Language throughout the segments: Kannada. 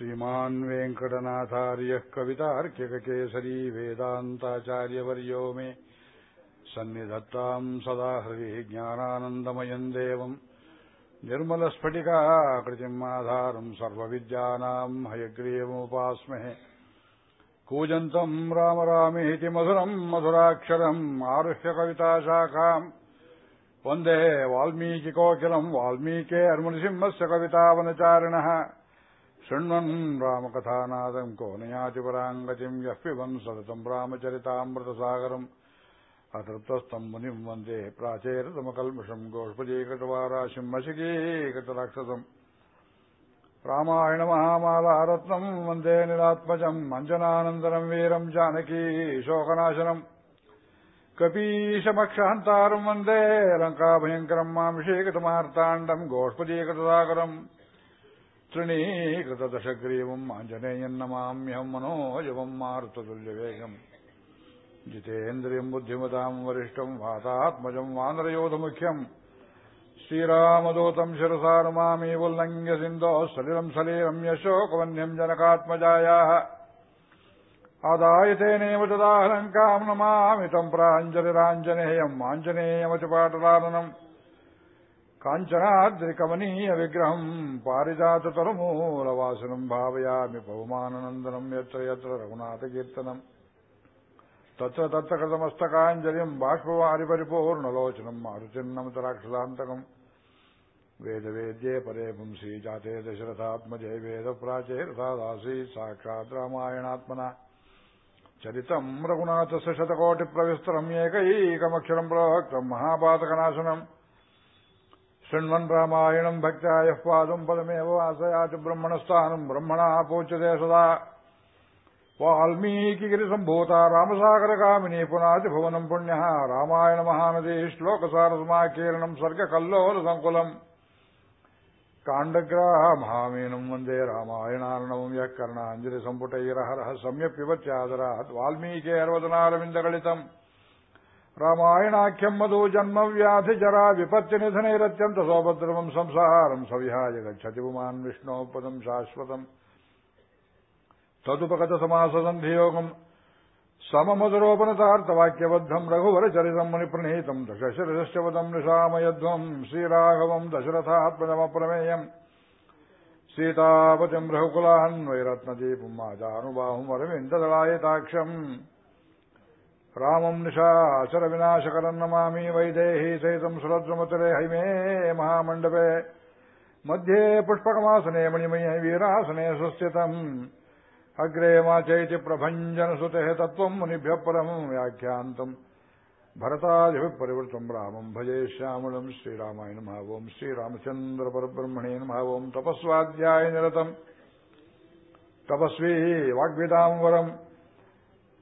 श्रीमान् वेङ्कटनाथार्यः कवितार्किककेसरी वेदान्ताचार्यवर्यो मे सन्निधत्ताम् सदा हृदि ज्ञानानन्दमयम् देवम् निर्मलस्फटिकाकृतिम् आधारम् सर्वविद्यानाम् हयग्रीवमुपास्महे कूजन्तम् राम रामेति मधुरम् मधुराक्षरम् आरुह्य कविताशाखाम् वन्दे वाल्मीकिकोकिलम् वाल्मीके अर्मुनिसिंहस्य कवितावनचारिणः शृण्वन् रामकथानादम् को नयाति पराङ्गतिम् यः पिबन् सततम् रामचरितामृतसागरम् अतृप्तस्तम् मुनिम् वन्दे प्राचेरतमकल्मषम् गोष्पदीकृतवाराशिम् मशिकीकृतराक्षसम् रामायणमहामालारत्नम् वन्दे निरात्मजम् अञ्जनानन्दनम् वीरम् जानकी शोकनाशनम् कपीशमक्षहन्तारम् वन्दे लङ्काभयङ्करम् मामिषीकृतमार्ताण्डम् गोष्पदीकृतसागरम् तृणीकृतदशग्रीवम् आञ्जनेयम् नमाम्यहम् मनोजवम् मारुततुल्यवेगम् जितेन्द्रियम् बुद्धिमताम् वरिष्ठम् वातात्मजम् वानरयोधमुख्यम् श्रीरामदूतम् शिरसा नमामि उल्लङ्घ्य सिन्धोः सलिलम् सलीलम् यशोकवन्यम् जनकात्मजायाः आदाय तेनेव तदाहलङ्काम् नमामि तम् प्राञ्जलिराञ्जनेयम् కాంచనాద్రికమనీయ విగ్రహం పారిజాతరమూలవాసనం భావయామి పవమానందనం ఎత్ర ఎత్ర రఘునాథకీర్తనం తత్ర తత్ర కృతమస్తకాంజలిం బాష్పవారి పరిపూర్ణలోచనం మారుచిన్నమితరాక్షలాంతకం వేదవేద్యే పరే పుంసీ జాతే దశరథాత్మజే వేద ప్రాచేరథాదాసీ సాక్షాత్ రామాయణాత్మన చరితం రఘునాథస్య శతకోటి ప్రవిస్తరం ఏకైకమక్షరం ప్రోక్తం మహాపాతకనాశనం शृण्वन् रामायणम् भक्त्या यः पादम् पदमेव वासयाति ब्रह्मणस्थानम् ब्रह्मणा पूज्यते सदा वाल्मीकिगिरिसम्भूता रामसागरकामिनी पुनातिभुवनम् पुण्यः रामायणमहानदी श्लोकसारसमाकीर्णम् सर्गकल्लोलसङ्कुलम् काण्डग्रामहामीनम् वन्दे रामायणार्णवम् यः कर्णाञ्जलिसम्पुटैरहरः सम्यक् पिबत्यादरात् वाल्मीकेर्वदनारविन्दगलितम् ರಾಮಾಯಣಾಖ್ಯಮ್ಮದು ಜನ್ಮ ವ್ಯಾಧಿ ಜರ ವಿಪತ್ತಿ ನಿಧನೈರತ್ಯಂತ ಸೋಪದ್ರವಂ ಸಂಸಾರಂ ಸವಿಹಾಯ ಗಚ್ಚತಿ ಉಮಾನ್ ವಿಷ್ಣೋ ಪದಂ ಶಾಶ್ವತಂ ತದುಪಗತ ಸಮಾಸಸಂಧಿಯೋಗಂ സമമധുരോപനതാർത്ഥവാക്യബദ്ധം രഘുവരചരിതം മുനിപ്രണീതം ദശശരശ്ചവതം നിഷാമയധ്വം ശ്രീരാഘവം ദശരഥാത്മജമപ്രമേയം സീതാപതിം രഘുകുലാൻ വൈരത്നദീപം മാജാനുബാഹും അരവിന്ദദളായതാക്ഷം रामम् निशाचरविनाशकरम् नमामि वैदेही सहितम् सुरद्रुमतले हैमे महामण्डपे मध्ये पुष्पकमासने मणिमये वीरासने सुस्थितम् अग्रे वाचैति प्रभञ्जनसुतेः तत्त्वम् मुनिभ्यः परम् व्याख्यान्तम् भरतादिभिः परिवृतम् रामम् भजे श्यामलम् श्रीरामाय नमः ओम् श्रीरामचन्द्रपरब्रह्मणे नमः ओम् तपस्वाध्याय निरतम् तपस्वी वाग्विदाम्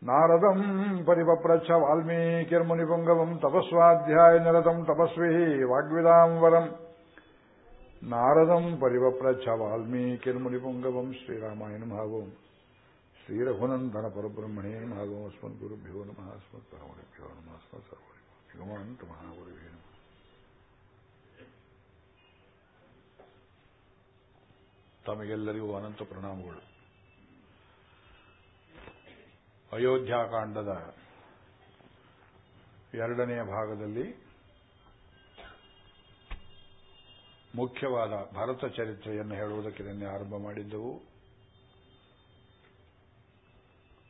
ನಾರದಂ ಪರಿವಪ್ರಚ್ಛ ವಾಲ್ಮೀಕಿರ್ಮುನಿಪುಂಗವಂ ತಪಸ್ವಾಧ್ಯಾಯ ನಿರತಂ ತಪಸ್ವಿ ವಾಗ್ವಿದಾಂಬರಂ ನಾರದಂ ಪರಿವಪ್ರಚ್ಛ ವಾಲ್ಮೀಕಿರ್ಮುನಿಪುಂಗವಂ ಶ್ರೀರಾಮಾಯಣ ಭಾಗವಂ ಶ್ರೀರಘುನಂದನ ಪರಬ್ರಹ್ಮಣೇ ಭಾಗವಂ ಅಸ್ಮದ್ ಗುರುಭ್ಯೋ ನಮಃ ಅಸ್ಮತ್ ಪರಮಭ್ಯೋ ನಮಃ ಅಸ್ಮತ್ ಸರ್ವರಿಭ್ಯೋ ನಿಗಮಾಂತ ಮಹಾಗುರುವೇ ನಮಃ ತಮಗೆಲ್ಲರಿಗೂ ಅನಂತ ಪ್ರಣಾಮಗಳು. ಅಯೋಧ್ಯಾಕಾಂಡದ ಎರಡನೆಯ ಭಾಗದಲ್ಲಿ ಮುಖ್ಯವಾದ ಭರತ ಚರಿತ್ರೆಯನ್ನು ಹೇಳುವುದಕ್ಕೆ ನಿನ್ನೆ ಆರಂಭ ಮಾಡಿದ್ದೆವು.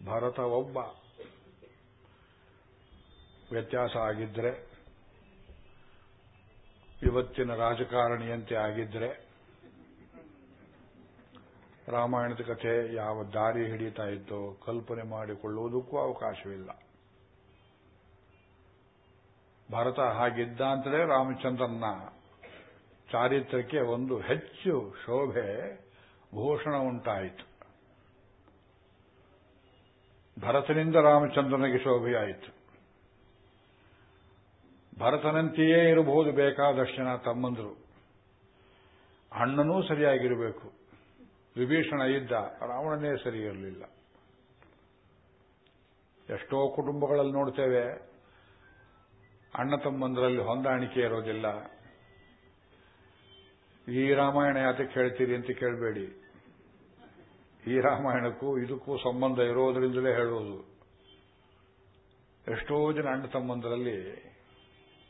ಭರತ ಒಬ್ಬ ವ್ಯತ್ಯಾಸ ಆಗಿದ್ರೆ ಇವತ್ತಿನ ರಾಜಕಾರಣಿಯಂತೆ ಆಗಿದ್ರೆ ರಾಮಾಯಣದ ಕಥೆ ಯಾವ ದಾರಿ ಹಿಡಿತಾ ಇತ್ತೋ ಕಲ್ಪನೆ ಮಾಡಿಕೊಳ್ಳುವುದಕ್ಕೂ ಅವಕಾಶವಿಲ್ಲ. ಭರತ ಹಾಗಿದ್ದ ಅಂತಲೇ ರಾಮಚಂದ್ರನ ಚಾರಿತ್ರಕ್ಕೆ ಒಂದು ಹೆಚ್ಚು ಶೋಭೆ, ಭೂಷಣ ಉಂಟಾಯಿತು. ಭರತನಿಂದ ರಾಮಚಂದ್ರನಿಗೆ ಶೋಭೆಯಾಯಿತು. ಭರತನಂತೆಯೇ ಇರಬಹುದು ಬೇಕಾದಷ್ಟು ಜನ ತಮ್ಮಂದರು. ಅಣ್ಣನೂ ಸರಿಯಾಗಿರಬೇಕು. ವಿಭೀಷಣ ಇದ್ದ, ರಾವಣನೇ ಸರಿ ಇರಲಿಲ್ಲ ಎಷ್ಟೋ ಕುಟುಂಬಗಳಲ್ಲಿ ನೋಡ್ತೇವೆ, ಅಣ್ಣ ತಮ್ಮಂದರಲ್ಲಿ ಹೊಂದಾಣಿಕೆ ಇರೋದಿಲ್ಲ. ಈ ರಾಮಾಯಣ ಯಾತಕ್ಕೆ ಹೇಳ್ತೀರಿ ಅಂತ ಕೇಳಬೇಡಿ. ಈ ರಾಮಾಯಣಕ್ಕೂ ಇದಕ್ಕೂ ಸಂಬಂಧ ಇರೋದರಿಂದಲೇ ಹೇಳುವುದು ಎಷ್ಟೋ ಜನ ಅಣ್ಣ ತಮ್ಮಂದರಲ್ಲಿ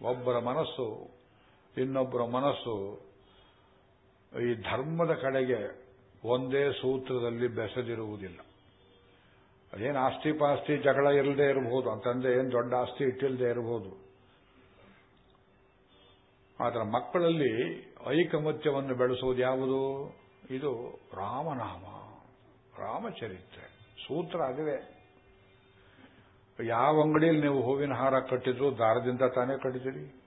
ಒಬ್ಬರ ಮನಸ್ಸು, ಇನ್ನೊಬ್ಬರ ಮನಸ್ಸು ಈ ಧರ್ಮದ ಕಡೆಗೆ ಒಂದೇ ಸೂತ್ರದಲ್ಲಿ ಬೆಸೆದಿರುವುದಿಲ್ಲ. ಅದೇನು ಆಸ್ತಿ ಪಾಸ್ತಿ ಜಗಳ ಇಲ್ಲದೆ ಇರಬಹುದು ಅಂತಂದ್ರೆ ಏನು ದೊಡ್ಡ ಆಸ್ತಿ ಇಟ್ಟಿಲ್ಲದೆ ಇರಬಹುದು ಆದರೆ ಮಕ್ಕಳಲ್ಲಿ ಐಕಮತ್ಯವನ್ನು ಬೆಳೆಸುವುದು ಯಾವುದು? ಇದು ರಾಮನಾಮ, ರಾಮಚರಿತ್ರೆ, ಸೂತ್ರ ಅದುವೇ ಯಾವ ಅಂಗಡಿಯಲ್ಲಿ ನೀವು ಹೂವಿನ ಹಾರ ಕಟ್ಟಿದ್ರು ದಾರದಿಂದ ತಾನೇ ಕಟ್ಟಿದಿರಿ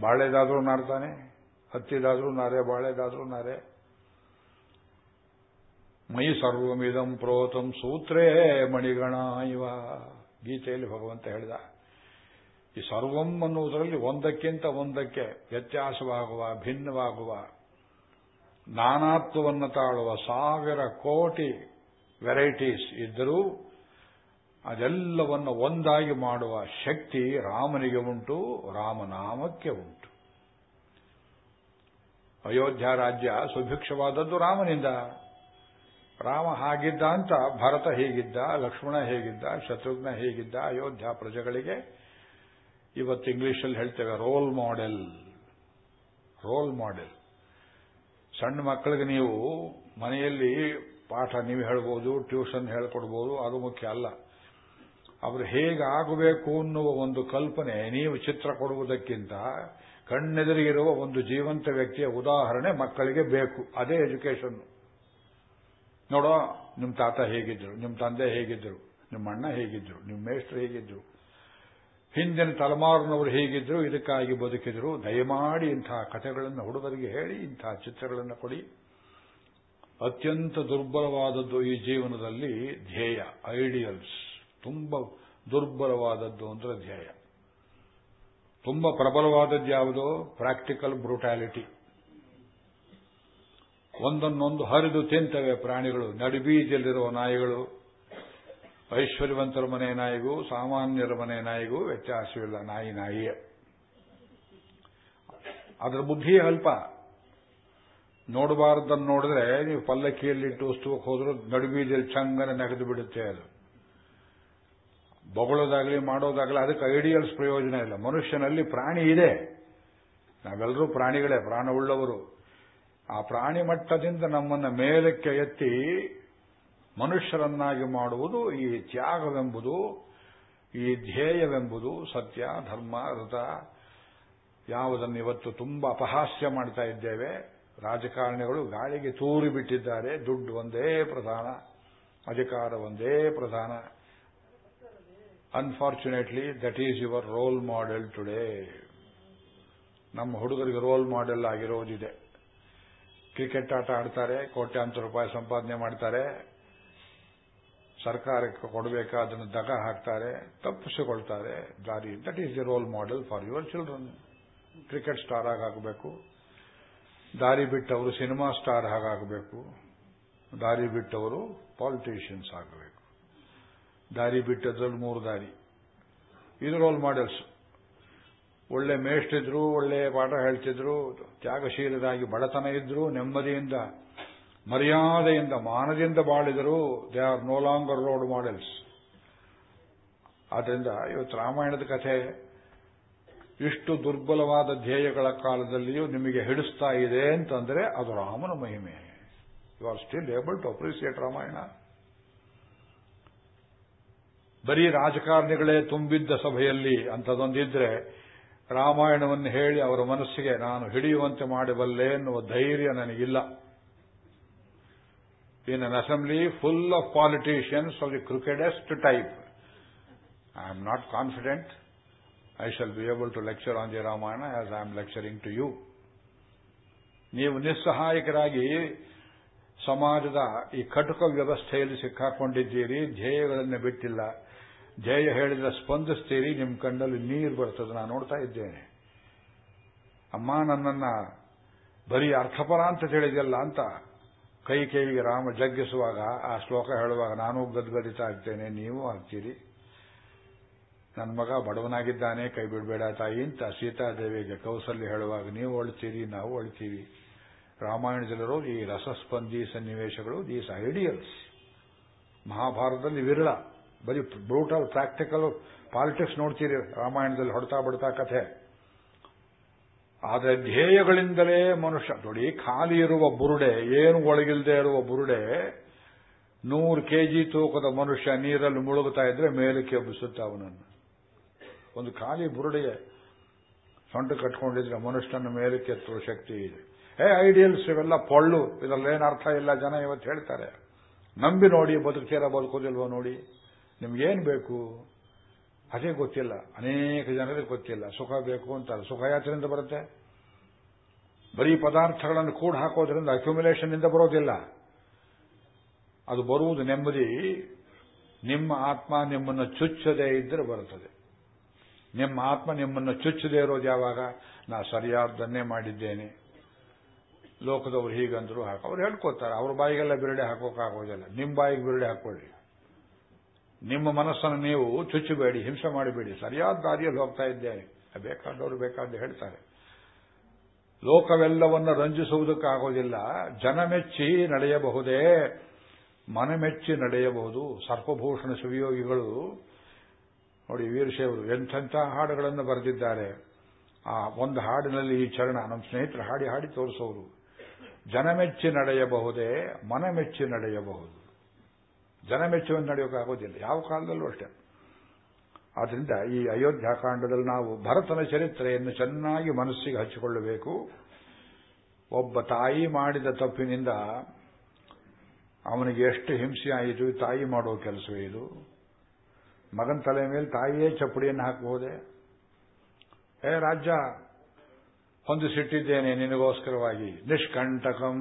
ಬಾಳೆದಾದ್ರೂ ನಾರ್ತಾನೆ ಹತ್ತಿದಾದ್ರೂ ನಾರೆ, ಬಾಳೆದಾದ್ರೂ ನಾರೆ. ಮೈ ಸರ್ವಮಿದಂ ಪ್ರೋತಂ ಸೂತ್ರೇ ಮಣಿಗಣ ಇವ. ಗೀತೆಯಲ್ಲಿ ಭಗವಂತ ಹೇಳಿದ, ಈ ಸರ್ವಂ ಅನ್ನುವುದರಲ್ಲಿ ಒಂದಕ್ಕಿಂತ ಒಂದಕ್ಕೆ ವ್ಯತ್ಯಾಸವಾಗುವ, ಭಿನ್ನವಾಗುವ, ನಾನಾತ್ವವನ್ನು ತಾಳುವ ಸಾವಿರ ಕೋಟಿ ವೆರೈಟೀಸ್ ಇದ್ದರೂ ಅದೆಲ್ಲವನ್ನು ಒಂದಾಗಿ ಮಾಡುವ ಶಕ್ತಿ ರಾಮನಿಗೆ ಉಂಟು, ರಾಮನಾಮಕ್ಕೆ ಉಂಟು. ಅಯೋಧ್ಯ ರಾಜ್ಯ ಸುಭಿಕ್ಷವಾದದ್ದು ರಾಮನಿಂದ. ರಾಮ ಹಾಗಿದ್ದ ಅಂತ, ಭರತ ಹೇಗಿದ್ದ, ಲಕ್ಷ್ಮಣ ಹೇಗಿದ್ದ, ಶತ್ರುಘ್ನ ಹೇಗಿದ್ದ, ಅಯೋಧ್ಯ ಪ್ರಜೆಗಳಿಗೆ ಇವತ್ತು ಇಂಗ್ಲಿಷಲ್ಲಿ ಹೇಳ್ತೇವೆ ರೋಲ್ ಮಾಡೆಲ್. Role model. ಸಣ್ಣ ಮಕ್ಕಳಿಗೆ ನೀವು ಮನೆಯಲ್ಲಿ ಪಾಠ ನೀವು ಹೇಳ್ಬೋದು, ಟ್ಯೂಷನ್ ಹೇಳ್ಕೊಡ್ಬೋದು, ಅದು ಮುಖ್ಯ ಅಲ್ಲ. ಅವರು ಹೇಗಾಗಬೇಕು ಅನ್ನುವ ಒಂದು ಕಲ್ಪನೆ ನೀವು ಚಿತ್ರ ಕೊಡುವುದಕ್ಕಿಂತ ಕಣ್ಣೆದುರಿಗಿರುವ ಒಂದು ಜೀವಂತ ವ್ಯಕ್ತಿಯ ಉದಾಹರಣೆ ಮಕ್ಕಳಿಗೆ ಬೇಕು. ಅದೇ ಎಜುಕೇಶನ್ ನೋಡೋ ನಿಮ್ಮ ತಾತ ಹೇಗಿದ್ರು ನಿಮ್ಮ ತಂದೆ ಹೇಗಿದ್ರು ನಿಮ್ಮ ಅಣ್ಣ ಹೇಗಿದ್ರು ನಿಮ್ಮ ಮೇಷ್ಟ್ರು ಹೇಗಿದ್ರು, ಹಿಂದಿನ ತಲೆಮಾರಿನವರು ಹೇಗಿದ್ರು, ಇದಕ್ಕಾಗಿ ಬದುಕಿದ್ರು, ದಯಮಾಡಿ ಇಂತಹ ಕಥೆಗಳನ್ನು ಹುಡುಗರಿಗೆ ಹೇಳಿ ಇಂತಹ ಚಿತ್ರಗಳನ್ನು ಕೊಡಿ. ಅತ್ಯಂತ ದುರ್ಬಲವಾದದ್ದು ಈ ಜೀವನದಲ್ಲಿ ಧ್ಯೇಯ, ಐಡಿಯಲ್ಸ್. ತುಂಬ ದುರ್ಬಲವಾದದ್ದು ಅಂದ್ರೆ ಧ್ಯೇಯ. ತುಂಬ ಪ್ರಬಲವಾದದ್ದು ಯಾವುದೋ? ಪ್ರಾಕ್ಟಿಕಲ್ ಬ್ರೂಟ್ಯಾಲಿಟಿ ಒಂದನ್ನೊಂದು ಹರಿದು ತಿಂತವೆ ಪ್ರಾಣಿಗಳು. ನಡುಬೀದಿಯಲ್ಲಿರುವ ನಾಯಿಗಳು, ಐಶ್ವರ್ಯವಂತರ ಮನೆ ನಾಯಿಗೂ, ಸಾಮಾನ್ಯರ ಮನೆ ನಾಯಿಗೂ ವ್ಯತ್ಯಾಸವಿಲ್ಲ. ನಾಯಿ ನಾಯಿಯೇ. ಅದರ ಬುದ್ಧಿ ಅಲ್ಪ. ನೋಡಬಾರ್ದನ್ನು ನೋಡಿದ್ರೆ ನೀವು ಪಲ್ಲಕ್ಕಿಯಲ್ಲಿಟ್ಟು ವಸ್ತುವಕ್ಕೆ ಹೋದ್ರೂ ನಡುಬೀದಿಯಲ್ಲಿ ಚಂಗನ ನೆಗೆದು ಬಿಡುತ್ತೆ ಅದು. ಬೊಗಳೋದಾಗಲಿ ಮಾಡೋದಾಗಲಿ ಅದಕ್ಕೆ ಐಡಿಯಲ್ಸ್ ಪ್ರಯೋಜನ ಇಲ್ಲ. ಮನುಷ್ಯನಲ್ಲಿ ಪ್ರಾಣಿ ಇದೆ. ನಾವೆಲ್ಲರೂ ಪ್ರಾಣಿಗಳೇ, ಪ್ರಾಣವುಳ್ಳವರು. ಆ ಪ್ರಾಣಿ ಮಟ್ಟದಿಂದ ನಮ್ಮನ್ನ ಮೇಲಕ್ಕೆ ಎತ್ತಿ ಮನುಷ್ಯರನ್ನಾಗಿ ಮಾಡುವುದು ಈ ತ್ಯಾಗವೆಂಬುದು, ಈ ಧ್ಯೇಯವೆಂಬುದು ಸತ್ಯ, ಧರ್ಮ ಋತ ಯಾವುದನ್ನು ಇವತ್ತು ತುಂಬಾ ಅಪಹಾಸ್ಯ ಮಾಡ್ತಾ ಇದ್ದೇವೆ. ರಾಜಕಾರಣಿಗಳು ಗಾಳಿಗೆ ತೂರಿ ಬಿಟ್ಟಿದ್ದಾರೆ. ದುಡ್ಡು ಒಂದೇ ಪ್ರಧಾನ, ಅಧಿಕಾರ ಒಂದೇ ಪ್ರಧಾನ. Unfortunately that is your role model today ನಮ್ಮ ಹುಡುಗರಿಗೆ ರೋಲ್ ಮಾಡೆಲ್ ಆಗಿರೋದಿದೆ. ಕ್ರಿಕೆಟ್ ಆಟ ಆಡ್ತಾರೆ, ಕೋಟ್ಯಾಂತರ ರೂಪಾಯಿ ಸಂಪಾದನೆ ಮಾಡ್ತಾರೆ, ಸರ್ಕಾರಕ್ಕೆ ಕೊಡಬೇಕಾದನ್ನು ದಗ ಹಾಕ್ತಾರೆ, ತಪ್ಪಿಸಿಕೊಳ್ತಾರೆ. ದಾರಿ that is the role model for your children cricket star ಆಗಾಗಬೇಕು. ದಾರಿ ಬಿಟ್ಟವರು ಸಿನಿಮಾ ಸ್ಟಾರ್ ಹಾಗಾಗಬೇಕು. ದಾರಿ ಬಿಟ್ಟವರು ಪಾಲಿಟಿಷಿಯನ್ಸ್ ಆಗಬೇಕು. ದಾರಿ ಬಿಟ್ಟದ್ರಲ್ಲಿ ಮೂರು ದಾರಿ. ಇದು ರೋಲ್ ಮಾಡೆಲ್ಸ್ ಒಳ್ಳೆ ಮೇಷ್ಟಿದ್ರು, ಒಳ್ಳೆ ಪಾಠ ಹೇಳ್ತಿದ್ರು, ತ್ಯಾಗಶೀಲರಾಗಿ ಬಡತನ ಇದ್ರು, ನೆಮ್ಮದಿಯಿಂದ, ಮರ್ಯಾದೆಯಿಂದ, ಮಾನದಿಂದ ಬಾಳಿದರು, they are no longer road models. ಆದ್ದರಿಂದ ಇವತ್ತು ರಾಮಾಯಣದ ಕಥೆ ಇಷ್ಟು ದುರ್ಬಲವಾದ ಧ್ಯೇಯಗಳ ಕಾಲದಲ್ಲಿಯೂ ನಿಮಗೆ ಹಿಡಿಸ್ತಾ ಇದೆ ಅಂತಂದ್ರೆ ಅದು ರಾಮನ ಮಹಿಮೆ. You are still able to appreciate Ramayana. ಬರೀ ರಾಜಕಾರಣಿಗಳೇ ತುಂಬಿದ್ದ ಸಭೆಯಲ್ಲಿ ಅಂಥದೊಂದಿದ್ರೆ ರಾಮಾಯಣವನ್ನು ಹೇಳಿ ಅವರ ಮನಸ್ಸಿಗೆ ನಾನು ಹಿಡಿಯುವಂತೆ ಮಾಡಬಲ್ಲೆ ಎನ್ನುವ ಧೈರ್ಯ ನನಗಿಲ್ಲ. In an assembly full of politicians of the cricketest type I am not confident I shall be able to lecture on the Ramayana as I am lecturing to you ನೀವು ನಿಸ್ಸಹಾಯಕರಾಗಿ ಸಮಾಜದ ಈ ಕಟುಕ ವ್ಯವಸ್ಥೆಯಲ್ಲಿ ಸಿಕ್ಕಾಕೊಂಡಿದ್ದೀರಿ, ಧ್ಯೇಯಗಳನ್ನು ಬಿಟ್ಟಿಲ್ಲ. ಧ್ಯೇಯ ಹೇಳಿದ್ರೆ ಸ್ಪಂದಿಸ್ತೀರಿ ನಿಮ್ಮ ಕಣ್ಣಲ್ಲಿ ನೀರು ಬರ್ತದೆ ನಾನು ನೋಡ್ತಾ ಇದ್ದೇನೆ. ಅಮ್ಮ ನನ್ನನ್ನ ಬರೀ ಅರ್ಥಪರ ಅಂತ ತಿಳಿದಲ್ಲ ಅಂತ ಕೈ ಕೈಗೆ ರಾಮ ಜಗ್ಗಿಸುವಾಗ, ಆ ಶ್ಲೋಕ ಹೇಳುವಾಗ ನಾನು ಗದ್ಗದಿತ ಆಗ್ತೇನೆ ನೀವು ಆಗ್ತೀರಿ. ನನ್ನ ಮಗ ಬಡವನಾಗಿದ್ದಾನೆ, ಕೈ ಬಿಡಬೇಡ ತಾಯಿ ಅಂತ ಸೀತಾದೇವಿಗೆ ಕೌಸಲ್ಯ ಹೇಳುವಾಗ, ನೀವು ಅಳ್ತೀರಿ, ನಾವು ಅಳ್ತೀವಿ ರಾಮಾಯಣದಲ್ಲಿರೋ ಈ ರಸಸ್ಪಂದಿ ಸನ್ನಿವೇಶಗಳು ದೀಸ್ ಐಡಿಯಲ್ಸ್ ಮಹಾಭಾರತದಲ್ಲಿ ವಿರಳ. ಬರೀ ಬ್ರೂಟಲ್ ಪ್ರಾಕ್ಟಿಕಲ್ ಪಾಲಿಟಿಕ್ಸ್ ನೋಡ್ತೀರಿ ರಾಮಾಯಣದಲ್ಲಿ ಹೊಡ್ತಾ ಬಿಡ್ತಾ ಕಥೆ. ಆದರೆ ಧ್ಯೇಯಗಳಿಂದಲೇ ಮನುಷ್ಯ, ನೋಡಿ ಖಾಲಿ ಇರುವ ಬುರುಡೆ, ಏನು ಒಳಗಿಲ್ಲದೆ ಇರುವ ಬುರುಡೆ, ನೂರು ಕೆಜಿ ತೂಕದ ಮನುಷ್ಯ ನೀರಲ್ಲಿ ಮುಳುಗುತ್ತಾ ಇದ್ರೆ ಮೇಲಕ್ಕೆ ಎಬ್ಬಿಸುತ್ತೆ ಅವನನ್ನು. ಒಂದು ಖಾಲಿ ಬುರುಡೆಗೆ ಸೊಂಟ ಕಟ್ಕೊಂಡಿದ್ರೆ ಮನುಷ್ಯನ ಮೇಲಕ್ಕೆ ಎತ್ತುವ ಶಕ್ತಿ ಇದೆ. ಏ ಐಡಿಯಲ್ಸ್ ಇವೆಲ್ಲ ಪೊಳ್ಳು ಇದರಲ್ಲೇನು ಏನರ್ಥ ಇಲ್ಲ ಜನ ಇವತ್ತು ಹೇಳ್ತಾರೆ. ನಂಬಿ ನೋಡಿ ಬದುಕ್ತೀರ ಬದುಕೋದಿಲ್ವೋ ನೋಡಿ. ನಿಮ್ಗೇನು ಬೇಕು? ಅದೇ ಗೊತ್ತಿಲ್ಲ. ಅನೇಕ ಜನರಿಗೆ ಗೊತ್ತಿಲ್ಲ. ಸುಖ ಬೇಕು ಅಂತಾರೆ ಸುಖ ಯಾತ್ರೆಯಿಂದ ಬರುತ್ತೆ? ಬರೀ ಪದಾರ್ಥಗಳನ್ನು ಕೂಡ ಹಾಕೋದ್ರಿಂದ ಅಕ್ಯುಮುಲೇಷನ್ನಿಂದ ಬರೋದಿಲ್ಲ. ಅದು ಬರುವುದು ನೆಮ್ಮದಿ. ನಿಮ್ಮ ಆತ್ಮ ನಿಮ್ಮನ್ನು ಚುಚ್ಚದೇ ಇದ್ದರೆ ಬರುತ್ತದೆ. ನಿಮ್ಮ ಆತ್ಮ ನಿಮ್ಮನ್ನು ಚುಚ್ಚದೇ ಇರೋದು ಯಾವಾಗ? ನಾ ಸರಿಯಾದ್ದನ್ನೇ ಮಾಡಿದ್ದೇನೆ. ಲೋಕದವರು ಹೀಗಂದ್ರು ಹಾಕೋ. ಅವ್ರು ಹೇಳ್ಕೊತಾರೆ ಅವ್ರ ಬಾಯಿಗೆಲ್ಲ ಬಿರುಡೆ ಹಾಕೋಕ್ಕಾಗೋದಿಲ್ಲ ನಿಮ್ಮ ಬಾಯಿಗೆ ಬಿರುಡೆ ಹಾಕೊಳ್ಳಿ ನಿಮ್ಮ ಮನಸ್ಸನ್ನು ನೀವು ಚುಚ್ಚಬೇಡಿ, ಹಿಂಸೆ ಮಾಡಬೇಡಿ, ಸರಿಯಾದ ದಾರಿಯಲ್ಲಿ ಹೋಗ್ತಾ ಇದ್ದೇನೆ ಬೇಕಾದವರು ಬೇಕಾದ ಹೇಳ್ತಾರೆ. ಲೋಕವೆಲ್ಲವನ್ನು ರಂಜಿಸುವುದಕ್ಕಾಗೋದಿಲ್ಲ. ಜನಮೆಚ್ಚಿ ನಡೆಯಬಹುದೇ? ಮನಮೆಚ್ಚಿ ನಡೆಯಬಹುದು. ಸರ್ಪಭೂಷಣ ಶಿವಯೋಗಿಗಳು ನೋಡಿ ವೀರಶೈವರು, ಎಂಥೆಂಥ ಹಾಡುಗಳನ್ನು ಬರೆದಿದ್ದಾರೆ. ಆ ಒಂದು ಹಾಡಿನಲ್ಲಿ ಈ ಚರಣ, ನಮ್ಮ ಸ್ನೇಹಿತರು ಹಾಡಿ ಹಾಡಿ ತೋರಿಸೋರು. ಜನಮೆಚ್ಚಿ ನಡೆಯಬಹುದೇ? ಮನಮೆಚ್ಚಿ ನಡೆಯಬಹುದು. ಜನಮೆಚ್ಚುವಂತೆ ನಡೆಯೋಕ್ಕಾಗೋದಿಲ್ಲ ಯಾವ ಕಾಲದಲ್ಲೂ ಅಷ್ಟೇ. ಆದ್ದರಿಂದ ಈ ಅಯೋಧ್ಯಾಕಾಂಡದಲ್ಲಿ ನಾವು ಭರತನ ಚರಿತ್ರೆಯನ್ನು ಚೆನ್ನಾಗಿ ಮನಸ್ಸಿಗೆ ಹಚ್ಚಿಕೊಳ್ಳಬೇಕು. ಒಬ್ಬ ತಾಯಿ ಮಾಡಿದ ತಪ್ಪಿನಿಂದ ಅವನಿಗೆ ಎಷ್ಟು ಹಿಂಸೆ ಆಯಿತು, ತಾಯಿ ಮಾಡೋ ಕೆಲಸವೇ ಇದು? ಮಗನ ತಲೆ ಮೇಲೆ ತಾಯಿಯೇ ಚಪ್ಪಡಿಯನ್ನು ಹಾಕಬಹುದೇ? ಏ ರಾಜ್ಯ ಹೊಂದಿಸಿಟ್ಟಿದ್ದೇನೆ ನಿನಗೋಸ್ಕರವಾಗಿ. ನಿಷ್ಕಂಟಕಂ.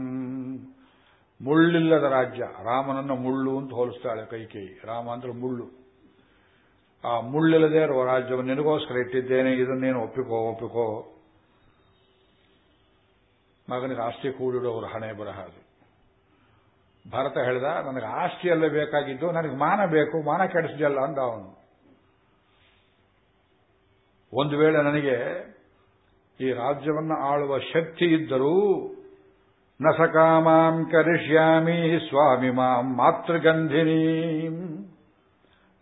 ಮುಳ್ಳಿಲ್ಲದ ರಾಜ್ಯ. ರಾಮನನ್ನು ಮುಳ್ಳು ಅಂತ ಹೋಲಿಸ್ತಾಳೆ ಕೈಕೇಯಿ. ರಾಮ ಅಂದ್ರೆ ಮುಳ್ಳು. ಆ ಮುಳ್ಳಿಲ್ಲದೆ ಇರುವ ರಾಜ್ಯವನ್ನು ನಿನಗೋಸ್ಕರ ಇಟ್ಟಿದ್ದೇನೆ, ಇದನ್ನೇನು ಒಪ್ಪಿಕೋ ಒಪ್ಪಿಕೋ? ಮಗನಿಗೆ ಆಸ್ತಿ ಕೂಡಿಡೋರು ಹಣೆ ಬರಹ ಅದು. ಭರತ ಹೇಳಿದ, ನನಗೆ ಆಸ್ತಿಯಲ್ಲೇ ಬೇಕಾಗಿದ್ದು, ನನಗೆ ಮಾನ ಬೇಕು, ಮಾನ ಕೆಡಿಸಿದೆಯಲ್ಲ ಅಂದ ಅವನು. ಒಂದು ವೇಳೆ ನನಗೆ ಈ ರಾಜ್ಯವನ್ನು ಆಳುವ ಶಕ್ತಿ ಇದ್ದರೂ ಸಕಾಮಾಂ ಕರಿಷ್ಯಾಮಿ ಸ್ವಾಮಿ ಮಾಂ ಮಾತೃಗಂಧಿನಿ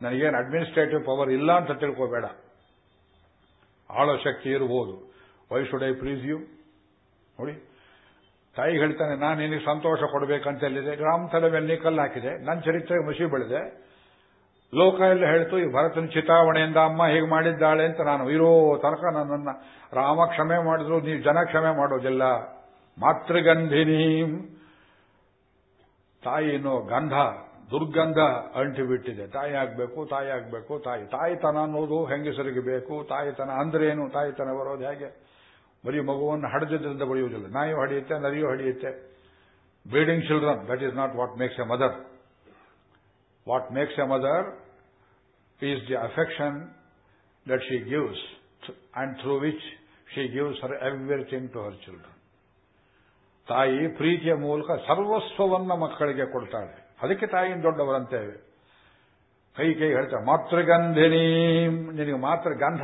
ನನಗೇನು ಅಡ್ಮಿನಿಸ್ಟ್ರೇಟಿವ್ ಪವರ್ ಇಲ್ಲ ಅಂತ ತಿಳ್ಕೋಬೇಡ. ಆಳ ಶಕ್ತಿ ಇರಬಹುದು why should I please you ನೋಡಿ, ತಾಯಿ ಹೇಳ್ತಾನೆ, ನಾನು ನಿನಗೆ ಸಂತೋಷ ಕೊಡಬೇಕಂತ ಹೇಳಿದೆ. ಗ್ರಾಮ ತಲೆ ಮೇಲೆ ಕಲ್ಲು ಹಾಕಿದೆ. ನನ್ನ ಚರಿತ್ರೆಗೆ ಮುಸಿ ಬೆಳೆದೆ. ಲೋಕ ಎಲ್ಲ ಹೇಳ್ತು, ಈ ಭರತನ ಚಿತಾವಣೆಯಿಂದ ಅಮ್ಮ ಹೀಗೆ ಮಾಡಿದ್ದಾಳೆ ಅಂತ ನಾನು ಇರೋ ತನಕ ನನ್ನನ್ನು ರಾಮ ಕ್ಷಮೆ ಮಾಡಿದ್ರು ನೀವು ಜನ ಕ್ಷಮೆ ಮಾಡೋದಿಲ್ಲ. ಮಾತೃಗಂಧಿನಿ. ತಾಯಿನೋ ಗಂಧ, ದುರ್ಗಂಧ ಅಂಟಿ ಬಿಟ್ಟಿದೆ ತಾಯಿ ಆಗಬೇಕು ತಾಯಿ ಆಗಬೇಕು, ತಾಯಿ. ತಾಯಿತನ ಅನ್ನೋದು ಹೆಂಗಸರಿಗೆ ಬೇಕು ತಾಯಿತನ ಅಂದ್ರೇನು ತಾಯಿತನ ಬರೋದು ಹೇಗೆ? ಬರೀ ಮಗುವನ್ನು ಹಡದಿದ್ದರಿಂದ ಬಡಿಯುವುದಿಲ್ಲ. ನಾಯಿಯೂ ಹಡಿಯುತ್ತೆ ನರಿಯು ಹಡಿಯುತ್ತೆ. Breeding children that is not what makes a mother what makes a mother is the affection that she gives and through which she gives her everything to her children ತಾಯಿ ಪ್ರೀತಿಯ ಮೂಲಕ ಸರ್ವಸ್ವವನ್ನ ಮಕ್ಕಳಿಗೆ ಕೊಡ್ತಾಳೆ. ಅದಕ್ಕೆ ತಾಯಿನ ದೊಡ್ಡವರಂತೇವೆ ಕೈ ಕೈ ಹೇಳ್ತಾರೆ ಮಾತೃಗಂಧಿನಿ. ನಿನಗೆ ಮಾತ್ರ ಗಂಧ.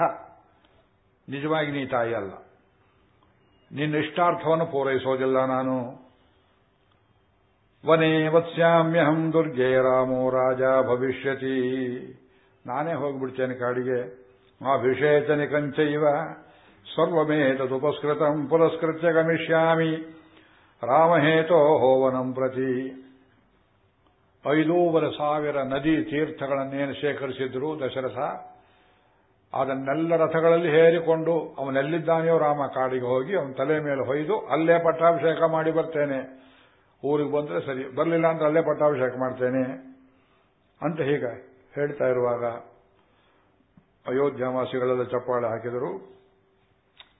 ನಿಜವಾಗಿ ನೀ ತಾಯಿ ಅಲ್ಲ. ನಿನ್ನ ಇಷ್ಟಾರ್ಥವನ್ನು ಪೂರೈಸೋದಿಲ್ಲ ನಾನು. ವನೇ ವತ್ಸ್ಯಾಮ್ಯಹಂ ದುರ್ಗೆ ರಾಮೋ ರಾಜ ಭವಿಷ್ಯತಿ. ನಾನೇ ಹೋಗ್ಬಿಡ್ತೇನೆ ಕಾಡಿಗೆ. ಅಭಿಷೇಚನಿ ಕಂಚೈವ ಸರ್ವಮೇತದುಪಸ್ಕೃತಂ ಪುರಸ್ಕೃತ್ಯ ಗಮಿಷ್ಯಾಮಿ. ರಾಮಹೇತೋ ಹೋವನಂ ಪ್ರತಿ. ಐದೂವರೆ ಸಾವಿರ ನದಿ ತೀರ್ಥಗಳನ್ನೇನು ಶೇಖರಿಸಿದ್ರು ದಶರಥ, ಅದನ್ನೆಲ್ಲ ರಥಗಳಲ್ಲಿ ಹೇರಿಕೊಂಡು ಅವನೆಲ್ಲಿದ್ದಾನೆಯೋ ರಾಮ ಕಾಡಿಗೆ ಹೋಗಿ ಅವನ ತಲೆ ಮೇಲೆ ಹೊಯ್ದು ಅಲ್ಲೇ ಪಟ್ಟಾಭಿಷೇಕ ಮಾಡಿ ಬರ್ತೇನೆ. ಊರಿಗೆ ಬಂದರೆ ಸರಿ, ಬರಲಿಲ್ಲ ಅಂದ್ರೆ ಅಲ್ಲೇ ಪಟ್ಟಾಭಿಷೇಕ ಮಾಡ್ತೇನೆ ಅಂತ ಹೀಗೆ ಹೇಳ್ತಾ ಇರುವಾಗ ಅಯೋಧ್ಯಾವಾಸಿಗಳೆಲ್ಲ ಚಪ್ಪಾಳೆ ಹಾಕಿದರು.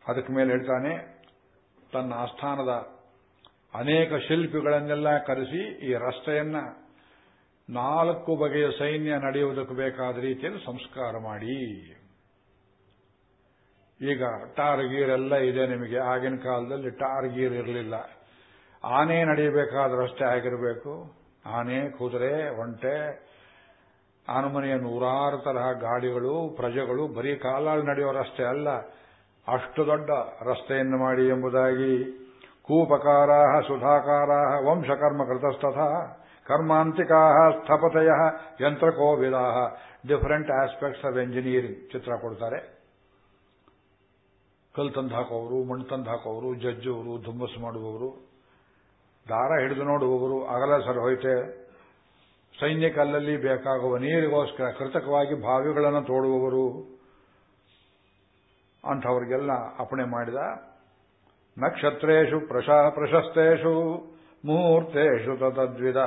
ಅದಕ್ಕೆ ಮೇಲೆ ಹೇಳ್ತಾನೆ, ತನ್ನ ಆಸ್ಥಾನದ ಅನೇಕ ಶಿಲ್ಪಿಗಳನ್ನೆಲ್ಲ ಕರೆಸಿ ಈ ರಸ್ತೆಯನ್ನ ನಾಲ್ಕು ಬಗೆಯ ಸೈನ್ಯ ನಡೆಯುವುದಕ್ಕೆ ಬೇಕಾದ ರೀತಿಯಲ್ಲಿ ಸಂಸ್ಕಾರ ಮಾಡಿ. ಈಗ ಟಾರ್ ಎಲ್ಲ ಇದೆ ನಿಮಗೆ. ಆಗಿನ ಕಾಲದಲ್ಲಿ ಟಾರ್ ಗೀರ್ ಇರಲಿಲ್ಲ. ಆನೆ ನಡೆಯಬೇಕಾದ ರಸ್ತೆ ಆಗಿರಬೇಕು. ಆನೆ, ಕುದುರೆ, ಒಂಟೆ ಆನಮನೆಯ ನೂರಾರು ತರಹ ಗಾಡಿಗಳು, ಪ್ರಜೆಗಳು ಬರೀ ಕಾಲಾಲ್ ನಡೆಯುವ ರಸ್ತೆ ಅಲ್ಲ, ಅಷ್ಟು ದೊಡ್ಡ ರಸ್ತೆಯನ್ನು ಮಾಡಿ ಎಂಬುದಾಗಿ ಕೂಪಕಾರಾ ಸುಧಾಕಾರಾ ವಂಶಕರ್ಮ ಕೃತಸ್ತಥ स्थपतयः ಸ್ಥಪತಯ ಯಂತ್ರಕೋವಿದಾ ಡಿಫರೆಂಟ್ ಆಸ್ಪೆಕ್ಟ್ಸ್ ಆಫ್ ಎಂಜಿನಿಯರಿಂಗ್ ಚಿತ್ರ ಕೊಡ್ತಾರೆ ಕಲ್ ತಂದು ಹಾಕೋರು ಮಣ್ಣು ತಂದು ಹಾಕೋರು ಜಜ್ಜುವರು ಧುಮ್ಮಸ್ ಮಾಡುವವರು। ದಾರ ಹಿಡಿದು ನೋಡುವವರು, ಅಗಲ ಸರ್ ಹೋಯ್ತೆ। ಸೈನ್ಯ ಕಲ್ಲಲ್ಲಿ ಬೇಕಾಗುವ ನೀರಿಗೋಸ್ಕರ ಕೃತಕವಾಗಿ ಬಾವಿಗಳನ್ನು ತೋಡುವವರು। ಅಂಥವರಿಗೆಲ್ಲ ಅಪಣೆ ಮಾಡಿದ ನಕ್ಷತ್ರೇಶು ಪ್ರಶಾ ಪ್ರಶಸ್ತೇಷು, ಮುಹೂರ್ತೇಷು ತದ್ವಿಧ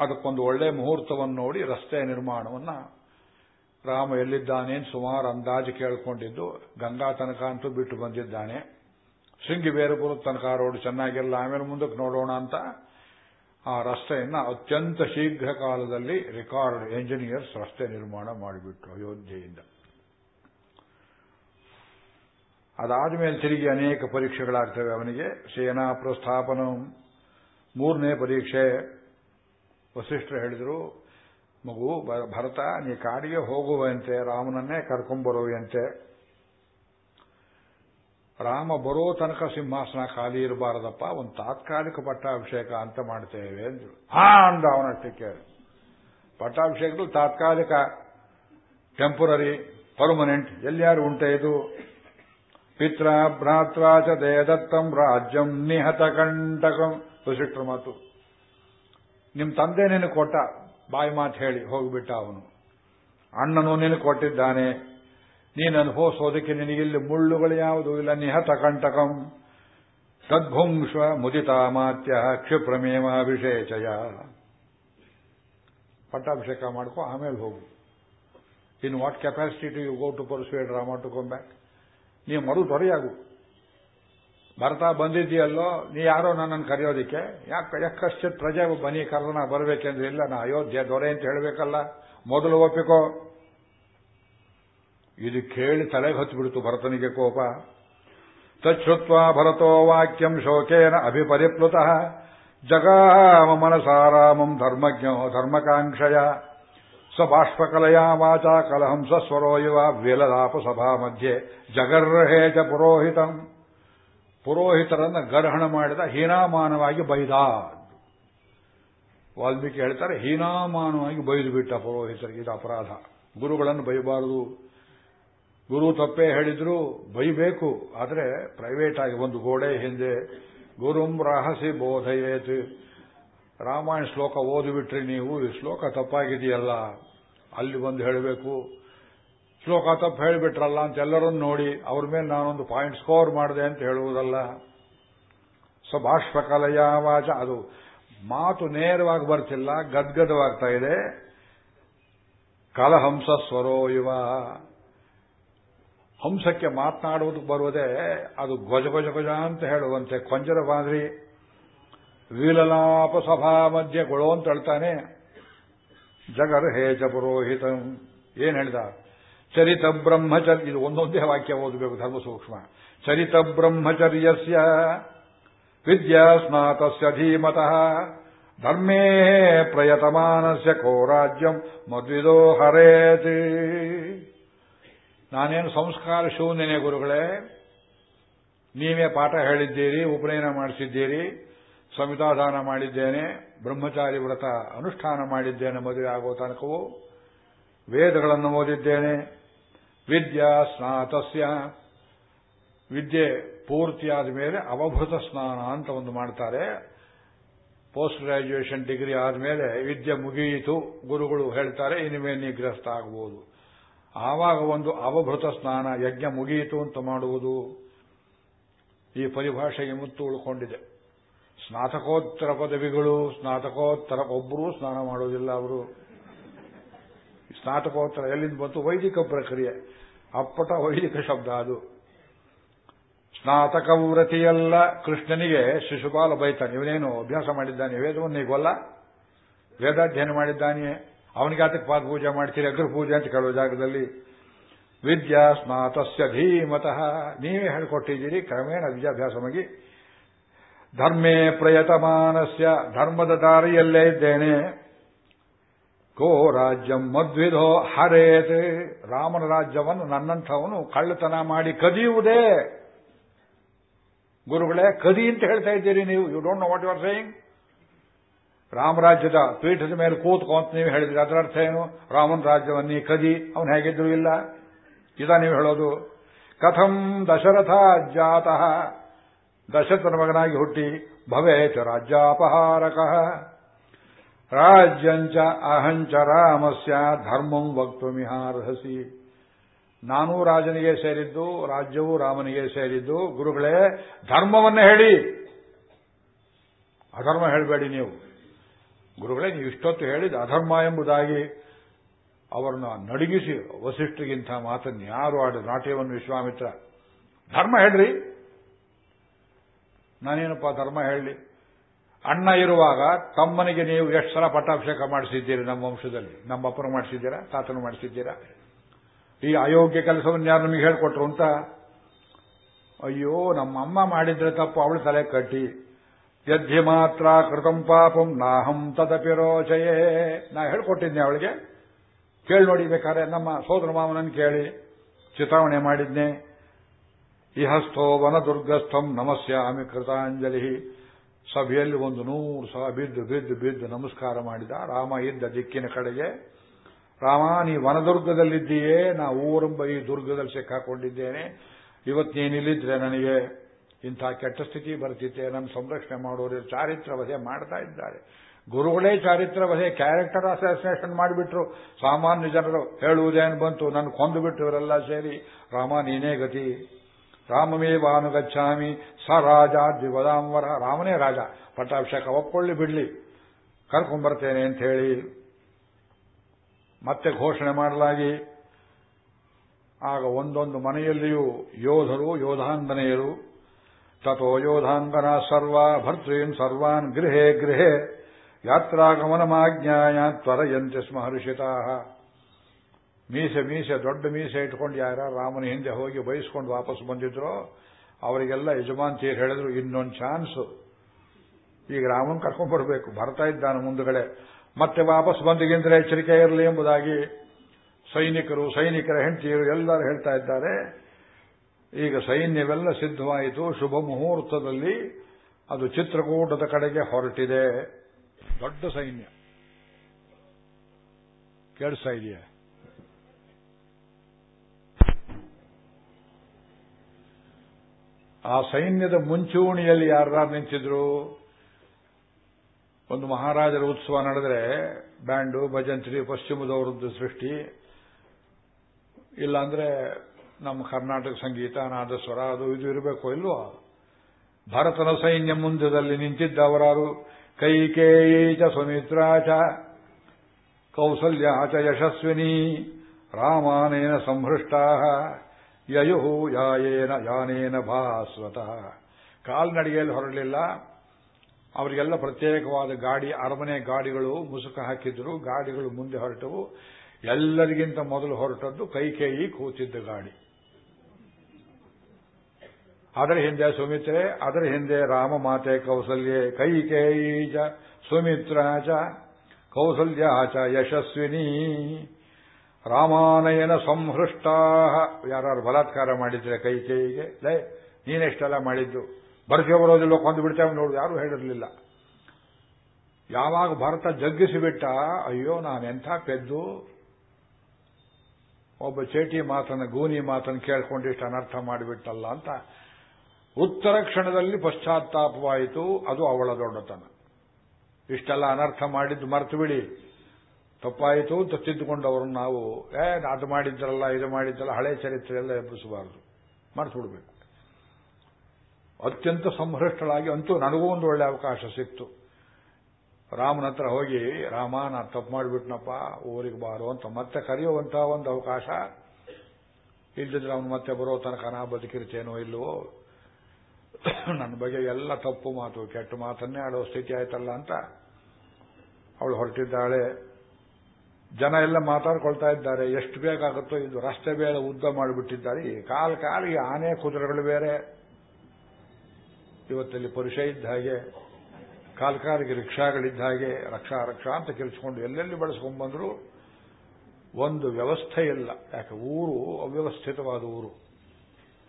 ಅದಕ್ಕೊಂದು ಒಳ್ಳೆ ಮುಹೂರ್ತವನ್ನು ನೋಡಿ ರಸ್ತೆ ನಿರ್ಮಾಣವನ್ನ. ರಾಮ ಎಲ್ಲಿದ್ದಾನೆ ಸುಮಾರು ಅಂದಾಜು ಕೇಳಿಕೊಂಡಿದ್ದು, ಗಂಗಾ ತನಕ ಅಂತೂ ಬಿಟ್ಟು ಬಂದಿದ್ದಾನೆ. ಶೃಂಗಿಬೇರುಪುರ ತನಕ ರೋಡ್ ಚೆನ್ನಾಗಿಲ್ಲ, ಆಮೇಲೆ ಮುಂದಕ್ಕೆ ನೋಡೋಣ ಅಂತ. ಆ ರಸ್ತೆಯನ್ನ ಅತ್ಯಂತ ಶೀಘ್ರ ಕಾಲದಲ್ಲಿ ರಿಕಾರ್ಡ್ ಎಂಜಿನಿಯರ್ಸ್ ರಸ್ತೆ ನಿರ್ಮಾಣ ಮಾಡಿಬಿಟ್ರು ಅಯೋಧ್ಯೆಯಿಂದ. ಅದಾದ ಮೇಲೆ ತಿರುಗಿ ಅನೇಕ ಪರೀಕ್ಷೆಗಳಾಗ್ತವೆ. ಅವನಿಗೆ ಸೇನಾ ಪ್ರಸ್ಥಾಪನ, ಮೂರನೇ ಪರೀಕ್ಷೆ. ವಸಿಷ್ಠರು ಹೇಳಿದರು, ಮಗು ಭರತ, ನೀ ಕಾಡಿಗೆ ಹೋಗುವಂತೆ, ರಾಮನನ್ನೇ ಕರ್ಕೊಂಬರುವಂತೆ ರಾಮ ಬರೋ ತನಕ ಸಿಂಹಾಸನ ಖಾಲಿ ಇರಬಾರದಪ್ಪ, ಒಂದು ತಾತ್ಕಾಲಿಕ ಪಟ್ಟಾಭಿಷೇಕ ಅಂತ ಮಾಡ್ತೇವೆ ಅಂದ್ರು. ಹಾ ಅಂದ ಅವನಷ್ಟಕ್ಕೆ ಪಟ್ಟಾಭಿಷೇಕದಲ್ಲಿ ತಾತ್ಕಾಲಿಕ ಟೆಂಪರರಿ ಪರ್ಮನೆಂಟ್ ಎಲ್ಲಿಯಾರು ಉಂಟೆ ಇದು? ಪಿತ್ರ ಭ್ರಾತ್ರ ಚ ರಾಜ್ಯಂ ನಿಹತ ಕಂಟಕಂ. ವಸಿಷ್ಠರ ಮಾತು. ನಿಮ್ ತಂದೆ ನಿನಗೆ ಕೊಟ್ಟ ಬಾಯಿ ಮಾತು ಹೇಳಿ, ಹೋಗ್ಬಿಟ್ಟ ಅವನು. ಅಣ್ಣನು ನಿನಗೆ ಕೊಟ್ಟಿದ್ದಾನೆ ನೀನು ಅನುಭವಿಸೋದಕ್ಕೆ ನಿನಗಿಲ್ಲಿ ಮುಳ್ಳುಗಳು ಯಾವುದು ಇಲ್ಲ, ನಿಹತ ಕಂಟಕಂ. ತದ್ಭುಂಶ್ವ ಮುದಿತಾಮಾತ್ಯ ಅಭಿಷೇಚಯ. ಪಟ್ಟಾಭಿಷೇಕ ಮಾಡ್ಕೋ, ಆಮೇಲೆ ಹೋಗು. In what capacity to you go to persuade Rama to come back ನೀವು ಮರು ದೊರೆಯಾಗು. ಬರ್ತಾ ಬಂದಿದ್ದೀಯಲ್ಲೋ, ನೀ ಯಾರೋ ನನ್ನನ್ನು ಕರೆಯೋದಿಕ್ಕೆ? ಯಾಕೆ ಯಾಕಷ್ಟು ಪ್ರಜೆ ಬನಿ ಕರ್ನ ಬರಬೇಕೆಂದ್ರೆ ಇಲ್ಲ, ನಾ ಅಯೋಧ್ಯೆ ದೊರೆ ಅಂತ ಹೇಳಬೇಕಲ್ಲ. ಮೊದಲು ಒಪ್ಪಿಕೋ. ಇದು ಕೇಳಿ ತಲೆಗೆ ಹತ್ತಿಬಿಡ್ತು ಭರತನಿಗೆ ಕೋಪ. ತಚ್ಛುತ್ವ ಭರತೋ ವಾಕ್ಯಂ ಶೋಕೇನ ಅಭಿಪರಿಪ್ಲುತ. ಜಗಾಮ ಮನಸಾರಾಮಂ ಧರ್ಮಜ್ಞೋ ಧರ್ಮಕಾಂಕ್ಷಯ. ಸ ಬಾಷ್ಪಕಲಯ ವಾಚ ಕಲಹಂಸ ಸ್ವರೋ ಇವ ಸಭಾ ಮಧ್ಯೆ ಜಗರ್ಹೇ ಚ ಪುರೋಹಿತಂ. ಪುರೋಹಿತರನ್ನು ಗರ್ಹಣ ಮಾಡಿದ ಹೀನಾಮಾನವಾಗಿ ಬೈದ. ವಾಲ್ಮೀಕಿ ಹೇಳ್ತಾರೆ, ಹೀನಾಮಾನವಾಗಿ ಬೈದು ಬಿಟ್ಟ ಪುರೋಹಿತರಿಗೆ ಇದು ಅಪರಾಧ. ಗುರುಗಳನ್ನು ಬೈಬಾರದು. ಗುರು ತಪ್ಪೇ ಹೇಳಿದ್ರು, ಬೈಬೇಕು. ಆದರೆ ಪ್ರೈವೇಟ್ ಆಗಿ ಒಂದು ಗೋಡೆ ಹಿಂದೆ, ಗುರುಂ ರಹಸಿ ಬೋಧಯೇತ್. ರಾಮಾಯಣ ಶ್ಲೋಕ ಓದಿಬಿಟ್ರಿ ನೀವು, ಈ ಶ್ಲೋಕ ತಪ್ಪಾಗಿದೆಯಲ್ಲ. ಅಲ್ಲಿ ಬಂದು ಹೇಳಬೇಕು. ಶ್ಲೋಕ ತಪ್ಪು ಹೇಳಿಬಿಟ್ರಲ್ಲ ಅಂತ ಎಲ್ಲರನ್ನು ನೋಡಿ, ಅವ್ರ ಮೇಲೆ ನಾನೊಂದು ಪಾಯಿಂಟ್ ಸ್ಕೋರ್ ಮಾಡಿದೆ ಅಂತ ಹೇಳುವುದಲ್ಲ. ಸ್ವಭಾಷ್ಪಕಲಯ ವಾಚ, ಅದು ಮಾತು ನೇರವಾಗಿ ಬರ್ತಿಲ್ಲ, ಗದ್ಗದವಾಗ್ತಾ ಇದೆ. ಕಲಹಂಸ ಸ್ವರೋ ಇವ. ಹಂಸಕ್ಕೆ ಮಾತನಾಡುವುದಕ್ಕೆ ಬರುವುದೇ ಅದು ಗೊಜ ಗೊಜ ಗೊಜ ಅಂತ ಹೇಳುವಂತೆ ಕೊಂಜರ ಮಾದರಿ. ವೀಲಲಾಪ ಸಭಾ ಮಧ್ಯೆ ಗೊಳೋ ಅಂತ ಹೇಳ್ತಾನೆ. ಜಗರ್ ಹೇಜ ಪುರೋಹಿತ ಏನ್ ಹೇಳಿದ? ಚರಿತ ಬ್ರಹ್ಮಚರ್ಯ ಇದು ಒಂದೊಂದೇ ವಾಕ್ಯ ಓದಬೇಕು ಧರ್ಮ ಸೂಕ್ಷ್ಮ ಚರಿತ ಬ್ರಹ್ಮಚರ್ಯಸ್ಯ ವಿದ್ಯಾ ಸ್ನಾತಸ್ಯ ಧೀಮತಃ. ಧರ್ಮೇ ಪ್ರಯತಮಾನಸ್ಯ ಕೋ ರಾಜ್ಯಂ ಮದ್ವಿದೋ ಹರೇತ್. ನಾನೇನು ಸಂಸ್ಕಾರ ಶೂನ್ಯನೇ ಗುರುಗಳೇ? ನೀವೇ ಪಾಠ ಹೇಳಿದ್ದೀರಿ, ಉಪನಯನ ಮಾಡಿಸಿದ್ದೀರಿ ಸಂವಿಧಾನ ಮಾಡಿದ್ದೇನೆ. ಬ್ರಹ್ಮಚಾರಿ ವ್ರತ ಅನುಷ್ಠಾನ ಮಾಡಿದ್ದೇನೆ ಮದುವೆ ಆಗೋ ತನಕವೂ, ವೇದಗಳನ್ನು ಓದಿದ್ದೇನೆ, ವಿದ್ಯಾ ಸ್ನಾತಸ್ಯ, ವಿದ್ಯೆ ಪೂರ್ತಿಯಾದ ಮೇಲೆ ಅವಭೃತ ಸ್ನಾನ ಅಂತ ಒಂದು ಮಾಡ್ತಾರೆ. ಪೋಸ್ಟ್ ಗ್ರಾಜ್ಯುಯೇಷನ್ ಡಿಗ್ರಿ ಆದಮೇಲೆ ವಿದ್ಯೆ ಮುಗಿಯಿತು ಗುರುಗಳು ಹೇಳ್ತಾರೆ ಇನಿಮೇಲೆ ನಿಗ್ರಸ್ತ ಆಗಬಹುದು ಆವಾಗ ಒಂದು ಅವಭೃತ ಸ್ನಾನ, ಯಜ್ಞ ಮುಗಿಯಿತು ಅಂತ ಮಾಡುವುದು ಈ ಪರಿಭಾಷೆಗೆ ಮುತ್ತು ಉಳ್ಕೊಂಡಿದೆ ಸ್ನಾತಕೋತ್ತರ ಪದವಿಗಳು, ಸ್ನಾತಕೋತ್ತರ ಒಬ್ಬರೂ ಸ್ನಾನ ಮಾಡೋದಿಲ್ಲ ಅವರು. ಸ್ನಾತಕೋತ್ತರ ಎಲ್ಲಿಂದ ಬಂತು? ವೈದಿಕ ಪ್ರಕ್ರಿಯೆ. ಅಪ್ಪಟ ವೈದಿಕ ಶಬ್ದ ಅದು. ಸ್ನಾತಕ ವ್ರತಿಯಲ್ಲ ಕೃಷ್ಣನಿಗೆ ಶಿಶುಪಾಲ ಬೈತಾನೆ. ಇವನೇನು ಅಭ್ಯಾಸ ಮಾಡಿದ್ದಾನೆ? ವೇದವನ್ನು ಈಗೊಲ್ಲ ವೇದಾಧ್ಯಯನ ಮಾಡಿದ್ದಾನೆ ಅವನಿಗೆ ಆತಕ್ಕೆ ಪಾದ ಪೂಜೆ ಮಾಡ್ತೀರಿ ಅಗ್ರ ಪೂಜೆ ಅಂತ ಕೇಳೋ ಜಾಗದಲ್ಲಿ. ವಿದ್ಯಾ ಸ್ನಾತಸ್ಯ ಧೀಮತಃ. ನೀವೇ ಹೇಳಿಕೊಟ್ಟಿದ್ದೀರಿ, ಕ್ರಮೇಣ ವಿದ್ಯಾಭ್ಯಾಸವಾಗಿ ಧರ್ಮೇ ಪ್ರಯತಮಾನಸ್ಯ ಧರ್ಮದ ದಾರಿಯಲ್ಲೇ ಇದ್ದೇನೆ. ಕೋ ರಾಜ್ಯಂ ಮದ್ವಿಧೋ ಹರೇತ್. ರಾಮನ ರಾಜ್ಯವನ್ನು ನನ್ನಂಥವನು ಕಳ್ಳತನ ಮಾಡಿ ಕದಿಯುವುದೇ. ಗುರುಗಳೇ, ಕದಿ ಅಂತ ಹೇಳ್ತಾ ಇದ್ದೀರಿ ನೀವು. You don't know what you are saying ರಾಮರಾಜ್ಯದ ಪೀಠದ ಮೇಲೆ ಕೂತ್ಕೊ ಅಂತ ನೀವು ಹೇಳಿದ್ರಿ ಅದರ ಅರ್ಥ ಏನು? ರಾಮನ ರಾಜ್ಯವನ್ನೇ ಕದಿ. ಅವನು ಹೇಗಿದ್ರು ಇಲ್ಲ. ಇದ ನೀವು ಹೇಳೋದು. ಕಥಂ ದಶರಥ ಜಾತಃ. ದಶರಥನ ಮಗನಾಗಿ ಹುಟ್ಟಿ ಭವೇತ್ ರಾಜ್ಯಾಪಹಾರಕ. ರಾಜ್ಯಂಚ ಅಹಂಚ ರಾಮಸ್ಯ ಧರ್ಮಂ ವಕ್ತುಮಿಹಾರ್ಹಸಿ. ನಾನೂ ರಾಜನಿಗೆ ಸೇರಿದ್ದು, ರಾಜ್ಯವೂ ರಾಮನಿಗೆ ಸೇರಿದ್ದು. ಗುರುಗಳೇ, ಧರ್ಮವನ್ನು ಹೇಳಿ. ಅಧರ್ಮ ಹೇಳಬೇಡಿ ನೀವು. ಗುರುಗಳೇ, ನೀವು ಇಷ್ಟೊತ್ತು ಹೇಳಿದ ಅಧರ್ಮ ಎಂಬುದಾಗಿ ಅವರನ್ನು ನಡುಗಿಸಿ ವಸಿಷ್ಠಿಗಿಂತ ಮಾತನ್ನು ಯಾರು ಆಡ ನಾಟ್ಯವನ್ನು ವಿಶ್ವಾಮಿತ್ರ. ಧರ್ಮ ಹೇಳ್ರಿ. ನಾನೇನಪ್ಪ ಧರ್ಮ ಹೇಳಿ? ಅಣ್ಣ ಇರುವಾಗ ತಮ್ಮನಿಗೆ ನೀವು ಎಷ್ಟು ಸಲ ಪಟ್ಟಾಭಿಷೇಕ ಮಾಡಿಸಿದ್ದೀರಿ ನಮ್ಮ ವಂಶದಲ್ಲಿ? ನಮ್ಮ ಅಪ್ಪನ ಮಾಡಿಸಿದ್ದೀರಾ? ತಾತನು ಮಾಡಿಸಿದ್ದೀರಾ? ಈ ಅಯೋಗ್ಯ ಕೆಲಸವನ್ನು ಯಾರು ನಿಮಗೆ ಹೇಳ್ಕೊಟ್ರು ಅಂತ? ಅಯ್ಯೋ, ನಮ್ಮ ಅಮ್ಮ ಮಾಡಿದ್ರೆ ತಪ್ಪು, ಅವಳು ತಲೆ ಕಟ್ಟಿ. ಯದ್ಯ ಮಾತ್ರ ಕೃತಂ ಪಾಪಂ ನಾಹಂ ತದಪಿ ರೋಚಯೇ. ನಾ ಹೇಳ್ಕೊಟ್ಟಿದ್ದೆ ಅವಳಿಗೆ. ಕೇಳಿ ನೋಡಿ ಬೇಕಾದ್ರೆ ನಮ್ಮ ಸೋದರ ಮಾವನನ್ನು ಕೇಳಿ. ಚಿತಾವಣೆ ಮಾಡಿದ್ನೆ. ಇಹಸ್ಥೋ ವನದುರ್ಗಸ್ಥಂ ನಮಸ್ಯಾಮಿ ಕೃತಾಂಜಲಿ. ಸಭೆಯಲ್ಲಿ ಒಂದು ನೂರು ಸಲ ಬಿದ್ದು ಬಿದ್ದು ಬಿದ್ದು ನಮಸ್ಕಾರ ಮಾಡಿದ ರಾಮ ಇದ್ದ ದಿಕ್ಕಿನ ಕಡೆಗೆ, ರಾಮ, ನೀ ವನದುರ್ಗದಲ್ಲಿದ್ದೀಯೇ? ನಾ ಊರಂಬ ಈ ದುರ್ಗದಲ್ಲಿ ಸಿಕ್ಕಾಕೊಂಡಿದ್ದೇನೆ. ಇವತ್ತೇನಿಲ್ಲಿದ್ರೆ ನನಗೆ? ಇಂಥ ಕೆಟ್ಟ ಸ್ಥಿತಿ ಬರ್ತಿತ್ತೆ. ನನ್ನ ಸಂರಕ್ಷಣೆ ಮಾಡೋರು ಚಾರಿತ್ರ ವಧೆ ಮಾಡ್ತಾ ಇದ್ದಾರೆ. ಗುರುಗಳೇ ಚಾರಿತ್ರ ವಧೆ ಕ್ಯಾರೆಕ್ಟರ್ ಅಸೋಸಿಯೇಷನ್ ಮಾಡಿಬಿಟ್ರು. ಸಾಮಾನ್ಯ ಜನರು ಹೇಳುವುದೇನು ಬಂತು? ನನ್ನ ಕೊಂದು ಬಿಟ್ಟು ಇವರೆಲ್ಲ ಸೇರಿ, ರಾಮ, ನೀನೇ ಗತಿ. ರಾಮಮೇವಾನುಗಚ್ಚಾಮಿ ಸ ರಾಜ ದ್ವಿಗದಾಂಬರ ರಾಮನೇ ರಾಜ. ಪಟ್ಟಾಭಿಷೇಕ ಒಪ್ಕೊಳ್ಳಿ ಬಿಡ್ಲಿ. ಕರ್ಕೊಂಡ್ಬರ್ತೇನೆ ಅಂತ ಹೇಳಿ ಮತ್ತೆ ಘೋಷಣೆ ಮಾಡಲಾಗಿ ಆಗ ಒಂದೊಂದು ಮನೆಯಲ್ಲಿಯೂ ಯೋಧರು, ಯೋಧಾಂಗನೆಯರು, ತಥೋ ಯೋಧಾಂಗನ ಸರ್ವ, ಭರ್ತೃನ್ ಸರ್ವಾನ್ ಗೃಹೇ ಗೃಹೇ, ಯಾತ್ರಾಗಮನಮಾಜ್ಞಾಯ ತ್ವರಯಂತೆ ಸ್ಮ ಮೀಸೆ ಮೀಸೆ, ದೊಡ್ಡ ಮೀಸೆ ಇಟ್ಕೊಂಡು ಯಾರ ರಾಮನ ಹಿಂದೆ ಹೋಗಿ ಬಯಸ್ಕೊಂಡು ವಾಪಸ್ ಬಂದಿದ್ರು ಅವರಿಗೆಲ್ಲ ಯಜಮಾನ್ತಿಯರು ಹೇಳಿದ್ರು, ಇನ್ನೊಂದು ಚಾನ್ಸ್. ಈಗ ರಾಮನ್ ಕರ್ಕೊಂಡ್ ಬರಬೇಕು, ಬರ್ತಾ ಇದ್ದಾನೆ ಮುಂದುಗಡೆ. ಮತ್ತೆ ವಾಪಸ್ ಬಂದಿಗಿಂದ್ರೆ ಎಚ್ಚರಿಕೆ ಇರಲಿ ಎಂಬುದಾಗಿ ಸೈನಿಕರು, ಸೈನಿಕರ ಹೆಂಡತಿಯರು ಎಲ್ಲರೂ ಹೇಳ್ತಾ ಇದ್ದಾರೆ. ಈಗ ಸೈನ್ಯವೆಲ್ಲ ಸಿದ್ಧವಾಯಿತು, ಶುಭ ಮುಹೂರ್ತದಲ್ಲಿ ಅದು ಚಿತ್ರಕೂಟದ ಕಡೆಗೆ ಹೊರಟಿದೆ. ದೊಡ್ಡ ಸೈನ್ಯ. ಕೇಳಿಸ್ತಾ ಇದೆಯಾ? ಆ ಸೈನ್ಯದ ಮುಂಚೂಣಿಯಲ್ಲಿ ಯಾರು ನಿಂತಿದ್ರು? ಒಂದು ಮಹಾರಾಜರ ಉತ್ಸವ ನಡೆದ್ರೆ ಬ್ಯಾಂಡು, ಭಜಂತ್ರಿ, ಪಶ್ಚಿಮದವರದ್ದು ಸೃಷ್ಟಿ. ಇಲ್ಲಾಂದ್ರೆ ನಮ್ಮ ಕರ್ನಾಟಕ ಸಂಗೀತ, ನಾದಸ್ವರ, ಅದು ಇದು ಇರಬೇಕು ಇಲ್ವೋ? ಭರತನ ಸೈನ್ಯ ಮುಂದದಲ್ಲಿ ನಿಂತಿದ್ದವರಾರು ಕೈಕೇಯೀಚ ಸುಮಿತ್ರಾಚ, ಕೌಸಲ್ಯಾಚ ಯಶಸ್ವಿನಿ ರಾಮಾನೇನ ಸಂಹೃಷ್ಟಾ ಯಯು ಯಾಯೇನ ಯಾನೇನ ಭಾಸ್ವತಃ. ಕಾಲ್ನಡಿಗೆಯಲ್ಲಿ ಹೊರಡಲಿಲ್ಲ. ಅವರಿಗೆಲ್ಲ ಪ್ರತ್ಯೇಕವಾದ ಗಾಡಿ, ಅರಮನೆ ಗಾಡಿಗಳು ಮುಸುಕ ಹಾಕಿದ್ರು. ಗಾಡಿಗಳು ಮುಂದೆ ಹೊರಟವು. ಎಲ್ಲರಿಗಿಂತ ಮೊದಲು ಹೊರಟದ್ದು ಕೈಕೇಯಿ ಕೂತಿದ್ದ ಗಾಡಿ. ಅದರ ಹಿಂದೆ ಸುಮಿತ್ರೆ, ಅದರ ಹಿಂದೆ ರಾಮ ಮಾತೆ ಕೌಸಲ್ಯೆ ಕೈಕೇಯಿ ಚ ಸುಮಿತ್ರ ಚ ಕೌಸಲ್ಯ ಚ ಯಶಸ್ವಿನಿ. ರಾಮಾನಯನ ಸಂಹೃಷ್ಟ ಯಾರು ಬಲಾತ್ಕಾರ ಮಾಡಿದ್ರೆ ಕೈ ಕೈಗೆ, ಲೈ, ನೀನೆಷ್ಟೆಲ್ಲ ಮಾಡಿದ್ದು? ಬರ್ಕೆ ಬರೋದಿಲ್ಲ ಕೊಂದು ಬಿಡ್ತೇವೆ ನೋಡು, ಯಾರು ಹೇಳಿರಲಿಲ್ಲ. ಯಾವಾಗ ಭರತ ಜಗ್ಗಿಸಿಬಿಟ್ಟ, ಅಯ್ಯೋ ನಾನೆಂಥ ಪೆದ್ದು. ಒಬ್ಬ ಚೇಟಿ ಮಾತನ್ನ ಗೂನಿ ಮಾತನ್ನು ಕೇಳ್ಕೊಂಡಿಷ್ಟು ಅನರ್ಥ ಮಾಡಿಬಿಟ್ಟಲ್ಲ ಅಂತ. ಉತ್ತರ ಕ್ಷಣದಲ್ಲಿ ಪಶ್ಚಾತ್ತಾಪವಾಯಿತು, ಅದು ಅವಳ ದೊಡ್ಡತನ. ಇಷ್ಟೆಲ್ಲ ಅನರ್ಥ ಮಾಡಿದ್ದು ಮರ್ತು ಬಿಡಿ. ತಪ್ಪಾಯಿತು ಅಂತ ತಿದ್ದುಕೊಂಡವರನ್ನು ನಾವು, ಏ, ಅದು ಮಾಡಿದ್ರಲ್ಲ ಇದು ಮಾಡಿದ್ರಲ್ಲ ಹಳೆ ಚರಿತ್ರೆ ಎಲ್ಲ ಎಬ್ಬಿಸಬಾರದು. ಮಾಡಿಸ್ಬಿಡ್ಬೇಕು ಅತ್ಯಂತ ಸಂಹೃಷ್ಟಳಾಗಿ ಅಂತೂ ನನಗೂ ಒಂದು ಒಳ್ಳೆ ಅವಕಾಶ ಸಿಕ್ತು. ರಾಮನ ಹತ್ರ ಹೋಗಿ, ರಾಮ, ನಾನು ತಪ್ಪು ಮಾಡಿಬಿಟ್ನಪ್ಪ, ಊರಿಗೆ ಬಾರೋ ಅಂತ ಮತ್ತೆ ಕರೆಯುವಂತಹ ಒಂದು ಅವಕಾಶ. ಇಲ್ಲದಿದ್ರೆ ಅವನು ಮತ್ತೆ ಬರೋ ತನಕ ನಾ ಬದುಕಿರ್ತೇನೋ ಇಲ್ಲವೋ ನನ್ನ ಬಗ್ಗೆ ಎಲ್ಲ ತಪ್ಪು ಮಾತು, ಕೆಟ್ಟ ಮಾತನ್ನೇ ಆಡೋ ಸ್ಥಿತಿ ಆಯ್ತಲ್ಲ ಅಂತ ಅವಳು ಹೊರಟಿದ್ದಾಳೆ. ಜನ ಎಲ್ಲ ಮಾತಾಡ್ಕೊಳ್ತಾ ಇದ್ದಾರೆ, ಎಷ್ಟು ಬೇಕಾಗುತ್ತೋ ಇದು ರಸ್ತೆ ಬೇಳೆ ಉದ್ದ ಮಾಡಿಬಿಟ್ಟಿದ್ದಾರೆ. ಕಾಲ್ ಕಾಲಿಗೆ ಆನೆ ಕುದುರೆಗಳು ಬೇರೆ. ಇವತ್ತಲ್ಲಿ ಪುರುಷ ಇದ್ದ ಹಾಗೆ, ಕಾಲ್ ಕಾಲಿಗೆ ರಿಕ್ಷಾಗಳಿದ್ದ ಹಾಗೆ, ರಕ್ಷಾ ರಕ್ಷಾ ಅಂತ ಕಿರಿಸಿಕೊಂಡು ಎಲ್ಲೆಲ್ಲಿ ಬಳಸ್ಕೊಂಡ್ಬಂದ್ರು ಒಂದು ವ್ಯವಸ್ಥೆ ಇಲ್ಲ. ಯಾಕೆ, ಊರು ಅವ್ಯವಸ್ಥಿತವಾದ ಊರು.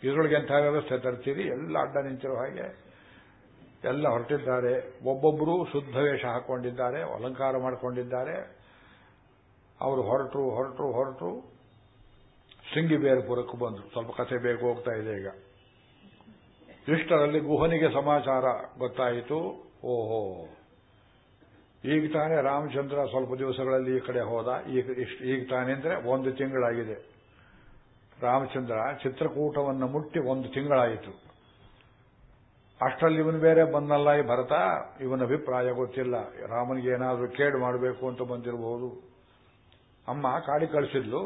ಇದರೊಳಗೆ ಎಂಥ ವ್ಯವಸ್ಥೆ ತರ್ತೀರಿ? ಎಲ್ಲ ಅಡ್ಡ ನಿಂತಿರೋ ಹಾಗೆ. ಎಲ್ಲ ಹೊರಟಿದ್ದಾರೆ. ಒಬ್ಬೊಬ್ಬರು ಶುದ್ಧ ವೇಷ ಹಾಕೊಂಡಿದ್ದಾರೆ, ಅಲಂಕಾರ ಮಾಡಿಕೊಂಡಿದ್ದಾರೆ. ಅವರು ಹೊರಟರು ಹೊರಟರು ಹೊರಟರು. ಶೃಂಗಿಬೇರಪುರಕ್ಕೆ ಬಂದರು. ಸ್ವಲ್ಪ ಕಥೆ ಬೇಗ ಹೋಗ್ತಾ ಇದೆ ಈಗ. ಇಷ್ಟರಲ್ಲಿ ಗುಹನಿಗೆ ಸಮಾಚಾರ ಗೊತ್ತಾಯಿತು. ಓಹೋ. ಈಗ ತಾನೇ ರಾಮಚಂದ್ರ ಸ್ವಲ್ಪ ದಿವಸಗಳಲ್ಲಿ ಈ ಕಡೆ ಹೋದ. ಈಗ ಈಗ ತಾನೇ ಅಂದ್ರೆ ಒಂದು ತಿಂಗಳಾಗಿದೆ. ರಾಮಚಂದ್ರ ಚಿತ್ರಕೂಟವನ್ನು ಮುಟ್ಟಿ ಒಂದು ತಿಂಗಳಾಯಿತು. ಅಷ್ಟರಲ್ಲಿ ಇವನು ಬೇರೆ ಬಂದಲ್ಲ ಈ ಭರತ. ಇವನ ಅಭಿಪ್ರಾಯ ಗೊತ್ತಿಲ್ಲ. ರಾಮನಿಗೆ ಏನಾದರೂ ಕೇಡು ಮಾಡಬೇಕು ಅಂತ ಬಂದಿರಬಹುದು ಅಮ್ಮ ಕಾಡಿ ಕಳಿಸಿದ್ಲು.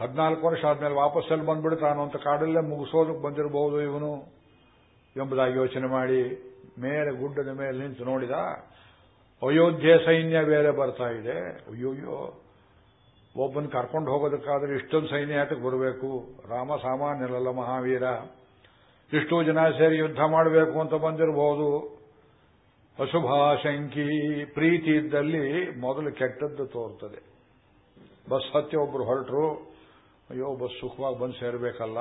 ಹದಿನಾಲ್ಕು ವರ್ಷ ಆದ್ಮೇಲೆ ವಾಪಸ್ಸಲ್ಲಿ ಬಂದ್ಬಿಡ್ತಾನೋ ಅಂತ ಕಾಡಲ್ಲೇ ಮುಗಿಸೋದಕ್ಕೆ ಬಂದಿರಬಹುದು ಇವನು ಎಂಬುದಾಗಿ ಯೋಚನೆ ಮಾಡಿ ಮೇಲೆ ಗುಡ್ಡದ ಮೇಲೆ ನಿಂತು ನೋಡಿದ, ಅಯೋಧ್ಯೆ ಸೈನ್ಯ ಬೇರೆ ಬರ್ತಾ ಇದೆ. ಅಯ್ಯೋಯ್ಯೋ, ಒಬ್ಬನ್ ಕರ್ಕೊಂಡು ಹೋಗೋದಕ್ಕಾದ್ರೆ ಇಷ್ಟೊಂದು ಸೈನ್ಯ ಆಟಕ್ಕೆ ಬರಬೇಕು? ರಾಮ ಸಾಮಾನ್ಯನಲ್ಲ ಮಹಾವೀರ. ಇಷ್ಟೋ ಜನ ಸೇರಿ ಯುದ್ಧ ಮಾಡಬೇಕು ಅಂತ ಬಂದಿರಬಹುದು ಅಶುಭಾಶಂಕಿ, ಪ್ರೀತಿ ಇದ್ದಲ್ಲಿ ಮೊದಲು ಕೆಟ್ಟದ್ದು ತೋರ್ತದೆ. ಬಸ್ ಹತ್ತಿ ಒಬ್ರು ಹೊರಟರು, ಅಯ್ಯೋ, ಬಸ್ ಸುಖವಾಗಿ ಬಂದು ಸೇರಬೇಕಲ್ಲ.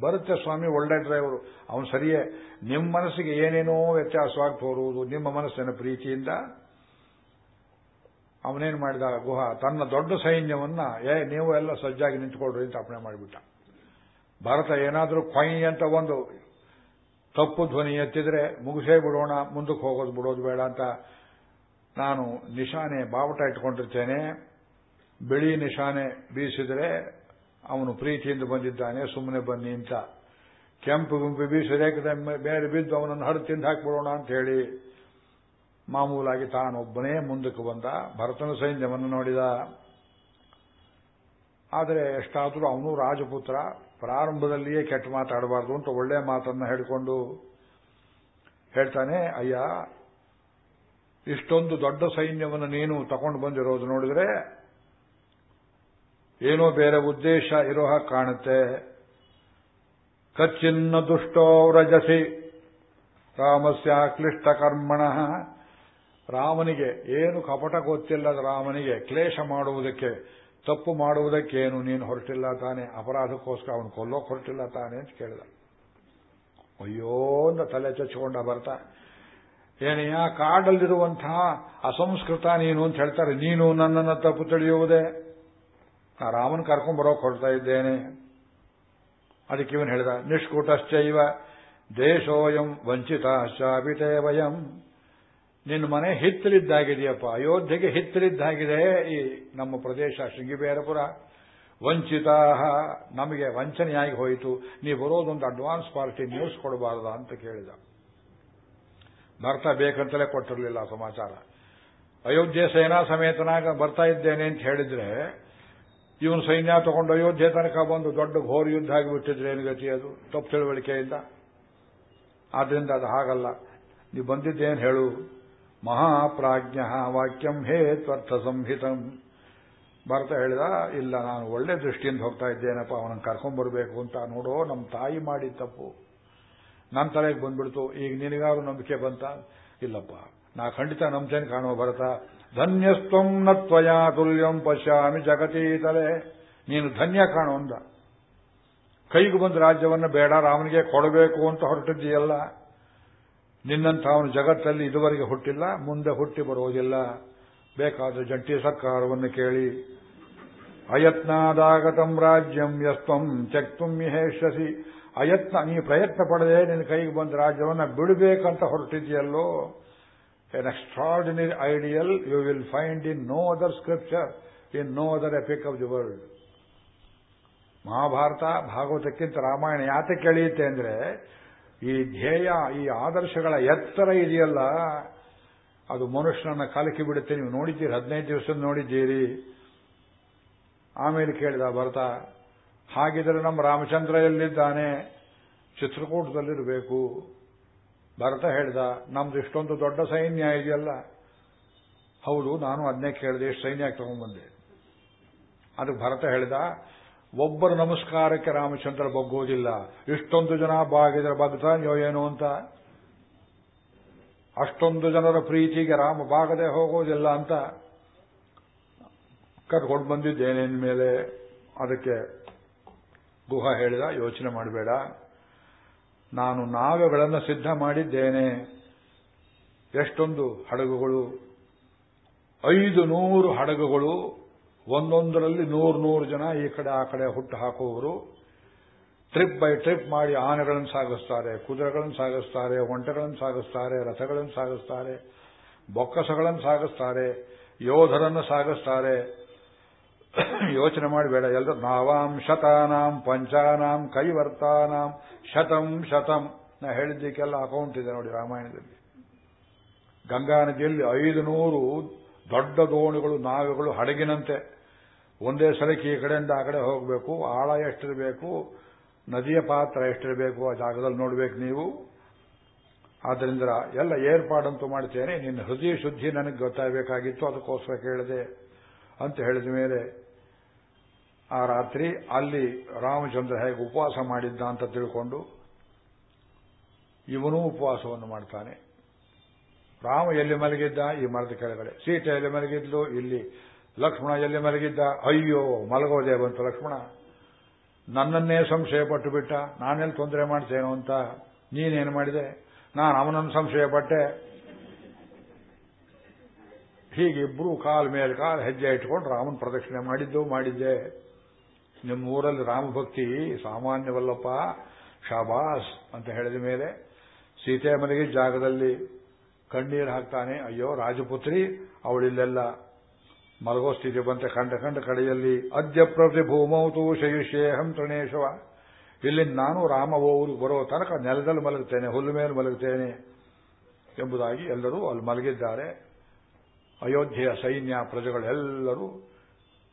ಬರುತ್ತೆ ಸ್ವಾಮಿ, ಒಳ್ಳೆ ಡ್ರೈವರು ಅವನು ಸರಿಯೇ. ನಿಮ್ಮ ಮನಸ್ಸಿಗೆ ಏನೇನೋ ವ್ಯತ್ಯಾಸವಾಗಿ ತೋರುವುದು, ನಿಮ್ಮ ಮನಸ್ಸಿನ ಪ್ರೀತಿಯಿಂದ. ಅವನೇನು ಮಾಡಿದ ಗುಹ, ತನ್ನ ದೊಡ್ಡ ಸೈನ್ಯವನ್ನ, ಏ, ನೀವು ಎಲ್ಲ ಸಜ್ಜಾಗಿ ನಿಂತ್ಕೊಳ್ರಿ ಅಂತ ಅಪಣೆ ಮಾಡಿಬಿಟ್ಟ. ಭಾರತ ಏನಾದರೂ ಕೊಯ್ ಅಂತ ಒಂದು ತಪ್ಪು ಧ್ವನಿ ಎತ್ತಿದ್ರೆ, ಮುಗಿಸೇ ಬಿಡೋಣ, ಮುಂದಕ್ಕೆ ಹೋಗೋದು ಬಿಡೋದು ಬೇಡ ಅಂತ ನಾನು ನಿಶಾನೆ ಬಾವುಟ ಇಟ್ಕೊಂಡಿರ್ತೇನೆ. ಬಿಳಿ ನಿಶಾನೆ ಬೀಸಿದರೆ ಅವನು ಪ್ರೀತಿಯಿಂದ ಬಂದಿದ್ದಾನೆ ಸುಮ್ಮನೆ ಬನ್ನಿ ಅಂತ. ಕೆಂಪು ಗುಂಪು ಬೀಸಿದೆ ಬೇರೆ ಬಿದ್ದು ಅವನನ್ನು ಹರಿದು ತಿಂದು ಹಾಕ್ಬಿಡೋಣ ಅಂತ ಹೇಳಿ ಮಾಮೂಲಾಗಿ ತಾನೊಬ್ಬನೇ ಮುಂದಕ್ಕೆ ಬಂದ, ಭರತನ ಸೈನ್ಯವನ್ನು ನೋಡಿದ. ಆದರೆ ಎಷ್ಟಾದರೂ ಅವನು ರಾಜಪುತ್ರ, ಪ್ರಾರಂಭದಲ್ಲಿಯೇ ಕೆಟ್ಟ ಮಾತಾಡಬಾರ್ದು ಅಂತ ಒಳ್ಳೆ ಮಾತನ್ನು ಹೇಳಿಕೊಂಡು ಹೇಳ್ತಾನೆ, ಅಯ್ಯ, ಇಷ್ಟೊಂದು ದೊಡ್ಡ ಸೈನ್ಯವನ್ನು ನೀನು ತಗೊಂಡು ಬಂದಿರೋದು ನೋಡಿದ್ರೆ ಏನೋ ಬೇರೆ ಉದ್ದೇಶ ಇರೋ ಹಾಗೆ ಕಾಣುತ್ತೆ. ಕಚ್ಚಿನ್ನ ದುಷ್ಟೋ ರಜಸಿ. ರಾಮಸ್ಯ ಕ್ಲಿಷ್ಟ ಕರ್ಮಣ. ರಾಮನಿಗೆ ಏನು ಕಪಟ ಗೊತ್ತಿಲ್ಲದ ರಾಮನಿಗೆ ಕ್ಲೇಶ ಮಾಡುವುದಕ್ಕೆ, ತಪ್ಪು ಮಾಡುವುದಕ್ಕೇನು ನೀನು ಹೊರಟಿಲ್ಲ ತಾನೆ, ಅಪರಾಧಕ್ಕೋಸ್ಕರ ಅವನು ಕೊಲ್ಲೋಕೆ ಹೊರಟಿಲ್ಲ ತಾನೆ ಅಂತ ಕೇಳಿದ. ಅಯ್ಯೋ, ಅಂತ ತಲೆ ಚಚ್ಚಿಕೊಂಡ ಬರ್ತಾ ಏನೆಯ ಕಾಡಲ್ಲಿರುವಂತಹ ಅಸಂಸ್ಕೃತ ನೀನು ಅಂತ ಹೇಳ್ತಾರೆ. ನೀನು ನನ್ನನ್ನು ತಪ್ಪು ತಿಳಿಯುವುದೇ? ನಾ ರಾಮನ್ ಕರ್ಕೊಂಡ್ ಬರೋಕ್ ಹೊರಡ್ತಾ ಇದ್ದೇನೆ. ಅದಕ್ಕೆ ಇವನು ಹೇಳಿದ, ನಿಷ್ಕುಟಶ್ಚೈವ ದೇಶೋಯಂ ವಂಚಿತಾಶ್ಚಾಪಿತೇ ವಯಂ. ನಿನ್ನ ಮನೆ ಹಿತ್ತಲಿದ್ದಾಗಿದೆಯಪ್ಪ. ಅಯೋಧ್ಯೆಗೆ ಹಿತ್ತಲಿದ್ದಾಗಿದೆ ಈ ನಮ್ಮ ಪ್ರದೇಶ ಶೃಂಗಿಬೇರಪುರ. ವಂಚಿತಾ ನಮಗೆ ವಂಚನೆಯಾಗಿ ಹೋಯಿತು. ನೀವು ಬರೋದೊಂದು ಅಡ್ವಾನ್ಸ್ ಪಾರ್ಟಿ ನ್ಯೂಸ್ ಕೊಡಬಾರದ ಅಂತ ಕೇಳಿದ. ಬರ್ತಾ ಬೇಕಂತಲೇ ಕೊಟ್ಟಿರಲಿಲ್ಲ ಸಮಾಚಾರ. ಅಯೋಧ್ಯೆ ಸೇನಾ ಸಮೇತನಾಗ ಬರ್ತಾ ಇದ್ದೇನೆ ಅಂತ ಹೇಳಿದ್ರೆ ಇವನು ಸೈನ್ಯ ತಗೊಂಡು ಅಯೋಧ್ಯೆ ತನಕ ಬಂದು ದೊಡ್ಡ ಘೋರ ಯುದ್ಧ ಆಗಿಬಿಟ್ಟಿದ್ರೆ ಏನು ಗತಿ ಅದು? ತಪ್ಪು ತಿಳುವಳಿಕೆಯಿಂದ? ಆದ್ದರಿಂದ ಅದು ಹಾಗಲ್ಲ. ನೀವು ಬಂದಿದ್ದೇನು ಹೇಳು? ಮಹಾಪ್ರಾಜ್ಞ ವಾಕ್ಯಂ ಹೇ ತ್ವರ್ಥ ಸಂಹಿತಂ. ಭರತ ಹೇಳಿದ, ಇಲ್ಲ, ನಾನು ಒಳ್ಳೆ ದೃಷ್ಟಿಯಿಂದ ಹೋಗ್ತಾ ಇದ್ದೇನಪ್ಪ, ಅವನನ್ನು ಕರ್ಕೊಂಡ್ಬರ್ಬೇಕು ಅಂತ ನೋಡೋ ನಮ್ಮ ತಾಯಿ ಮಾಡಿ ತಪ್ಪು. ನನ್ನ ತಲೆಗೆ ಬಂದ್ಬಿಡ್ತು. ಈಗ ನಿನಗಾರು ನಂಬಿಕೆ ಬಂತ? ಇಲ್ಲಪ್ಪ. ನಾ ಖಂಡಿತ ನಂಬ್ತೇನೆ ಕಾಣುವ ಭರತ. ಧನ್ಯಸ್ತ್ವಂ ನ ತ್ವಯಾ ತುಲ್ಯಂ ಪಶ್ಯಾಮಿ ಜಗತೀತಲೆ ನೀನು ಧನ್ಯ ಕಾಣು ಅಂದ. ಕೈಗೆ ಬಂದ ರಾಜ್ಯವನ್ನು ಬೇಡ, ರಾಮನಿಗೆ ಕೊಡಬೇಕು ಅಂತ ಹೊರಟಿದ್ದೀಯಲ್ಲ. ನಿನ್ನಂತ ಅವನು ಜಗತ್ತಲ್ಲಿ ಇದುವರೆಗೆ ಹುಟ್ಟಿಲ್ಲ, ಮುಂದೆ ಹುಟ್ಟಿ ಬರುವುದಿಲ್ಲ. ಬೇಕಾದ ಜಂಟಿ ಸರ್ಕಾರವನ್ನು ಕೇಳಿ. ಅಯತ್ನಾದಾಗತಂ ರಾಜ್ಯಂ ಯಸ್ತಂ ಚಕ್ತುಂ ಮಿಹೇಷಸಿ ಅಯತ್ನ, ನೀ ಪ್ರಯತ್ನ ಪಡದೆ ನಿನ್ನ ಕೈಗೆ ಬಂದ ರಾಜ್ಯವನ್ನು ಬಿಡಬೇಕಂತ ಹೊರಟಿದೆಯಲ್ಲೋ an extraordinary ideal you will find in no other scripture, in no other epic of the world Mahabharata ಭಾಗವತಕ್ಕಿಂತ Ramayana ಯಾತಕ್ಕೆ ಕೇಳಿಯುತ್ತೆ ಅಂದ್ರೆ ಈ ಧ್ಯೇಯ ಈ ಆದರ್ಶಗಳ ಎತ್ತರ ಇದೆಯಲ್ಲ ಅದು ಮನುಷ್ಯನನ್ನ ಕಲಕಿ ಬಿಡುತ್ತೆ. ನೀವು ನೋಡಿದ್ದೀರಿ ಹದಿನೈದು ದಿವಸ ನೋಡಿದ್ದೀರಿ. ಆಮೇಲೆ ಕೇಳಿದ ಭರತ ಹಾಗಿದ್ರೆ ನಮ್ಮ ರಾಮಚಂದ್ರ ಎಲ್ಲಿದ್ದಾನೆ? ಚಿತ್ರಕೂಟದಲ್ಲಿರಬೇಕು. ಭರತ ಹೇಳ್ದ, ನಮ್ದು ಇಷ್ಟೊಂದು ದೊಡ್ಡ ಸೈನ್ಯ ಇದೆಯಲ್ಲ. ಹೌದು, ನಾನು ಅದನ್ನೇ ಕೇಳಿದೆ ಎಷ್ಟು ಸೈನ್ಯ ತಗೊಂಡ್ಬಂದೆ? ಅದಕ್ಕೆ ಭರತ ಹೇಳ್ದ, ಒಬ್ಬರ ನಮಸ್ಕಾರಕ್ಕೆ ರಾಮಚಂದ್ರ ಬಗ್ಗೋದಿಲ್ಲ. ಇಷ್ಟೊಂದು ಜನ ಬಾಗಿದ್ರೆ ಬಗ್ತಾನೆಯೋ ಏನು ಅಂತ. ಅಷ್ಟೊಂದು ಜನರ ಪ್ರೀತಿಗೆ ರಾಮ ಬಾಗದೆ ಹೋಗೋದಿಲ್ಲ ಅಂತ ಕರ್ಕೊಂಡು ಬಂದಿದ್ದೇನೆ ಮೇಲೆ. ಅದಕ್ಕೆ ಗುಹ ಹೇಳಿದ, ಯೋಚನೆ ಮಾಡಬೇಡ. ನಾನು ನಾವೆಗಳನ್ನು ಸಿದ್ಧ ಮಾಡಿದ್ದೇನೆ. ಎಷ್ಟೊಂದು ಹಡಗುಗಳು? ಐದು ನೂರು ಹಡಗುಗಳು. ಒಂದೊಂದರಲ್ಲಿ ನೂರು ನೂರು ಜನ ಈ ಕಡೆ ಆ ಕಡೆ ಹುಟ್ಟು ಹಾಕುವವರು. ಟ್ರಿಪ್ ಬೈ ಟ್ರಿಪ್ ಮಾಡಿ ಆನೆಗಳನ್ನು ಸಾಗಿಸ್ತಾರೆ, ಕುದುರೆಗಳನ್ನು ಸಾಗಿಸ್ತಾರೆ, ಒಂಟೆಗಳನ್ನು ಸಾಗಿಸ್ತಾರೆ, ರಥಗಳನ್ನು ಸಾಗಿಸ್ತಾರೆ, ಬೊಕ್ಕಸಗಳನ್ನು ಸಾಗಿಸ್ತಾರೆ, ಯೋಧರನ್ನು ಸಾಗಿಸ್ತಾರೆ. ಯೋಚನೆ ಮಾಡಬೇಡ ಎಲ್ಲರೂ ನಾವಾಂ ಶತಾನಾಂ ಪಂಚಾನಾಂ ಕೈವರ್ತಾನಾಂ ಶತಂ ಶತಂ. ನಾ ಹೇಳಿದ್ದಕ್ಕೆಲ್ಲ ಅಕೌಂಟ್ ಇದೆ ನೋಡಿ ರಾಮಾಯಣದಲ್ಲಿ. ಗಂಗಾ ನದಿಯಲ್ಲಿ ಐದು ನೂರು ದೊಡ್ಡ ದೋಣಿಗಳು, ನಾವೆಗಳು ಹಡಗಿನಂತೆ. ಒಂದೇ ಸಲಕ್ಕೆ ಈ ಕಡೆಯಿಂದ ಆ ಕಡೆ ಹೋಗಬೇಕು. ಆಳ ಎಷ್ಟಿರಬೇಕು? ನದಿಯ ಪಾತ್ರ ಎಷ್ಟಿರಬೇಕು? ಆ ಜಾಗದಲ್ಲಿ ನೋಡಬೇಕು ನೀವು. ಆದ್ದರಿಂದ ಎಲ್ಲ ಏರ್ಪಾಡಂತೂ ಮಾಡ್ತೇನೆ. ನಿನ್ನ ಹೃದಯ ಶುದ್ಧಿ ನನಗೆ ಗೊತ್ತಾಗಬೇಕಾಗಿತ್ತು. ಅದಕ್ಕೋಸ್ಕರ ಕೇಳಿದೆ ಅಂತ ಹೇಳಿದ ಮೇಲೆ ಆ ರಾತ್ರಿ ಅಲ್ಲಿ ರಾಮಚಂದ್ರ ಹೇಗೆ ಉಪವಾಸ ಮಾಡಿದ್ದ ಅಂತ ತಿಳ್ಕೊಂಡು ಇವನೂ ಉಪವಾಸವನ್ನು ಮಾಡ್ತಾನೆ. ರಾಮ ಎಲ್ಲಿ ಮಲಗಿದ್ದ? ಈ ಮರದ ಕೆಳಗಡೆ. ಸೀತೆ ಎಲ್ಲಿ ಮಲಗಿದ್ಲು? ಇಲ್ಲಿ. ಲಕ್ಷ್ಮಣ ಎಲ್ಲಿ ಮಲಗಿದ್ದ? ಅಯ್ಯೋ, ಮಲಗೋದೇ ಬಂತು ಲಕ್ಷ್ಮಣ. ನನ್ನನ್ನೇ ಸಂಶಯ ಪಟ್ಟು ಬಿಟ್ಟ. ನಾನೆಲ್ಲಿ ತೊಂದರೆ ಮಾಡ್ತೇನೋ ಅಂತ ನೀನೇನು ಮಾಡಿದೆ? ನಾನು ಅವನನ್ನು ಸಂಶಯ ಪಟ್ಟೆ. ಹೀಗಿಬ್ರು ಕಾಲ್ ಮೇಲೆ ಕಾಲ್ ಹೆಜ್ಜೆ ಇಟ್ಕೊಂಡು ರಾಮನ ಪ್ರದಕ್ಷಿಣೆ ಮಾಡಿದ್ದು, ಮಾಡಿದ್ದೆ. ನಿಮ್ಮ ಊರಲ್ಲಿ ರಾಮಭಕ್ತಿ ಸಾಮಾನ್ಯವಲ್ಲಪ್ಪ ಶಾಬಾಸ್ ಅಂತ ಹೇಳಿದ ಮೇಲೆ ಸೀತೆ ಮನೆಗೆ ಜಾಗದಲ್ಲಿ ಕಣ್ಣೀರು ಹಾಕ್ತಾನೆ, ಅಯ್ಯೋ ರಾಜಪುತ್ರಿ, ಅವಳಿಲ್ಲೆಲ್ಲ ಮಲಗೋ ಸ್ಥಿತಿ ಬಂತೆ. ಕಂಡ ಕಂಡ ಕಡೆಯಲ್ಲಿ ಅದ್ಯ ಪ್ರತಿ ಭೂಮೌತು ಶಯುಷ್ಯೇಹಂ ತೃಣೇಶವ. ಇಲ್ಲಿ ನಾನು ರಾಮ ಊರಿಗೆ ಬರೋ ತನಕ ನೆಲದಲ್ಲಿ ಮಲಗುತ್ತೇನೆ, ಹುಲ್ಲು ಮೇಲೆ ಮಲಗುತ್ತೇನೆ. ಎಂಬುದಾಗಿ ಎಲ್ಲರೂ ಅಲ್ಲಿ ಮಲಗಿದ್ದಾರೆ. ಅಯೋಧ್ಯೆಯ ಸೈನ್ಯ ಪ್ರಜೆಗಳೆಲ್ಲರೂ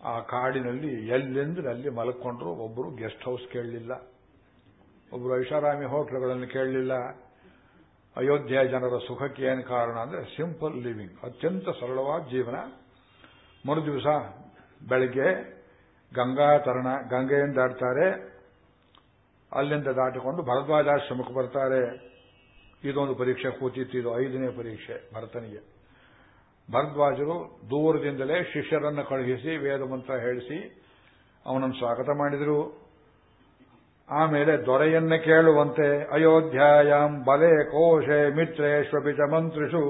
ಆ ಕಾಡಿನಲ್ಲಿ ಎಲ್ಲೆಂದ್ರೆ ಅಲ್ಲಿ ಮಲಕೊಂಡ್ರು ಒಬ್ಬರು ಗೆಸ್ಟ್ ಹೌಸ್ ಕೇಳಲಿಲ್ಲ. ಒಬ್ಬರು ಐಷಾರಾಮಿ ಹೋಟ್ಲುಗಳನ್ನು ಕೇಳಲಿಲ್ಲ. ಅಯೋಧ್ಯೆಯ ಜನರ ಸುಖಕ್ಕೆ ಏನು ಕಾರಣ ಅಂದ್ರೆ ಸಿಂಪಲ್ ಲಿವಿಂಗ್, ಅತ್ಯಂತ ಸರಳವಾದ ಜೀವನ. ಮರು ದಿವಸ ಬೆಳಗ್ಗೆ ಗಂಗಾ ತರಣ ಗಂಗೆಯನ್ನು ದಾಟ್ತಾರೆ ಅಲ್ಲಿಂದ ದಾಟಿಕೊಂಡು ಭರದ್ವಾಜಾಶ್ರಮಕ್ಕೆ ಬರ್ತಾರೆ. ಇದೊಂದು ಪರೀಕ್ಷೆ, ಕೂತಿತ್ತು, ಇದು ಐದನೇ ಪರೀಕ್ಷೆ ಭರತನಿಗೆ. ಭರದ್ವಾಜರು ದೂರದಿಂದಲೇ ಶಿಷ್ಯರನ್ನು ಕಳುಹಿಸಿ ವೇದ ಮಂತ್ರ ಹೇಳಿಸಿ ಅವನನ್ನು ಸ್ವಾಗತ ಮಾಡಿದರು. ಆಮೇಲೆ ದೊರೆಯನ್ನ ಕೇಳುವಂತೆ ಅಯೋಧ್ಯಾಯಾಂ ಬಲೆ ಕೋಶೆ ಮಿತ್ರೇಶ್ವಪಿಚ ಮಂತ್ರಿಷು.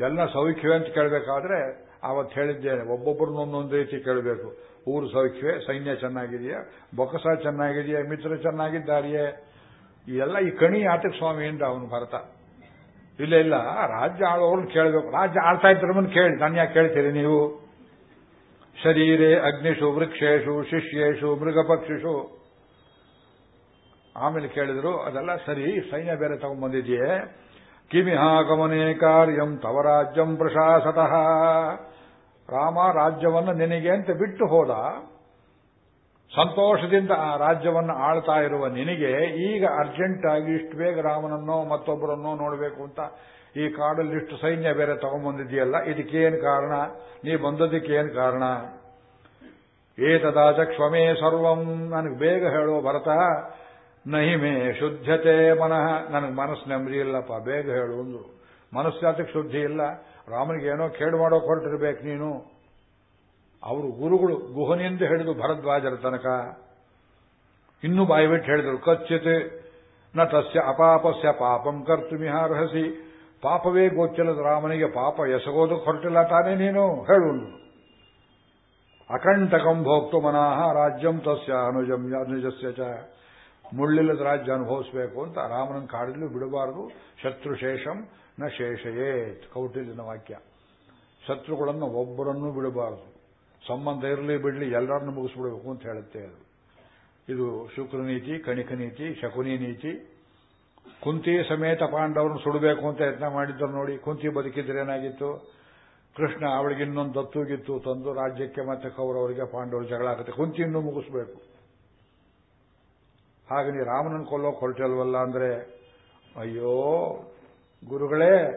ಎಲ್ಲ ಸೌಖ್ಯವೇ ಅಂತ ಕೇಳಬೇಕಾದ್ರೆ ಅವತ್ತು ಹೇಳಿದ್ದೇನೆ ಒಬ್ಬೊಬ್ಬರನ್ನೊಂದೊಂದು ರೀತಿ ಕೇಳಬೇಕು. ಊರು ಸೌಖ್ಯವೇ, ಸೈನ್ಯ ಚೆನ್ನಾಗಿದೆಯಾ ಬೊಕಸ ಚೆನ್ನಾಗಿದೆಯಾ, ಮಿತ್ರ ಚೆನ್ನಾಗಿದ್ದಾರೆಯೇ? ಎಲ್ಲ ಈ ಕಣಿ ಆತಕ್ ಸ್ವಾಮಿಯಿಂದ ಅವನು ಭರತ. ಇಲ್ಲ ಇಲ್ಲ, ರಾಜ್ಯ ಆಳೋರ್ನ ಕೇಳಬೇಕು. ರಾಜ್ಯ ಆಳ್ತಾ ಇದ್ರಮ್ಮನ್ ಕೇಳಿ. ನಾನು ಯಾಕೆ ಕೇಳ್ತೀರಿ ನೀವು? ಶರೀರೆ ಅಗ್ನಿಷು, ವೃಕ್ಷೇಶು, ಶಿಷ್ಯೇಶು, ಮೃಗಪಕ್ಷಿಷು. ಆಮೇಲೆ ಕೇಳಿದ್ರು, ಅದೆಲ್ಲ ಸರಿ, ಸೈನ್ಯ ಬೇರೆ ತಗೊಂಡ್ಬಂದಿದೆಯೇ? ಕಿಮಿಹಾಗಮನೆ ಕಾರ್ಯಂ ತವ ರಾಜ್ಯಂ ಪ್ರಶಾಸತಃ. ರಾಮ, ರಾಜ್ಯವನ್ನು ನಿನಗೆ ಅಂತ ಬಿಟ್ಟು ಹೋದ. ಸಂತೋಷದಿಂದ ಆ ರಾಜ್ಯವನ್ನು ಆಳ್ತಾ ಇರುವ ನಿನಗೆ ಈಗ ಅರ್ಜೆಂಟ್ ಆಗಿ ಇಷ್ಟು ಬೇಗ ರಾಮನನ್ನೋ ಮತ್ತೊಬ್ಬರನ್ನೋ ನೋಡಬೇಕು ಅಂತ ಈ ಕಾಡಲ್ಲಿ ಇಷ್ಟು ಸೈನ್ಯ ಬೇರೆ ತಗೊಂಡ್ಬಂದಿದೆಯಲ್ಲ ಇದಕ್ಕೇನು ಕಾರಣ? ನೀ ಬಂದದಕ್ಕೇನು ಕಾರಣ? ಏತದಾಚ ಕ್ಷಮೇ ಸರ್ವಂ. ನನಗೆ ಬೇಗ ಹೇಳೋ ಭರತ ನಹಿಮೆ ಶುದ್ಧತೆ ಮನಃ. ನನಗೆ ಮನಸ್ಸು ನೆಮ್ಮದಿ ಇಲ್ಲಪ್ಪ, ಬೇಗ ಹೇಳು ಅಂದ್ರು. ಮನಸ್ಸಾತಕ್ಕೆ ಶುದ್ಧಿ ಇಲ್ಲ. ರಾಮನಿಗೆ ಏನೋ ಕೇಳು ಮಾಡೋ ಹೊರಟಿರ್ಬೇಕು ನೀನು. ಅವರು ಗುರುಗಳು ಗುಹನೆಯಿಂದ ಹಿಡಿದು ಭರದ್ವಾಜರ ತನಕ. ಇನ್ನೂ ಬಾಯಿಬಿಟ್ಟು ಹೇಳಿದರು, ಕಚ್ಚಿತ್ನ ತಸ್ಯ ಅಪಾಪಸ್ಯ ಪಾಪಂ ಕರ್ತುಮಿಹಾರ್ಹಸಿ ಪಾಪವೇ ಗೊತ್ತಿಲ್ಲದ ರಾಮನಿಗೆ ಪಾಪ ಎಸಗೋದಕ್ಕೆ ಹೊರಟಿಲ್ಲ ತಾನೇ ನೀನು? ಹೇಳು. ಅಕಂಟಕಂ ಭೋಕ್ತು ಮನಾಹ ರಾಜ್ಯಂ ತಸ್ಯ ಅನುಜಂ ಅನುಜಸ್ಯ ಚ. ಮುಳ್ಳಿಲ್ಲದ ರಾಜ್ಯ ಅನುಭವಿಸಬೇಕು ಅಂತ ರಾಮನನ್ನು ಕಾಡಲು ಬಿಡಬಾರದು. ಶತ್ರುಶೇಷಂ ನ ಶೇಷಯೇತ್ ಕೌಟಿಲ್ಯನ ವಾಕ್ಯ. ಶತ್ರುಗಳನ್ನು ಒಬ್ಬರನ್ನೂ ಬಿಡಬಾರದು. ಸಂಬಂಧ ಇರಲಿ ಬಿಡಲಿ ಎಲ್ಲರನ್ನು ಮುಗಿಸ್ಬಿಡಬೇಕು ಅಂತ ಹೇಳುತ್ತೆ ಅದು. ಇದು ಶುಕ್ರ ನೀತಿ ಕಣಿಕ ನೀತಿ, ಶಕುನಿ ನೀತಿ. ಕುಂತಿ ಸಮೇತ ಪಾಂಡವರನ್ನು ಸುಡಬೇಕು ಅಂತ ಯತ್ನ ಮಾಡಿದ್ದರು ನೋಡಿ, ಕುಂತಿ ಬದುಕಿದ್ರೆ ಏನಾಗಿತ್ತು? ಕೃಷ್ಣ ಅವಳಿಗೆ ಇನ್ನೊಂದು ದತ್ತುಗಿತ್ತು ತಂದು ರಾಜ್ಯಕ್ಕೆ ಮತ್ತೆ ಕೌರವರಿಗೆ ಪಾಂಡವರು ಜಗಳ ಆಗುತ್ತೆ. ಕುಂತಿಯನ್ನು ಮುಗಿಸ್ಬೇಕು. ಹಾಗೆ ನೀ ರಾಮನನ್ನು ಕೊಲ್ಲೋಕೆ ಹೊರಟಲ್ವಲ್ಲ ಅಂದ್ರೆ, ಅಯ್ಯೋ, ಗುರುಗಳೇ,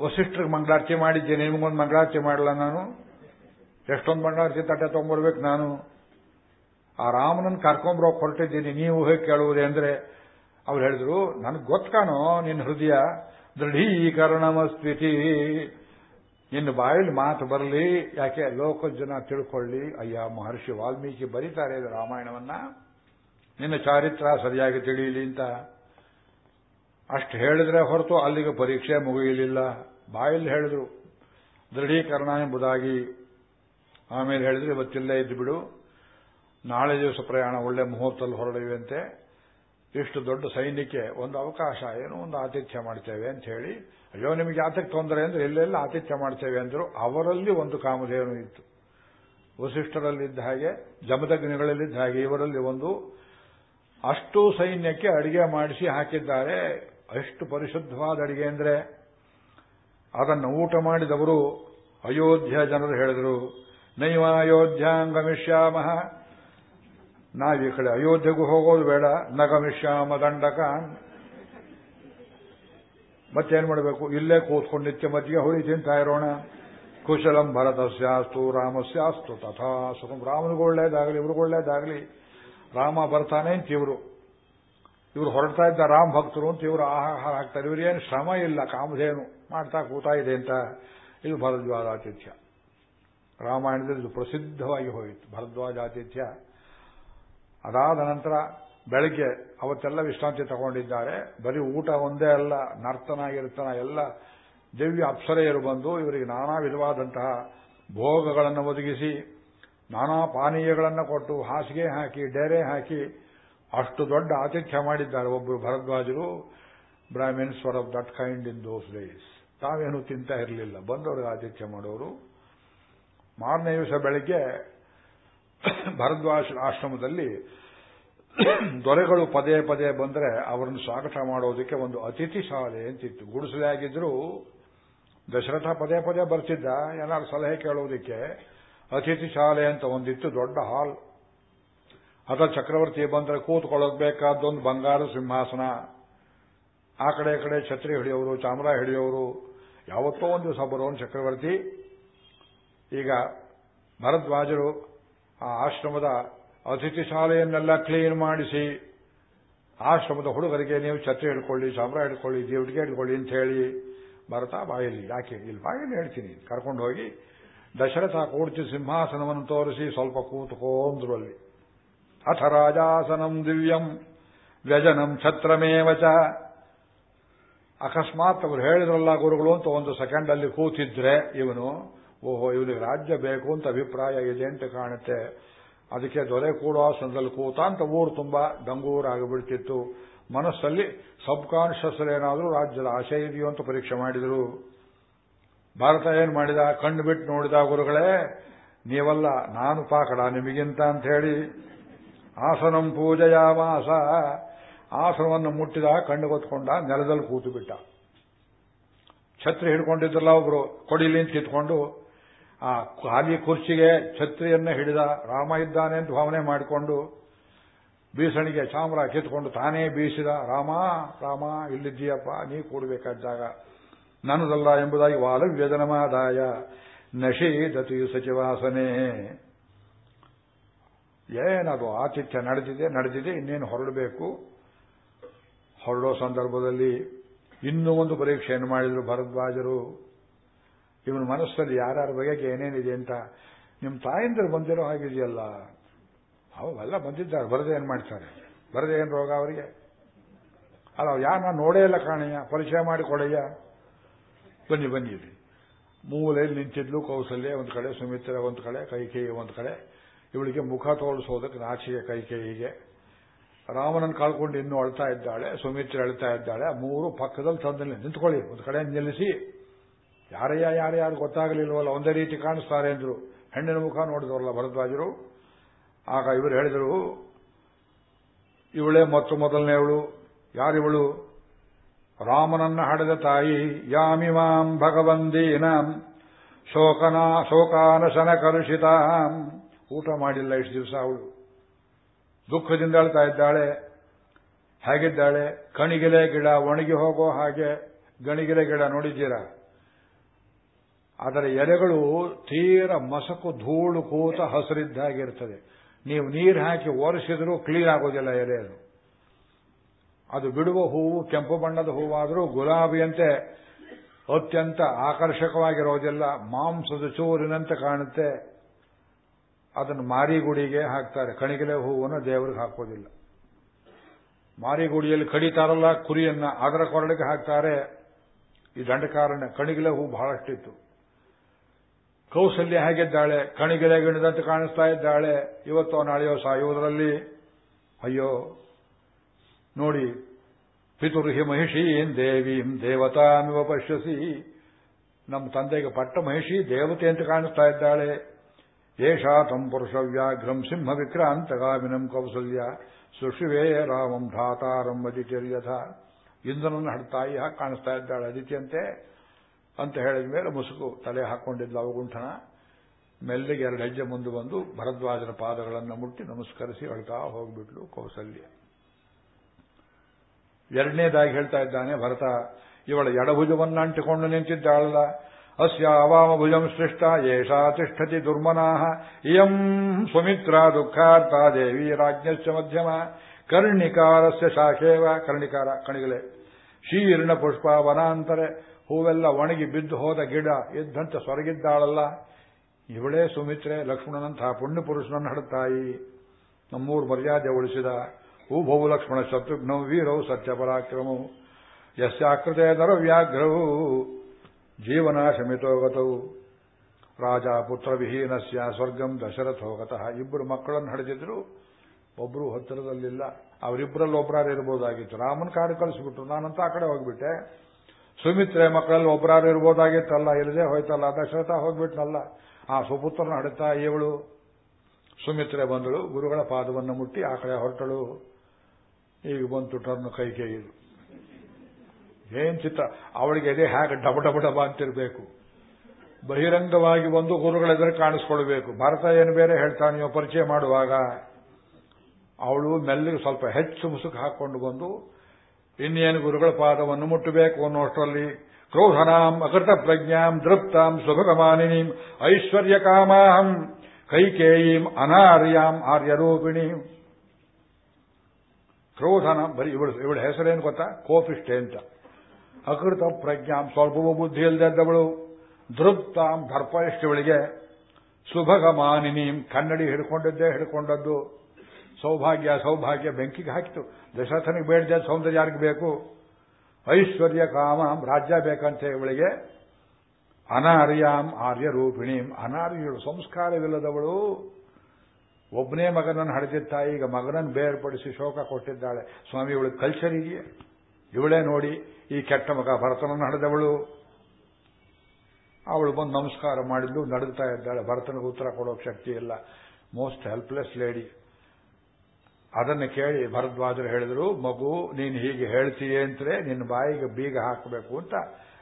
ವಸಿಷ್ಠರಿಗೆ ಮಂಗಳಾರತಿ ಮಾಡಿದ್ದೇನೆ, ನಿಮಗೊಂದು ಮಂಗಳಾರತಿ ಮಾಡಲ್ಲ ನಾನು? ಎಷ್ಟೊಂದು ಮಂಗಳಾರತಿ ತಟ್ಟೆ ತೊಗೊಂಡ್ಬರ್ಬೇಕು ನಾನು. ಆ ರಾಮನನ್ನು ಕರ್ಕೊಂಬರೋ ಹೊರಟಿದ್ದೀನಿ. ನೀವು ಹೇಗೆ ಕೇಳುವುದೇ ಅಂದ್ರೆ ಅವ್ರು ಹೇಳಿದ್ರು, ನನಗೆ ಗೊತ್ತಾನೋ ನಿನ್ನ ಹೃದಯ ದೃಢೀಕರಣಮಸ್ವಿತಿ ನಿನ್ನ ಬಾಯಲ್ಲಿ ಮಾತು ಬರಲಿ. ಯಾಕೆ? ಲೋಕ ಜನ ತಿಳ್ಕೊಳ್ಳಿ. ಅಯ್ಯ, ಮಹರ್ಷಿ ವಾಲ್ಮೀಕಿ ಬರೀತಾರೆ ರಾಮಾಯಣವನ್ನ. ನಿನ್ನ ಚಾರಿತ್ರ ಸರಿಯಾಗಿ ತಿಳಿಯಲಿ ಅಂತ. ಅಷ್ಟು ಹೇಳಿದ್ರೆ ಹೊರತು ಅಲ್ಲಿಗೆ ಪರೀಕ್ಷೆ ಮುಗಿಯಲಿಲ್ಲ. ಬಾಯಲ್ಲಿ ಹೇಳಿದ್ರು, ದೃಢೀಕರಣ ಎಂಬುದಾಗಿ ಆಮೇಲೆ ಹೇಳಿದ್ರೆ ಇವತ್ತಿಲ್ಲೇ ಇದ್ದು ಬಿಡು. ನಾಳೆ ದಿವಸ ಪ್ರಯಾಣ, ಒಳ್ಳೆ ಮುಹೂರ್ತದಲ್ಲಿ ಹೊರಡುವಂತೆ ಇಷ್ಟು ದೊಡ್ಡ ಸೈನ್ಯಕ್ಕೆ ಒಂದು ಅವಕಾಶ, ಏನೋ ಒಂದು ಆತಿಥ್ಯ ಮಾಡ್ತೇವೆ ಅಂತ ಹೇಳಿ, ಅಯ್ಯೋ, ನಿಮಗೆ ಯಾತಕ್ಕೆ ತೊಂದರೆ ಅಂದ್ರೆ ಇಲ್ಲೆಲ್ಲ ಆತಿಥ್ಯ ಮಾಡ್ತೇವೆ ಅಂದ್ರು ಅವರಲ್ಲಿ ಒಂದು ಕಾಮಧೇನು ಇತ್ತು. ವಸಿಷ್ಠರಲ್ಲಿದ್ದ ಹಾಗೆ, ಜಮದಗ್ನಿಗಳಲ್ಲಿದ್ದ ಹಾಗೆ ಇವರಲ್ಲಿ ಒಂದು ಅಷ್ಟು ಸೈನ್ಯಕ್ಕೆ ಅಡಿಗೆ ಮಾಡಿಸಿ ಹಾಕಿದ್ದಾರೆ. ಅಷ್ಟು ಪರಿಶುದ್ಧವಾದ ಅಡಿಗೆ ಅಂದ್ರೆ ಅದನ್ನು ಊಟ ಮಾಡಿದವರು ಅಯೋಧ್ಯ ಜನರು ಹೇಳಿದರು. ನೈವ ಅಯೋಧ್ಯಾಂಗಮಿಷ್ಯಾಮಹ ನಾವು ಈ ಕಡೆ ಅಯೋಧ್ಯೆಗೂ ಹೋಗೋದು ಬೇಡ. ನಗಮಿಷ್ಯಾಮ ದಂಡಕ ಮತ್ತೇನ್ ಮಾಡಬೇಕು? ಇಲ್ಲೇ ಕೂತ್ಕೊಂಡು ನಿತ್ಯ ಮಜ್ಜಿಗೆ ಹುಳಿ ತಿಂತಾ ಇರೋಣ. ಕುಶಲಂ ಭರತಸ್ಯಾಸ್ತು, ರಾಮಸ್ಯಾಸ್ತು, ತಥಾ ಸುಖಂ. ರಾಮನಿಗೂ ಒಳ್ಳೇದಾಗಲಿ, ಇವ್ರಿಗೂ ರಾಮ ಬರ್ತಾನೆ ಅಂತ ಇವರು. ಇವರು ಹೊರಡ್ತಾ ಇದ್ದ ರಾಮ್ ಭಕ್ತರು ಅಂತ ಇವರು ಆಹಾರ ಹಾಕ್ತಾರೆ. ಏನು ಶ್ರಮ ಇಲ್ಲ, ಕಾಮಧೇನು ಮಾಡ್ತಾ ಕೂತಾ ಇದೆ ಅಂತ. ಇದು ಭರದ್ವಾಜಾತಿಥ್ಯ. ರಾಮಾಯಣದಲ್ಲಿ ಇದು ಪ್ರಸಿದ್ಧವಾಗಿ ಹೋಯಿತು. ಭರದ್ವಾಜಾತಿಥ್ಯ. ಅದಾದ ನಂತರ ಬೆಳಗ್ಗೆ ಅವತ್ತೆಲ್ಲ ವಿಶ್ರಾಂತಿ ತಗೊಂಡಿದ್ದಾರೆ. ಬರೀ ಊಟ ಒಂದೇ ಅಲ್ಲ, ನರ್ತನ ಇರ್ತನ ಎಲ್ಲ ದಿವ್ಯ ಅಪ್ಸರೆಯರು ಬಂದು ಇವರಿಗೆ ನಾನಾ ವಿಧವಾದಂತಹ ಭೋಗಗಳನ್ನು ಒದಗಿಸಿ, ನಾನಾ ಪಾನೀಯಗಳನ್ನು ಕೊಟ್ಟು ಹಾಸಿಗೆ ಹಾಕಿ, ಡೇರೆ ಹಾಕಿ ಅಷ್ಟು ದೊಡ್ಡ ಆತಿಥ್ಯ ಮಾಡಿದ್ದಾರೆ ಒಬ್ಬರು ಭರದ್ವಾಜರು. Brahmins for of that kind in those days ತಾವೇನು ತಿಂತ ಇರಲಿಲ್ಲ. ಬಂದವರಿಗೆ ಆತಿಥ್ಯ ಮಾಡೋರು. ಮಾರನೇ ದಿವಸ ಬೆಳಗ್ಗೆ ಭರದ್ವಾಜ ಆಶ್ರಮದಲ್ಲಿ ದೊರೆಗಳು ಪದೇ ಪದೇ ಬಂದರೆ ಅವರನ್ನು ಸ್ವಾಗತ ಮಾಡೋದಕ್ಕೆ ಒಂದು ಅತಿಥಿ ಶಾಲೆ ಅಂತಿತ್ತು. ಗುಡಿಸಲೇ ಆಗಿದ್ರು ದಶರಥ ಪದೇ ಪದೇ ಬರ್ತಿದ್ದ. ಏನಾದ್ರು ಸಲಹೆ ಕೇಳೋದಕ್ಕೆ ಅತಿಥಿ ಶಾಲೆ ಅಂತ ಒಂದಿತ್ತು, ದೊಡ್ಡ ಹಾಲ್. ಅದ ಚಕ್ರವರ್ತಿ ಬಂದರೆ ಕೂತ್ಕೊಳ್ಳೋದು ಬೇಕಾದೊಂದು ಬಂಗಾರ ಸಿಂಹಾಸನ. ಆ ಕಡೆ ಕಡೆ ಛತ್ರಿ ಹಿಡಿಯೋರು ಚಾಮರ ಹಿಡಿಯೋರು. ಯಾವತ್ತೋ ಒಂದು ದಿವಸ ಬರೋನು ಚಕ್ರವರ್ತಿ. ಈಗ ಭರದ್ವಾಜರು ಆ ಆಶ್ರಮದ ಅತಿಥಿ ಶಾಲೆಯನ್ನೆಲ್ಲ ಕ್ಲೀನ್ ಮಾಡಿಸಿ, ಆಶ್ರಮದ ಹುಡುಗರಿಗೆ ನೀವು ಛತ್ರಿ ಹಿಡ್ಕೊಳ್ಳಿ ಚಾಮರ ಹಿಡ್ಕೊಳ್ಳಿ ದೇವಟಿಗೆ ಹಿಡ್ಕೊಳ್ಳಿ ಅಂತ ಹೇಳಿ ಭರತ ಬಾಯಲ್ಲಿ ಯಾಕೆ, ಇಲ್ಲಿ ಬಾಯಲ್ಲಿ ಹೇಳ್ತೀನಿ, ಕರ್ಕೊಂಡು ಹೋಗಿ ದಶರಥ ಕೂರ್ಚಿ ಸಿಂಹಾಸನವನ್ನು ತೋರಿಸಿ ಸ್ವಲ್ಪ ಕೂತ್ಕೊಂಡ್ರು ಅಲ್ಲಿ. ಅಥ ರಾಜಾಸನಂ ದಿವ್ಯಂ, ವ್ಯಜನಂ ಛತ್ರಮೇವಚ ಅಕಸ್ಮಾತ್ ಅವರು ಹೇಳಿದ್ರಲ್ಲ ಗುರುಗಳು ಅಂತ ಒಂದು ಸೆಕೆಂಡ್ ಅಲ್ಲಿ ಕೂತಿದ್ರೆ ಇವನು ಓಹೋ, ಇವನಿಗೆ ರಾಜ್ಯ ಬೇಕು ಅಂತ ಅಭಿಪ್ರಾಯ ಇದೆ ಅಂತ ಕಾಣುತ್ತೆ. ಅದಕ್ಕೆ ದೊರೆ ಕೂಡ ಆಸನದಲ್ಲಿ ಕೂತ ಅಂತ ಊರು ತುಂಬಾ ಡಂಗೂರಾಗಿಬಿಡ್ತಿತ್ತು. ಮನಸ್ಸಲ್ಲಿ ಸಬ್ ಕಾನ್ಷಿಯಸ್ ಏನಾದರೂ ರಾಜ್ಯದ ಆಶೆ ಇದೆಯೋ ಅಂತ ಪರೀಕ್ಷೆ ಮಾಡಿದರು. ಭಾರತ ಏನ್ ಮಾಡಿದ? ಕಣ್ಣು ಬಿಟ್ಟು ನೋಡಿದ ಗುರುಗಳೇ, ನೀವಲ್ಲ, ನಾನು ಪಾಕಡ ನಿಮಗಿಂತ ಅಂತ ಹೇಳಿ. ಆಸನಂ ಪೂಜೆಯ ಮಾಸ ಆಸನವನ್ನು ಮುಟ್ಟಿದ ಕಣ್ಣು ಗೊತ್ಕೊಂಡ ನೆಲದಲ್ಲಿ ಕೂತು ಬಿಟ್ಟ. ಛತ್ರಿ ಹಿಡ್ಕೊಂಡಿದ್ರಲ್ಲ ಒಬ್ರು, ಕೊಡಿಲಿ ಅಂತ ಕಿತ್ಕೊಂಡು ಆ ಖಾಲಿ ಕುರ್ಚಿಗೆ ಛತ್ರಿಯನ್ನ ಹಿಡಿದ ರಾಮ ಇದ್ದಾನೆ ಅಂತ ಭಾವನೆ ಮಾಡಿಕೊಂಡು ಬೀಸಣಿಗೆ ಚಾಮರ ಕಿತ್ಕೊಂಡು ತಾನೇ ಬೀಸಿದ, ರಾಮ ರಾಮ, ಇಲ್ಲಿದ್ದೀಯಪ್ಪ, ನೀ ಕೂಡಬೇಕಾದಾಗ ನನ್ನದಲ್ಲ ಎಂಬುದಾಗಿ ವಾಲವ್ಯಜನಮಾದಾಯ. ನಶೀದತಿ ಸಚಿವಾಸನೆ. ಏನದು ಆತಿಥ್ಯ ನಡೆದಿದೆ ನಡೆದಿದೆ, ಇನ್ನೇನು ಹೊರಡಬೇಕು? ಹೊರಡೋ ಸಂದರ್ಭದಲ್ಲಿ ಇನ್ನೂ ಒಂದು ಪರೀಕ್ಷೆಯನ್ನು ಮಾಡಿದರು ಭರದ್ವಾಜರು. ಇವನ ಮನಸ್ಸಲ್ಲಿ ಯಾರ್ಯಾರ ಬಗೆಗೆ ಏನೇನಿದೆ ಅಂತ ನಿಮ್ಮ ತಾಯಿಂದ್ರೆ ಬಂದಿರೋ ಹಾಗಿದೆಯಲ್ಲ? ಅವೆಲ್ಲ ಬಂದಿದ್ದಾರೆ. ಬರದೆ ಏನ್ ಮಾಡ್ತಾರೆ? ಬರದೆ ಏನು ರೋಗ ಅವರಿಗೆ? ಅಲ್ಲ ಯಾರು ನಾನು ನೋಡೇ ಇಲ್ಲ ಕಾಣಯ್ಯ. ಪರಿಚಯ ಮಾಡಿಕೊಡಯ್ಯ ಬನ್ನಿ ಬನ್ನಿ ಇಲ್ಲಿ. ಮೂಲೆಯಲ್ಲಿ ನಿಂತಿದ್ಲು ಕೌಸಲ್ಯ. ಒಂದು ಕಡೆ ಸುಮಿತ್ರ, ಒಂದು ಕಡೆ ಕೈಕೇಯಿ, ಒಂದು ಕಡೆ. ಇವಳಿಗೆ ಮುಖ ತೋರಿಸೋದಕ್ಕೆ ನಾಚಿಗೆ ಕೈಕೇಯಿಗೆ. ರಾಮನನ್ನು ಕಳ್ಕೊಂಡು ಇನ್ನೂ ಅಳ್ತಾ ಇದ್ದಾಳೆ. ಸುಮಿತ್ರ ಅಳ್ತಾ ಇದ್ದಾಳೆ. ಮೂರು ಪಕ್ಕದಲ್ಲಿ ತಂದಲ್ಲಿ ನಿಂತ್ಕೊಳ್ಳಿ. ಒಂದು ಕಡೆ ನಿಲ್ಲಿಸಿ. ಯಾರಯ್ಯ ಯಾರ್ಯಾರು ಗೊತ್ತಾಗಲಿಲ್ವಲ್ಲ, ಒಂದೇ ರೀತಿ ಕಾಣಿಸ್ತಾರೆ ಅಂದ್ರು. ಹೆಣ್ಣಿನ ಮುಖ ನೋಡಿದವರಲ್ಲ ಭರದ್ವಾಜರು. ಆಗ ಇವರು ಹೇಳಿದರು, ಇವಳೇ ಮತ್ತು ಮೊದಲನೇವಳು ಯಾರಿವಳು? ರಾಮನನ್ನ ಹಡೆದ ತಾಯಿ ಯಾಮಿ ಮಾಂ ಭಗವಂದೀನಾಂ. ಶೋಕನಾ, ಶೋಕಾನಶನ ಕಲುಷಿತ. ಊಟ ಮಾಡಿಲ್ಲ ಇಷ್ಟು ದಿವಸ ಅವಳು. ದುಃಖದಿಂದ ಅಳ್ತಾ ಇದ್ದಾಳೆ. ಹೇಗಿದ್ದಾಳೆ? ಕಣಿಗಿಲೆ ಗಿಡ ಒಣಗಿ ಹೋಗೋ ಹಾಗೆ ಗಣಿಗಿಲೆ ಗಿಡ ನೋಡಿದ್ದೀರಾ? ಅದರ ಎಲೆಗಳು ತೀರ ಮಸಕು ಧೂಳು ಕೂತ ಹಸಿರಿದ್ದಾಗಿರ್ತದೆ ನೀವು ನೀರು ಹಾಕಿ ಒರೆಸಿದರೂ ಕ್ಲೀನ್ ಆಗೋದಿಲ್ಲ ಎಲೆ ಅದು ಅದು ಬಿಡುವ ಹೂವು, ಕೆಂಪು ಬಣ್ಣದ ಹೂವಾದರೂ ಗುಲಾಬಿಯಂತೆ ಅತ್ಯಂತ ಆಕರ್ಷಕವಾಗಿರೋದಿಲ್ಲ. ಮಾಂಸದ ಚೂರಿನಂತೆ ಕಾಣುತ್ತೆ. ಅದನ್ನು ಮಾರಿಗುಡಿಗೆ ಹಾಕ್ತಾರೆ. ಕಣಿಗಲೆ ಹೂವನ್ನು ದೇವರಿಗೆ ಹಾಕೋದಿಲ್ಲ. ಮಾರಿಗುಡಿಯಲ್ಲಿ ಕಡಿತಾರಲ್ಲ ಕುರಿಯನ್ನ, ಅದರ ಕೊರಳಿಗೆ ಹಾಕ್ತಾರೆ. ಈ ಕಾರಣ ಕಣಿಗಲೆ ಹೂ ಬಹಳಷ್ಟಿತ್ತು. ಕೌಸಲ್ಯ ಹೇಗಿದ್ದಾಳೆ? ಕಣಿಗಿಲೆ ಗಿಣದಂತೆ ಕಾಣಿಸ್ತಾ ಇದ್ದಾಳೆ. ಇವತ್ತೋ ನಾಳೆಯೋ ಸಾಯುವುದರಲ್ಲಿ ಅಯ್ಯೋ, ನೋಡಿ ಪಿತುರ್ಹಿ ಮಹಿಷೀನ್ ದೇವೀಂ ದೇವತಾಮಿವ ಪಶ್ಯಸಿ. ನಮ್ಮ ತಂದೆಗೆ ಪಟ್ಟ ಮಹಿಷಿ, ದೇವತೆ ಅಂತ ಕಾಣಿಸ್ತಾ ಇದ್ದಾಳೆ. ಏಷಾ ತಂ ಪುರುಷ ವ್ಯಾಘ್ರಂ ಸಿಂಹ ವಿಕ್ರಾಂತಗಾಮಿನಂ ಕೌಸಲ್ಯ. ಸುಷಿವೇ ರಾಮಂ ಧಾತಾರಂ ಅದಿತಿರ್ಯಥ ಇಂದ್ರನನ್ನು ಹಡ್ತಾಯಿ ಹಾಕಿ ಕಾಣಿಸ್ತಾ ಇದ್ದಾಳೆ ಅದಿತಿಯಂತೆ ಅಂತ ಹೇಳಿದ ಮೇಲೆ ಮುಸುಕು ತಲೆ ಹಾಕೊಂಡಿದ್ದ ಅವಗುಂಠನ ಮೆಲ್ಲಿಗೆ ಎರಡು ಹೆಜ್ಜೆ ಮುಂದೆ ಬಂದು ಭರದ್ವಾಜನ ಪಾದಗಳನ್ನು ಮುಟ್ಟಿ ನಮಸ್ಕರಿಸಿ ಅಳ್ತಾ ಹೋಗ್ಬಿಟ್ಲು ಕೌಸಲ್ಯ. ಎರಡನೇದಾಗಿ ಹೇಳ್ತಾ ಇದ್ದಾನೆ, ಭರತ, ಇವಳ ಎಡಭುಜವನ್ನು ಅಂಟಿಕೊಂಡು ನಿಂತಿದ್ದಾಳಲ್ಲ. ಅಸ್ಯ ಅವಾಮ ಭುಜಂ ಸೃಷ್ಟ, ಏಷಾ ತಿಷ್ಠತಿ ದುರ್ಮನಾಹ, ಇಯಂ ಸುಮಿತ್ರ ದುಃಖಾರ್ಥ ದೇವಿ ರಾಜ್ಞಶ್ಚ ಮಧ್ಯಮ. ಕರ್ಣಿಕಾರಸ್ಯ ಶಾಖೇವ, ಕರ್ಣಿಕಾರ, ಕಣಿಗಳೇ, ಶೀರ್ಣ ಪುಷ್ಪ ವನಾಂತರೆ ಹೂವೆಲ್ಲ ಒಣಗಿ ಬಿದ್ದು ಹೋದ ಗಿಡ ಇದ್ದಂತೆ ಸೊರಗಿದ್ದಾಳಲ್ಲ ಇವಳೇ ಸುಮಿತ್ರೆ, ಲಕ್ಷ್ಮಣನಂತಹ ಪುಣ್ಯ ಪುರುಷನನ್ನು ಹಡುತ್ತಾಯಿ ನಮ್ಮೂರು ಮರ್ಯಾದೆ ಉಳಿಸಿದ. ಉಭವು ಲಕ್ಷ್ಮಣ ಶತ್ರುಘ್ನವು ವೀರವು ಸತ್ಯಪರಾಕ್ರಮವು ಯಸ್ಯಾಕೃತೆ ನರವ್ಯಾಘ್ರವು ಜೀವನಾಶಮಿತೋಗತವು ರಾಜ ಪುತ್ರ ವಿಹೀನಸ್ಯ ಸ್ವರ್ಗಂ ದಶರಥೋಗತಃ ಇಬ್ಬರು ಮಕ್ಕಳನ್ನು ಹಡೆದಿದ್ರು. ಒಬ್ಬರು ಹತ್ತಿರದಲ್ಲಿಲ್ಲ. ಅವರಿಬ್ಬರಲ್ಲಿ ಒಬ್ಬರಾರು ಇರಬಹುದಾಗಿತ್ತು ರಾಮನ ಕಾಡು ಕಳಿಸ್ಬಿಟ್ರು. ನಾನಂತ ಆ ಕಡೆ ಹೋಗ್ಬಿಟ್ಟೆ. ಸುಮಿತ್ರೆ ಮಕ್ಕಳಲ್ಲಿ ಒಬ್ಬರಾರು ಇರ್ಬೋದಾಗಿತ್ತಲ್ಲ, ಇಲ್ಲದೆ ಹೋಯ್ತಲ್ಲ ದಶರಥ ಹೋಗ್ಬಿಟ್ನಲ್ಲ. ಆ ಸುಪುತ್ರನ ಹಡ್ತಾ ಇವಳು. ಸುಮಿತ್ರೆ ಬಂದಳು, ಗುರುಗಳ ಪಾದವನ್ನು ಮುಟ್ಟಿ ಆ ಕಡೆ ಹೊರಟಳು. ಈಗ ಬಂತು ಟರ್ನ್ ಕೈಕೇಯಿದು ಏನ್ ಚಿತ್ರ ಅವಳಿಗೆ ಎದೆ ಹೇಗೆ ಡಬ ಡಬ ಡಬ ಅಂತಿರಬೇಕು. ಬಹಿರಂಗವಾಗಿ ಒಂದು ಗುರುಗಳೆದುರು ಕಾಣಿಸ್ಕೊಳ್ಬೇಕು. ಭಾರತ ಏನು ಬೇರೆ ಹೇಳ್ತಾನೆ, ನೀವು ಪರಿಚಯ ಮಾಡುವಾಗ. ಅವಳು ಮೆಲ್ಲಿಗೆ ಸ್ವಲ್ಪ ಹೆಚ್ಚು ಮುಸುಕು ಹಾಕೊಂಡು ಬಂದು ಇನ್ನೇನು ಗುರುಗಳ ಪಾದವನ್ನು ಮುಟ್ಟಬೇಕು ಅನ್ನೋಷ್ಟರಲ್ಲಿ ಕ್ರೋಧನಾಂ ಅಕೃತ ಪ್ರಜ್ಞಾಂ ದೃಪ್ತಾಂ ಸುಭಗಮಾನಿನೀಂ ಐಶ್ವರ್ಯ ಕಾಮಾಹಂ ಕೈಕೇಯೀಂ, ಅನಾರ್ಯಾಂ, ಆರ್ಯರೂಪಿಣಿ. ಕ್ರೋಧನ, ಬರೀ ಇವಳು, ಇವಳ ಹೆಸರೇನು ಗೊತ್ತಾ? ಕೋಪಿಷ್ಟೆ ಅಂತ. ಅಕೃತ ಪ್ರಜ್ಞಾಂ ಸ್ವಲ್ಪವೂ ಬುದ್ಧಿ ಇಲ್ಲದೆದ್ದವಳು ದೃಪ್ತಾಂ ದರ್ಪ ಇವಳಿಗೆ ಸುಭಗಮಾನಿನೀಂ, ಕನ್ನಡಿ ಹಿಡ್ಕೊಂಡಿದ್ದೇ ಹಿಡ್ಕೊಂಡದ್ದು. ಸೌಭಾಗ್ಯ ಸೌಭಾಗ್ಯ ಬೆಂಕಿಗೆ ಹಾಕಿತು. ದಶರಥನಿಗೆ ಬೇಡದೆ ಸೌಂದರ್ಯ ಯಾರಿಗೆ ಬೇಕು? ಐಶ್ವರ್ಯ ಕಾಮ, ರಾಜ್ಯ ಬೇಕಂತೆ ಇವಳಿಗೆ. ಅನಾರ್ಯಾಂ ಆರ್ಯ ರೂಪಿಣೀಂ ಅನಾರ್ಯಳು ಸಂಸ್ಕಾರವಿಲ್ಲದವಳು. ಒಬ್ಬನೇ ಮಗನನ್ನು ಹಡೆದಿದ್ದ, ಈಗ ಮಗನನ್ನು ಬೇರ್ಪಡಿಸಿ ಶೋಕ ಕೊಟ್ಟಿದ್ದಾಳೆ. ಸ್ವಾಮಿ, ಇವಳು ಕಲ್ಚರ್ ಇದೆಯೇ ಇವಳೇ ನೋಡಿ ಈ ಕೆಟ್ಟ ಮಗ ಭರತನನ್ನು ಹಡೆದವಳು. ಅವಳು ಬಂದು ನಮಸ್ಕಾರ ಮಾಡಿದ್ದು ನಡೆದುತ್ತಾ ಇದ್ದಾಳೆ. ಭರತನಿಗೆ ಉತ್ತರ ಕೊಡೋ ಶಕ್ತಿ ಇಲ್ಲ. ಮೋಸ್ಟ್ ಹೆಲ್ಪ್ಲೆಸ್ ಲೇಡಿ ಅದನ್ನು ಕೇಳಿ ಭರದ್ವಾಜರು ಹೇಳಿದರು, ಮಗು, ನೀನು ಹೀಗೆ ಹೇಳ್ತೀಯೇ ಅಂತಲೇ ನಿನ್ನ ಬಾಯಿಗೆ ಬೀಗ ಹಾಕಬೇಕು ಅಂತ.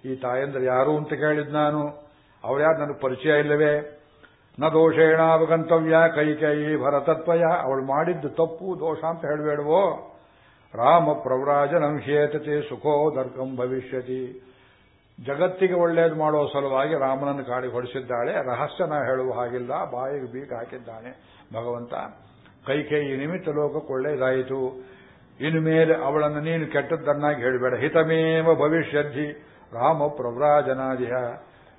ಈ ತಾಯಂದ್ರೆ ಯಾರು ಅಂತ ಕೇಳಿದ್ ನಾನು. ಯಾರು? ನನಗೆ ಪರಿಚಯ ಇಲ್ಲವೇ. ನ ದೋಷೇಣಾವಗಂತವ್ಯ ಕೈ ಕೈ ಭರತತ್ವಯ. ಅವಳು ಮಾಡಿದ್ದು ತಪ್ಪು, ದೋಷ ಅಂತ ಹೇಳಬೇಡವೋ ರಾಮ ಪ್ರವ್ರಾಜನಂಶೇತತೆ ಸುಖೋ ದರ್ಕಂ ಭವಿಷ್ಯತಿ. ಜಗತ್ತಿಗೆ ಒಳ್ಳೇದು ಮಾಡುವ ಸಲುವಾಗಿ ರಾಮನನ್ನು ಕಾಡಿ ಹೊಡಿಸಿದ್ದಾಳೆ. ರಹಸ್ಯನ ಹೇಳುವ ಹಾಗಿಲ್ಲ. ಬಾಯಿಗೆ ಬೀಗ ಹಾಕಿದ್ದಾನೆ ಭಗವಂತ. ಕೈಕೇಯಿ ನಿಮಿತ್ತ ಲೋಕಕ್ಕೆ ಒಳ್ಳೆಯದಾಯಿತು. ಇನ್ನು ಮೇಲೆ ಅವಳನ್ನು ನೀನು ಕೆಟ್ಟದ್ದನ್ನಾಗಿ ಹೇಳಬೇಡ. ಹಿತಮೇವ ಭವಿಷ್ಯದ್ಧಿ ರಾಮ ಪ್ರವ್ರಾಜನಾದಿಹ.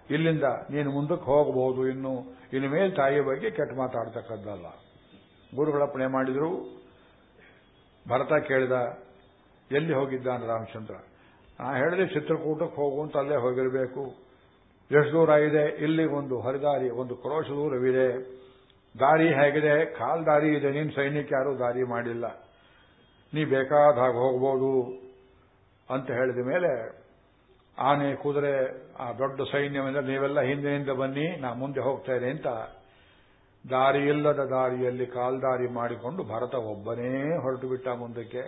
ಇಲ್ಲಿಂದ ನೀನು ಮುಂದಕ್ಕೆ ಹೋಗಬಹುದು ಇನ್ನು. ಇನ್ನು ಮೇಲೆ ತಾಯಿಯ ಬಗ್ಗೆ ಕೆಟ್ಟ ಮಾತಾಡ್ತಕ್ಕದ್ದಲ್ಲ. ಗುರುಗಳಪ್ಪಣೆ ಮಾಡಿದರು. ಭರತ ಕೇಳಿದ, ಎಲ್ಲಿ ಹೋಗಿದ್ದಾನೆ ರಾಮಚಂದ್ರ? ನಾ ಹೇಳಿದೆ, ಚಿತ್ರಕೂಟಕ್ಕೆ ಹೋಗುವಂತ ಅಲ್ಲೇ ಹೋಗಿರಬೇಕು. ಎಷ್ಟು ದೂರ ಇದೆ? ಇಲ್ಲಿ ಒಂದು ಹರಿದಾರಿ, ಒಂದು ಕ್ರೋಶ ದೂರವಿದೆ. ದಾರಿ ಹೇಗಿದೆ? ಕಾಲ್ ದಾರಿ ಇದೆ. ನೀನು ಸೈನಿಕ ಯಾರೂ ದಾರಿ ಮಾಡಿಲ್ಲ. ನೀ ಬೇಕಾದ ಹಾಗೆ ಹೋಗ್ಬೋದು ಅಂತ ಹೇಳಿದ ಮೇಲೆ ಆನೆ ಕುದುರೆ, ಆ ದೊಡ್ಡ ಸೈನ್ಯವೆಂದ್ರೆ ನೀವೆಲ್ಲ ಹಿಂದಿನಿಂದ ಬನ್ನಿ, ನಾ ಮುಂದೆ ಹೋಗ್ತೇನೆ ಅಂತ ದಾರಿ ಇಲ್ಲದ ದಾರಿಯಲ್ಲಿ ಕಾಲ್ದಾರಿ ಮಾಡಿಕೊಂಡು ಭರತ ಒಬ್ಬನೇ ಹೊರಟು ಬಿಟ್ಟ ಮುಂದಕ್ಕೆ.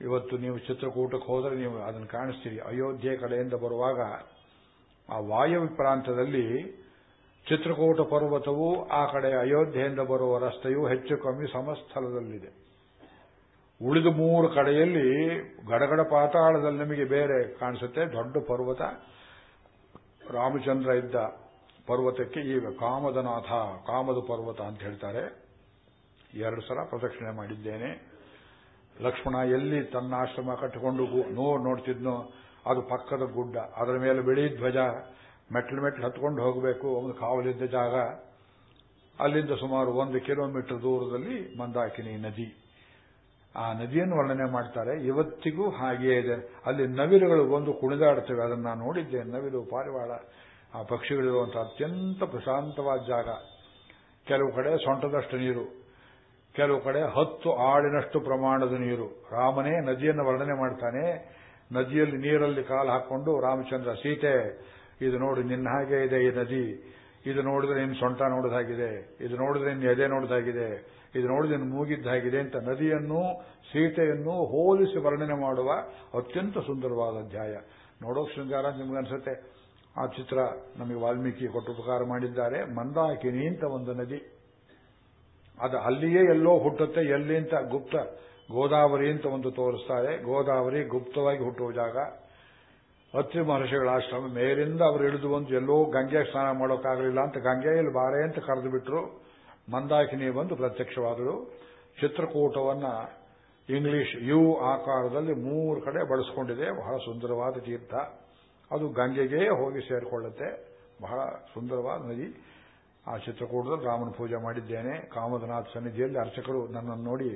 ಇವತ್ತು ನೀವು ಚಿತ್ರಕೂಟಕ್ಕೆ ಹೋದರೆ ನೀವು ಅದನ್ನು ಕಾಣಿಸ್ತೀರಿ. ಅಯೋಧ್ಯೆ ಕಡೆಯಿಂದ ಬರುವಾಗ ಆ ವಾಯವ್ಯ ಪ್ರಾಂತದಲ್ಲಿ ಚಿತ್ರಕೂಟ ಪರ್ವತವು ಆ ಕಡೆ ಅಯೋಧ್ಯೆಯಿಂದ ಬರುವ ರಸ್ತೆಯು ಹೆಚ್ಚು ಕಮ್ಮಿ ಸಮಸ್ಥಲದಲ್ಲಿದೆ ಉಳಿದ ಮೂರು ಕಡೆಯಲ್ಲಿ ಗಡಗಡ ಪಾತಾಳದಲ್ಲಿ ನಿಮಗೆ ಬೇರೆ ಕಾಣಿಸುತ್ತೆ. ದೊಡ್ಡ ಪರ್ವತ, ರಾಮಚಂದ್ರ ಇದ್ದ ಪರ್ವತಕ್ಕೆ ಈಗ ಕಾಮದನಾಥ, ಕಾಮದ ಪರ್ವತ ಅಂತ ಹೇಳ್ತಾರೆ. ಎರಡು ಸಲ ಪ್ರದಕ್ಷಿಣೆ ಮಾಡಿದ್ದೇನೆ. ಲಕ್ಷ್ಮಣ ಎಲ್ಲಿ ತನ್ನ ಆಶ್ರಮ ಕಟ್ಟಿಕೊಂಡು ನೋಡ್ ನೋಡ್ತಿದ್ನೋ, ಅದು ಪಕ್ಕದ ಗುಡ್ಡ. ಅದರ ಮೇಲೆ ಬಿಳಿ ಧ್ವಜ ಮೆಟ್ಲು ಮೆಟ್ಲು ಹತ್ಕೊಂಡು ಹೋಗಬೇಕು, ಒಂದು ಕಾವಲಿದ್ದ ಜಾಗ. ಅಲ್ಲಿಂದ ಸುಮಾರು ಒಂದು ಕಿಲೋಮೀಟರ್ ದೂರದಲ್ಲಿ ಮಂದಾಕಿನಿ ನದಿ. ಆ ನದಿಯನ್ನು ವರ್ಣನೆ ಮಾಡ್ತಾರೆ. ಇವತ್ತಿಗೂ ಹಾಗೆಯೇ ಇದೆ. ಅಲ್ಲಿ ನವಿಲುಗಳು ಒಂದು ಕುಣಿದಾಡ್ತವೆ ಅದನ್ನು ನಾನು ನೋಡಿದ್ದೆ. ನವಿಲು ಪಾರಿವಾಳ. ಆ ಪಕ್ಷಿಗಳಿರುವಂತಹ ಅತ್ಯಂತ ಪ್ರಶಾಂತವಾದ ಜಾಗ. ಕೆಲವು ಕಡೆ ಸೊಂಟದಷ್ಟು ನೀರು. ಕೆಲವು ಕಡೆ ಹತ್ತು ಆಳಿನಷ್ಟು ಪ್ರಮಾಣದ ನೀರು. ರಾಮನೇ ನದಿಯನ್ನು ವರ್ಣನೆ ಮಾಡ್ತಾನೆ. ನದಿಯಲ್ಲಿ ನೀರಲ್ಲಿ ಕಾಲು ಹಾಕೊಂಡು ರಾಮಚಂದ್ರ ಸೀತೆ ಇದು ನೋಡಿ, ನಿನ್ನ ಹಾಗೆ ಇದೆ ಈ ನದಿ. ಇದು ನೋಡಿದ್ರೆ ನಿನ್ನ ಸೊಂಟ ನೋಡಿದಾಗಿದೆ ಇದು ನೋಡಿದ್ರೆ ನಿನ್ನ ಎದೆ ನೋಡಿದಾಗಿದೆ ಇದು ನೋಡಿದ್ರೆ ನಿನ್ನ ಮೂಗಿದ್ದಾಗಿದೆ ಅಂತ ನದಿಯನ್ನು, ಸೀತೆಯನ್ನು ಹೋಲಿಸಿ ವರ್ಣನೆ ಮಾಡುವ ಅತ್ಯಂತ ಸುಂದರವಾದ ಅಧ್ಯಾಯ. ನೋಡೋ ಶೃಂಗಾರ ನಿಮ್ಗನ್ಸುತ್ತೆ ಆ ಚಿತ್ರ ನಮಗೆ ವಾಲ್ಮೀಕಿ ಕೊಟ್ಟು ಉಪಕಾರ ಮಾಡಿದ್ದಾರೆ. ಮಂದಾಕಿನಿ ಅಂತ ಒಂದು ನದಿ. ಅದು ಅಲ್ಲಿಯೇ ಎಲ್ಲೋ ಹುಟ್ಟುತ್ತೆ, ಎಲ್ಲಿ ಅಂತ ಗುಪ್ತ ಗೋದಾವರಿ ಅಂತ ಒಂದು ತೋರಿಸ್ತಾರೆ. ಗೋದಾವರಿ ಗುಪ್ತವಾಗಿ ಹುಟ್ಟುವ ಜಾಗ. ಅತ್ರಿ ಮಹರ್ಷಿಗಳ ಆಶ್ರಮ ಮೇಲಿಂದ ಅವರು ಇಳಿದು ಬಂದು ಎಲ್ಲೋ ಗಂಗೆ ಸ್ನಾನ ಮಾಡೋಕ್ಕಾಗಲಿಲ್ಲ ಅಂತ ಗಂಗೆಯಲ್ಲಿ ಬಾರೆ ಅಂತ ಕರೆದು ಬಿಟ್ಟರು ಮಂದಾಕಿನಿ ಬಂದು ಪ್ರತ್ಯಕ್ಷವಾದರು ಚಿತ್ರಕೂಟವನ್ನು ಇಂಗ್ಲಿಷ್ ಯು ಆಕಾರದಲ್ಲಿ ಮೂರು ಕಡೆ ಬಳಸ್ಕೊಂಡಿದೆ. ಬಹಳ ಸುಂದರವಾದ ತೀರ್ಥ. ಅದು ಗಂಗೆಗೆ ಹೋಗಿ ಸೇರಿಕೊಳ್ಳುತ್ತೆ. ಬಹಳ ಸುಂದರವಾದ ನದಿ. ಆ ಚಿತ್ರಕೂಟದಲ್ಲಿ ರಾಮನ ಪೂಜೆ ಮಾಡಿದ್ದೇನೆ. ಕಾಮದನಾಥ ಸನ್ನಿಧಿಯಲ್ಲಿ ಅರ್ಚಕರು ನನ್ನನ್ನು ನೋಡಿ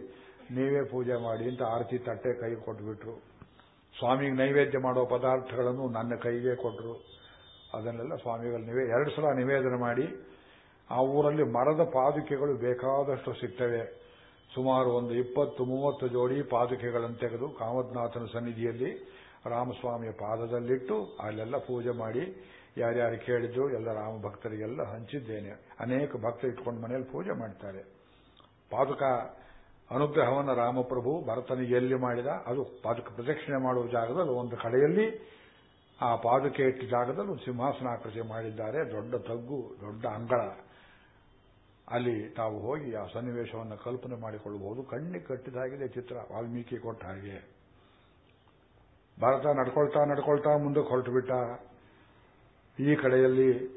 ನೀವೇ ಪೂಜೆ ಮಾಡಿ ಅಂತ ಆರತಿ ತಟ್ಟೆ ಕೈ ಕೊಟ್ಟುಬಿಟ್ರು ಸ್ವಾಮಿಗೆ ನೈವೇದ್ಯ ಮಾಡೋ ಪದಾರ್ಥಗಳನ್ನು ನನ್ನ ಕೈಗೆ ಕೊಟ್ಟರು ಅದನ್ನೆಲ್ಲ ಸ್ವಾಮಿಗಳು ನಿವೇ, ಎರಡು ಸಲ ನಿವೇದನೆ ಮಾಡಿ, ಆ ಊರಲ್ಲಿ ಮರದ ಪಾದುಕೆಗಳು ಬೇಕಾದಷ್ಟು ಸಿಗ್ತವೆ. ಸುಮಾರು ಒಂದು ಇಪ್ಪತ್ತು, ಮೂವತ್ತು ಜೋಡಿ ಪಾದುಕೆಗಳನ್ನು ತೆಗೆದು ಕಾಮದ್ನಾಥನ ಸನ್ನಿಧಿಯಲ್ಲಿ ರಾಮಸ್ವಾಮಿಯ ಪಾದದಲ್ಲಿಟ್ಟು ಅಲ್ಲೆಲ್ಲ ಪೂಜೆ ಮಾಡಿ, ಯಾರ್ಯಾರು ಕೇಳಿದ್ರು ಎಲ್ಲ ರಾಮ ಭಕ್ತರಿಗೆಲ್ಲ ಹಂಚಿದ್ದೇನೆ. ಅನೇಕ ಭಕ್ತರು ಇಟ್ಕೊಂಡು ಮನೆಯಲ್ಲಿ ಪೂಜೆ ಮಾಡ್ತಾರೆ. ಪಾದುಕ ಅನುಗ್ರಹವನ್ನು ರಾಮಪ್ರಭು ಭರತನಿಗೆ ಎಲ್ಲಿ ಮಾಡಿದ? ಅದು ಪಾದಕ ಪ್ರದಕ್ಷಿಣೆ ಮಾಡುವ ಜಾಗದಲ್ಲಿ, ಒಂದು ಕಡೆಯಲ್ಲಿ ಆ ಪಾದುಕೆ ಇಟ್ಟ ಜಾಗದಲ್ಲಿ ಒಂದು ಸಿಂಹಾಸನಾಕೃತಿ ಮಾಡಿದ್ದಾರೆ. ದೊಡ್ಡ ತಗ್ಗು, ದೊಡ್ಡ ಅಂಗಳ. ಅಲ್ಲಿ ತಾವು ಹೋಗಿ ಆ ಸನ್ನಿವೇಶವನ್ನು ಕಲ್ಪನೆ ಮಾಡಿಕೊಳ್ಳಬಹುದು. ಕಣ್ಣಿ ಕಟ್ಟಿದಾಗಿದೆ ಚಿತ್ರ, ವಾಲ್ಮೀಕಿ ಕೊಟ್ಟ ಹಾಗೆ. ಭಾರತ ನಡ್ಕೊಳ್ತಾ ನಡ್ಕೊಳ್ತಾ ಮುಂದಕ್ಕೆ ಹೊರಟು ಬಿಟ್ಟ. ಈ ಕಡೆಯಲ್ಲಿ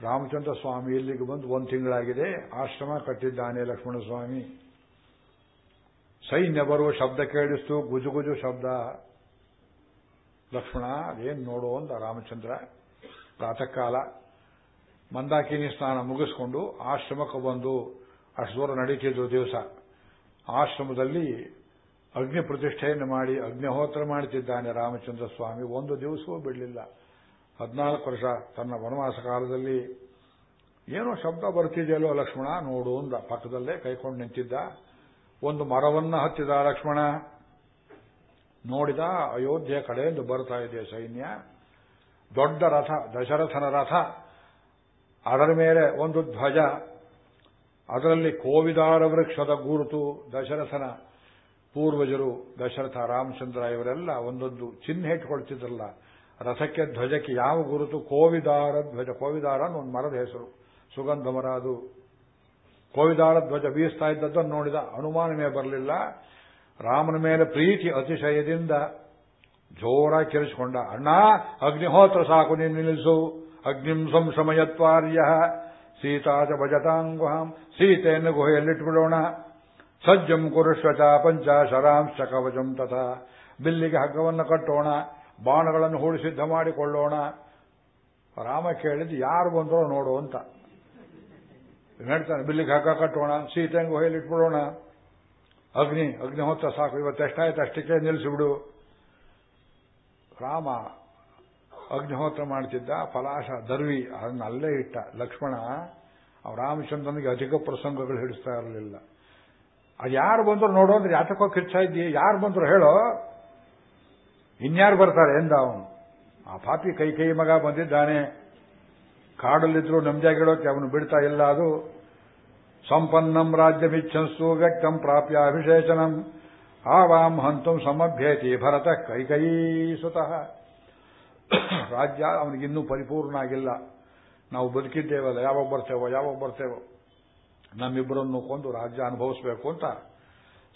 ರಾಮಚಂದ್ರ ಸ್ವಾಮಿ ಇಲ್ಲಿಗೆ ಬಂದು ಒಂದು ತಿಂಗಳಾಗಿದೆ. ಆಶ್ರಮ ಕಟ್ಟಿದ್ದಾನೆ ಲಕ್ಷ್ಮಣ ಸ್ವಾಮಿ ಸೈನ್ಯ ಬರುವ ಶಬ್ದ ಕೇಳಿಸ್ತು ಗುಜುಗುಜು ಶಬ್ದ. ಲಕ್ಷ್ಮಣ, ಅದೇನು ನೋಡು ಅಂದ ರಾಮಚಂದ್ರ ಪ್ರಾತಃಕಾಲ ಮಂದಾಕಿನಿ ಸ್ನಾನ ಮುಗಿಸ್ಕೊಂಡು ಆಶ್ರಮಕ್ಕೆ ಬಂದು, ಅಷ್ಟು ದೂರ ನಡೀತಿದ್ರು ದಿವಸ. ಆಶ್ರಮದಲ್ಲಿ ಅಗ್ನಿ ಪ್ರತಿಷ್ಠೆಯನ್ನು ಮಾಡಿ, ಅಗ್ನಿಹೋತ್ರ ಮಾಡುತ್ತಿದ್ದಾನೆ ರಾಮಚಂದ್ರ ಸ್ವಾಮಿ. ಒಂದು ದಿವಸವೂ ಬಿಡಲಿಲ್ಲ. ಹದಿನಾಲ್ಕು ವರ್ಷ ತನ್ನ ವನವಾಸ ಕಾಲದಲ್ಲಿ. ಏನೋ ಶಬ್ದ ಬರ್ತಿದೆಯಲ್ಲೋ ಲಕ್ಷ್ಮಣ, ನೋಡು ಅಂದ ಪಕ್ಕದಲ್ಲೇ ಕೈಕೊಂಡು ನಿಂತಿದ್ದ. ಒಂದು ಮರವನ್ನ ಹತ್ತಿದ ಲಕ್ಷ್ಮಣ, ನೋಡಿದ ಅಯೋಧ್ಯೆ ಕಡೆಯಿಂದ ಬರ್ತಾ ಇದೆ ಸೈನ್ಯ. ದೊಡ್ಡ ರಥ, ದಶರಥನ ರಥ. ಅದರ ಮೇಲೆ ಒಂದು ಧ್ವಜ. ಅದರಲ್ಲಿ ಕೋವಿದಾರ ವೃಕ್ಷದ ಗುರುತು, ದಶರಥನ ಪೂರ್ವಜರು, ದಶರಥ ರಾಮಚಂದ್ರ ಇವರೆಲ್ಲ ಒಂದೊಂದು ಚಿಹ್ನೆ ಇಟ್ಕೊಳ್ತಿದ್ರಲ್ಲ. ರಥಕ್ಕೆ ಧ್ವಜಕ್ಕೆ ಯಾವ ಗುರುತು? ಕೋವಿದಾರ ಧ್ವಜ. ಕೋವಿದಾರ ಒಂದು ಮರದ ಹೆಸರು. ಸುಗಂಧ ಮರ ಅದು. ಕೋವಿದಾರ ಧ್ವಜ ಬೀಸ್ತಾ ಇದ್ದದ್ದನ್ನು ನೋಡಿದ ಅನುಮಾನವೇ ಬರಲಿಲ್ಲ. ರಾಮನ ಮೇಲೆ ಪ್ರೀತಿ ಅತಿಶಯದಿಂದ ಜೋರಾಗಿ ಕಿರಿಸಿಕೊಂಡ, ಅಣ್ಣ, ಅಗ್ನಿಹೋತ್ರ ಸಾಕು, ನೀನು ನಿಲ್ಲಿಸು. ಅಗ್ನಿಂ ಸಂಶಮಯತ್ವಾರ್ಯ ಸೀತಾಚ ಭಜತಾಂಗುಹಾಂ ಸೀತೆಯನ್ನು ಗುಹೆಯಲ್ಲಿಟ್ಟುಬಿಡೋಣ. ಸಜ್ಜಂ ಕುರುಶ್ವಚ ಪಂಚ ಶರಾಂಶ ಕವಚಂ ತಥ. ಬಿಲ್ಲಿಗೆ ಹಗ್ಗವನ್ನು ಕಟ್ಟೋಣ. ಬಾಣಗಳನ್ನು ಹೂಡಿ ಸಿದ್ಧ ಮಾಡಿಕೊಳ್ಳೋಣ. ರಾಮ ಕೇಳಿದ್ದು, ಯಾರು ಬಂದರೋ ನೋಡು ಅಂತ. ಹೇಳ್ತಾನೆ? ಬಿಲ್ಲಿಗೆ ಹಗ್ಗ ಕಟ್ಟೋಣ ಸೀತೆಯನ್ನು ಗುಹೆಯಲ್ಲಿ ಇಟ್ಬಿಡೋಣ. ಅಗ್ನಿ ಅಗ್ನಿಹೋತ್ರ ಸಾಕು. ಇವತ್ತು ಎಷ್ಟಾಯ್ತು? ಅಷ್ಟಕ್ಕೆ ನಿಲ್ಲಿಸಿಬಿಡು. ರಾಮ ಅಗ್ನಿಹೋತ್ರ ಮಾಡ್ತಿದ್ದ ಪಲಾಶ ದರ್ವಿ ಅದನ್ನ ಅಲ್ಲೇ ಇಟ್ಟ. ಲಕ್ಷ್ಮಣ ರಾಮಚಂದ್ರನಿಗೆ ಅಧಿಕ ಪ್ರಸಂಗಗಳು ಹಿಡಿಸ್ತಾ ಇರಲಿಲ್ಲ. ಅದು ಯಾರು ಬಂದ್ರು ನೋಡೋ ಅಂದ್ರೆ ಯಾತಕ್ಕೋ ಕಿರ್ಚಾ ಯಾರು ಬಂದ್ರು ಹೇಳೋ? ಇನ್ಯಾರು ಬರ್ತಾರೆ ಎಂದ ಅವನು. ಆ ಪಾಪಿ ಕೈ ಕೈ ಮಗ ಬಂದಿದ್ದಾನೆ. ಕಾಡಲ್ಲಿದ್ರು ನೆಮ್ಮದಿಯಾಗಿಡೋಕೆ ಅವನು ಬಿಡ್ತಾ ಇಲ್ಲ. ಅದು ಸಂಪನ್ನಂ ರಾಜ್ಯಮಿಚ್ಛನ್ಸು ವ್ಯಕ್ತಂ ಪ್ರಾಪ್ಯ ಅಭಿಷೇಚನಂ. ಆವಾಂ ಹಂತಂ ಸಮಭ್ಯೇತಿ ಭರತ ಕೈಕೈ ಸುತಃ. ರಾಜ್ಯ ಅವನಿಗಿನ್ನೂ ಪರಿಪೂರ್ಣ ಆಗಿಲ್ಲ. ನಾವು ಬದುಕಿದ್ದೇವಲ್ಲ, ಯಾವಾಗ ಬರ್ತೇವೋ ಯಾವಾಗ ಬರ್ತೇವೋ. ನಮ್ಮಿಬ್ಬರನ್ನು ಕೊಂದು ರಾಜ್ಯ ಅನುಭವಿಸಬೇಕು ಅಂತ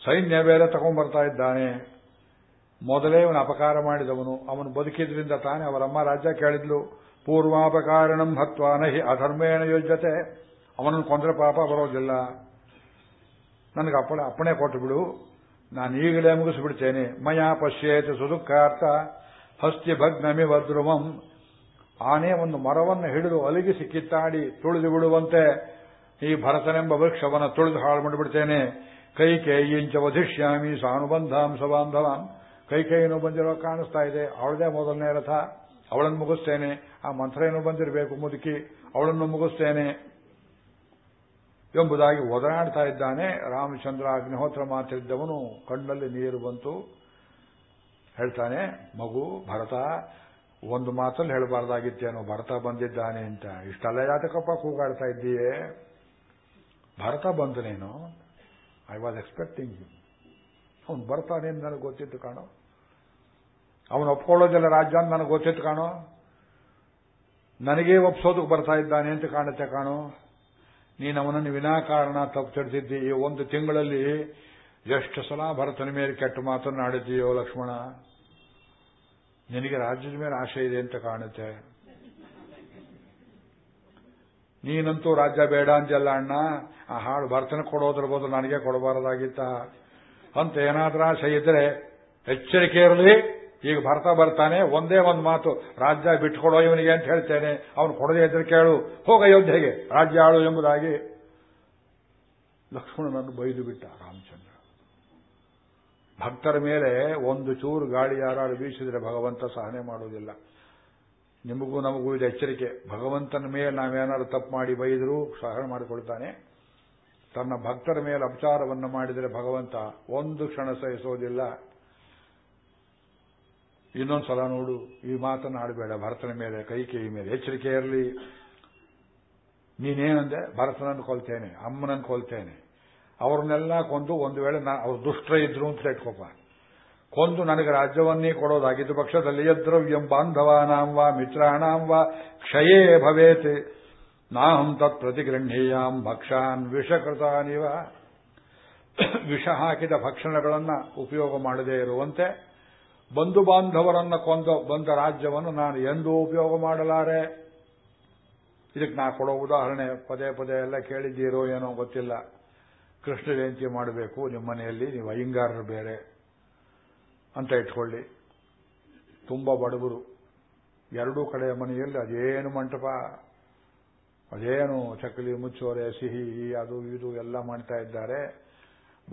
ಸೈನ್ಯ ಬೇರೆ ತಗೊಂಡ್ಬರ್ತಾ ಇದ್ದಾನೆ. ಮೊದಲೇ ಅವನು ಅಪಕಾರ ಮಾಡಿದವನು. ಅವನು ಬದುಕಿದ್ರಿಂದ ತಾನೇ ಅವರಮ್ಮ ರಾಜ್ಯ ಕೇಳಿದ್ಲು. ಪೂರ್ವಾಪಕಾರಣಂ ಹತ್ವಾನ ನಹಿ ಅಧರ್ಮೇಣ ಯೋಜ್ಯತೆ. ಅವನನ್ನು ಕೊಂದರೆ ಪಾಪ, ಬರೋದಿಲ್ಲ. ನನಗೆ ಅಪ್ಪಣೆ ಅಪ್ಪಣೆ ಕೊಟ್ಟು ಬಿಡು. ನಾನು ಈಗಲೇ ಮುಗಿಸ್ಬಿಡ್ತೇನೆ. ಮಯಾ ಪಶ್ಯೇತ ಸುದುಃಖಾರ್ಥ ಹಸ್ತಿ ಭಗ್ನಮಿ ವದ್ರುವಂ ಆನೆ ಒಂದು ಮರವನ್ನು ಹಿಡಿದು ಅಲಗಿಸಿ ಕಿತ್ತಾಡಿ ತುಳಿದು ಬಿಡುವಂತೆ ಈ ಭರತನೆಂಬ ವೃಕ್ಷವನ್ನು ತುಳಿದು ಹಾಳು ಮಾಡಿಬಿಡ್ತೇನೆ. ಕೈ ಕೈಯಿಂಚ ವಧಿಷ್ಯಾಮಿ ಸಾನುಬಂಧಾಂಸ ಬಾಂಧವಾನ್ ಕೈ ಕೈನು ಬಂದಿರೋ ಕಾಣಿಸ್ತಾ ಇದೆ. ಅವಳದೇ ಮೊದಲನೇ ರಥ. ಅವಳನ್ನು ಮುಗಿಸ್ತೇನೆ. ಆ ಮಂತ್ರ ಏನು ಬಂದಿರಬೇಕು ಮುದುಕಿ. ಅವಳನ್ನು ಮುಗಿಸ್ತೇನೆ ಎಂಬುದಾಗಿ ಒದರಾಡ್ತಾ ಇದ್ದಾನೆ. ರಾಮಚಂದ್ರ ಅಗ್ನಿಹೋತ್ರ ಮಾತಿದ್ದವನು. ಕಣ್ಣಲ್ಲಿ ನೀರು ಬಂತು. ಹೇಳ್ತಾನೆ, ಮಗು, ಭರತ, ಒಂದು ಮಾತಲ್ಲಿ ಹೇಳಬಾರ್ದಾಗಿತ್ತೇನೋ ಭರತ ಬಂದಿದ್ದಾನೆ ಅಂತ. ಇಷ್ಟೆಲ್ಲ ಯಾತಕಪ್ಪ ಕೂಗಾಡ್ತಾ ಇದ್ದೀಯೇ? ಭರತ ಬಂದನೇನು? ಐ ವಾಸ್ ಎಕ್ಸ್ಪೆಕ್ಟಿಂಗ್ ಯು ಅವನು ಬರ್ತಾನೆ ನನಗೆ ಗೊತ್ತಿತ್ತು ಕಾಣೋ. ಅವನು ಒಪ್ಕೊಳ್ಳೋದಿಲ್ಲ ರಾಜ್ಯ ಅಂತ ನನಗೆ ಗೊತ್ತಿತ್ತು ಕಾಣೋ. ನನಗೇ ಒಪ್ಸೋದಕ್ಕೆ ಬರ್ತಾ ಇದ್ದಾನೆ ಅಂತ ಕಾಣುತ್ತೆ ಕಾಣೋ. ನೀನು ಅವನನ್ನು ವಿನಾಕಾರಣ ತಪ್ಪು ತಿಡ್ತಿದ್ದಿ ಈ ಒಂದು ತಿಂಗಳಲ್ಲಿ ಎಷ್ಟು ಸಲ ಭರತನ ಮೇಲೆ ಕೆಟ್ಟ ಮಾತನ್ನಾಡಿದ್ದೀಯೋ ಲಕ್ಷ್ಮಣ? ನಿನಗೆ ರಾಜ್ಯದ ಮೇಲೆ ಆಶೆ ಇದೆ ಅಂತ ಕಾಣುತ್ತೆ. ನೀನಂತೂ ರಾಜ್ಯ ಬೇಡ ಅಂತೆಲ್ಲ ಅಣ್ಣ. ಆ ಹಾಳು ಭರ್ತನ ಕೊಡೋದ್ರ ಬದಲು ನನಗೆ ಕೊಡಬಾರದಾಗಿತ್ತ? ಅಂತ ಏನಾದ್ರೂ ಆಸೆ ಇದ್ರೆ ಎಚ್ಚರಿಕೆ ಇರಲಿ. ಈಗ ಬರ್ತಾ ಬರ್ತಾನೆ, ಒಂದೇ ಒಂದು ಮಾತು, ರಾಜ್ಯ ಬಿಟ್ಕೊಡೋ ಇವನಿಗೆ ಅಂತ ಹೇಳ್ತೇನೆ. ಅವನು ಕೊಡದೆ ಇದ್ರೆ ಕೇಳು, ಹೋಗ ಅಯೋಧ್ಯೆಗೆ, ರಾಜ್ಯ ಆಳು ಎಂಬುದಾಗಿ. ಲಕ್ಷ್ಮಣನನ್ನು ಬೈದು ಬಿಟ್ಟ ರಾಮಚಂದ್ರ. ಭಕ್ತರ ಮೇಲೆ ಒಂದು ಚೂರು ಗಾಳಿ ಯಾರು ಬೀಸಿದ್ರೆ ಭಗವಂತ ಸಹನೆ ಮಾಡುವುದಿಲ್ಲ. ನಿಮಗೂ ನಮಗೂ ಇದು ಎಚ್ಚರಿಕೆ. ಭಗವಂತನ ಮೇಲೆ ನಾವೇನಾದ್ರು ತಪ್ಪು ಮಾಡಿ ಬೈದರೂ ಸಹನೆ ಮಾಡಿಕೊಳ್ತಾನೆ. ತನ್ನ ಭಕ್ತರ ಮೇಲೆ ಅಪಚಾರವನ್ನು ಮಾಡಿದರೆ ಭಗವಂತ ಒಂದು ಕ್ಷಣ ಸಹಿಸೋದಿಲ್ಲ. ಇನ್ನೊಂದು ಸಲ ನೋಡು, ಈ ಮಾತನ್ನು ಆಡಬೇಡ, ಭರತನ ಮೇಲೆ ಕೈಕೇಯಿ ಮೇಲೆ ಎಚ್ಚರಿಕೆ ಇರಲಿ. ನೀನೇನಂದೆ, ಭರತನನ್ನು ಕೊಲ್ತೇನೆ, ಅಮ್ಮನನ್ನು ಕೊಲ್ತೇನೆ. ಅವ್ರನ್ನೆಲ್ಲ ಕೊಂದು ಒಂದು ವೇಳೆ ಅವ್ರು ದುಷ್ಟ ಇದ್ರು ಅಂತ ಇಟ್ಕೋಪ ಕೊಂದು ನನಗೆ ರಾಜ್ಯವನ್ನೇ ಕೊಡೋದಾಗಿದ್ದ ಪಕ್ಷದಲ್ಲಿ ಯದ್ರವ್ಯಂ ಬಾಂಧವಾನಾಂ ವಾ ಮಿತ್ರಾಣಾಂ ವಾ ಕ್ಷಯೇ ಭವೇತ್. ನಾಹಂ ತತ್ ಪ್ರತಿಗೃಹೀಯಾಂ ಭಕ್ಷಾನ್ ವಿಷಕೃತಾನಿವ ವಿಷ ಹಾಕಿದ ಭಕ್ಷಣಗಳನ್ನ ಉಪಯೋಗ ಮಾಡದೇ ಇರುವಂತೆ ಬಂಧು ಬಾಂಧವರನ್ನು ಕೊಂದ, ಬಂದ ರಾಜ್ಯವನ್ನು ನಾನು ಎಂದೂ ಉಪಯೋಗ ಮಾಡಲಾರೆ. ಇದಕ್ಕೆ ನಾ ಕೊಡೋ ಉದಾಹರಣೆ, ಪದೇ ಪದೇ ಎಲ್ಲ ಕೇಳಿದ್ದೀರೋ ಏನೋ ಗೊತ್ತಿಲ್ಲ. ಕೃಷ್ಣ ಜಯಂತಿ ಮಾಡಬೇಕು, ನಿಮ್ಮ ಮನೆಯಲ್ಲಿ, ನೀವು ಅಯ್ಯಂಗಾರರು ಬೇರೆ ಅಂತ ಇಟ್ಕೊಳ್ಳಿ. ತುಂಬ ಬಡವರು. ಎರಡೂ ಕಡೆಯ ಮನೆಯಲ್ಲಿ ಅದೇನು ಮಂಟಪ, ಅದೇನು ಚಕ್ಕಲಿ ಮುಚ್ಚೋರೆ, ಸಿಹಿ, ಅದು ಇದು ಎಲ್ಲ ಮಾಡ್ತಾ ಇದ್ದಾರೆ.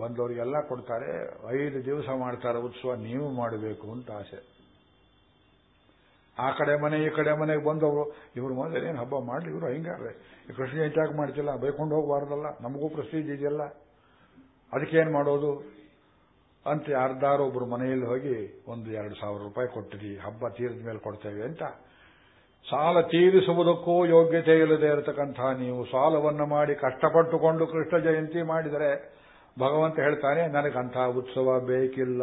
ಬಂದವರಿಗೆಲ್ಲ ಕೊಡ್ತಾರೆ, ಐದು ದಿವಸ ಮಾಡ್ತಾರೆ, ಉತ್ಸವ ನೀವು ಮಾಡಬೇಕು ಅಂತ ಆಸೆ. ಆ ಕಡೆ ಮನೆ, ಈ ಕಡೆ ಮನೆಗೆ ಬಂದವರು ಇವರು ಮೊದಲು ಏನು ಹಬ್ಬ ಮಾಡಲಿ, ಇವರು ಹಿಂಗಾರ್ರೆ ಈ ಕೃಷ್ಣ ಜಯಂತಿ ಮಾಡ್ತಿಲ್ಲ, ಬೈಕೊಂಡು ಹೋಗಬಾರ್ದಲ್ಲ, ನಮಗೂ ಪ್ರೆಸ್ಟೀಜ್ ಇದೆಯಲ್ಲ. ಅದಕ್ಕೇನು ಮಾಡೋದು? ಅಂತ ಯಾರ್ದಾರು ಒಬ್ರು ಮನೆಯಲ್ಲಿ ಹೋಗಿ ಒಂದು ಎರಡು ಸಾವಿರ ರೂಪಾಯಿ ಕೊಟ್ಟಿರಿ, ಹಬ್ಬ ತೀರಿದ ಮೇಲೆ ಕೊಡ್ತೇವೆ ಅಂತ. ಸಾಲ ತೀರಿಸುವುದಕ್ಕೂ ಯೋಗ್ಯತೆ ಇಲ್ಲದೆ ಇರತಕ್ಕಂಥ ನೀವು ಸಾಲವನ್ನು ಮಾಡಿ ಕಷ್ಟಪಟ್ಟುಕೊಂಡು ಕೃಷ್ಣ ಜಯಂತಿ ಮಾಡಿದರೆ ಭಗವಂತ ಹೇಳ್ತಾನೆ, ನನಗಂಥ ಉತ್ಸವ ಬೇಕಿಲ್ಲ.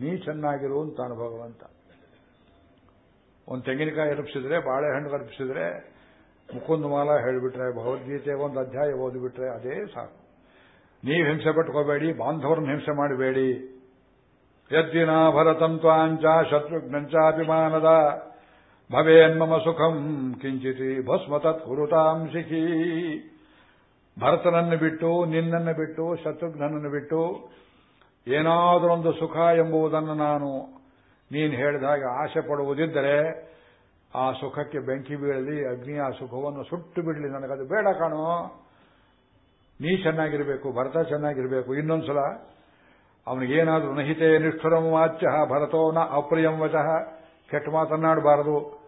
ನೀ ಚೆನ್ನಾಗಿರು ಅಂತಾನು ಭಗವಂತ. ಒಂದು ತೆಂಗಿನಕಾಯಿ ಅರ್ಪಿಸಿದ್ರೆ, ಬಾಳೆಹಣ್ಣು ಅರ್ಪಿಸಿದ್ರೆ ಮುಕುಂದ ಮಾಲ ಹೇಳಿಬಿಟ್ರೆ, ಭಗವದ್ಗೀತೆ ಒಂದು ಅಧ್ಯಾಯ ಓದಿಬಿಟ್ರೆ, ಅದೇ ಸಾಕು. ನೀವು ಹಿಂಸೆ ಪಟ್ಕೋಬೇಡಿ, ಬಾಂಧವರನ್ನು ಹಿಂಸೆ ಮಾಡಬೇಡಿ. ಯದ್ದಿನ ಭರತಂ ತ್ವಾಂಚ ಶತ್ರುಘ್ನಂಚಾಭಿಮಾನದ ಭವೇನ್ಮಮ ಸುಖಂ ಕಿಂಚಿತಿ ಭಸ್ಮ ತತ್ ಕುರುತಾಂ ಶಿಖಿ ಭರತನನ್ನು ಬಿಟ್ಟು, ನಿನ್ನನ್ನು ಬಿಟ್ಟು, ಶತ್ರುಘ್ನನನ್ನು ಬಿಟ್ಟು ಏನಾದರೊಂದು ಸುಖ ಎಂಬುದನ್ನು ನಾನು ನೀನು ಹೇಳಿದ ಹಾಗೆ ಆಸೆ ಪಡುವುದಿದ್ದರೆ ಆ ಸುಖಕ್ಕೆ ಬೆಂಕಿ ಬೀಳಲಿ ಅಗ್ನಿ ಆ ಸುಖವನ್ನು ಸುಟ್ಟು ಬಿಡಲಿ. ನನಗದು ಬೇಡ ಕಾಣೋ. ನೀ ಚೆನ್ನಾಗಿರಬೇಕು, ಭರತ ಚೆನ್ನಾಗಿರಬೇಕು. ಇನ್ನೊಂದ್ಸಲ ಅವನಿಗೇನಾದರೂ ನಹಿತೆ ನಿಷ್ಠುರಂ ವಾಚ್ಯ ಭರತೋ ನ ಅಪ್ರಿಯಂ ವಚಃ. ಕೆಟ್ಟ ಮಾತನ್ನಾಡಬಾರದು.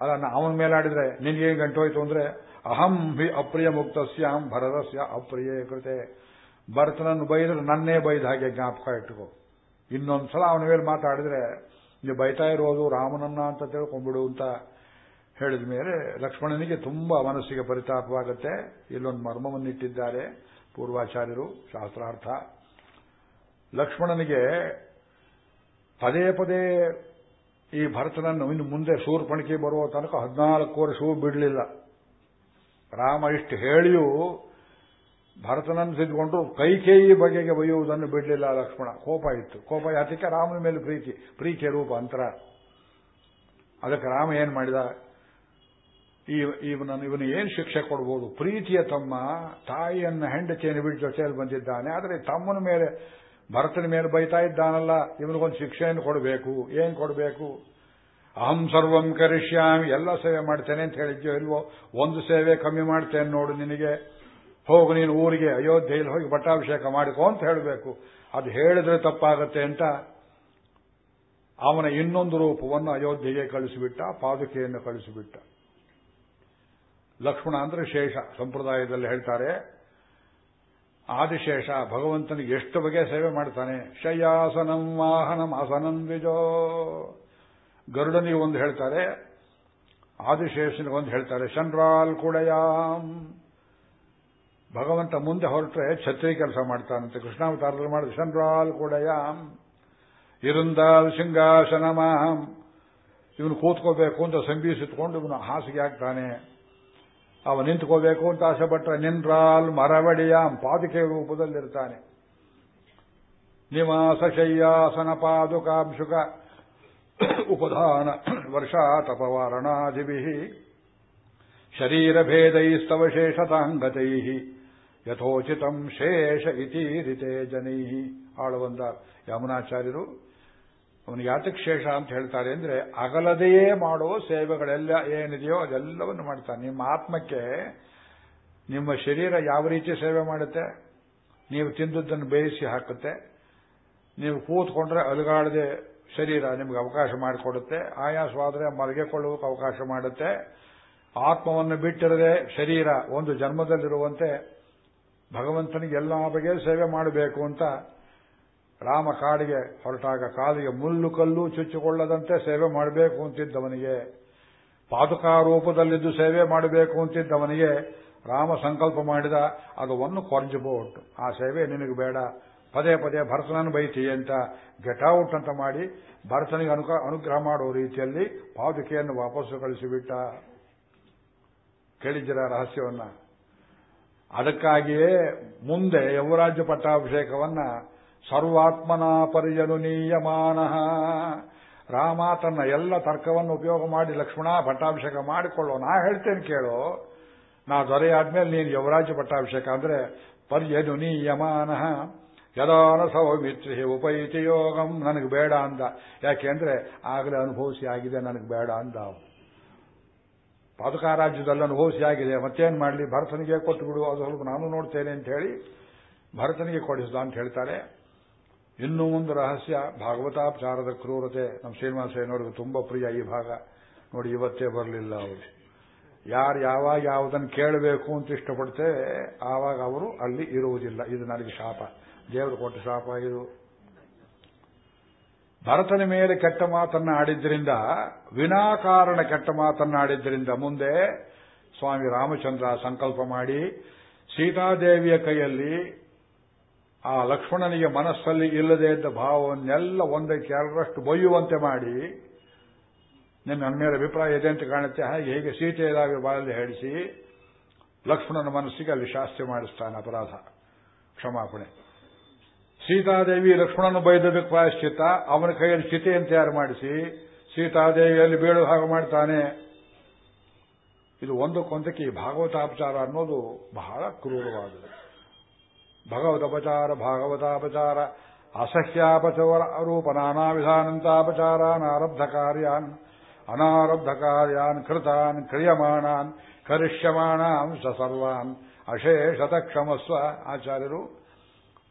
ಅಲ್ಲ ಅವನ ಮೇಲಾಡಿದ್ರೆ ನಿನಗೇನು ಗಂಟೋಯ್ತು ಅಂದ್ರೆ ಅಹಂ ಹಿ ಅಪ್ರಿಯ ಮುಕ್ತಸ್ಯಾಂ ಭರತಸ್ಯ ಅಪ್ರಿಯ ಕೃತೆ. ಭರತನನ್ನು ಬೈದ್ರೆ ನನ್ನೇ ಬೈದ ಹಾಗೆ ಜ್ಞಾಪಕ ಇಟ್ಟುಕೋ ಇನ್ನೊಂದ್ಸಲ ಅವನ ಮೇಲೆ ಮಾತಾಡಿದ್ರೆ ನೀವು ಬೈತಾ ಇರೋದು ರಾಮನನ್ನ ಅಂತ ತಿಳ್ಕೊಂಡ್ಬಿಡು ಅಂತ ಹೇಳಿದ ಮೇಲೆ ಲಕ್ಷ್ಮಣನಿಗೆ ತುಂಬಾ ಮನಸ್ಸಿಗೆ ಪರಿತಾಪವಾಗುತ್ತೆ. ಇಲ್ಲೊಂದು ಮರ್ಮವನ್ನಿಟ್ಟಿದ್ದಾರೆ ಪೂರ್ವಾಚಾರ್ಯರು, ಶಾಸ್ತ್ರಾರ್ಥ. ಲಕ್ಷ್ಮಣನಿಗೆ ಪದೇ ಪದೇ ಈ ಭರತನನ್ನು ಇನ್ನು ಮುಂದೆ ಶೂರ್ಪಣಿಕೆ ಬರುವ ತನಕ ಹದಿನಾಲ್ಕು ವರ್ಷವೂ ಬಿಡಲಿಲ್ಲ. ರಾಮ ಇಷ್ಟು ಹೇಳಿಯೂ ಭರತನನ್ನು ಸಿದ್ಕೊಂಡು ಕೈಕೇಯಿ ಬಗೆಗೆ ಬೈಯುವುದನ್ನು ಬಿಡಲಿಲ್ಲ ಲಕ್ಷ್ಮಣ. ಕೋಪ ಇತ್ತು. ಕೋಪ ಯಾತಕ್ಕೆ? ರಾಮನ ಮೇಲೆ ಪ್ರೀತಿ, ಪ್ರೀತಿಯ ರೂಪ, ಅಂತರ. ಅದಕ್ಕೆ ರಾಮ ಏನ್ ಮಾಡಿದ? ಇವನನ್ನು, ಇವನು ಏನು ಶಿಕ್ಷೆ ಕೊಡ್ಬೋದು? ಪ್ರೀತಿಯ ತಮ್ಮ ತಾಯಿಯನ್ನು ಹೆಂಡತಿಯನ್ನು ಬಿಟ್ಟು ಜೊತೆಯಲ್ಲಿ ಬಂದಿದ್ದಾನೆ. ಆದರೆ ತಮ್ಮನ ಮೇಲೆ, ಭರತನ ಮೇಲೆ ಬೈತಾ ಇದ್ದಾನಲ್ಲ. ಇವನಿಗೊಂದು ಶಿಕ್ಷೆಯನ್ನು ಕೊಡಬೇಕು. ಏನ್ ಕೊಡಬೇಕು? ಅಹಂ ಸರ್ವಂ ಕರಿಷ್ಯಾಮಿ, ಎಲ್ಲ ಸೇವೆ ಮಾಡ್ತೇನೆ ಅಂತ ಹೇಳಿದ್ಯೋ ಇಲ್ವೋ? ಒಂದು ಸೇವೆ ಕಮ್ಮಿ ಮಾಡ್ತೇನೆ ನೋಡು ನಿನಗೆ. ಹೋಗು ನೀನು ಊರಿಗೆ, ಅಯೋಧ್ಯೆಯಲ್ಲಿ ಹೋಗಿ ಪಟ್ಟಾಭಿಷೇಕ ಮಾಡಿಕೋ ಅಂತ ಹೇಳಬೇಕು. ಅದು ಹೇಳಿದ್ರೆ ತಪ್ಪಾಗತ್ತೆ ಅಂತ ಅವನ ಇನ್ನೊಂದು ರೂಪವನ್ನು ಅಯೋಧ್ಯೆಗೆ ಕಳಿಸಿಬಿಟ್ಟ, ಪಾದುಕೆಯನ್ನು ಕಳಿಸಿಬಿಟ್ಟ. ಲಕ್ಷ್ಮಣ ಅಂದ್ರೆ ಶೇಷ, ಸಂಪ್ರದಾಯದಲ್ಲಿ ಹೇಳ್ತಾರೆ. ಆದಿಶೇಷ, ಭಗವಂತನಿಗೆ ಎಷ್ಟು ಬಗೆಯ ಸೇವೆ ಮಾಡ್ತಾನೆ? ಶಯಾಸನಂ ವಾಹನಂ, ಆಸನಂ ವಿಜೋ ಗರುಡನಿಗೆ ಒಂದು ಹೇಳ್ತಾರೆ, ಆದಿಶೇಷನಿಗೆ ಒಂದು ಹೇಳ್ತಾರೆ, ಶನ್ರಾಲ್ ಕುಡಯಾಮ್ ಭಗವಂತ ಮುಂದೆ ಹೊರಟ್ರೆ ಛತ್ರಿ ಕೆಲಸ ಮಾಡ್ತಾನಂತೆ, ಕೃಷ್ಣಾವತಾರದಲ್ಲಿ ಮಾಡಿದ ಶನ್ರಾಲ್ ಕುಡಯಾಮ್ ಇರುಂದಾಲ್ ಸಿಂಹಾಸನಮಾಂ. ಇವನು ಕೂತ್ಕೋಬೇಕು ಅಂತ ಸಂಬೀಸಿಟ್ಕೊಂಡು ಇವನು ಹಾಸಿಗೆ ಆಗ್ತಾನೆ ಅವ ನಿಂತ್ಕೋಬೇಕು ಅಂತ ಆಸೆ ಪಟ್ಟರೆ ನಿನ್ರಾಲ್ ಮರವಡಿಯಾಂ. ಪಾದುಕೆ ರೂಪದಲ್ಲಿರ್ತಾನೆ. ನಿವಾಸ ಶಯ್ಯಾಸನ ಪಾದುಕಾಂಶುಕ. ಉಪಧಾನ ವರ್ಷ ತಪವಾರಣಾದಿಭಿ ಶರೀರಭೇದೈಸ್ತವ ಶೇಷತಾಂಗತೈ ಯಥೋಚಿತಂ ಶೇಷ ಇತೀರಿತೆ ಜನೈ ಆಳುವಂದ ಯಮುನಾಚಾರ್ಯರು. ಅವನಿಗೆ ಯಾತಕ್ ಶೇಷ ಅಂತ ಹೇಳ್ತಾರೆ ಅಂದ್ರೆ ಅಗಲದೆಯೇ ಮಾಡೋ ಸೇವೆಗಳೆಲ್ಲ ಏನಿದೆಯೋ ಅದೆಲ್ಲವನ್ನು ಮಾಡ್ತಾನೆ. ನಿಮ್ಮ ಆತ್ಮಕ್ಕೆ ನಿಮ್ಮ ಶರೀರ ಯಾವ ರೀತಿ ಸೇವೆ ಮಾಡುತ್ತೆ? ನೀವು ತಿಂದದ್ದನ್ನು ಬೇಯಿಸಿ ಹಾಕುತ್ತೆ. ನೀವು ಕೂತ್ಕೊಂಡ್ರೆ ಅಲುಗಾಡದೆ ಶರೀರ ನಿಮಗೆ ಅವಕಾಶ ಮಾಡಿಕೊಡುತ್ತೆ. ಆಯಾಸವಾದರೆ ಮಲಗಿಕೊಳ್ಳುವುದಕ್ಕೆ ಅವಕಾಶ ಮಾಡುತ್ತೆ. ಆತ್ಮವನ್ನು ಬಿಟ್ಟಿರದೆ ಶರೀರ ಒಂದು ಜನ್ಮದಲ್ಲಿರುವಂತೆ ಭಗವಂತನಿಗೆ ಎಲ್ಲ ಬಗೆಯ ಸೇವೆ ಮಾಡಬೇಕು ಅಂತ ರಾಮ ಕಾಡಿಗೆ ಹೊರಟಾಗ ಕಾಲಿಗೆ ಮುಳ್ಳು ಕಲ್ಲು ಚುಚ್ಚಿಕೊಳ್ಳದಂತೆ ಸೇವೆ ಮಾಡಬೇಕು ಅಂತಿದ್ದವನಿಗೆ. ಪಾದುಕಾರೂಪದಲ್ಲಿದ್ದು ಸೇವೆ ಮಾಡಬೇಕು ಅಂತಿದ್ದವನಿಗೆ ರಾಮ ಸಂಕಲ್ಪ ಮಾಡಿದ, ಅದು ಒಂದು ಕೊರ್ಜಬಹುದು ಆ ಸೇವೆ ನಿನಗೆ ಬೇಡ. ಪದೇ ಪದೇ ಭರತನನ್ನು ಬೈತಿ ಅಂತ ಗೆಟೌಟ್ ಅಂತ ಮಾಡಿ ಭರತನಿಗೆ ಅನುಕ, ಅನುಗ್ರಹ ಮಾಡುವ ರೀತಿಯಲ್ಲಿ ಪಾದುಕೆಯನ್ನು ವಾಪಸ್ಸು ಕಳಿಸಿಬಿಟ್ಟ. ಕೇಳಿದ್ದೀರ ರಹಸ್ಯವನ್ನ? ಅದಕ್ಕಾಗಿಯೇ ಮುಂದೆ ಯುವರಾಜ್ಯ ಪಟ್ಟಾಭಿಷೇಕವನ್ನ ಸರ್ವಾತ್ಮನ ಪರಿಜನು ನೀಯಮಾನ. ರಾಮ ತನ್ನ ಎಲ್ಲ ತರ್ಕವನ್ನು ಉಪಯೋಗ ಮಾಡಿ ಲಕ್ಷ್ಮಣ ಪಟ್ಟಾಭಿಷೇಕ ಮಾಡಿಕೊಳ್ಳೋ. ನಾ ಹೇಳ್ತೇನೆ ಕೇಳು, ನಾ ದೊರೆಯಾದ್ಮೇಲೆ ನೀನು ಯುವರಾಜ್ಯ ಪಟ್ಟಾಭಿಷೇಕ ಅಂದ್ರೆ ಪರ್ಯನು ನೀಯಮಾನ. ಯದಾನ ಸೌಮಿತ್ರಿ ಉಪೈತಿ ಯೋಗಂ, ನನಗೆ ಬೇಡ ಅಂದ. ಯಾಕೆಂದ್ರೆ ಆಗಲೇ ಅನುಭವಿಸಿ ಆಗಿದೆ, ನನಗೆ ಬೇಡ ಅಂದ ಪಾದುಕಾ ರಾಜ್ಯದಲ್ಲಿ ಅನುಭವಿಸಿ ಆಗಿದೆ, ಮತ್ತೇನು ಮಾಡಲಿ? ಭರತನಿಗೆ ಕೊಟ್ಟು ಬಿಡು, ಅದು ಸ್ವಲ್ಪ ನಾನು ನೋಡ್ತೇನೆ ಅಂತ ಹೇಳಿ ಭರತನಿಗೆ ಕೊಡಿಸಿದ ಅಂತ ಹೇಳ್ತಾರೆ. ಇನ್ನೂ ಒಂದು ರಹಸ್ಯ ಭಾಗವತಾಪಚಾರದ ಕ್ರೂರತೆ. ನಮ್ಮ ಶ್ರೀನಿವಾಸಯ್ಯನವ್ರಿಗೆ ತುಂಬಾ ಪ್ರಿಯ ಈ ಭಾಗ. ನೋಡಿ, ಇವತ್ತೇ ಬರಲಿಲ್ಲ ಅವರು. ಯಾರು ಯಾವಾಗ ಯಾವುದನ್ನು ಕೇಳಬೇಕು ಅಂತ ಇಷ್ಟಪಡ್ತೇವೆ, ಆವಾಗ ಅವರು ಅಲ್ಲಿ ಇರುವುದಿಲ್ಲ. ಇದು ನನಗೆ ಶಾಪ. ದೇವರು ಕೊಟ್ಟ ಶಾಪ ಇದು. ಭರತನ ಮೇಲೆ ಕೆಟ್ಟ ಮಾತನ್ನ ಆಡಿದ್ರಿಂದ ವಿನಾಕಾರಣ ಕೆಟ್ಟ ಮಾತನ್ನ ಆಡಿದ್ರಿಂದ ಮುಂದೆ ಸ್ವಾಮಿ ರಾಮಚಂದ್ರ ಸಂಕಲ್ಪ ಮಾಡಿ, ಸೀತಾದೇವಿಯ ಕೈಯಲ್ಲಿ ಆ ಲಕ್ಷ್ಮಣನಿಗೆ ಮನಸ್ಸಲ್ಲಿ ಇಲ್ಲದೆ ಇದ್ದ ಭಾವವನ್ನೆಲ್ಲ ಒಂದಕ್ಕೆ ಎರಡರಷ್ಟು ಬೊಯ್ಯುವಂತೆ ಮಾಡಿ, ನನ್ನ ಮೇಲೆ ಅಭಿಪ್ರಾಯ ಇದೆ ಅಂತ ಕಾಣುತ್ತೆ. ಹಾಗೆ ಹೇಗೆ ಸೀತೆಯದಾಗಿ ಬಾಳಲ್ಲಿ ಹೇಳಿಸಿ, ಲಕ್ಷ್ಮಣನ ಮನಸ್ಸಿಗೆ ಅಲ್ಲಿ ಶಾಸ್ತಿ ಮಾಡಿಸ್ತಾನೆ ಅಪರಾಧ, ಕ್ಷಮಾಪಣೆ. ಸೀತಾದೇವಿ ಲಕ್ಷ್ಮಣನ ಬೈದದಕ್ಕೆ ಪ್ರಾಯಶ್ಚಿತ್ತ. ಅವನ ಕೈಯಲ್ಲಿ ಚಿತೆಯನ್ನು ತಯಾರು ಮಾಡಿಸಿ ಸೀತಾದೇವಿಯಲ್ಲಿ ಬೀಳು ಹಾಗೆ ಮಾಡ್ತಾನೆ. ಇದು ಒಂದಕ್ಕೊಂದಕ್ಕೆ ಈ ಭಾಗವತಾಪಚಾರ ಅನ್ನೋದು ಬಹಳ ಕ್ರೂರವಾದದ್ದು. ಭಗವದಪಚಾರ ಭಾಗವತಾಪಚಾರ ಅಸಹ್ಯಾಪಚವರ ರೂಪ ನಾನಾ ವಿಧಾನಂತಾಪಚಾರಾನ್ ಆರಬ್ಧ ಕಾರ್ಯಾನ್ ಅನಾರಬ್ಧ ಕಾರ್ಯಾನ್ ಕೃತಾನ್, ಕ್ರಿಯಮಾಣಾನ್ ಕರಿಷ್ಯಮಾಣಾನ್ ಸರ್ವಾನ್ ಅಶೇಷತ ಕ್ಷಮಸ್ವ ಆಚಾರ್ಯರು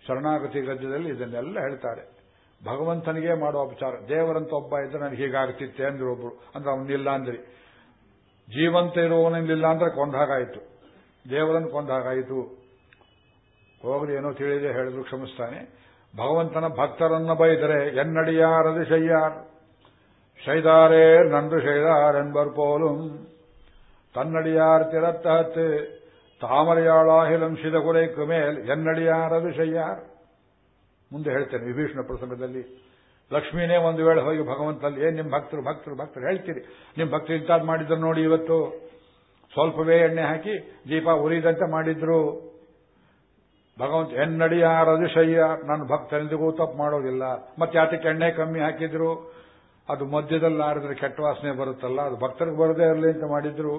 ಶರಣಾಗತಿ ಗದ್ಯದಲ್ಲಿ ಇದನ್ನೆಲ್ಲ ಹೇಳ್ತಾರೆ. ಭಗವಂತನಿಗೆ ಮಾಡೋ ಅಪಚಾರ. ದೇವರಂತ ಒಬ್ಬ ಇದ್ರೆ ನನಗೆ ಹೀಗಾಗ್ತಿತ್ತೆ ಅಂದ್ರೆ ಒಬ್ರು. ಅಂದ್ರೆ ಅವನಿಲ್ಲ ಅಂದ್ರಿ. ಜೀವಂತ ಇರುವವನಿಲ್ಲ ಅಂದ್ರೆ ಕೊಂದಾಗಾಯಿತು ದೇವರನ್ನು ಕೊಂದಾಗಾಯಿತು ಹೋಗ್ರಿ, ಏನೋ ತಿಳಿದೆ ಹೇಳಿದ್ರು, ಕ್ಷಮಿಸ್ತಾನೆ. ಭಗವಂತನ ಭಕ್ತರನ್ನ ಬೈದರೆ, ಎನ್ನಡಿಯಾರದು ಶಯ್ಯಾರ್. ಶೈದಾರೇ, ನಂದು ಶೈದಾರ್ ಎಂಬರ್ ಪೋಲು. ತನ್ನಡಿಯಾರ್ ತಿರತ್ತ ತಾಮರೆಯಾಳಾಹಿಲಂ ಶಿದಗುರೈಕು ಮೇಲ್ ಎನ್ನಡಿಯಾರ ವಿಷಯ ಮುಂದೆ ಹೇಳ್ತೇನೆ, ವಿಭೀಷಣ ಪ್ರಸಂಗದಲ್ಲಿ, ಲಕ್ಷ್ಮೀನೇ ಒಂದು ವೇಳೆ ಹೋಗಿ ಭಗವಂತಲ್ಲಿ ಏನ್ ನಿಮ್ಮ ಭಕ್ತರು ಭಕ್ತರು ಭಕ್ತರು, ಹೇಳ್ತೀರಿ ನಿಮ್ಮ ಭಕ್ತರು ಇಂತಾದ್ ಮಾಡಿದ್ರು ನೋಡಿ ಇವತ್ತು. ಸ್ವಲ್ಪವೇ ಎಣ್ಣೆ ಹಾಕಿ, ದೀಪ ಉರಿದಂತೆ ಮಾಡಿದ್ರು. ಭಗವಂತ ಎನ್ನಡಿಯಾರ ವಿಷಯ ನನ್ನ ಭಕ್ತರಿಂದಿಗೂ ತಪ್ಪು ಮಾಡೋದಿಲ್ಲ. ಮತ್ತೆ ಯಾತಕ್ಕೆ ಎಣ್ಣೆ ಕಮ್ಮಿ ಹಾಕಿದ್ರು? ಅದು ಮಧ್ಯದಲ್ಲಿ ಆಡಿದ್ರೆ ಕೆಟ್ಟ ವಾಸನೆ ಬರುತ್ತಲ್ಲ, ಅದು ಭಕ್ತರಿಗೆ ಬರದೇ ಇರಲಿ ಅಂತ ಮಾಡಿದ್ರು.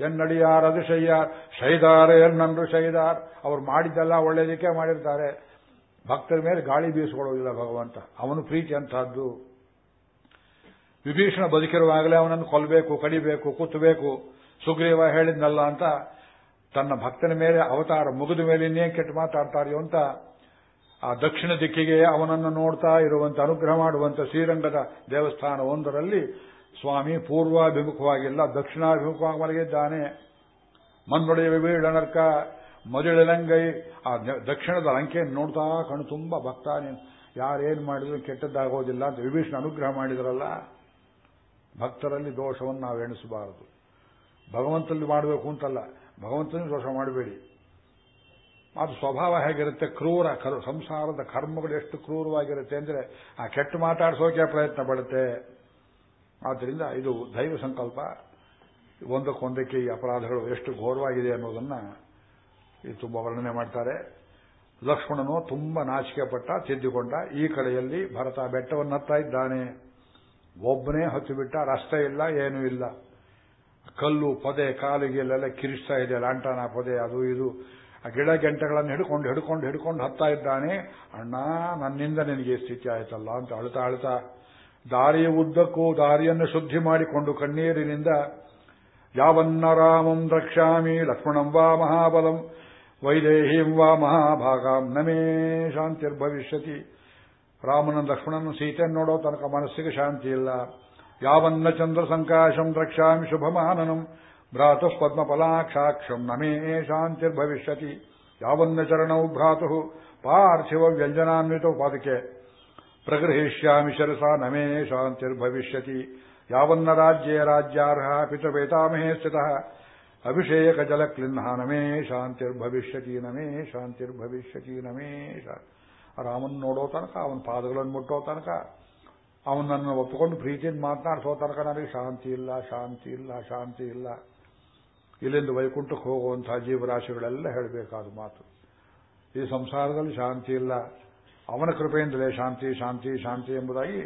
ಎನ್ನಡಿಯಾರ್ ಅದು ಶಯ್ಯಾರ್ ಶೈದಾರೆ ಎನ್ನಂದ್ರು ಶೈದಾರ್. ಅವ್ರು ಮಾಡಿದ್ದೆಲ್ಲ ಒಳ್ಳೇದಕ್ಕೆ ಮಾಡಿರ್ತಾರೆ. ಭಕ್ತರ ಮೇಲೆ ಗಾಳಿ ಬೀಸಿಕೊಳ್ಳೋದಿಲ್ಲ ಭಗವಂತ. ಅವನು ಪ್ರೀತಿ ಅಂತಹದ್ದು. ವಿಭೀಷಣ ಬದುಕಿರುವಾಗಲೇ ಅವನನ್ನು ಕೊಲ್ಲಬೇಕು ಕಡಿಬೇಕು ಕುತ್ತಬೇಕು ಸುಗ್ರೀವ ಹೇಳಿದ್ನಲ್ಲ ಅಂತ ತನ್ನ ಭಕ್ತನ ಮೇಲೆ ಅವತಾರ ಮುಗಿದ ಮೇಲೆ ಇನ್ನೇನು ಕೆಟ್ಟು ಮಾತಾಡ್ತಾರೆಯೋ ಅಂತ ಆ ದಕ್ಷಿಣ ದಿಕ್ಕಿಗೆ ಅವನನ್ನು ನೋಡ್ತಾ ಇರುವಂತೆ, ಅನುಗ್ರಹ ಮಾಡುವಂತ ಶ್ರೀರಂಗದ ದೇವಸ್ಥಾನ ಒಂದರಲ್ಲಿ ಸ್ವಾಮಿ ಪೂರ್ವಾಭಿಮುಖವಾಗಿಲ್ಲ ದಕ್ಷಿಣಾಭಿಮುಖವಾಗಿ ಮಲಗಿದ್ದಾನೆ ಮನ್ನೊಡೆಯ ವಿಭೀಡನರ್ಕ ಮದುಳೆಲಂಗೈ ಆ ದಕ್ಷಿಣದ ಲಂಕೆಯನ್ನು ನೋಡ್ತಾ ಕಣ್ಣು ತುಂಬ ಭಕ್ತ. ಯಾರೇನು ಮಾಡಿದ್ರು ಕೆಟ್ಟದ್ದಾಗೋದಿಲ್ಲ ಅಂತ ವಿಭೀಷಣ ಅನುಗ್ರಹ ಮಾಡಿದರಲ್ಲ. ಭಕ್ತರಲ್ಲಿ ದೋಷವನ್ನು ನಾವು ಎಣಿಸಬಾರದು. ಭಗವಂತಲ್ಲಿ ಮಾಡಬೇಕು ಅಂತಲ್ಲ. ಭಗವಂತನಿಗೆ ದೋಷ ಮಾಡಬೇಡಿ. ಅದು ಸ್ವಭಾವ ಹೇಗಿರುತ್ತೆ? ಕ್ರೂರ ಸಂಸಾರದ ಕರ್ಮಗಳು ಎಷ್ಟು ಕ್ರೂರವಾಗಿರುತ್ತೆ ಅಂದರೆ ಆ ಕೆಟ್ಟು ಮಾತಾಡಿಸೋಕೆ ಪ್ರಯತ್ನ ಪಡುತ್ತೆ. ಆದ್ದರಿಂದ ಇದು ದೈವ ಸಂಕಲ್ಪ. ಒಂದಕ್ಕೊಂದಕ್ಕೆ ಈ ಅಪರಾಧಗಳು ಎಷ್ಟು ಘೋರವಾಗಿದೆ ಅನ್ನೋದನ್ನ ತುಂಬಾ ವರ್ಣನೆ ಮಾಡ್ತಾರೆ. ಲಕ್ಷ್ಮಣನು ತುಂಬಾ ನಾಚಿಕೆ ಪಟ್ಟ ತಿದ್ದುಕೊಂಡ, ಈ ಕಡೆಯಲ್ಲಿ ಭರತ ಬೆಟ್ಟವನ್ನು ಇದ್ದಾನೆ. ಒಬ್ಬನೇ ಹತ್ತು ಬಿಟ್ಟ ರಸ್ತೆ ಇಲ್ಲ, ಏನೂ ಇಲ್ಲ. ಕಲ್ಲು, ಪೊದೆ ಕಾಲಿಗೆಲ್ಲೆಲ್ಲ ಕಿರಿಸ್ತಾ ಇದೆ, ಲಾಂಟಾನ ಪೊದೆ, ಅದು ಇದು. ಆ ಗಿಡ ಗಂಟೆಗಳನ್ನು ಹಿಡ್ಕೊಂಡು ಹಿಡ್ಕೊಂಡು ಹಿಡ್ಕೊಂಡು ಹತ್ತಾ ಇದ್ದಾನೆ. ಅಣ್ಣ, ನನ್ನಿಂದ ನಿನಗೆ ಸ್ಥಿತಿ ಆಯ್ತಲ್ಲ ಅಂತ ಅಳ್ತಾ ಅಳ್ತಾ ದಾರಿಯ ಉದ್ದಕ್ಕೂ ದಾರಿಯನ್ನು ಶುದ್ಧಿ ಮಾಡಿಕೊಂಡು ಕಣ್ಣೀರಿನಿಂದ, ಯಾವನ್ನ ರಾಮಂ ರಕ್ಷಾಮಿ ಲಕ್ಷ್ಮಣಂ ವಾ ಮಹಾಬಲಂ, ವೈದೇಹಿಂ ವಾ ಮಹಾಭಾಗಾಂ, ನಮೇ ಶಾಂತಿರ್ಭವಿಷ್ಯತಿ. ರಾಮನ ಲಕ್ಷ್ಮಣನ ಸೀತೆಯನ್ನು ನೋಡೋ ತನಕ ಮನಸ್ಸಿಗೆ ಶಾಂತಿ ಇಲ್ಲ. ಯಾವನ್ನ ಚಂದ್ರ ಸಂಕಾಶಂ ರಕ್ಷಾಮಿ ಶುಭಮಾನನಂ ಭ್ರಾತು ಪದ್ಮಫಲಾಕ್ಷಾಕ್ಷಂ ನಮೇ ಶಾಂತಿರ್ಭವಿಷ್ಯತಿ. ಯಾವನ್ನ ಚರಣೌ ಭ್ರಾತು ಪಾರ್ಥಿವ ವ್ಯಂಜನಾನ್ವಿತ ಪಾದಕೆ ಪ್ರಗೃಹಿಷ್ಯಾಮಿ ಶರಸಾ ನಮೇ ಶಾಂತಿರ್ಭವಿಷ್ಯತಿ ಯಾವನ್ನ ರಾಜ್ಯೇ ರಾಜ್ಯಾರ್ಹ ಪಿತೃಪೇತಾಮಹೇ ಸ್ಥಿತಃ ಅಭಿಷೇಕ ಜಲಕ್ಲಿನ್ನ ನಮೇ ಶಾಂತಿರ್ಭವಿಷ್ಯತಿ ನಮೇ ಶಾಂತಿರ್ಭವಿಷ್ಯತಿ ನಮೇ ರಾಮನ್ ನೋಡೋ ತನಕ ಅವನ ಪಾದಗಳನ್ನು ಮುಟ್ಟೋ ತನಕ ಅವನನ್ನು ಒಪ್ಪಿಕೊಂಡು ಪ್ರೀತಿಯಿಂದ ಮಾತನಾಡಿಸೋ ತನಕ ನನಗೆ ಶಾಂತಿ ಇಲ್ಲ ಶಾಂತಿ ಇಲ್ಲ ಶಾಂತಿ ಇಲ್ಲ ಇಲ್ಲಿಂದ ವೈಕುಂಠಕ್ಕೆ ಹೋಗುವಂತಹ ಜೀವರಾಶಿಗಳೆಲ್ಲ ಹೇಳಬೇಕಾದ ಮಾತು ಈ ಸಂಸಾರದಲ್ಲಿ ಶಾಂತಿ ಇಲ್ಲ ಅವನ ಕೃಪೆಯಿಂದಲೇ ಶಾಂತಿ ಶಾಂತಿ ಶಾಂತಿ ಎಂಬುದಾಗಿ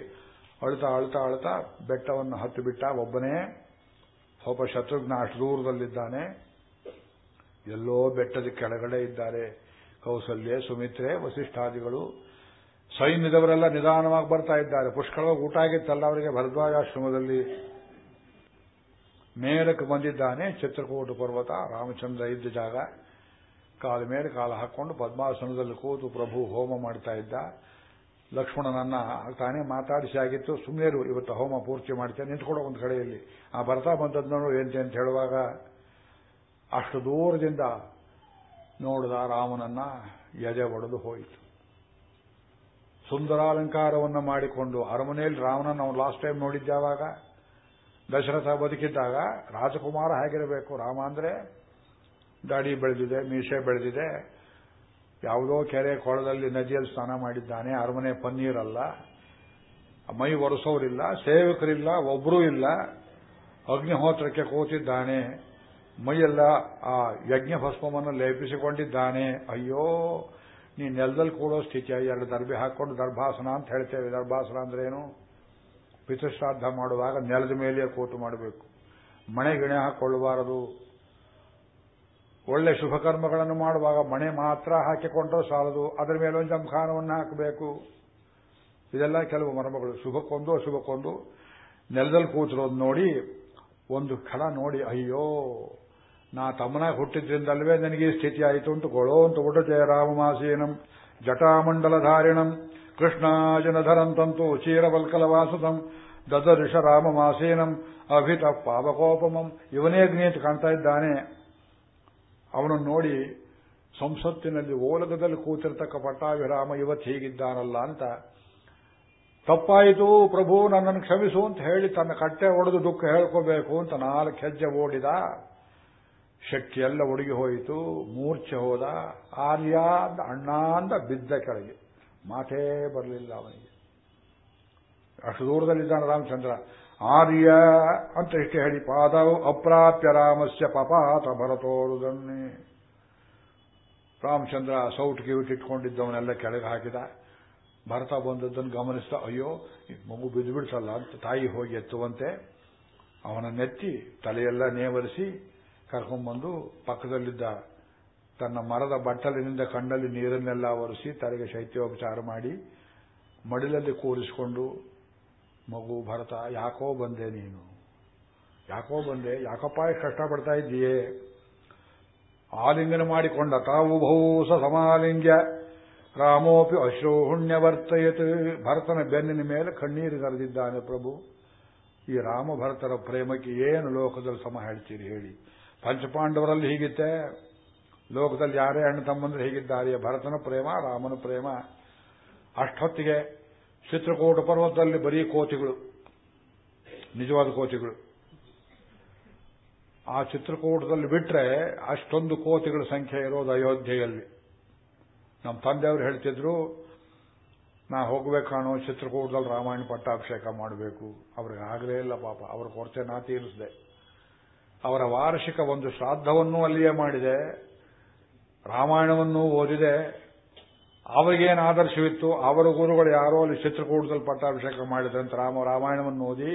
ಅಳ್ತಾ ಅಳ್ತಾ ಅಳ್ತಾ ಬೆಟ್ಟವನ್ನು ಹತ್ತು ಬಿಟ್ಟ ಒಬ್ಬನೇ ಒಬ್ಬ ಶತ್ರುಘ್ನ ಅಷ್ಟು ದೂರದಲ್ಲಿದ್ದಾನೆ. ಎಲ್ಲೋ ಬೆಟ್ಟದ ಕೆಳಗಡೆ ಇದ್ದಾರೆ. ಕೌಸಲ್ಯ, ಸುಮಿತ್ರೆ, ವಸಿಷ್ಠಾದಿಗಳು. ಸೈನ್ಯದವರೆಲ್ಲ ನಿಧಾನವಾಗಿ ಬರ್ತಾ ಇದ್ದಾರೆ. ಪುಷ್ಕಳವಾಗಿ ಊಟ ಆಗಿತ್ತಲ್ಲ ಅವರಿಗೆ ಭರದ್ವಾಜಾಶ್ರಮದಲ್ಲಿ. ಮೇಲಕ್ಕೆ ಬಂದಿದ್ದಾನೆ ಚಿತ್ರಕೂಟ ಪರ್ವತ, ರಾಮಚಂದ್ರ ಇದ್ದ ಜಾಗ. ಕಾಲ ಮೇಲೆ ಕಾಲ ಹಾಕೊಂಡು ಪದ್ಮಾಸನದಲ್ಲಿ ಕೂತು ಪ್ರಭು ಹೋಮ ಮಾಡ್ತಾ ಇದ್ದ. ಲಕ್ಷ್ಮಣನನ್ನ ತಾನೇ ಮಾತಾಡಿಸಿ ಆಗಿತ್ತು. ಸುಮ್ಮನೆ ಇವತ್ತು ಹೋಮ ಪೂರ್ತಿ ಮಾಡ್ತೇನೆ. ನಿಂತ್ಕೊಡೋ ಒಂದು ಕಡೆಯಲ್ಲಿ. ಆ ಬರ್ತಾ ಬಂದದ್ದು ಏನಂತೆ ಅಂತ ಹೇಳುವಾಗ, ಅಷ್ಟು ದೂರದಿಂದ ನೋಡಿದ ರಾಮನನ್ನ ಎದೆ ಒಡೆದು ಹೋಯಿತು. ಸುಂದರಾಲಂಕಾರವನ್ನು ಮಾಡಿಕೊಂಡು ಅರಮನೆಯಲ್ಲಿ ರಾಮನನ್ನು ನಾವು ಲಾಸ್ಟ್ ಟೈಮ್ ನೋಡಿದ್ದಾವಾಗ ದಶರಥ ಬದುಕಿದ್ದಾಗ ರಾಜಕುಮಾರ ಹೇಗಿರಬೇಕು? ರಾಮ ಅಂದ್ರೆ ದಾಡಿ ಬೆಳೆದಿದೆ, ಮೀಸೆ ಬೆಳೆದಿದೆ. ಯಾವುದೋ ಕೆರೆ ಕೊಳದಲ್ಲಿ ನದಿಯಲ್ಲಿ ಸ್ನಾನ ಮಾಡಿದ್ದಾನೆ, ಅರಮನೆ ಪನ್ನೀರಲ್ಲ. ಮೈ ಒರೆಸೋರಿಲ್ಲ, ಸೇವಕರಿಲ್ಲ ಒಬ್ಬರೂ ಇಲ್ಲ. ಅಗ್ನಿಹೋತ್ರಕ್ಕೆ ಕೂತಿದ್ದಾನೆ. ಮೈಯೆಲ್ಲ ಆ ಯಜ್ಞ ಭಸ್ಮವನ್ನು ಲೇಪಿಸಿಕೊಂಡಿದ್ದಾನೆ. ಅಯ್ಯೋ, ನೀ ನೆಲದಲ್ಲಿ ಕೂಡೋ ಸ್ಥಿತಿ. ಎರಡು ದರ್ಬೆ ಹಾಕೊಂಡು ದರ್ಭಾಸನ ಅಂತ ಹೇಳ್ತೇವೆ. ದರ್ಭಾಸನ ಅಂದ್ರೆ ಏನು? ಪಿತೃಶ್ರಾದ್ದ ಮಾಡುವಾಗ ನೆಲದ ಮೇಲೆ ಕೂತು ಮಾಡಬೇಕು. ಮಣೆ ಗಿಣೆ ಹಾಕೊಳ್ಳಬಾರದು. ಒಳ್ಳೆ ಶುಭಕರ್ಮಗಳನ್ನು ಮಾಡುವಾಗ ಮಣೆ ಮಾತ್ರ ಹಾಕಿಕೊಂಡ್ರೂ ಸಾಲದು. ಅದರ ಮೇಲೊಂದು ಜಂಖಾನವನ್ನು ಹಾಕಬೇಕು. ಇದೆಲ್ಲ ಕೆಲವು ಮರ್ಮಗಳು. ಶುಭಕ್ಕೊಂದು, ಅಶುಭಕ್ಕೊಂದು. ನೆಲದಲ್ಲಿ ಕೂತಿರೋದು ನೋಡಿ, ಒಂದು ಖಳ ನೋಡಿ, ಅಯ್ಯೋ, ನಾ ತಮ್ಮನಾಗಿ ಹುಟ್ಟಿದ್ರಿಂದಲ್ವೇ ನನಗೆ ಈ ಸ್ಥಿತಿ ಆಯಿತು ಅಂತ ಗೊಳೋ ಅಂತ ಉಡಜಯ ರಾಮಮಾಸೀನಂ, ಜಟಾಮಂಡಲಧಾರಿಣಂ, ಕೃಷ್ಣಾಜನಧರಂತಂತು ಚೀರವಲ್ಕಲವಾಸುತಂ ದದರ್ಶ ರಾಮಮಾಸೀನಂ ಅಭಿತ ಪಾವಕೋಪಮಂ. ಇವನೇ ಜ್ಞೇತ ಕಾಣ್ತಾ ಇದ್ದಾನೆ. ಅವನನ್ನು ನೋಡಿ ಸಂಸತ್ತಿನಲ್ಲಿ ಓಲಗದಲ್ಲಿ ಕೂತಿರ್ತಕ್ಕ ಪಟ್ಟಾಭಿರಾಮ ಇವತ್ತು ಹೀಗಿದ್ದಾನಲ್ಲ ಅಂತ, ತಪ್ಪಾಯಿತು ಪ್ರಭು ನನ್ನನ್ನು ಕ್ಷಮಿಸು ಅಂತ ಹೇಳಿ ತನ್ನ ಕಟ್ಟೆ ಒಡೆದು ದುಃಖ ಹೇಳ್ಕೋಬೇಕು ಅಂತ ನಾಲ್ಕು ಹೆಜ್ಜೆ ಓಡಿದ ಎಲ್ಲ ಒಡಗಿ ಹೋಯಿತು, ಮೂರ್ಛೆ ಹೋದ, ಆರ್ಯ ಅಂದ, ಅಣ್ಣ ಅಂದ ಬಿದ್ದ ಕೆಳಗೆ. ಮಾತೇ ಬರಲಿಲ್ಲ ಅವನಿಗೆ. ಅಷ್ಟು ದೂರದಲ್ಲಿದ್ದಾನೆ ರಾಮಚಂದ್ರ. ಆರ್ಯ ಅಂತ ಇಷ್ಟು ಹೇಳಿ, ಪಾದವು ಅಪ್ರಾಪ್ಯ ರಾಮಸ್ಯ ಪಪಾತ ಭರತೋರುದನ್ನೇ ರಾಮಚಂದ್ರ ಸೌಟ್ ಇಟ್ಕೊಂಡಿದ್ದವನ್ನೆಲ್ಲ ಕೆಳಗೆ ಹಾಕಿದ. ಭರತ ಬಂದದ್ದನ್ನು ಗಮನಿಸ್ತಾ, ಅಯ್ಯೋ ಮಗು ಬಿದ್ದು ಬಿಡ್ಸಲ್ಲ ಅಂತ ತಾಯಿ ಹೋಗಿ ಎತ್ತುವಂತೆ ಅವನ ನೆತ್ತಿ ತಲೆಯೆಲ್ಲ ನೇವರಿಸಿ ಕರ್ಕೊಂಡ್ಬಂದು ಪಕ್ಕದಲ್ಲಿದ್ದ ತನ್ನ ಮರದ ಬಟ್ಟಲಿನಿಂದ ಕಣ್ಣಲ್ಲಿ ನೀರನ್ನೆಲ್ಲ ಒರೆಸಿ ತಲೆಗೆ ಶೈತ್ಯೋಪಚಾರ ಮಾಡಿ ಮಡಿಲಲ್ಲಿ ಕೂರಿಸಿಕೊಂಡು ಮಗು ಭರತ, ಯಾಕೋ ಬಂದೆ ನೀನು? ಯಾಕೋ ಬಂದೆ? ಯಾಕಪ್ಪ ಕಷ್ಟಪಡ್ತಾ ಇದ್ದೀಯೇ? ಆಲಿಂಗನ ಮಾಡಿಕೊಂಡ ತಾವು ಬಹುಸ ಸಮಾಲಿಂಗ್ಯ. ರಾಮೋಪಿ ಅಶ್ರೋಹುಣ್ಯವರ್ತಯತ್ ಭರತನ ಬೆನ್ನಿನ ಮೇಲೆ ಕಣ್ಣೀರು ಕರೆದಿದ್ದಾನೆ ಪ್ರಭು. ಈ ರಾಮ ಭರತರ ಪ್ರೇಮಕ್ಕೆ ಏನು ಲೋಕದಲ್ಲಿ ಸಮ ಹೇಳ್ತೀರಿ ಹೇಳಿ. ಪಂಚಪಾಂಡವರಲ್ಲಿ ಹೀಗಿತ್ತೆ. ಲೋಕದಲ್ಲಿ ಯಾರೇ ಅಣ್ಣ ತಮ್ಮಂದ್ರೆ ಹೀಗಿದ್ದಾರೆ. ಭರತನ ಪ್ರೇಮ, ರಾಮನ ಪ್ರೇಮ. ಅಷ್ಟೊತ್ತಿಗೆ ಚಿತ್ರಕೂಟ ಪರ್ವತದಲ್ಲಿ ಬರೀ ಕೋತಿಗಳು. ನಿಜವಾದ ಕೋತಿಗಳು. ಆ ಚಿತ್ರಕೂಟದಲ್ಲಿ ಬಿಟ್ರೆ ಅಷ್ಟೊಂದು ಕೋತಿಗಳ ಸಂಖ್ಯೆ ಇರೋದು ಅಯೋಧ್ಯೆಯಲ್ಲಿ. ನಮ್ಮ ತಂದೆಯವರು ಹೇಳ್ತಿದ್ರು, ನಾ ಹೋಗ್ಬೇಕಾಣೋ ಚಿತ್ರಕೂಟದಲ್ಲಿ ರಾಮಾಯಣ ಪಟ್ಟಾಭಿಷೇಕ ಮಾಡಬೇಕು. ಅವ್ರಿಗೆ ಆಗಲೇ ಇಲ್ಲ ಪಾಪ. ಅವರ ಕೊರತೆ ನಾ ತೀರಿಸಿದೆ. ಅವರ ವಾರ್ಷಿಕ ಒಂದು ಶ್ರಾದ್ದವನ್ನೂ ಅಲ್ಲಿಯೇ ಮಾಡಿದೆ. ರಾಮಾಯಣವನ್ನೂ ಓದಿದೆ. ಅವರಿಗೇನು ಆದರ್ಶವಿತ್ತು? ಅವರ ಗುರುಗಳು ಯಾರೋ ಅಲ್ಲಿ ಚಿತ್ರಕೂಟದಲ್ಲಿ ಪಟ್ಟಾಭಿಷೇಕ ಮಾಡಿದ್ರಂತ ರಾಮ ರಾಮಾಯಣವನ್ನು ಓದಿ,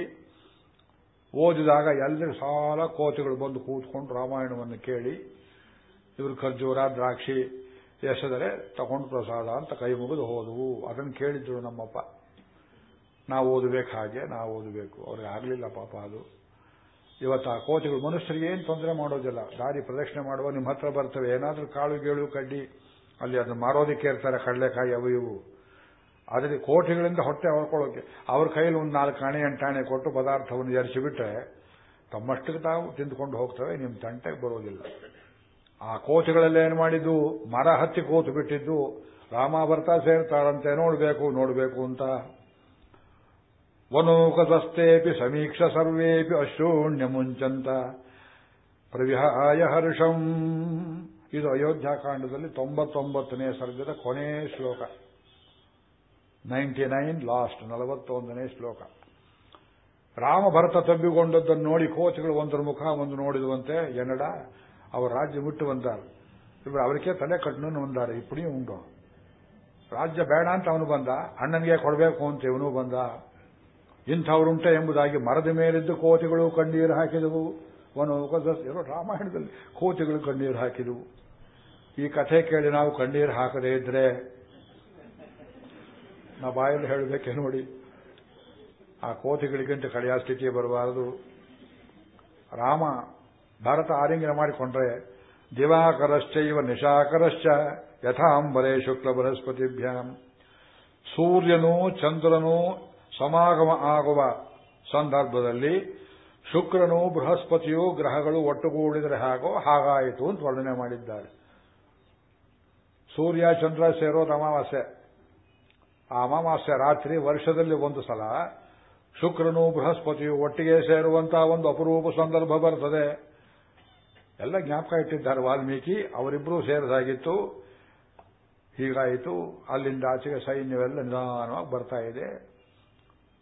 ಓದಿದಾಗ ಎಲ್ಲರೂ ಸಾಲ ಕೋತಿಗಳು ಬಂದು ಕೂತ್ಕೊಂಡು ರಾಮಾಯಣವನ್ನು ಕೇಳಿ, ಇವರು ಖರ್ಜೂರ, ದ್ರಾಕ್ಷಿ ಎಸೆದರೆ ತಗೊಂಡು ಪ್ರಸಾದ ಅಂತ ಕೈ ಮುಗಿದು ಹೋದವು. ಅದನ್ನು ಕೇಳಿದ್ರು ನಮ್ಮಪ್ಪ, ನಾವು ಓದಬೇಕು ಹಾಗೆ, ನಾವು ಓದಬೇಕು. ಅವ್ರಿಗೆ ಆಗಲಿಲ್ಲ ಪಾಪ ಅದು. ಇವತ್ತು ಆ ಕೋತಿಗಳು ಮನುಷ್ಯರಿಗೆ ಏನು ತೊಂದರೆ ಮಾಡೋದಿಲ್ಲ. ದಾರಿ ಪ್ರದಕ್ಷಿಣೆ ಮಾಡುವ ನಿಮ್ಮ ಹತ್ರ ಬರ್ತವೆ. ಏನಾದರೂ ಕಾಳು, ಗೇಳು, ಕಡ್ಡಿ ಅಲ್ಲಿ ಅದನ್ನು ಮಾರೋದಕ್ಕೆ ಇರ್ತಾರೆ ಕಡಲೆಕಾಯಿ ಅವು ಇವು. ಅದರಲ್ಲಿ ಕೋಟಿಗಳಿಂದ ಹೊಟ್ಟೆ ಹೊರ್ಕೊಳ್ಳೋಕೆ. ಅವ್ರ ಕೈಯಲ್ಲಿ ಒಂದು ನಾಲ್ಕು ಆಣೆ ಎಂಟಾಣೆ ಕೊಟ್ಟು ಪದಾರ್ಥವನ್ನು ಎರಿಸಿಬಿಟ್ರೆ ತಮ್ಮಷ್ಟಕ್ಕೆ ತಾವು ತಿಂದುಕೊಂಡು ಹೋಗ್ತವೆ ನಿಮ್ಮ ತಂಟೆಗೆ ಬರೋದಿಲ್ಲ. ಆ ಕೋತಿಗಳೆಲ್ಲ ಏನು ಮಾಡಿದ್ದು? ಮರ ಹತ್ತಿ ಕೂತು ಬಿಟ್ಟಿದ್ದು. ರಾಮ ಬರ್ತಾ ಸೇರ್ತಾಳಂತೆ, ನೋಡಬೇಕು ನೋಡಬೇಕು ಅಂತ. ವನೋಕಸ್ತೇಪಿ ಸಮೀಕ್ಷ ಸರ್ವೇಪಿ ಅಶೂಣ್ಯ ಮುಂಚಂತ. ಪ್ರವಿಹಾಯ ಹರ್ಷಂ. ಇದು ಅಯೋಧ್ಯಾಕಾಂಡದಲ್ಲಿ ತೊಂಬತ್ತೊಂಬತ್ತನೇ ಸರ್ಗದ ಕೊನೆಯ ಶ್ಲೋಕ. ನೈಂಟಿ ನೈನ್, ಲಾಸ್ಟ್, ನಲವತ್ತೊಂದನೇ ಶ್ಲೋಕ. ರಾಮಭರತ ತಬ್ಬಿಕೊಂಡದ್ದನ್ನು ನೋಡಿ ಕೋಚಗಳು ಒಂದರ ಮುಖ, ಒಂದು ನೋಡಿದುವಂತೆ ಎನ್ನಡ, ಅವರ ರಾಜ್ಯ ಬಿಟ್ಟು ಬಂದಾರ. ಇವರು ಅವರಿಗೆ ತಲೆ ಕಟ್ಟನು ಬಂದಾರೆ ಇಪ್ಪಣಿ ಉಂಡು ರಾಜ್ಯ ಬೇಡ ಅಂತ ಅವನು ಬಂದ, ಅಣ್ಣನಿಗೆ ಕೊಡಬೇಕು ಅಂತ ಇವನು ಬಂದ. ಇಂಥವರುಂಟ ಎಂಬುದಾಗಿ ಮರದ ಮೇಲಿದ್ದು ಕೋತಿಗಳು ಕಣ್ಣೀರು ಹಾಕಿದವು. ಇರೋ ರಾಮಾಯಣದಲ್ಲಿ ಕೋತಿಗಳು ಕಣ್ಣೀರು ಹಾಕಿದವು. ಈ ಕಥೆ ಕೇಳಿ ನಾವು ಕಣ್ಣೀರು ಹಾಕದೇ ಇದ್ರೆ ನಾ ಬಾಯಲ್ಲಿ ಹೇಳಬೇಕೆ ನೋಡಿ. ಆ ಕೋತಿಗಳಿಗಿಂತ ಕಡೆಯ ಸ್ಥಿತಿ ಬರಬಾರದು. ರಾಮ, ಭಾರತ ಆಲಿಂಗನ ಮಾಡಿಕೊಂಡ್ರೆ ದಿವಾಕರಶ್ಚೈವ ನಿಶಾಕರಶ್ಚ ಯಥಾಂಬರೆ ಶುಕ್ಲ ಬೃಹಸ್ಪತಿಭ್ಯಾಂ. ಸೂರ್ಯನೂ ಚಂದ್ರನೂ ಸಮಾಗಮ ಆಗುವ ಸಂದರ್ಭದಲ್ಲಿ ಶುಕ್ರನು ಬೃಹಸ್ಪತಿಯು ಗ್ರಹಗಳು ಒಟ್ಟುಗೂಡಿದರೆ ಹಾಗೋ ಹಾಗಾಯಿತು ಅಂತ ವರ್ಣನೆ ಮಾಡಿದ್ದಾರೆ. ಸೂರ್ಯ, ಚಂದ್ರ ಸೇರೋದು ಅಮಾವಾಸ್ಯೆ. ಆ ಅಮಾವಾಸ್ಯೆ ರಾತ್ರಿ ವರ್ಷದಲ್ಲಿ ಒಂದು ಸಲ ಶುಕ್ರನು ಬೃಹಸ್ಪತಿಯು ಒಟ್ಟಿಗೆ ಸೇರುವಂತಹ ಒಂದು ಅಪರೂಪ ಸಂದರ್ಭ ಬರ್ತದೆ. ಎಲ್ಲ ಜ್ಞಾಪಕ ಇಟ್ಟಿದ್ದಾರೆ ವಾಲ್ಮೀಕಿ. ಅವರಿಬ್ಬರೂ ಸೇರಿದಾಗಿತ್ತು. ಹೀಗಾಯಿತು. ಅಲ್ಲಿಂದ ಆಚೆಗೆ ಸೈನ್ಯವೆಲ್ಲ ನಿಧಾನವಾಗಿ ಬರ್ತಾ ಇದೆ.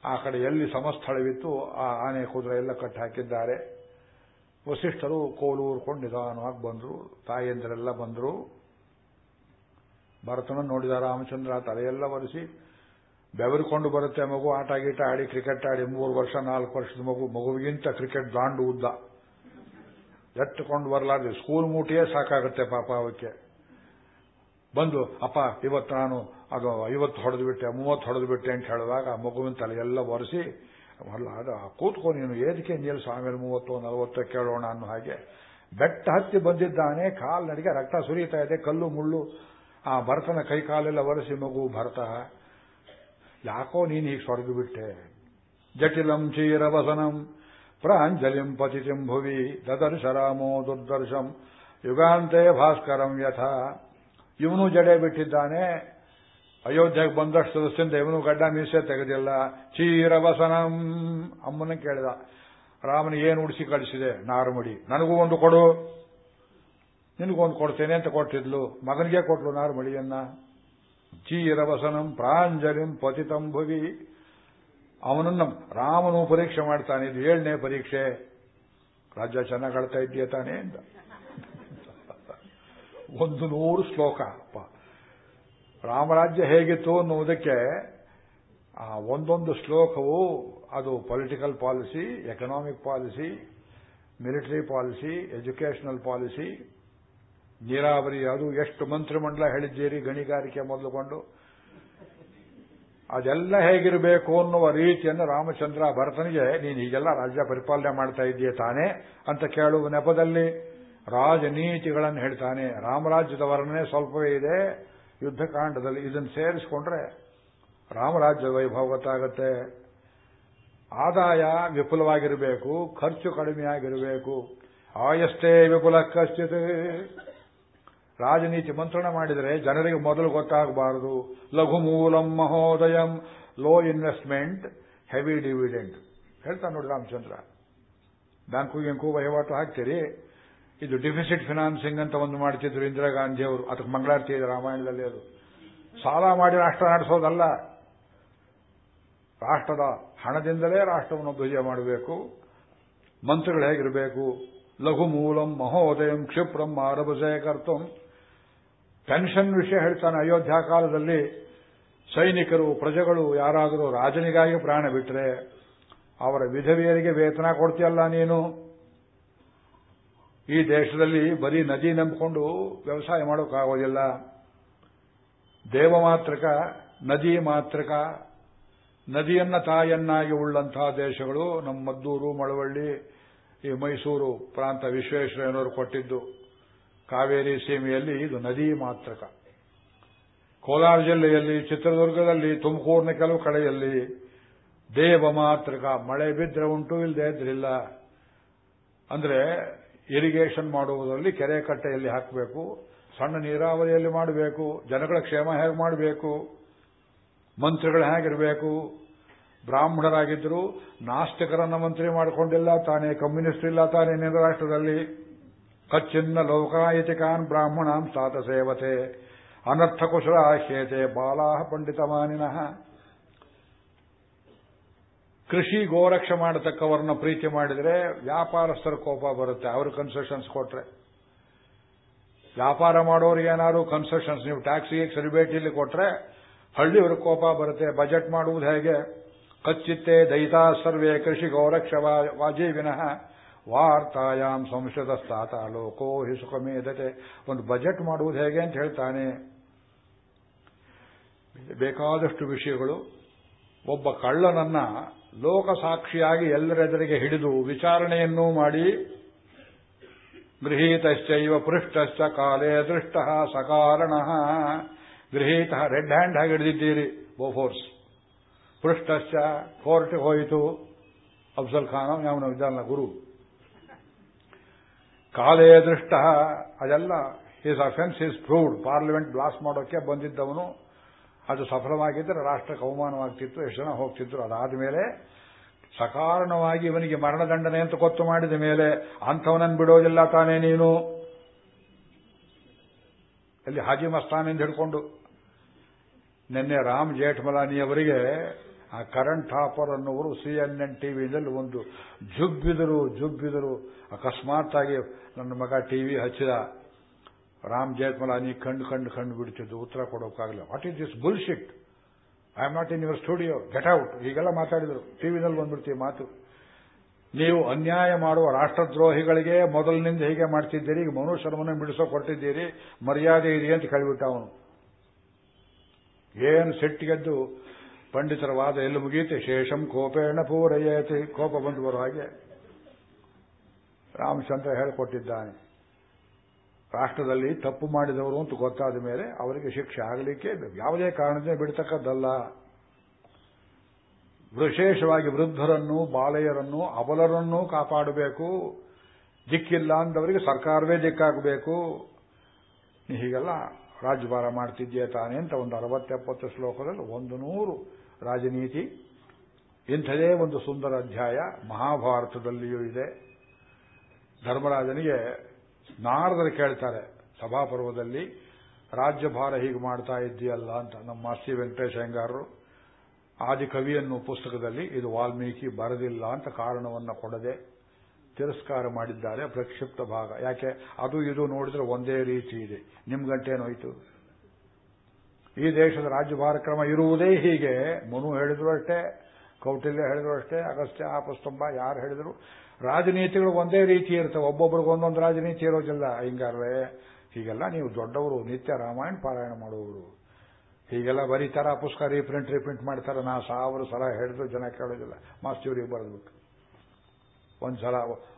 ಆ ಕಡೆ ಎಲ್ಲಿ ಸಮಸ್ಥಳವಿತ್ತು, ಆ ಆನೆ ಕುದುರೆ ಎಲ್ಲ ಕಟ್ಟಿ ಹಾಕಿದ್ದಾರೆ ವಸಿಷ್ಠರು ಕೋಲು ಊರ್ಕೊಂಡು ನಿಧಾನವಾಗಿ ಬಂದರು, ತಾಯಂದಿರೆಲ್ಲ ಬಂದರು. ಭರತನ ನೋಡಿದ ರಾಮಚಂದ್ರ ತಲೆಯೆಲ್ಲ ಒರೆಸಿ, ಬೆವರಿಕೊಂಡು ಬರುತ್ತೆ ಮಗು, ಆಟ ಗೀಟ ಆಡಿ ಕ್ರಿಕೆಟ್ ಆಡಿ, ಮೂರು ವರ್ಷ, ನಾಲ್ಕು ವರ್ಷದ ಮಗು, ಮಗುವಿಗಿಂತ ಕ್ರಿಕೆಟ್ ದಾಂಡು ಉದ್ದ. ಎತ್ತುಕೊಂಡು ಬರಲಾರ್ದು ಸ್ಕೂಲ್ ಮೂಟಿಯೇ ಸಾಕಾಗುತ್ತೆ ಪಾಪ ಅವಕ್ಕೆ. ಬಂದು, ಅಪ್ಪ, ಇವತ್ತು ನಾನು ಅದು ಐವತ್ತು ಹೊಡೆದು ಬಿಟ್ಟೆ, ಮೂವತ್ತು ಹೊಡೆದು ಬಿಟ್ಟೆ ಅಂತ ಹೇಳಿದಾಗ ಆ ಮಗುವಿನ ತಲೆ ಎಲ್ಲ ಒರೆಸಿ ಅಲ್ಲ ಅದು ಕೂತ್ಕೋ ನೀನು ಏದಕ್ಕೆ ನಿಲ್ಸು ಆಮೇಲೆ ಮೂವತ್ತು, ನಲವತ್ತು ಕೇಳೋಣ ಅನ್ನೋ ಹಾಗೆ ಬೆಟ್ಟ ಹತ್ತಿ ಬಂದಿದ್ದಾನೆ ಕಾಲ್ ನಡಿಗೆ ರಕ್ತ ಸುರಿತಾ ಇದೆ, ಕಲ್ಲು ಮುಳ್ಳು, ಆ ಭರತನ ಕೈಕಾಲೆಲ್ಲ ಒರೆಸಿ ಮಗು, ಭರತ, ಯಾಕೋ ನೀನು ಹೀಗೆ ಸ್ವರ್ಗ ಬಿಟ್ಟೆ. ಜಟಿಲಂ ಚೀರವಸನಂ ಪ್ರಾಂಜಲಿಂ ಪತಿತಿಂ ಭುವಿ ದದರ್ಶ ರಾಮೋ ದುರ್ದರ್ಶಂ, ಯುಗಾಂತೇ ಭಾಸ್ಕರಂ ಯಥ. ಇವನು ಜಡೆ ಬಿಟ್ಟಿದ್ದಾನೆ ಅಯೋಧ್ಯೆಗೆ ಬಂದಷ್ಟು ಸದಸ್ಯಂತ ಇವನು ಗಡ್ಡ ಮೀಸೆ ತೆಗೆದಿಲ್ಲ. ಚೀರವಸನಂ ಅಮ್ಮನ ಕೇಳಿದ. ರಾಮನ ಏನು ಉಡಿಸಿ ಕಳಿಸಿದೆ? ನಾರುಮಡಿ. ನನಗೂ ಒಂದು ಕೊಡು. ನಿನಗೊಂದು ಕೊಡ್ತೇನೆ ಅಂತ ಕೊಟ್ಟಿದ್ಲು. ಮಗನಿಗೆ ಕೊಟ್ಲು ನಾರುಮಡಿಯನ್ನ. ಚೀರವಸನಂ ಪ್ರಾಂಜಲಿಂ ಪತಿತಂ ಭುವಿ. ಅವನನ್ನು ರಾಮನು ಪರೀಕ್ಷೆ ಮಾಡ್ತಾನೆ. ಇದು ಏಳನೇ ಪರೀಕ್ಷೆ. ರಾಜ್ಯ ಚೆನ್ನಾಗಿ ಆಳ್ತಾ ಇದೆಯಾ ತಾನೇ ಅಂತ. ಒಂದು ನೂರು ಶ್ಲೋಕ. ಅಪ್ಪ. ರಾಮರಾಜ್ಯ ಹೇಗಿತ್ತು ಅನ್ನುವುದಕ್ಕೆ ಆ ಒಂದೊಂದು ಶ್ಲೋಕವು ಅದು political policy economic policy military policy educational policy ನೀರಾವರಿ ಅದು ಎಷ್ಟು ಮಂತ್ರಿಮಂಡಲ ಹೇಳಿದ್ದೀರಿ ಗಣಿಗಾರಿಕೆ ಮೊದಲುಕೊಂಡು ಅದೆಲ್ಲ ಹೇಗಿರಬೇಕು ಅನ್ನುವ ರೀತಿಯನ್ನು ರಾಮಚಂದ್ರ ಭರತನಿಗೆ, ನೀನು ಹೀಗೆಲ್ಲ ರಾಜ್ಯ ಪರಿಪಾಲನೆ ಮಾಡ್ತಾ ಇದ್ದೀಯ ತಾನೇ ಅಂತ ಕೇಳುವ ನೆಪದಲ್ಲಿ ರಾಜನೀತಿಗಳನ್ನು ಹೇಳ್ತಾನೆ. ರಾಮರಾಜ್ಯದ ವರ್ಣನೆ ಸ್ವಲ್ಪವೇ ಇದೆ. ಯುದ್ಧಕಾಂಡದಲ್ಲಿ ಇದನ್ನು ಸೇರಿಸಿಕೊಂಡ್ರೆ ರಾಮರಾಜ್ಯದ ವೈಭವ ಗೊತ್ತಾಗುತ್ತೆ. ಆದಾಯ ವಿಪುಲವಾಗಿರಬೇಕು, ಖರ್ಚು ಕಡಿಮೆಯಾಗಿರಬೇಕು. ಆಯಷ್ಟೇ ವಿಪುಲ ಕಶ್ಚಿತ್. ರಾಜನೀತಿ ಮಂತ್ರಣ ಮಾಡಿದರೆ ಜನರಿಗೆ ಮೊದಲು ಗೊತ್ತಾಗಬಾರದು. ಲಘು ಮೂಲಂ ಮಹೋದಯಂ, ಲೋ ಇನ್ವೆಸ್ಟ್ಮೆಂಟ್, ಹೆವಿ ಡಿವಿಡೆಂಡ್ ಹೇಳ್ತಾನೆ ನೋಡಿ ರಾಮಚಂದ್ರ. ಬ್ಯಾಂಕು ಗಿಂಕು ವಹಿವಾಟು ಹಾಕ್ತೀರಿ. ಇದು ಡಿಫಿಸಿಟ್ ಫಿನಾನ್ಸಿಂಗ್ ಅಂತ ಒಂದು ಮಾಡ್ತಿದ್ರು ಇಂದಿರಾ ಗಾಂಧಿ ಅವರು ಅದಕ್ಕೆ ಮಂಗಳಾರತಿ ಇದೆ ರಾಮಾಯಣದಲ್ಲಿ ಅದು. ಸಾಲ ಮಾಡಿ ರಾಷ್ಟ್ರ ನಡೆಸೋದಲ್ಲ. ರಾಷ್ಟ್ರದ ಹಣದಿಂದಲೇ ರಾಷ್ಟ್ರವನ್ನು ಧ್ವಜ ಮಾಡಬೇಕು. ಮಂತ್ರಿಗಳು ಹೇಗಿರಬೇಕು? ಲಘು ಮೂಲಂ ಮಹೋದಯಂ ಕ್ಷಿಪ್ರಂ ಆರಭಜಯ ಕರ್ತಂ. ಪೆನ್ಷನ್ ವಿಷಯ ಹೇಳ್ತಾನೆ ಅಯೋಧ್ಯ ಕಾಲದಲ್ಲಿ. ಸೈನಿಕರು, ಪ್ರಜೆಗಳು, ಯಾರಾದರೂ ರಾಜನಿಗಾಗಿ ಪ್ರಾಣ ಬಿಟ್ಟರೆ ಅವರ ವಿಧವೆಯರಿಗೆ ವೇತನ ಕೊಡ್ತೀಯಲ್ಲ ನೀನು? ಈ ದೇಶದಲ್ಲಿ ಬರೀ ನದಿ ನಂಬಿಕೊಂಡು ವ್ಯವಸಾಯ ಮಾಡೋಕ್ಕಾಗೋದಿಲ್ಲ. ದೇವ ಮಾತ್ರಕ, ನದಿ ಮಾತ್ರಕ, ನದಿಯನ್ನ ತಾಯನ್ನಾಗಿ ಉಳ್ಳಂತಹ ದೇಶಗಳು ನಮ್ಮ ಮದ್ದೂರು, ಮಳವಳ್ಳಿ, ಈ ಮೈಸೂರು ಪ್ರಾಂತ ವಿಶ್ವೇಶ್ವರಯ್ಯನವರು ಕೊಟ್ಟಿದ್ದು. ಕಾವೇರಿ ಸೀಮೆಯಲ್ಲಿ ಇದು ನದಿ ಮಾತ್ರಕ. ಕೋಲಾರ ಜಿಲ್ಲೆಯಲ್ಲಿ, ಚಿತ್ರದುರ್ಗದಲ್ಲಿ, ತುಮಕೂರಿನ ಕೆಲವು ಕಡೆಯಲ್ಲಿ ದೇವ ಮಾತ್ರಕ. ಮಳೆ ಬಿದ್ದರೆ ಉಂಟು ಇಲ್ಲದೆ ಇದ್ರಿಲ್ಲ ಅಂದ್ರೆ ಇರಿಗೇಷನ್ ಮಾಡುವುದರಲ್ಲಿ ಕೆರೆ ಕಟ್ಟೆಯಲ್ಲಿ ಹಾಕಬೇಕು, ಸಣ್ಣ ನೀರಾವರಿಯಲ್ಲಿ ಮಾಡಬೇಕು, ಜನಗಳ ಕ್ಷೇಮ ಹೇಗೆ ಮಾಡಬೇಕು, ಮಂತ್ರಿಗಳು ಹೇಗಿರಬೇಕು, ಬ್ರಾಹ್ಮಣರಾಗಿದ್ದರು ನಾಸ್ತಿಕರನ್ನ ಮಂತ್ರಿ ಮಾಡಿಕೊಂಡಿಲ್ಲ, ತಾನೇ ಕಮ್ಯುನಿಸ್ಟ್ ಇಲ್ಲ, ತಾನೇ ನಿನ್ನ ರಾಷ್ಟ್ರದಲ್ಲಿ. ಕಚ್ಚಿನ್ನ ಲೋಕಾಯತಿಕಾನ್ ಬ್ರಾಹ್ಮಣಾಂ ಸಾತ ಸೇವತೆ ಅನರ್ಥಕುಶಲ ಕುಶಲ ಬಾಲಾಹ ಬಾಲಾಹ ಪಂಡಿತಮಾನಿನಃ. ಕೃಷಿ ಗೋರಕ್ಷೆ ಮಾಡತಕ್ಕವರನ್ನ ಪ್ರೀತಿ ಮಾಡಿದರೆ ವ್ಯಾಪಾರಸ್ಥರ ಕೋಪ ಬರುತ್ತೆ. ಅವರು ಕನ್ಸೆಷನ್ಸ್ ಕೊಟ್ರೆ. ವ್ಯಾಪಾರ ಮಾಡೋರಿಗೆ ಏನಾದ್ರು ಕನ್ಸೆಷನ್ಸ್ ನೀವು ಟ್ಯಾಕ್ಸಿಗೆ ಸರಿಬೇಟಿಲಿ ಕೊಟ್ರೆ ಹಳ್ಳಿಯವ್ರ ಕೋಪ ಬರುತ್ತೆ. ಬಜೆಟ್ ಮಾಡುವುದು ಹೇಗೆ? ಕಚ್ಚಿತ್ತೆ ದೈತಾ ಸರ್ವೇ ಕೃಷಿ ಗೌರಕ್ಷ ವಾಜೀವಿನಃ ವಾರ್ತಾಯಾಮ್ ಸಂಶದ ಸ್ಥಾತ ಲೋಕೋ ಹಿ ಸುಖಮೇಧತೆ ಒಂದು ಬಜೆಟ್ ಮಾಡುವುದು ಹೇಗೆ ಅಂತ ಹೇಳ್ತಾನೆ. ಬೇಕಾದಷ್ಟು ವಿಷಯಗಳು. ಒಬ್ಬ ಕಳ್ಳನನ್ನ ಲೋಕಸಾಕ್ಷಿಯಾಗಿ ಎಲ್ಲರೆದುರಿಗೆ ಹಿಡಿದು ವಿಚಾರಣೆಯನ್ನೂ ಮಾಡಿ ಗೃಹೀತಶ್ಚೈವ ಪೃಷ್ಟಶ್ಚ ಕಾಲೇ ದೃಷ್ಟ ಸಕಾರಣ. ಗೃಹೀತ ರೆಡ್ ಹ್ಯಾಂಡ್ ಆಗಿ ಹಿಡಿದಿದ್ದೀರಿ ಬೋಫೋರ್ಸ್ ಪೃಷ್ಟಶ್ಚ ಕೋರ್ಟ್ಗೆ ಹೋಯಿತು. ಅಫ್ಜಲ್ ಖಾನ್ ಅವನ ವಿಧಾನ ಗುರು. ಕಾಲೇ ದೃಷ್ಟ, ಅದೆಲ್ಲ his offence is proved parliament blast ಮಾಡೋಕ್ಕೆ ಬಂದಿದ್ದವನು ಅದು ಸಫಲವಾಗಿದ್ದರೆ ರಾಷ್ಟ್ರಕ್ಕೆ ಅವಮಾನವಾಗ್ತಿತ್ತು, ಎಷ್ಟು ಜನ ಹೋಗ್ತಿದ್ರು ಅದಾದ ಮೇಲೆ ಸಕಾರಣವಾಗಿ ಇವನಿಗೆ ಮರಣದಂಡನೆ ಅಂತ ಗೊತ್ತು ಮಾಡಿದ ಮೇಲೆ ಅಂಥವನನ್ನು ಬಿಡೋದಿಲ್ಲ ತಾನೇ ನೀನು. ಅಲ್ಲಿ ಹಾಜಿ ಎಂದು ಹಿಡ್ಕೊಂಡು, ನಿನ್ನೆ ರಾಮ್ ಜೇಠ್ಮಲಾನಿಯವರಿಗೆ ಆ ಕರಣ್ ಥಾಪರ್ ಅನ್ನೋರು ಸಿಎನ್ಎನ್ ಟಿವಿನಲ್ಲಿ ಒಂದು ಜುಬ್ಬಿದರು ಜುಬ್ಬಿದರು. ಅಕಸ್ಮಾತ್ ಆಗಿ ನನ್ನ ಮಗ ಟಿವಿ ಹಚ್ಚಿದ. ರಾಮ್ ಜೇಠ್ಮಲಾನಿ ಕಂಡು ಕಂಡು ಕಂಡು ಬಿಡ್ತಿದ್ದು ಉತ್ತರ ಕೊಡೋಕ್ಕಾಗಲ್ಲ. What is this bullshit I am not in your studio get out ಈಗೆಲ್ಲ ಮಾತಾಡಿದರು. ಟಿವಿನಲ್ಲಿ ಬಂದ್ಬಿಡ್ತೀವಿ ಮಾತು. ನೀವು ಅನ್ಯಾಯ ಮಾಡುವ ರಾಷ್ಟ್ರದ್ರೋಹಿಗಳಿಗೆ ಮೊದಲಿನಿಂದ ಹೀಗೆ ಮಾಡ್ತಿದ್ದೀರಿ, ಈಗ ಮನುಷ್ಯರನ್ನು ಬಿಡಿಸೋ ಕೊಟ್ಟಿದ್ದೀರಿ, ಮರ್ಯಾದೆ ಇದೆ ಅಂತ ಕೇಳಿಬಿಟ್ಟ ಅವನು. ಏನು ಸಿಟ್ಟಿಗೆದ್ದು ಪಂಡಿತರ ವಾದ ಎಲ್ಲಿ ಮುಗಿಯುತ್ತೆ? ಶೇಷಂ ಕೋಪೇಣ ಪೂರೈಯತಿ. ಕೋಪ ಬಂದು ಬರೋ ಹಾಗೆ. ರಾಮಚಂದ್ರ ಹೇಳಿಕೊಟ್ಟಿದ್ದಾನೆ. ರಾಷ್ಟ್ರದಲ್ಲಿ ತಪ್ಪು ಮಾಡಿದವರು ಅಂತ ಗೊತ್ತಾದ ಮೇಲೆ ಅವರಿಗೆ ಶಿಕ್ಷೆ ಆಗಲಿಕ್ಕೆ ಯಾವುದೇ ಕಾರಣದಿಂದ ಬಿಡ್ತಕ್ಕದ್ದಲ್ಲ. ವಿಶೇಷವಾಗಿ ವೃದ್ಧರನ್ನು, ಬಾಲೆಯರನ್ನು, ಅಬಲರನ್ನು ಕಾಪಾಡಬೇಕು. ದಿಕ್ಕಿಲ್ಲ ಅಂದವರಿಗೆ ಸರ್ಕಾರವೇ ದಿಕ್ಕಾಗಬೇಕು. ಹೀಗೆಲ್ಲ ರಾಜ್ಯಭಾರ ಮಾಡ್ತಿದ್ದೀಯ ತಾನೆ ಅಂತ ಒಂದು ಅರವತ್ತೆಪ್ಪತ್ತು ಶ್ಲೋಕದಲ್ಲಿ ಒಂದು ನೂರು ರಾಜನೀತಿ, ಇಂಥದೇ ಒಂದು ಸುಂದರ ಅಧ್ಯಾಯ ಮಹಾಭಾರತದಲ್ಲಿಯೂ ಇದೆ. ಧರ್ಮರಾಜನಿಗೆ ನಾರದರು ಕೇಳ್ತಾರೆ, ಸಭಾಪರ್ವದಲ್ಲಿ ರಾಜ್ಯಭಾರ ಹೀಗೆ ಮಾಡ್ತಾ ಇದ್ದೀಯಲ್ಲ ಅಂತ. ನಮ್ಮ ಮಾಸ್ತಿ ವೆಂಕಟೇಶ ಹೆಂಗಾರರು ಆದಿಕವಿಯನ್ನು ಪುಸ್ತಕದಲ್ಲಿ ಇದು ವಾಲ್ಮೀಕಿ ಬರದಿಲ್ಲ ಅಂತ ಕಾರಣವನ್ನು ಕೊಡದೆ ತಿರಸ್ಕಾರ ಮಾಡಿದ್ದಾರೆ, ಪ್ರಕ್ಷಿಪ್ತ ಭಾಗ. ಯಾಕೆ? ಅದು ಇದು ನೋಡಿದ್ರೆ ಒಂದೇ ರೀತಿ ಇದೆ. ನಿಮ್ಗಂಟೇನೋಯ್ತು ಈ ದೇಶದ ರಾಜ್ಯಭಾರ ಕ್ರಮ ಇರುವುದೇ ಹೀಗೆ. ಮನು ಹೇಳಿದ್ರು ಅಷ್ಟೇ, ಕೌಟಿಲ್ಯ ಹೇಳಿದ್ರು ಅಷ್ಟೇ, ಅಗಸ್ತ್ಯ, ಆಪಸ್ತಂಭ ಯಾರು ಹೇಳಿದ್ರು? ರಾಜನೀತಿಗಳು ಒಂದೇ ರೀತಿ ಇರ್ತವೆ. ಒಬ್ಬೊಬ್ರಿಗೆ ಒಂದೊಂದು ರಾಜನೀತಿ ಇರೋದಿಲ್ಲ ಹಿಂಗಾರ್ರೆ ಹೀಗೆಲ್ಲ ನೀವು ದೊಡ್ಡವರು ನಿತ್ಯ ರಾಮಾಯಣ ಪಾರಾಯಣ ಮಾಡುವವರು. ಹೀಗೆಲ್ಲ ಬರೀತಾರ ಪುಸ್ತಕ ರೀಪ್ರಿಂಟ್ ರೀಪ್ರಿಂಟ್ ಮಾಡ್ತಾರೆ. ನಾ ಸಾವಿರ ಸಲ ಹೇಳಿದ್ರು ಜನ ಕೇಳೋದಿಲ್ಲ. ಮಾಸ್ತಿಯವರಿಗೆ ಬರಬೇಕು ಒಂದು ಸಲ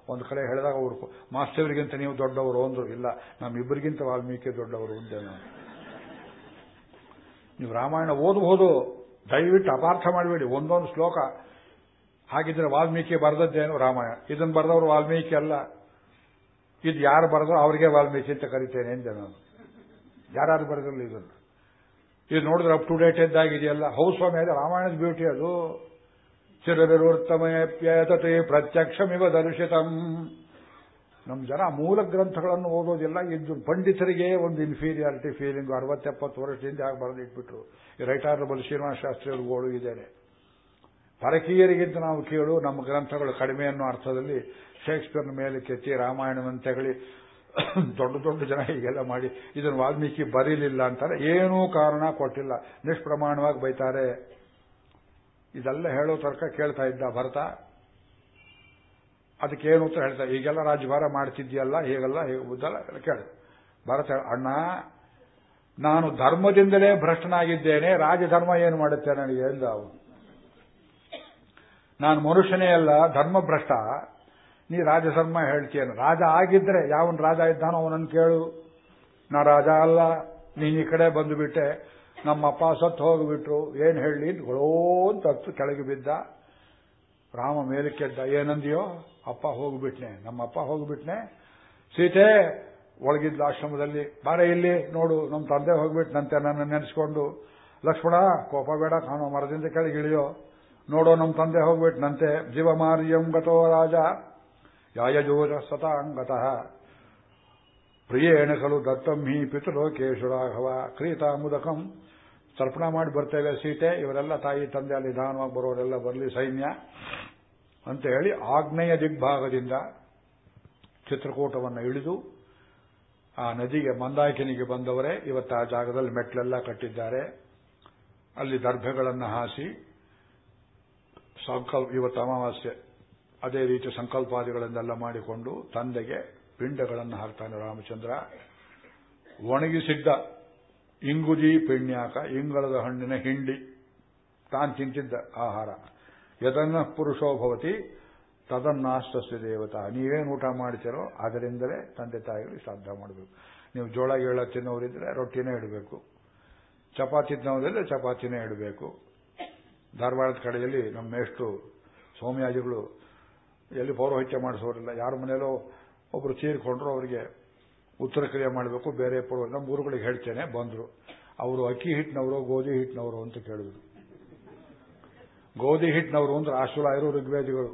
ಒಂದು ಕಡೆ ಹೇಳಿದಾಗ ಅವರು ಮಾಸ್ತಿಯವರಿಗಿಂತ ನೀವು ದೊಡ್ಡವರು ಅಂದ್ರು, ಇಲ್ಲ, ನಮ್ಮಿಬ್ಬರಿಗಿಂತ ವಾಲ್ಮೀಕಿ ದೊಡ್ಡವರು ಅಂದೆ ನಾನು. ನೀವು ರಾಮಾಯಣ ಓದಬಹುದು. ದಯವಿಟ್ಟು ಅಪಾರ್ಥ ಮಾಡಬೇಡಿ. ಒಂದೊಂದು ಶ್ಲೋಕ ಹಾಗಿದ್ರೆ ವಾಲ್ಮೀಕಿ ಬರೆದದ್ದೇನು ರಾಮಾಯಣ. ಇದನ್ನು ಬರೆದವರು ವಾಲ್ಮೀಕಿ ಅಲ್ಲ. ಇದು ಯಾರು ಬರೆದೋ ಅವರಿಗೆ ವಾಲ್ಮೀಕಿ ಅಂತ ಕರಿತೇನೆ ಎಂದೆ ನಾನು. ಯಾರು ಬರೆದಿರಲಿ ಇದನ್ನು? ಇದು ನೋಡಿದ್ರೆ ಅಪ್ ಟು ಡೇಟ್ ಇದ್ದಾಗಿದೆಯಲ್ಲ. ಹೌಸ್ ಮೇಲೆ ರಾಮಾಯಣದ ಬ್ಯೂಟಿ ಅದು. ಚಿರವಿರುತ್ತಮಯಪ್ಯತತೆ ಪ್ರತ್ಯಕ್ಷಮಿವ ದರ್ಶಿತಂ. ನಮ್ಮ ಜನ ಮೂಲ ಗ್ರಂಥಗಳನ್ನು ಓದೋದಿಲ್ಲ. ಇದು ಪಂಡಿತರಿಗೆ ಒಂದು ಇನ್ಫೀರಿಯಾರಿಟಿ ಫೀಲಿಂಗ್ ಅರವತ್ತೆಪ್ಪತ್ತು ವರ್ಷದಿಂದ ಯಾಕೆ ಬರೆದಿಟ್ಬಿಟ್ರು? ರೈಟ್ ಆನರಬಲ್ ಶ್ರೀನಿವಾಸ ಶಾಸ್ತ್ರಿ ಇದ್ದೇನೆ ಪರಕೀಯರಿಗಿಂತ ನಾವು ಕೇಳು, ನಮ್ಮ ಗ್ರಂಥಗಳು ಕಡಿಮೆ ಅನ್ನೋ ಅರ್ಥದಲ್ಲಿ ಶೇಕ್ಸ್ಪಿಯರ್ನ ಮೇಲೆ ಕೆತ್ತಿ ರಾಮಾಯಣವಂತೆಗಳಿ ತಗಳಿ, ದೊಡ್ಡ ದೊಡ್ಡ ಜನ ಹೀಗೆಲ್ಲ ಮಾಡಿ, ಇದನ್ನು ವಾಲ್ಮೀಕಿ ಬರೀಲಿಲ್ಲ ಅಂತಾರೆ. ಏನೂ ಕಾರಣ ಕೊಟ್ಟಿಲ್ಲ. ನಿಷ್ಪ್ರಮಾಣವಾಗಿ ಬೈತಾರೆ. ಇದೆಲ್ಲ ಹೇಳೋ ತರ್ಕ ಕೇಳ್ತಾ ಇದ್ದ ಭರತ. ಅದಕ್ಕೇನು ಉತ್ತರ ಹೇಳ್ತಾ, ಈಗೆಲ್ಲ ರಾಜ್ಯಭಾರ ಮಾಡ್ತಿದ್ಯಲ್ಲ ಹೀಗೆಲ್ಲ, ಹೀಗೆ ಬುದ್ಧಲ್ಲ ಕೇಳ. ಭರತ ಅಣ್ಣ, ನಾನು ಧರ್ಮದಿಂದಲೇ ಭ್ರಷ್ಟನಾಗಿದ್ದೇನೆ, ರಾಜಧರ್ಮ ಏನು ಮಾಡುತ್ತೆ ನನಗೆ? ಎಂದ ಅವನು. ನಾನು ಮನುಷ್ಯನೇ ಅಲ್ಲ, ಧರ್ಮಭ್ರಷ್ಟ. ನೀ ರಾಜಧರ್ಮ ಹೇಳ್ತೀಯನು? ರಾಜ ಆಗಿದ್ರೆ ಯಾವನ್ ರಾಜ ಇದ್ದಾನೋ ಅವನನ್ನು ಕೇಳು. ನಾ ರಾಜ ಅಲ್ಲ. ನೀನ್ ಈ ಕಡೆ ಬಂದುಬಿಟ್ಟೆ. ನಮ್ಮಪ್ಪ ಸತ್ತು ಹೋಗಿಬಿಟ್ರು. ಏನ್ ಹೇಳಿ? ಅಂತ ಹತ್ತು ಕೆಳಗೆ ಬಿದ್ದ. ರಾಮ ಮೇಲಕ್ಕೆದ್ದ ಏನಂದಿಯೋ? ಅಪ್ಪ ಹೋಗ್ಬಿಟ್ನೆ. ನಮ್ಮಪ್ಪ ಹೋಗ್ಬಿಟ್ನೆ. ಸೀತೆ ಒಳಗಿದ್ದ ಆಶ್ರಮದಲ್ಲಿ, ಬಾರೆ ಇಲ್ಲಿ ನೋಡು ನಮ್ಮ ತಂದೆ ಹೋಗ್ಬಿಟ್ನಂತೆ ನನ್ನ ನೆನೆಸ್ಕೊಂಡು. ಲಕ್ಷ್ಮಣ, ಕೋಪ ಬೇಡ, ಕಾಣೋ ಮರದಿಂದ ಕೆಳಗಿಳಿಯೋ. ನೋಡೋ ನಮ್ಮ ತಂದೆ ಹೋಗ್ಬಿಟ್ನಂತೆ ಜೀವಮಾರ್ಯಂ ಗತೋ ರಾಜ, ಯಾಯಜೋಜ ಸತಾಂಗತಃ ಪ್ರಿಯೇಣ ಖಲು ದತ್ತಂ ಹಿ ಪಿತೃಲೋಕೇಶು ರಾಘವ, ಕ್ರೀತಾ ಮುದಕಂ. ತರ್ಪಣ ಮಾಡಿ ಬರ್ತೇವೆ ಸೀತೆ, ಇವರೆಲ್ಲ ತಾಯಿ ತಂದೆ ಅಲ್ಲಿ ನಿಧಾನವಾಗಿ ಬರೋರೆಲ್ಲ ಬರಲಿ ಸೈನ್ಯ ಅಂತ ಹೇಳಿ ಆಗ್ನೇಯ ದಿಗ್ಭಾಗದಿಂದ ಚಿತ್ರಕೂಟವನ್ನು ಇಳಿದು, ಆ ನದಿಗೆ ಮಂದಾಕಿನಿಗೆ ಬಂದವರೇ ಇವತ್ತು ಆ ಜಾಗದಲ್ಲಿ ಮೆಟ್ಲೆಲ್ಲ ಕಟ್ಟಿದ್ದಾರೆ. ಅಲ್ಲಿ ದರ್ಭೆಗಳನ್ನು ಹಾಸಿ ಸಂಕಲ್ಪ, ಇವತ್ತು ಅಮಾವಾಸ್ಯೆ, ಅದೇ ರೀತಿ ಸಂಕಲ್ಪಾದಿಗಳನ್ನೆಲ್ಲ ಮಾಡಿಕೊಂಡು ತಂದೆಗೆ ಪಿಂಡಗಳನ್ನು ಹಾಕ್ತಾನೆ ರಾಮಚಂದ್ರ. ಒಣಗಿಸಿದ್ದ ಇಂಗುದಿ ಪಿಣ್ಯಾಕ, ಇಂಗಳದ ಹಣ್ಣಿನ ಹಿಂಡಿ, ತಾನು ತಿಂತಿದ್ದ ಆಹಾರ. ಯದನ್ನ ಪುರುಷೋ ಭವತಿ ತದನ್ನಾಸ್ತಸ್ಯ ದೇವತಾ. ನೀವೇನು ಊಟ ಮಾಡ್ತೀರೋ ಅದರಿಂದಲೇ ತಂದೆ ತಾಯಿಗಳು ಶ್ರಾದ್ದ ಮಾಡಬೇಕು. ನೀವು ಜೋಳ ಗೀಳ ತಿನ್ನೋರಿದ್ರೆ ರೊಟ್ಟಿನೇ ಇಡಬೇಕು. ಚಪಾತಿ ತಿನ್ನೋರಿದ್ರೆ ಚಪಾತಿನೇ ಇಡಬೇಕು. ಧಾರವಾಡದ ಕಡೆಯಲ್ಲಿ ನಮ್ಮ ಮೇಷ್ಟು ಸೌಮ್ಯಾಜಿಗಳು ಎಲ್ಲಿ ಪೌರೋಹಿತ್ಯ ಮಾಡಿಸೋರಿಲ್ಲ, ಯಾರ ಮನೆಯಲ್ಲೋ ಒಬ್ಬರು ತೀರ್ಕೊಂಡ್ರು ಅವರಿಗೆ ಉತ್ತರ ಕ್ರಿಯೆ ಮಾಡಬೇಕು, ಬೇರೆ ಪೌರ, ನಮ್ಮ ಊರುಗಳಿಗೆ ಹೇಳ್ತೇನೆ, ಬಂದರು. ಅವರು ಅಕ್ಕಿ ಹಿಟ್ಟಿನವರು ಗೋಧಿ ಹಿಟ್ಟಿನವರು ಅಂತ ಕೇಳಿದ್ರು. ಗೋಧಿ ಹಿಟ್ಟಿನವರು ಅಂದ್ರೆ ಆಶುಲಾಯರು ಋಗ್ವೇದಿಗಳು.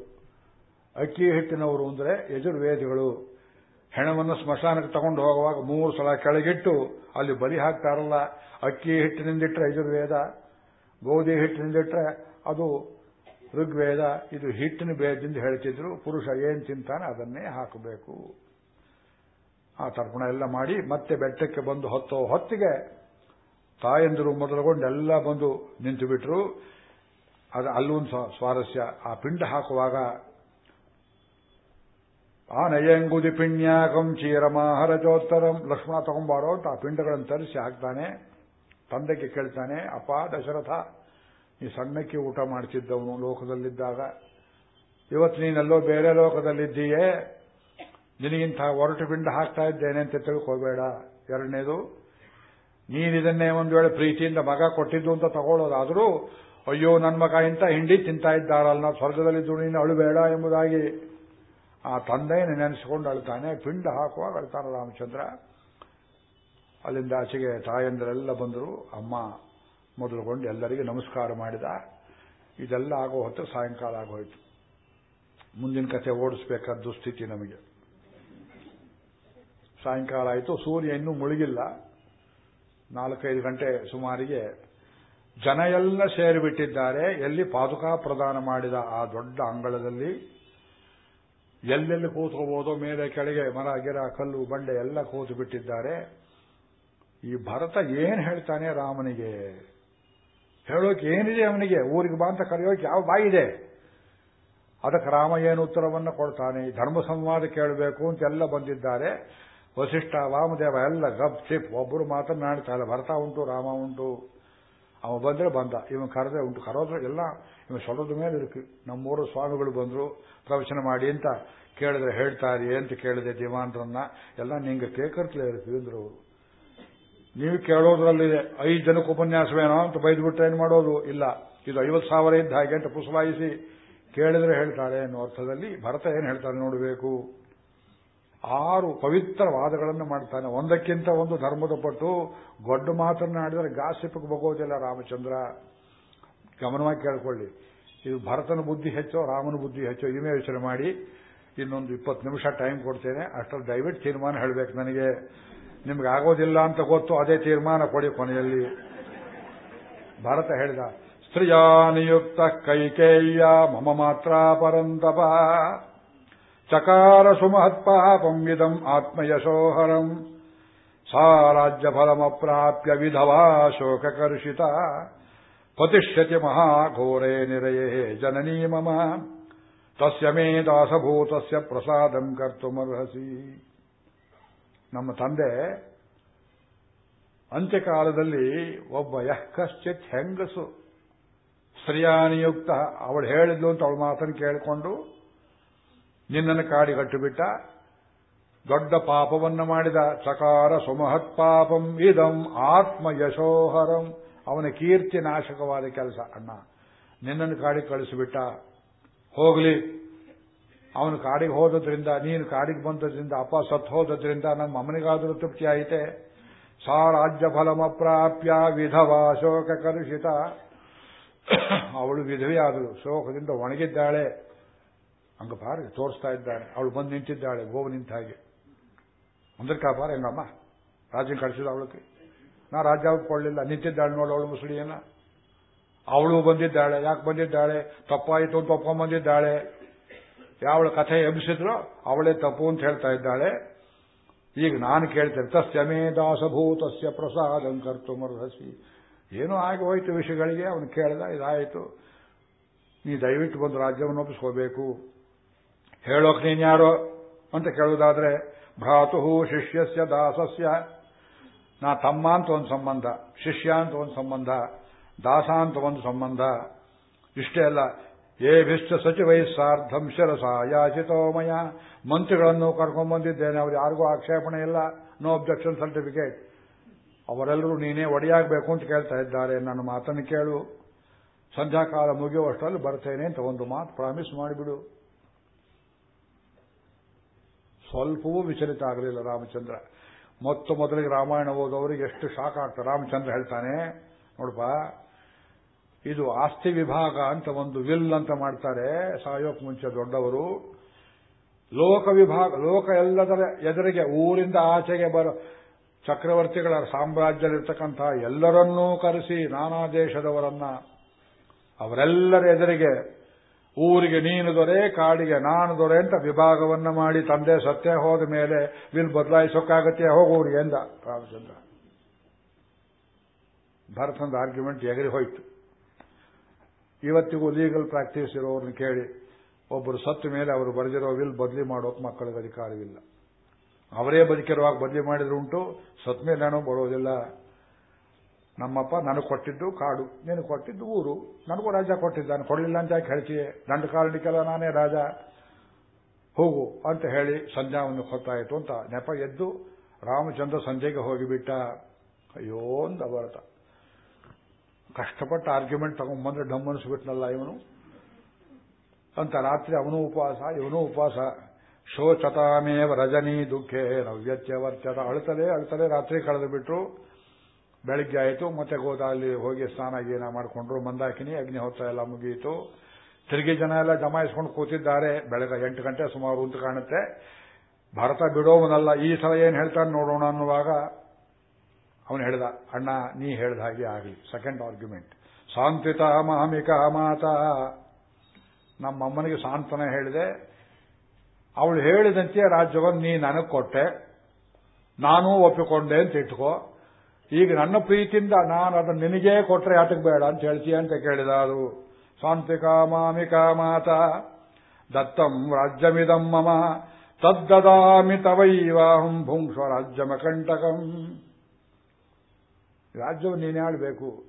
ಅಕ್ಕಿ ಹಿಟ್ಟಿನವರು ಅಂದ್ರೆ ಯಜುರ್ವೇದಿಗಳು. ಹೆಣವನ್ನು ಸ್ಮಶಾನಕ್ಕೆ ತಗೊಂಡು ಹೋಗುವಾಗ ಮೂರು ಸಲ ಕೆಳಗಿಟ್ಟು ಅಲ್ಲಿ ಬಲಿ ಹಾಕ್ತಾರಲ್ಲ, ಅಕ್ಕಿ ಹಿಟ್ಟಿನಿಂದಿಟ್ಟರೆ ಯಜುರ್ವೇದ. ಗೋಧಿ ಹಿಟ್ಟಿನಿಂದಿಟ್ರೆ ಅದು ಋಗ್ವೇದ ಇದು ಹಿಟ್ಟಿನ ಬೇದಿಂದ ಹೇಳ್ತಿದ್ರು, ಪುರುಷ ಏನ್ ತಿಂತಾನೆ ಅದನ್ನೇ ಹಾಕಬೇಕು. ಆ ತರ್ಪಣ ಎಲ್ಲ ಮಾಡಿ ಮತ್ತೆ ಬೆಟ್ಟಕ್ಕೆ ಬಂದು ಹೊತ್ತೋ ಹೊತ್ತಿಗೆ ತಾಯಂದಿರು ಮೊದಲುಗೊಂಡು ಎಲ್ಲ ಬಂದು ನಿಂತು ಬಿಟ್ರು. ಅದು ಅಲ್ಲೊಂದು ಸ್ವಾರಸ್ಯ. ಆ ಪಿಂಡ ಹಾಕುವಾಗ, ಆ ನಯಂಗುದಿ ಪಿಣ್ಯಾಕಂ ಚೀರಮಾಹರಜೋತ್ತರಂ ಲಕ್ಷ್ಮಣ ತಗೊಂಬಾರೋ ಅಂತ ಆ ಪಿಂಡಗಳನ್ನು ತರಿಸಿ ಹಾಕ್ತಾನೆ. ತಂದೆಗೆ ಕೇಳ್ತಾನೆ, ಅಪ್ಪ, ದಶರಥ, ನೀ ಸಣ್ಣಕ್ಕೆ ಊಟ ಮಾಡ್ತಿದ್ದವನು ಲೋಕದಲ್ಲಿದ್ದಾಗ. ಇವತ್ತು ನೀನೆಲ್ಲೋ ಬೇರೆ ಲೋಕದಲ್ಲಿದ್ದೀಯೇ? ನಿನಗಿಂತ ಹೊರಟು ಪಿಂಡ ಹಾಕ್ತಾ ಇದ್ದೇನೆ ಅಂತ ತಿಳ್ಕೋಬೇಡ. ಎರಡನೇದು ನೀನಿದನ್ನೇ ಒಂದು ವೇಳೆ ಪ್ರೀತಿಯಿಂದ ಮಗ ಕೊಟ್ಟಿದ್ದು ಅಂತ ತಗೊಳ್ಳೋದಾದರೂ, ಅಯ್ಯೋ ನನ್ನ ಮಗ ಇಂತ ಹಿಂಡಿ ತಿಂತಾ ಇದ್ದಾರಲ್ಲ ಸ್ವರ್ಗದಲ್ಲಿದ್ದು ನೀನು ಅಳುಬೇಡ ಎಂಬುದಾಗಿ. ಆ ತಂದೆಯನ್ನು ನೆನೆಸಿಕೊಂಡು ಅಳ್ತಾನೆ ಪಿಂಡ ಹಾಕುವಾಗ ಅಳ್ತಾನೆ ರಾಮಚಂದ್ರ. ಅಲ್ಲಿಂದ ಆಚೆಗೆ ತಾಯಂದರೆಲ್ಲ ಬಂದರು. ಅಮ್ಮ ಮೊದಲುಗೊಂಡು ಎಲ್ಲರಿಗೆ ನಮಸ್ಕಾರ ಮಾಡಿದ. ಇದೆಲ್ಲ ಆಗೋ ಹೊತ್ತು ಸಾಯಂಕಾಲ ಆಗೋಯ್ತು. ಮುಂದಿನ ಕಥೆ ಓಡಿಸಬೇಕಾದ ದುಸ್ಥಿತಿ ನಮಗೆ. ಸಾಯಂಕಾಲ ಆಯಿತು. ಸೂರ್ಯ ಇನ್ನೂ ಮುಳುಗಿಲ್ಲ. ನಾಲ್ಕೈದು ಗಂಟೆ ಸುಮಾರಿಗೆ ಜನ ಎಲ್ಲ ಸೇರಿಬಿಟ್ಟಿದ್ದಾರೆ. ಎಲ್ಲಿ ಪಾದುಕಾ ಪ್ರದಾನ ಮಾಡಿದ ಆ ದೊಡ್ಡ ಅಂಗಳದಲ್ಲಿ ಎಲ್ಲೆಲ್ಲಿ ಕೂತ್ಕೋಬೋದೋ, ಮೇಲೆ ಕೆಳಗೆ ಮರ ಗಿರ ಕಲ್ಲು, ಬಂಡೆ ಎಲ್ಲ ಕೂತು ಬಿಟ್ಟಿದ್ದಾರೆ ಈ ಭರತ ಏನು ಹೇಳ್ತಾನೆ ರಾಮನಿಗೆ? ಹೇಳೋಕೆ ಏನಿದೆ ಅವನಿಗೆ? ಊರಿಗೆ ಬಾ ಅಂತ ಕರೆಯೋಕೆ ಯಾವ ಬಾಯಿದೆ ಅದಕ್ಕೆ ರಾಮ ಏನು ಉತ್ತರವನ್ನು ಕೊಡ್ತಾನೆ? ಧರ್ಮ ಸಂವಾದ ಕೇಳಬೇಕು ಅಂತ ಎಲ್ಲ ಬಂದಿದ್ದಾರೆ. ವಸಿಷ್ಠ, ವಾಮದೇವ ಎಲ್ಲ ಗಬ್ ಸಿಪ್ ಒಬ್ಬರು ಮಾತನಾಡ್ತಾ ಇಲ್ಲ. ಭರತ ಉಂಟು, ರಾಮ ಉಂಟು. ಅವ ಬಂದ್ರೆ ಬಂದ. ಇವನು ಕರೆದ್ರೆ ಉಂಟು. ಕರೋದ್ರೆ ಎಲ್ಲ ಇವನು ಸೊಲದ ಮೇಲೆ ಇருக்கு ನಮ್ಮೂರು ಸ್ವಾಮಿಗಳು ಬಂದರು, ಪ್ರವಚನ ಮಾಡಿ ಅಂತ ಕೇಳಿದ್ರೆ ಹೇಳ್ತಾರೆ ಅಂತ ಕೇಳಿದೆ ದಿವಾನ್ರನ್ನ ಎಲ್ಲ ನಿಂಗೆ ಕೇಕರ್ತ್ಲೇ ಇರುತ್ತೆ ಅವರು ನೀವು ಕೇಳೋದ್ರಲ್ಲಿದೆ ಐದು ಜನಕ್ಕೆ ಉಪನ್ಯಾಸವೇನೋ ಅಂತ ಬೈದ್ಬಿಟ್ರೆ ಏನು ಮಾಡೋದು? ಇಲ್ಲ. ಇದು ಐವತ್ತು ಸಾವಿರ ಇದ್ದ ಹಾಗೆ ಅಂತ ಪುಸಲಾಯಿಸಿ ಕೇಳಿದ್ರೆ ಹೇಳ್ತಾರೆ ಅನ್ನೋ ಅರ್ಥದಲ್ಲಿ ಭರತ ಏನು ಹೇಳ್ತಾರೆ ನೋಡಬೇಕು? ಆರು ಪವಿತ್ರ ವಾದಗಳನ್ನು ಮಾಡ್ತಾನೆ. ಒಂದಕ್ಕಿಂತ ಒಂದು ಧರ್ಮದ ಪಟ್ಟು ಗೊಡ್ಡ ಮಾತನ್ನಾಡಿದರೆ ಗಾಸಿಪಕ್ಕೆ ಬಗೋದಿಲ್ಲ ರಾಮಚಂದ್ರ. ಗಮನವಾಗಿ ಕೇಳ್ಕೊಳ್ಳಿ. ಇದು ಭರತನ ಬುದ್ಧಿ ಹೆಚ್ಚೋ, ರಾಮನ ಬುದ್ಧಿ ಹೆಚ್ಚೋ ಇವೇ ಯೋಚನೆ ಮಾಡಿ ಇನ್ನೊಂದು ಇಪ್ಪತ್ತು ನಿಮಿಷ ಟೈಮ್ ಕೊಡ್ತೇನೆ. ಅಷ್ಟರಲ್ಲಿ ದಯವಿಟ್ಟು ತೀರ್ಮಾನ ಹೇಳಬೇಕು ನನಗೆ. ನಿಮ್ಗೆ ಆಗೋದಿಲ್ಲ ಅಂತ ಗೊತ್ತು, ಅದೇ ತೀರ್ಮಾನ ಕೊಡಿ ಕೊನೆಯಲ್ಲಿ. ಭಾರತ ಹೇಳಿದ, ಸ್ತ್ರೀಯ ನಿಯುಕ್ತ ಕೈಕೇಯ್ಯ, ಮಮ ಮಾತ್ರ ಪರಂತಪ. ಚಕಾರ ಸುಮಹತ್ಪಾಪಂ ಇದಂ ಆತ್ಮಯಶೋಹರಂ. ಸಾ ರಾಜ್ಯಫಲಮಪ್ರಾಪ್ಯ ವಿಧವಾ ಶೋಕಕರ್ಷಿತ. ಪತಿಷ್ಯತಿ ಮಹಾಘೋರೇ ನಿರಯೇ ಜನನೀ ಮಮ. ತಸ್ಯ ಮೇ ದಾಸಭೂತಸ್ಯ ಪ್ರಸಾದಂ ಕರ್ತುಮರ್ಹಸಿ. ನಮ್ಮ ತಂದೆ ಅಂತ್ಯಕಾಲದಲ್ಲಿ ಒಬ್ಬ ಯಃ ಕಶ್ಚಿತ್ ಹೆಂಗಸು, ಸ್ತ್ರೀಯಾನಿಯುಕ್ತ, ಅವಳು ಹೇಳಿದ್ಲು ಅಂತ ಅವಳ ಮಾತನ್ನು ಕೇಳಿಕೊಂಡು ನಿನ್ನನ್ನು ಕಾಡಿಗಟ್ಟುಬಿಟ್ಟ ದೊಡ್ಡ ಪಾಪವನ್ನು ಮಾಡಿದ ಸಕಾರ ಸುಮಹತ್ ಪಾಪಂ ಇದಂ ಆತ್ಮ ಯಶೋಹರಂ. ಅವನ ಕೀರ್ತಿ ನಾಶಕವಾದ ಕೆಲಸ. ಅಣ್ಣ, ನಿನ್ನನ್ನು ಕಾಡಿ ಕಳಿಸಿಬಿಟ್ಟ. ಹೋಗಲಿ. ಅವನು ಕಾಡಿಗೆ ಹೋದದ್ರಿಂದ, ನೀನು ಕಾಡಿಗೆ ಬಂದದ್ರಿಂದ, ಅಪ್ಪ ಸತ್ತು ಹೋದದ್ರಿಂದ ನಮ್ಮ ಅಮ್ಮನಿಗಾದರೂ ತೃಪ್ತಿ ಆಯಿತೆ? ಸಾ ರಾಜ್ಯ ಫಲಮಪ್ರಾಪ್ಯ ವಿಧವಾ ಶೋಕ ಕಲುಷಿತ. ಅವಳು ವಿಧವೆಯಾದಳು, ಶೋಕದಿಂದ ಒಣಗಿದ್ದಾಳೆ. ಹಂಗ ಪಾರಿ ತೋರಿಸ್ತಾ ಇದ್ದಾಳೆ. ಅವಳು ಬಂದು ನಿಂತಿದ್ದಾಳೆ, ಗೋವು ನಿಂತ ಹಾಗೆ. ಅಂದ್ರೆ ಕಾಪಾರ ಹೆಂಗಮ್ಮ? ರಾಜ್ಯ ಕಳಿಸಿದ ಅವಳಕ್ಕೆ ನಾ ರಾಜ್ಯ ಕೊಡಲಿಲ್ಲ, ನಿಂತಿದ್ದಾಳೆ ನೋಡು ಅವಳು ಮುಸುಳಿಯನ್ನ. ಅವಳು ಬಂದಿದ್ದಾಳೆ, ಯಾಕೆ ಬಂದಿದ್ದಾಳೆ? ತಪ್ಪಾಯಿತು ಅಂತ ಒಪ್ಕೊಂಡ್ಬಂದಿದ್ದಾಳೆ ಯಾವಳ ಕಥೆ ಎಬ್ಬಿಸಿದ್ರೋ ಅವಳೇ ತಪ್ಪು ಅಂತ ಹೇಳ್ತಾ ಇದ್ದಾಳೆ. ಈಗ ನಾನು ಕೇಳ್ತೇನೆ, ತಸ್ಯಮೇ ದಾಸಭೂತಸ್ಯ ಪ್ರಸಾದಂ ಕರ್ತು ಮರ್ಹಸಿ ಏನೋ ಆಗಿ ಹೋಯ್ತು ವಿಷಯಗಳಿಗೆ, ಅವನು ಕೇಳಿದ, ಇದಾಯಿತು. ನೀ ದಯವಿಟ್ಟು ಬಂದು ರಾಜ್ಯವನ್ನು ಒಪ್ಪಿಸ್ಕೋಬೇಕು. ಹೇಳೋಕ್ ನೀನ್ಯಾರೋ ಅಂತ ಕೇಳುವುದಾದ್ರೆ ಭ್ರಾತು ಶಿಷ್ಯಸ್ಯ ದಾಸಸ್ಯ. ನಾ ತಮ್ಮ ಅಂತ ಒಂದು ಸಂಬಂಧ, ಶಿಷ್ಯ ಅಂತ ಒಂದು ಸಂಬಂಧ, ದಾಸ ಅಂತ ಒಂದು ಸಂಬಂಧ. ಇಷ್ಟೇ ಅಲ್ಲ ಏಭಿಷ್ಟ ಸಚಿವೈ ಸಾರ್ಧಂ ಶಿರಸ ಯಾಚಿತೋಮಯ ಮಂತ್ರಿಗಳನ್ನು ಕರ್ಕೊಂಡ್ಬಂದಿದ್ದೇನೆ ಅವ್ರು ಯಾರಿಗೂ ಆಕ್ಷೇಪಣೆ ಇಲ್ಲ. ನೋ ಅಬ್ಜೆಕ್ಷನ್ ಸರ್ಟಿಫಿಕೇಟ್ ಅವರೆಲ್ಲರೂ ನೀನೇ ಒಡೆಯಾಗಬೇಕು ಅಂತ ಕೇಳ್ತಾ ಇದ್ದಾರೆ. ನನ್ನ ಮಾತನ್ನು ಕೇಳು. ಸಂಧ್ಯಾಕಾಲ ಮುಗಿಯುವಷ್ಟರಲ್ಲಿ ಬರ್ತೇನೆ ಅಂತ ಒಂದು ಮಾತು ಪ್ರಾಮಿಸ್ ಮಾಡಿಬಿಡು. ಸ್ವಲ್ಪವೂ ವಿಚಲಿತ ಆಗಲಿಲ್ಲ ರಾಮಚಂದ್ರ. ಮೊತ್ತ ಮೊದಲಿಗೆ ರಾಮಾಯಣ ಓದೋರಿಗೆ ಎಷ್ಟು ಶಾಕ್ ಆಗ್ತಾರೆ ರಾಮಚಂದ್ರ ಹೇಳ್ತಾನೆ ನೋಡಪ್ಪ ಇದು ಆಸ್ತಿ ವಿಭಾಗ ಅಂತ ಒಂದು ವಿಲ್ ಅಂತ ಮಾಡ್ತಾರೆ. ಸಾಯೋಕ್ ಮುಂಚೆ ದೊಡ್ಡವರು. ಲೋಕ ವಿಭಾಗ, ಲೋಕ ಎಲ್ಲದರ ಎದುರಿಗೆ, ಊರಿಂದ ಆಚೆಗೆ ಬರೋ ಚಕ್ರವರ್ತಿಗಳ ಸಾಮ್ರಾಜ್ಯದಲ್ಲಿರ್ತಕ್ಕಂಥ ಎಲ್ಲರನ್ನೂ ಕರೆಸಿ ನಾನಾ ದೇಶದವರನ್ನ ಅವರೆಲ್ಲರ ಎದುರಿಗೆ, ಊರಿಗೆ ನೀನು ದೊರೆ, ಕಾಡಿಗೆ ನಾನು ದೊರೆ ಅಂತ ವಿಭಾಗವನ್ನ ಮಾಡಿ ತಂದೆ ಸತ್ಯ ಹೋದ ಮೇಲೆ ವಿಲ್ ಬದಲಾಯಿಸೋಕ್ಕಾಗತ್ತೆ ಹೋಗೋರಿಗೆ ಎಂದ ರಾಮಚಂದ್ರ. ಭರತಂದ ಆರ್ಗ್ಯುಮೆಂಟ್ ಎಗರಿ ಹೋಯ್ತು. ಇವತ್ತಿಗೂ ಲೀಗಲ್ ಪ್ರಾಕ್ಟೀಸ್ ಇರೋರನ್ನ ಕೇಳಿ ಒಬ್ಬರು ಸತ್ತ ಮೇಲೆ ಅವರು ಬರೆದಿರೋ ವಿಲ್ ಬದಲಿ ಮಾಡೋಕೆ ಮಕ್ಕಳಿಗೆ ಅಧಿಕಾರವಿಲ್ಲ. ಅವರೇ ಬದುಕಿರುವಾಗ ಬದಲಿ ಮಾಡಿದ್ರು ಉಂಟು, ಸತ್ ಮೇಲೆ ನಾನು ಬರೋದಿಲ್ಲ. ನಮ್ಮಪ್ಪ ನನಗೆ ಕೊಟ್ಟಿದ್ದು ಕಾಡು ನೀನು ಕೊಟ್ಟಿದ್ದು ಊರು, ನನಗೂ ರಾಜ ಕೊಟ್ಟಿದ್ದಾನೆ ಕೊಡಲಿಲ್ಲ ಅಂತ ಯಾಕೆ ಹೇಳ್ತೀಯೇ? ದಂಡ ಕಾರಣಕ್ಕೆಲ್ಲ ನಾನೇ ರಾಜ. ಹೋಗು ಅಂತ ಹೇಳಿ ಸಂಧ್ಯಾವನ್ನು ಹೊತ್ತಾಯಿತು ಅಂತ ನೆಪ ಎದ್ದು ರಾಮಚಂದ್ರ ಸಂಜೆಗೆ ಹೋಗಿಬಿಟ್ಟ. ಅಯ್ಯೋ ಅಂತ ಭರತ ಕಷ್ಟಪಟ್ಟ ಆರ್ಗ್ಯುಮೆಂಟ್ ತಗೊಂಡ್ಬಂದ್ರೆ ಡಮ್ಮನಿಸ್ಬಿಟ್ನಲ್ಲ ಇವನು? ಅಂತ ರಾತ್ರಿ ಅವನು ಉಪವಾಸ, ಇವನು ಉಪವಾಸ. ಶೋಚತಾಮೇವ ರಜನಿ ದುಃಖೇ ನವ್ಯತ್ಯವರ್ಚತ ಅಳ್ತಲೇ ಅಳ್ತಲೇ ರಾತ್ರಿ ಕಳೆದು ಬಿಟ್ರು ಬೆಳಿಗ್ಗೆ ಆಯಿತು, ಮತ್ತೆ ಅಲ್ಲಿ ಹೋಗಿ ಸ್ನಾನ ಗೀನ ಮಾಡಿಕೊಂಡ್ರು. ಮಂದಾಕಿನಿ, ಅಗ್ನಿಹೋತ್ರ ಎಲ್ಲ ಮುಗಿಯಿತು ತಿರುಗಿ ಜನ ಎಲ್ಲ ಜಮಾಯಿಸ್ಕೊಂಡು ಕೂತಿದ್ದಾರೆ. ಬೆಳಗ್ಗೆ ಎಂಟು ಗಂಟೆ ಸುಮಾರು ಅಂತ ಕಾಣುತ್ತೆ. ಭಾರತ ಬಿಡೋವನಲ್ಲ. ಈ ಸಲ ಏನು ಹೇಳ್ತಾನೆ ನೋಡೋಣ ಅನ್ನುವಾಗ ಅವನು ಹೇಳ್ದ, ಅಣ್ಣ, ನೀ ಹೇಳ್ದ ಹಾಗೆ ಆಗಲಿ. ಸೆಕೆಂಡ್ ಆರ್ಗ್ಯುಮೆಂಟ್ ಸಾಂತ್ವಿತ ಮಾಮಿಕ ಮಾತ. ನಮ್ಮಮ್ಮನಿಗೆ ಸಾಂತ್ವನ ಹೇಳಿದೆ. ಅವಳು ಹೇಳಿದಂತೆ ರಾಜ್ಯವನ್ನು ನೀ ನನಗೆ ಕೊಟ್ಟೆ, ನಾನೂ ಒಪ್ಪಿಕೊಂಡೆ ಅಂತ ಇಟ್ಕೋ. ಈಗ ನನ್ನ ಪ್ರೀತಿಯಿಂದ ನಾನು ಅದನ್ನು ನಿನಗೇ ಕೊಟ್ಟರೆ ಯಾತಕ್ಕೆ ಬೇಡ ಅಂತ ಹೇಳ್ತೀಯ ಅಂತ ಕೇಳಿದ ಅದು. ಸಾಂತ್ವಿಕ ಮಾಮಿಕ ಮಾತ, ದತ್ತಂ ರಾಜ್ಯಮಿದಂ ಮಮ ತದ್ದದಾಮಿ ತವೈವಾಹಂ ಭುಂಕ್ಷ್ವ ರಾಜ್ಯಮಕಂಟಕಂ. ರಾಜ್ಯವನ್ನು ನೀನೇ ಆಳ್ಬೇಕು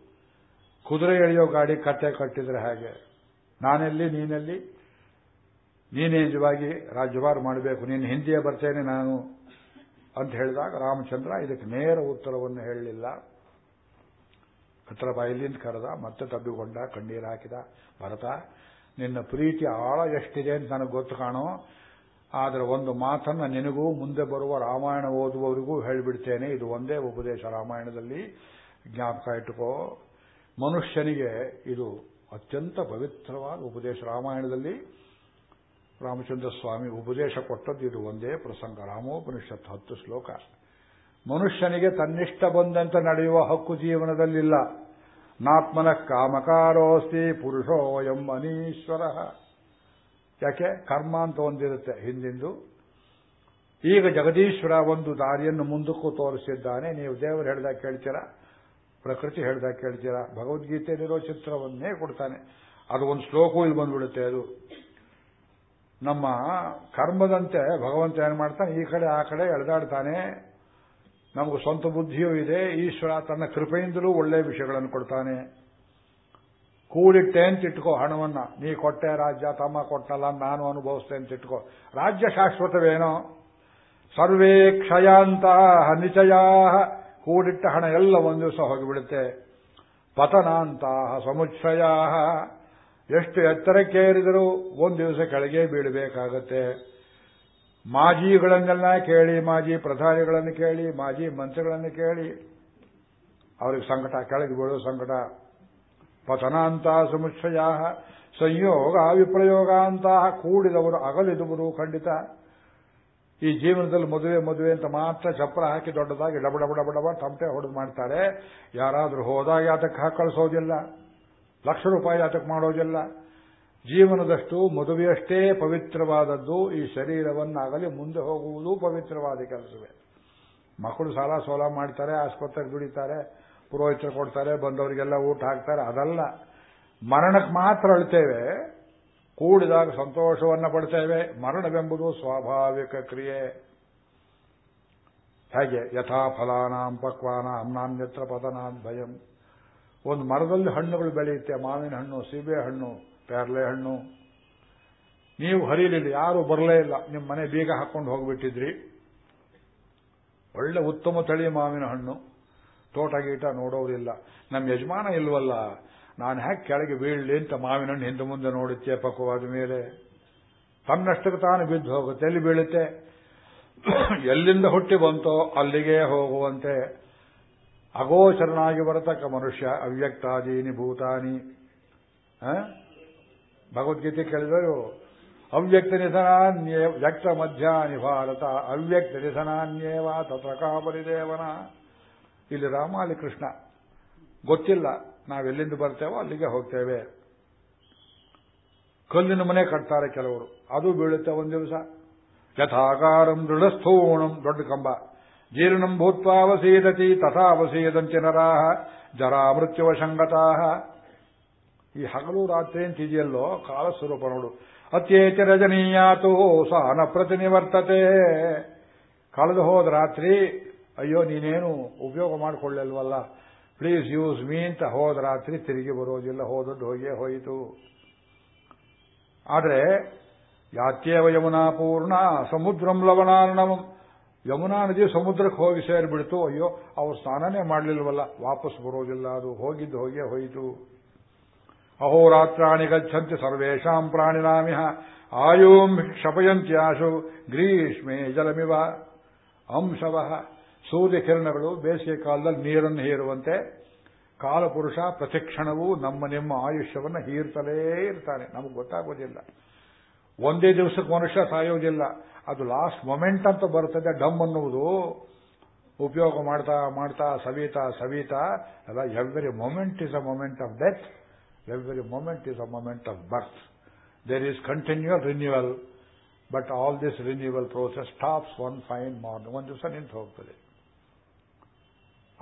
ಕುದುರೆ ಎಳೆಯೋ ಗಾಡಿ ಕಟ್ಟೆ ಕಟ್ಟಿದ್ರೆ ಹಾಗೆ? ನಾನೆಲ್ಲಿ, ನೀನಲ್ಲಿ? ನೀನೇ ನಿಜವಾಗಿ ರಾಜ್ಯಭಾರ ಮಾಡಬೇಕು. ನೀನು ಹಿಂದಿಯೇ ಬರ್ತೇನೆ ನಾನು ಅಂತ ಹೇಳಿದಾಗ ರಾಮಚಂದ್ರ ಇದಕ್ಕೆ ನೇರ ಉತ್ತರವನ್ನು ಹೇಳಲಿಲ್ಲ. ಹತ್ರ ಬಾಯಿಲಿಂದ ಕರೆದ, ಮತ್ತೆ ತಬ್ಬಿಕೊಂಡ, ಕಣ್ಣೀರು ಹಾಕಿದ ಭರತ ನಿನ್ನ ಪ್ರೀತಿ ಆಳ ಎಷ್ಟಿದೆ ಅಂತ ನನಗೆ ಗೊತ್ತು ಕಾಣೋ. ಆದರೆ ಒಂದು ಮಾತನ್ನ ನಿನಗೂ ಮುಂದೆ ಬರುವ ರಾಮಾಯಣ ಓದುವವರಿಗೂ ಹೇಳಿಬಿಡ್ತೇನೆ. ಇದು ಒಂದೇ ಉಪದೇಶ ರಾಮಾಯಣದಲ್ಲಿ ಜ್ಞಾಪಕ ಇಟ್ಟುಕೋ. ಮನುಷ್ಯನಿಗೆ ಇದು ಅತ್ಯಂತ ಪವಿತ್ರವಾದ ಉಪದೇಶ ರಾಮಾಯಣದಲ್ಲಿ ರಾಮಚಂದ್ರ ಸ್ವಾಮಿ ಉಪದೇಶ ಕೊಟ್ಟದ್ದು ಇದು ಒಂದೇ ಪ್ರಸಂಗ. ರಾಮೋಪನಿಷತ್ ಹತ್ತು ಶ್ಲೋಕ. ಮನುಷ್ಯನಿಗೆ ತನ್ನಿಷ್ಟ ಬಂದಂತೆ ನಡೆಯುವ ಹಕ್ಕು ಜೀವನದಲ್ಲಿಲ್ಲ. ನಾತ್ಮನ ಕಾಮಕಾರೋಸ್ತಿ ಪುರುಷೋ ಎಂ ಅನೀಶ್ವರ. ಯಾಕೆ? ಕರ್ಮ ಅಂತ ಒಂದಿರುತ್ತೆ ಹಿಂದಿಂದು. ಈಗ ಜಗದೀಶ್ವರ ಒಂದು ದಾರಿಯನ್ನು ಮುಂದಕ್ಕೂ ತೋರಿಸಿದ್ದಾನೆ. ನೀವು ದೇವರು ಹೇಳಿದಾಗ ಕೇಳ್ತೀರಾ? ಪ್ರಕೃತಿ ಹೇಳಿದಾಗ ಕೇಳ್ತೀರಾ? ಭಗವದ್ಗೀತೆಯಲ್ಲಿರೋ ಚಿತ್ರವನ್ನೇ ಕೊಡ್ತಾನೆ. ಅದು ಒಂದು ಶ್ಲೋಕವೂ ಇಲ್ಲಿ ಬಂದ್ಬಿಡುತ್ತೆ ಅದು. ನಮ್ಮ ಕರ್ಮದಂತೆ ಭಗವಂತ ಏನು ಮಾಡ್ತಾನೆ? ಈ ಕಡೆ, ಆ ಕಡೆ ಎಳೆದಾಡ್ತಾನೆ. ನಮಗೂ ಸ್ವಂತ ಬುದ್ಧಿಯೂ ಇದೆ. ಈಶ್ವರ ತನ್ನ ಕೃಪೆಯಿಂದಲೂ ಒಳ್ಳೆಯ ವಿಷಯಗಳನ್ನು ಕೊಡ್ತಾನೆ. ಕೂಡಿಟ್ಟೆ ಅಂತ ಇಟ್ಕೋ ಹಣವನ್ನ? ನೀ ಕೊಟ್ಟೆ ರಾಜ್ಯ, ತಮ್ಮ ಕೊಟ್ಟಲ್ಲ ನಾನು ಅನುಭವಿಸ್ತೇನೆ ಅಂತ ಇಟ್ಕೋ ರಾಜ್ಯ ಶಾಶ್ವತವೇನೋ? ಸರ್ವೇ ಕ್ಷಯಾಂತ ನಿಚಯ ಕೂಡಿಟ್ಟ ಹಣ ಎಲ್ಲ ಒಂದು ದಿವಸ ಹೋಗಿಬಿಡುತ್ತೆ. ಪತನಾಂತ ಸಮುಚ್ಛಯ ಎಷ್ಟು ಎತ್ತರಕ್ಕೇರಿದರೂ ಒಂದು ದಿವಸ ಕೆಳಗೆ ಬೀಳಬೇಕಾಗತ್ತೆ. ಮಾಜಿಗಳನ್ನೆಲ್ಲ ಕೇಳಿ, ಮಾಜಿ ಪ್ರಧಾನಿಗಳನ್ನು ಕೇಳಿ, ಮಾಜಿ ಮಂತ್ರಿಗಳನ್ನು ಕೇಳಿ. ಅವ್ರಿಗೆ ಸಂಕಟ, ಕೆಳಗೆ ಬೀಳೋ ಸಂಕಟ. ಪತನಾಂತ ಸಮುಚ್ಚಯ. ಸಂಯೋಗ ವಿಪ್ರಯೋಗ ಅಂತ ಕೂಡಿದವರು ಅಗಲಿದವರು ಖಂಡಿತ. ಈ ಜೀವನದಲ್ಲಿ ಮದುವೆ ಮದುವೆ ಅಂತ ಮಾತ್ರ ಚಪ್ಪರ ಹಾಕಿ ದೊಡ್ಡದಾಗಿ ಡಬ ಡಬ ಡಬ ತಮಟೆ ಹೊಡೆದು ಮಾಡ್ತಾರೆ. ಯಾರಾದರೂ ಹೋದಾಗ ಅದಕ್ಕೆ ಹಾಕಿ ಲಕ್ಷ ರೂಪಾಯಿ ಅದಕ್ಕೆ ಮಾಡೋದಿಲ್ಲ. ಜೀವನದಷ್ಟು ಮದುವೆಯಷ್ಟೇ ಪವಿತ್ರವಾದದ್ದು. ಈ ಶರೀರವನ್ನಾಗಲಿ ಮುಂದೆ ಹೋಗುವುದು ಪವಿತ್ರವಾದ ಕೆಲಸವೇ. ಮಕ್ಕಳು ಸಾಲ ಸೋಲ ಮಾಡ್ತಾರೆ, ಆಸ್ಪತ್ರೆಗೆ ದುಡಿತಾರೆ. ಪುರೋಹಿತರು ಕೊಡ್ತಾರೆ, ಬಂದವರಿಗೆಲ್ಲ ಊಟ ಹಾಕ್ತಾರೆ, ಅದಲ್ಲ. ಮರಣಕ್ಕೆ ಮಾತ್ರ ಅಳ್ತೇವೆ, ಕೂಡಿದಾಗ ಸಂತೋಷವನ್ನು ಪಡ್ತೇವೆ. ಮರಣವೆಂಬುದು ಸ್ವಾಭಾವಿಕ ಕ್ರಿಯೆ. ಹೇಗೆ ಯಥಾ ಫಲಾನಾಂ ಪಕ್ವಾನಾಂ ನಾನ್ಯತ್ರ ಪತನಾನ್ ಭಯಂ. ಒಂದು ಮರದಲ್ಲಿ ಹಣ್ಣುಗಳು ಬೆಳೆಯುತ್ತೆ, ಮಾವಿನ ಹಣ್ಣು, ಸೀಬೆ ಹಣ್ಣು, ಪೇರಲೆ ಹಣ್ಣು. ನೀವು ಹರಿಲಿಲ್ಲ, ಯಾರು ಬರಲೇ ಇಲ್ಲ. ನಿಮ್ಮ ಮನೆ ಬೀಗ ಹಾಕೊಂಡು ಹೋಗ್ಬಿಟ್ಟಿದ್ರಿ. ಒಳ್ಳೆ ಉತ್ತಮ ತಳಿ ಮಾವಿನ ಹಣ್ಣು. ತೋಟ ಗೀಟ ನೋಡೋರಿಲ್ಲ ನಮ್ಮ ಯಜಮಾನ ಇಲ್ವಲ್ಲ, ನಾನು ಹ್ಯಾಕ್ ಕೆಳಗೆ ಬೀಳಲಿ ಅಂತ ಮಾವಿನಣ್ಣು ಹಿಂದೆ ಮುಂದೆ ನೋಡುತ್ತೆ ಪಕ್ವಾದ ಮೇಲೆ. ತನ್ನಷ್ಟಕ್ಕೆ ತಾನು ಬಿದ್ದು ಹೋಗುತ್ತೆ. ಎಲ್ಲಿ ಬೀಳುತ್ತೆ? ಎಲ್ಲಿಂದ ಹುಟ್ಟಿ ಬಂತೋ ಅಲ್ಲಿಗೆ ಹೋಗುವಂತೆ. ಅಗೋಚರನಾಗಿ ಬರತಕ್ಕ ಮನುಷ್ಯ, ಅವ್ಯಕ್ತಾದೀನಿ ಭೂತಾನಿ. ಭಗವದ್ಗೀತೆ ಕೇಳಿದರು ಅವ್ಯಕ್ತ ನಿಧನಾನ್ಯೇ ವ್ಯಕ್ತ ಮಧ್ಯಾನಿ ಭಾರತ ಅವ್ಯಕ್ತ ನಿಧನಾನ್ಯೇವ ತತ್ರ ಕಾಪರಿದೇವನ ಇಲ್ಲಿ ರಾಮ, ಅಲ್ಲಿ ಕೃಷ್ಣ. ಗೊತ್ತಿಲ್ಲ ನಾವೆಲ್ಲಿಂದ ಬರ್ತೇವೋ ಅಲ್ಲಿಗೆ ಹೋಗ್ತೇವೆ. ಕಲ್ಲಿನ ಮನೆ ಕಟ್ತಾರೆ ಕೆಲವರು. ಅದು ಬೀಳುತ್ತೆ ಒಂದು ದಿವಸ. ಯಥಾಕಾರಂ ದೃಢಸ್ಥೂಣಂ ದೊಡ್ಡ ಕಂಬ. ಜೀರ್ಣಂ ಭೂತ್ವಾವಸೀದತಿ ತಥಾವಸೀದಂತಿ ನರಾಹ ಜರಾ ಮೃತ್ಯುವಶಂಗತಾಹ ಈ ಹಗಲು ರಾತ್ರಿ ಕಾಲ ಸ್ವರೂಪ ನೋಡು. ಅತ್ಯೇಚ ರಜನೀಯಾತು ಸಾನ ಪ್ರತಿನಿವರ್ತತೆ. ಕಳೆದು ಹೋದ ರಾತ್ರಿ ಅಯ್ಯೋ, ನೀನೇನು ಉಪಯೋಗ ಮಾಡಿಕೊಳ್ಳಲ್ವಲ್ಲ? ಪ್ಲೀಸ್ ಯೂಸ್ ಮೀ ಅಂತ ಹೋದ ರಾತ್ರಿ ತಿರುಗಿ ಬರೋದಿಲ್ಲ. ಹೋದದ್ದು ಹೋಗೇ ಹೋಯಿತು. ಆದರೆ ಯಾತ್ಯೇವ ಯಮುನಾ ಪೂರ್ಣ, ಸಮುದ್ರಂ ಲವಣಾರ್ಣವಂ. ಯಮುನಾ ನದಿ ಸಮುದ್ರಕ್ಕೆ ಹೋಗಿ ಸೇರಿಬಿಡ್ತು. ಅಯ್ಯೋ, ಅವ್ರು ಸ್ನಾನನೇ ಮಾಡಲಿಲ್ವಲ್ಲ? ವಾಪಸ್ ಬರೋದಿಲ್ಲ ಅದು. ಹೋಗಿದ್ದು ಹೋಗೇ ಹೋಯಿತು. ಅಹೋರಾತ್ರಾಣಿ ಗಚ್ಚಂತಿ ಸರ್ವೇಷಾಂ ಪ್ರಾಣಿನಾಮಿಹ. ಆಯೂಂ ಕ್ಷಪಯಂತ್ಯಾಶು. ಗ್ರೀಷ್ಮೇ ಜಲಮಿವ. ಅಂಶವಃ ಸೂರ್ಯಕಿರಣಗಳು ಬೇಸಿಗೆ ಕಾಲದಲ್ಲಿ ನೀರನ್ನು ಹೀರುವಂತೆ ಕಾಲಪುರುಷ ಪ್ರತಿಕ್ಷಣವೂ ನಮ್ಮ ನಿಮ್ಮ ಆಯುಷ್ಯವನ್ನು ಹೀರ್ತಲೇ ಇರ್ತಾನೆ. ನಮಗೆ ಗೊತ್ತಾಗೋದಿಲ್ಲ. ಒಂದೇ ದಿವಸಕ್ಕೆ ಮನುಷ್ಯ ಸಾಯೋದಿಲ್ಲ. ಅದು ಲಾಸ್ಟ್ ಮೊಮೆಂಟ್ ಅಂತ ಬರುತ್ತದೆ, ಡಮ್ ಅನ್ನುವುದು. ಉಪಯೋಗ ಮಾಡ್ತಾ ಮಾಡ್ತಾ, ಸವಿತಾ ಸವಿತಾ, ಅಲ್ಲ every moment is a moment of death every moment is a moment of birth there is continual renewal but all this renewal process stops one fine morning ಒಂದು ದಿವಸ ನಿಂತು ಹೋಗ್ತದೆ.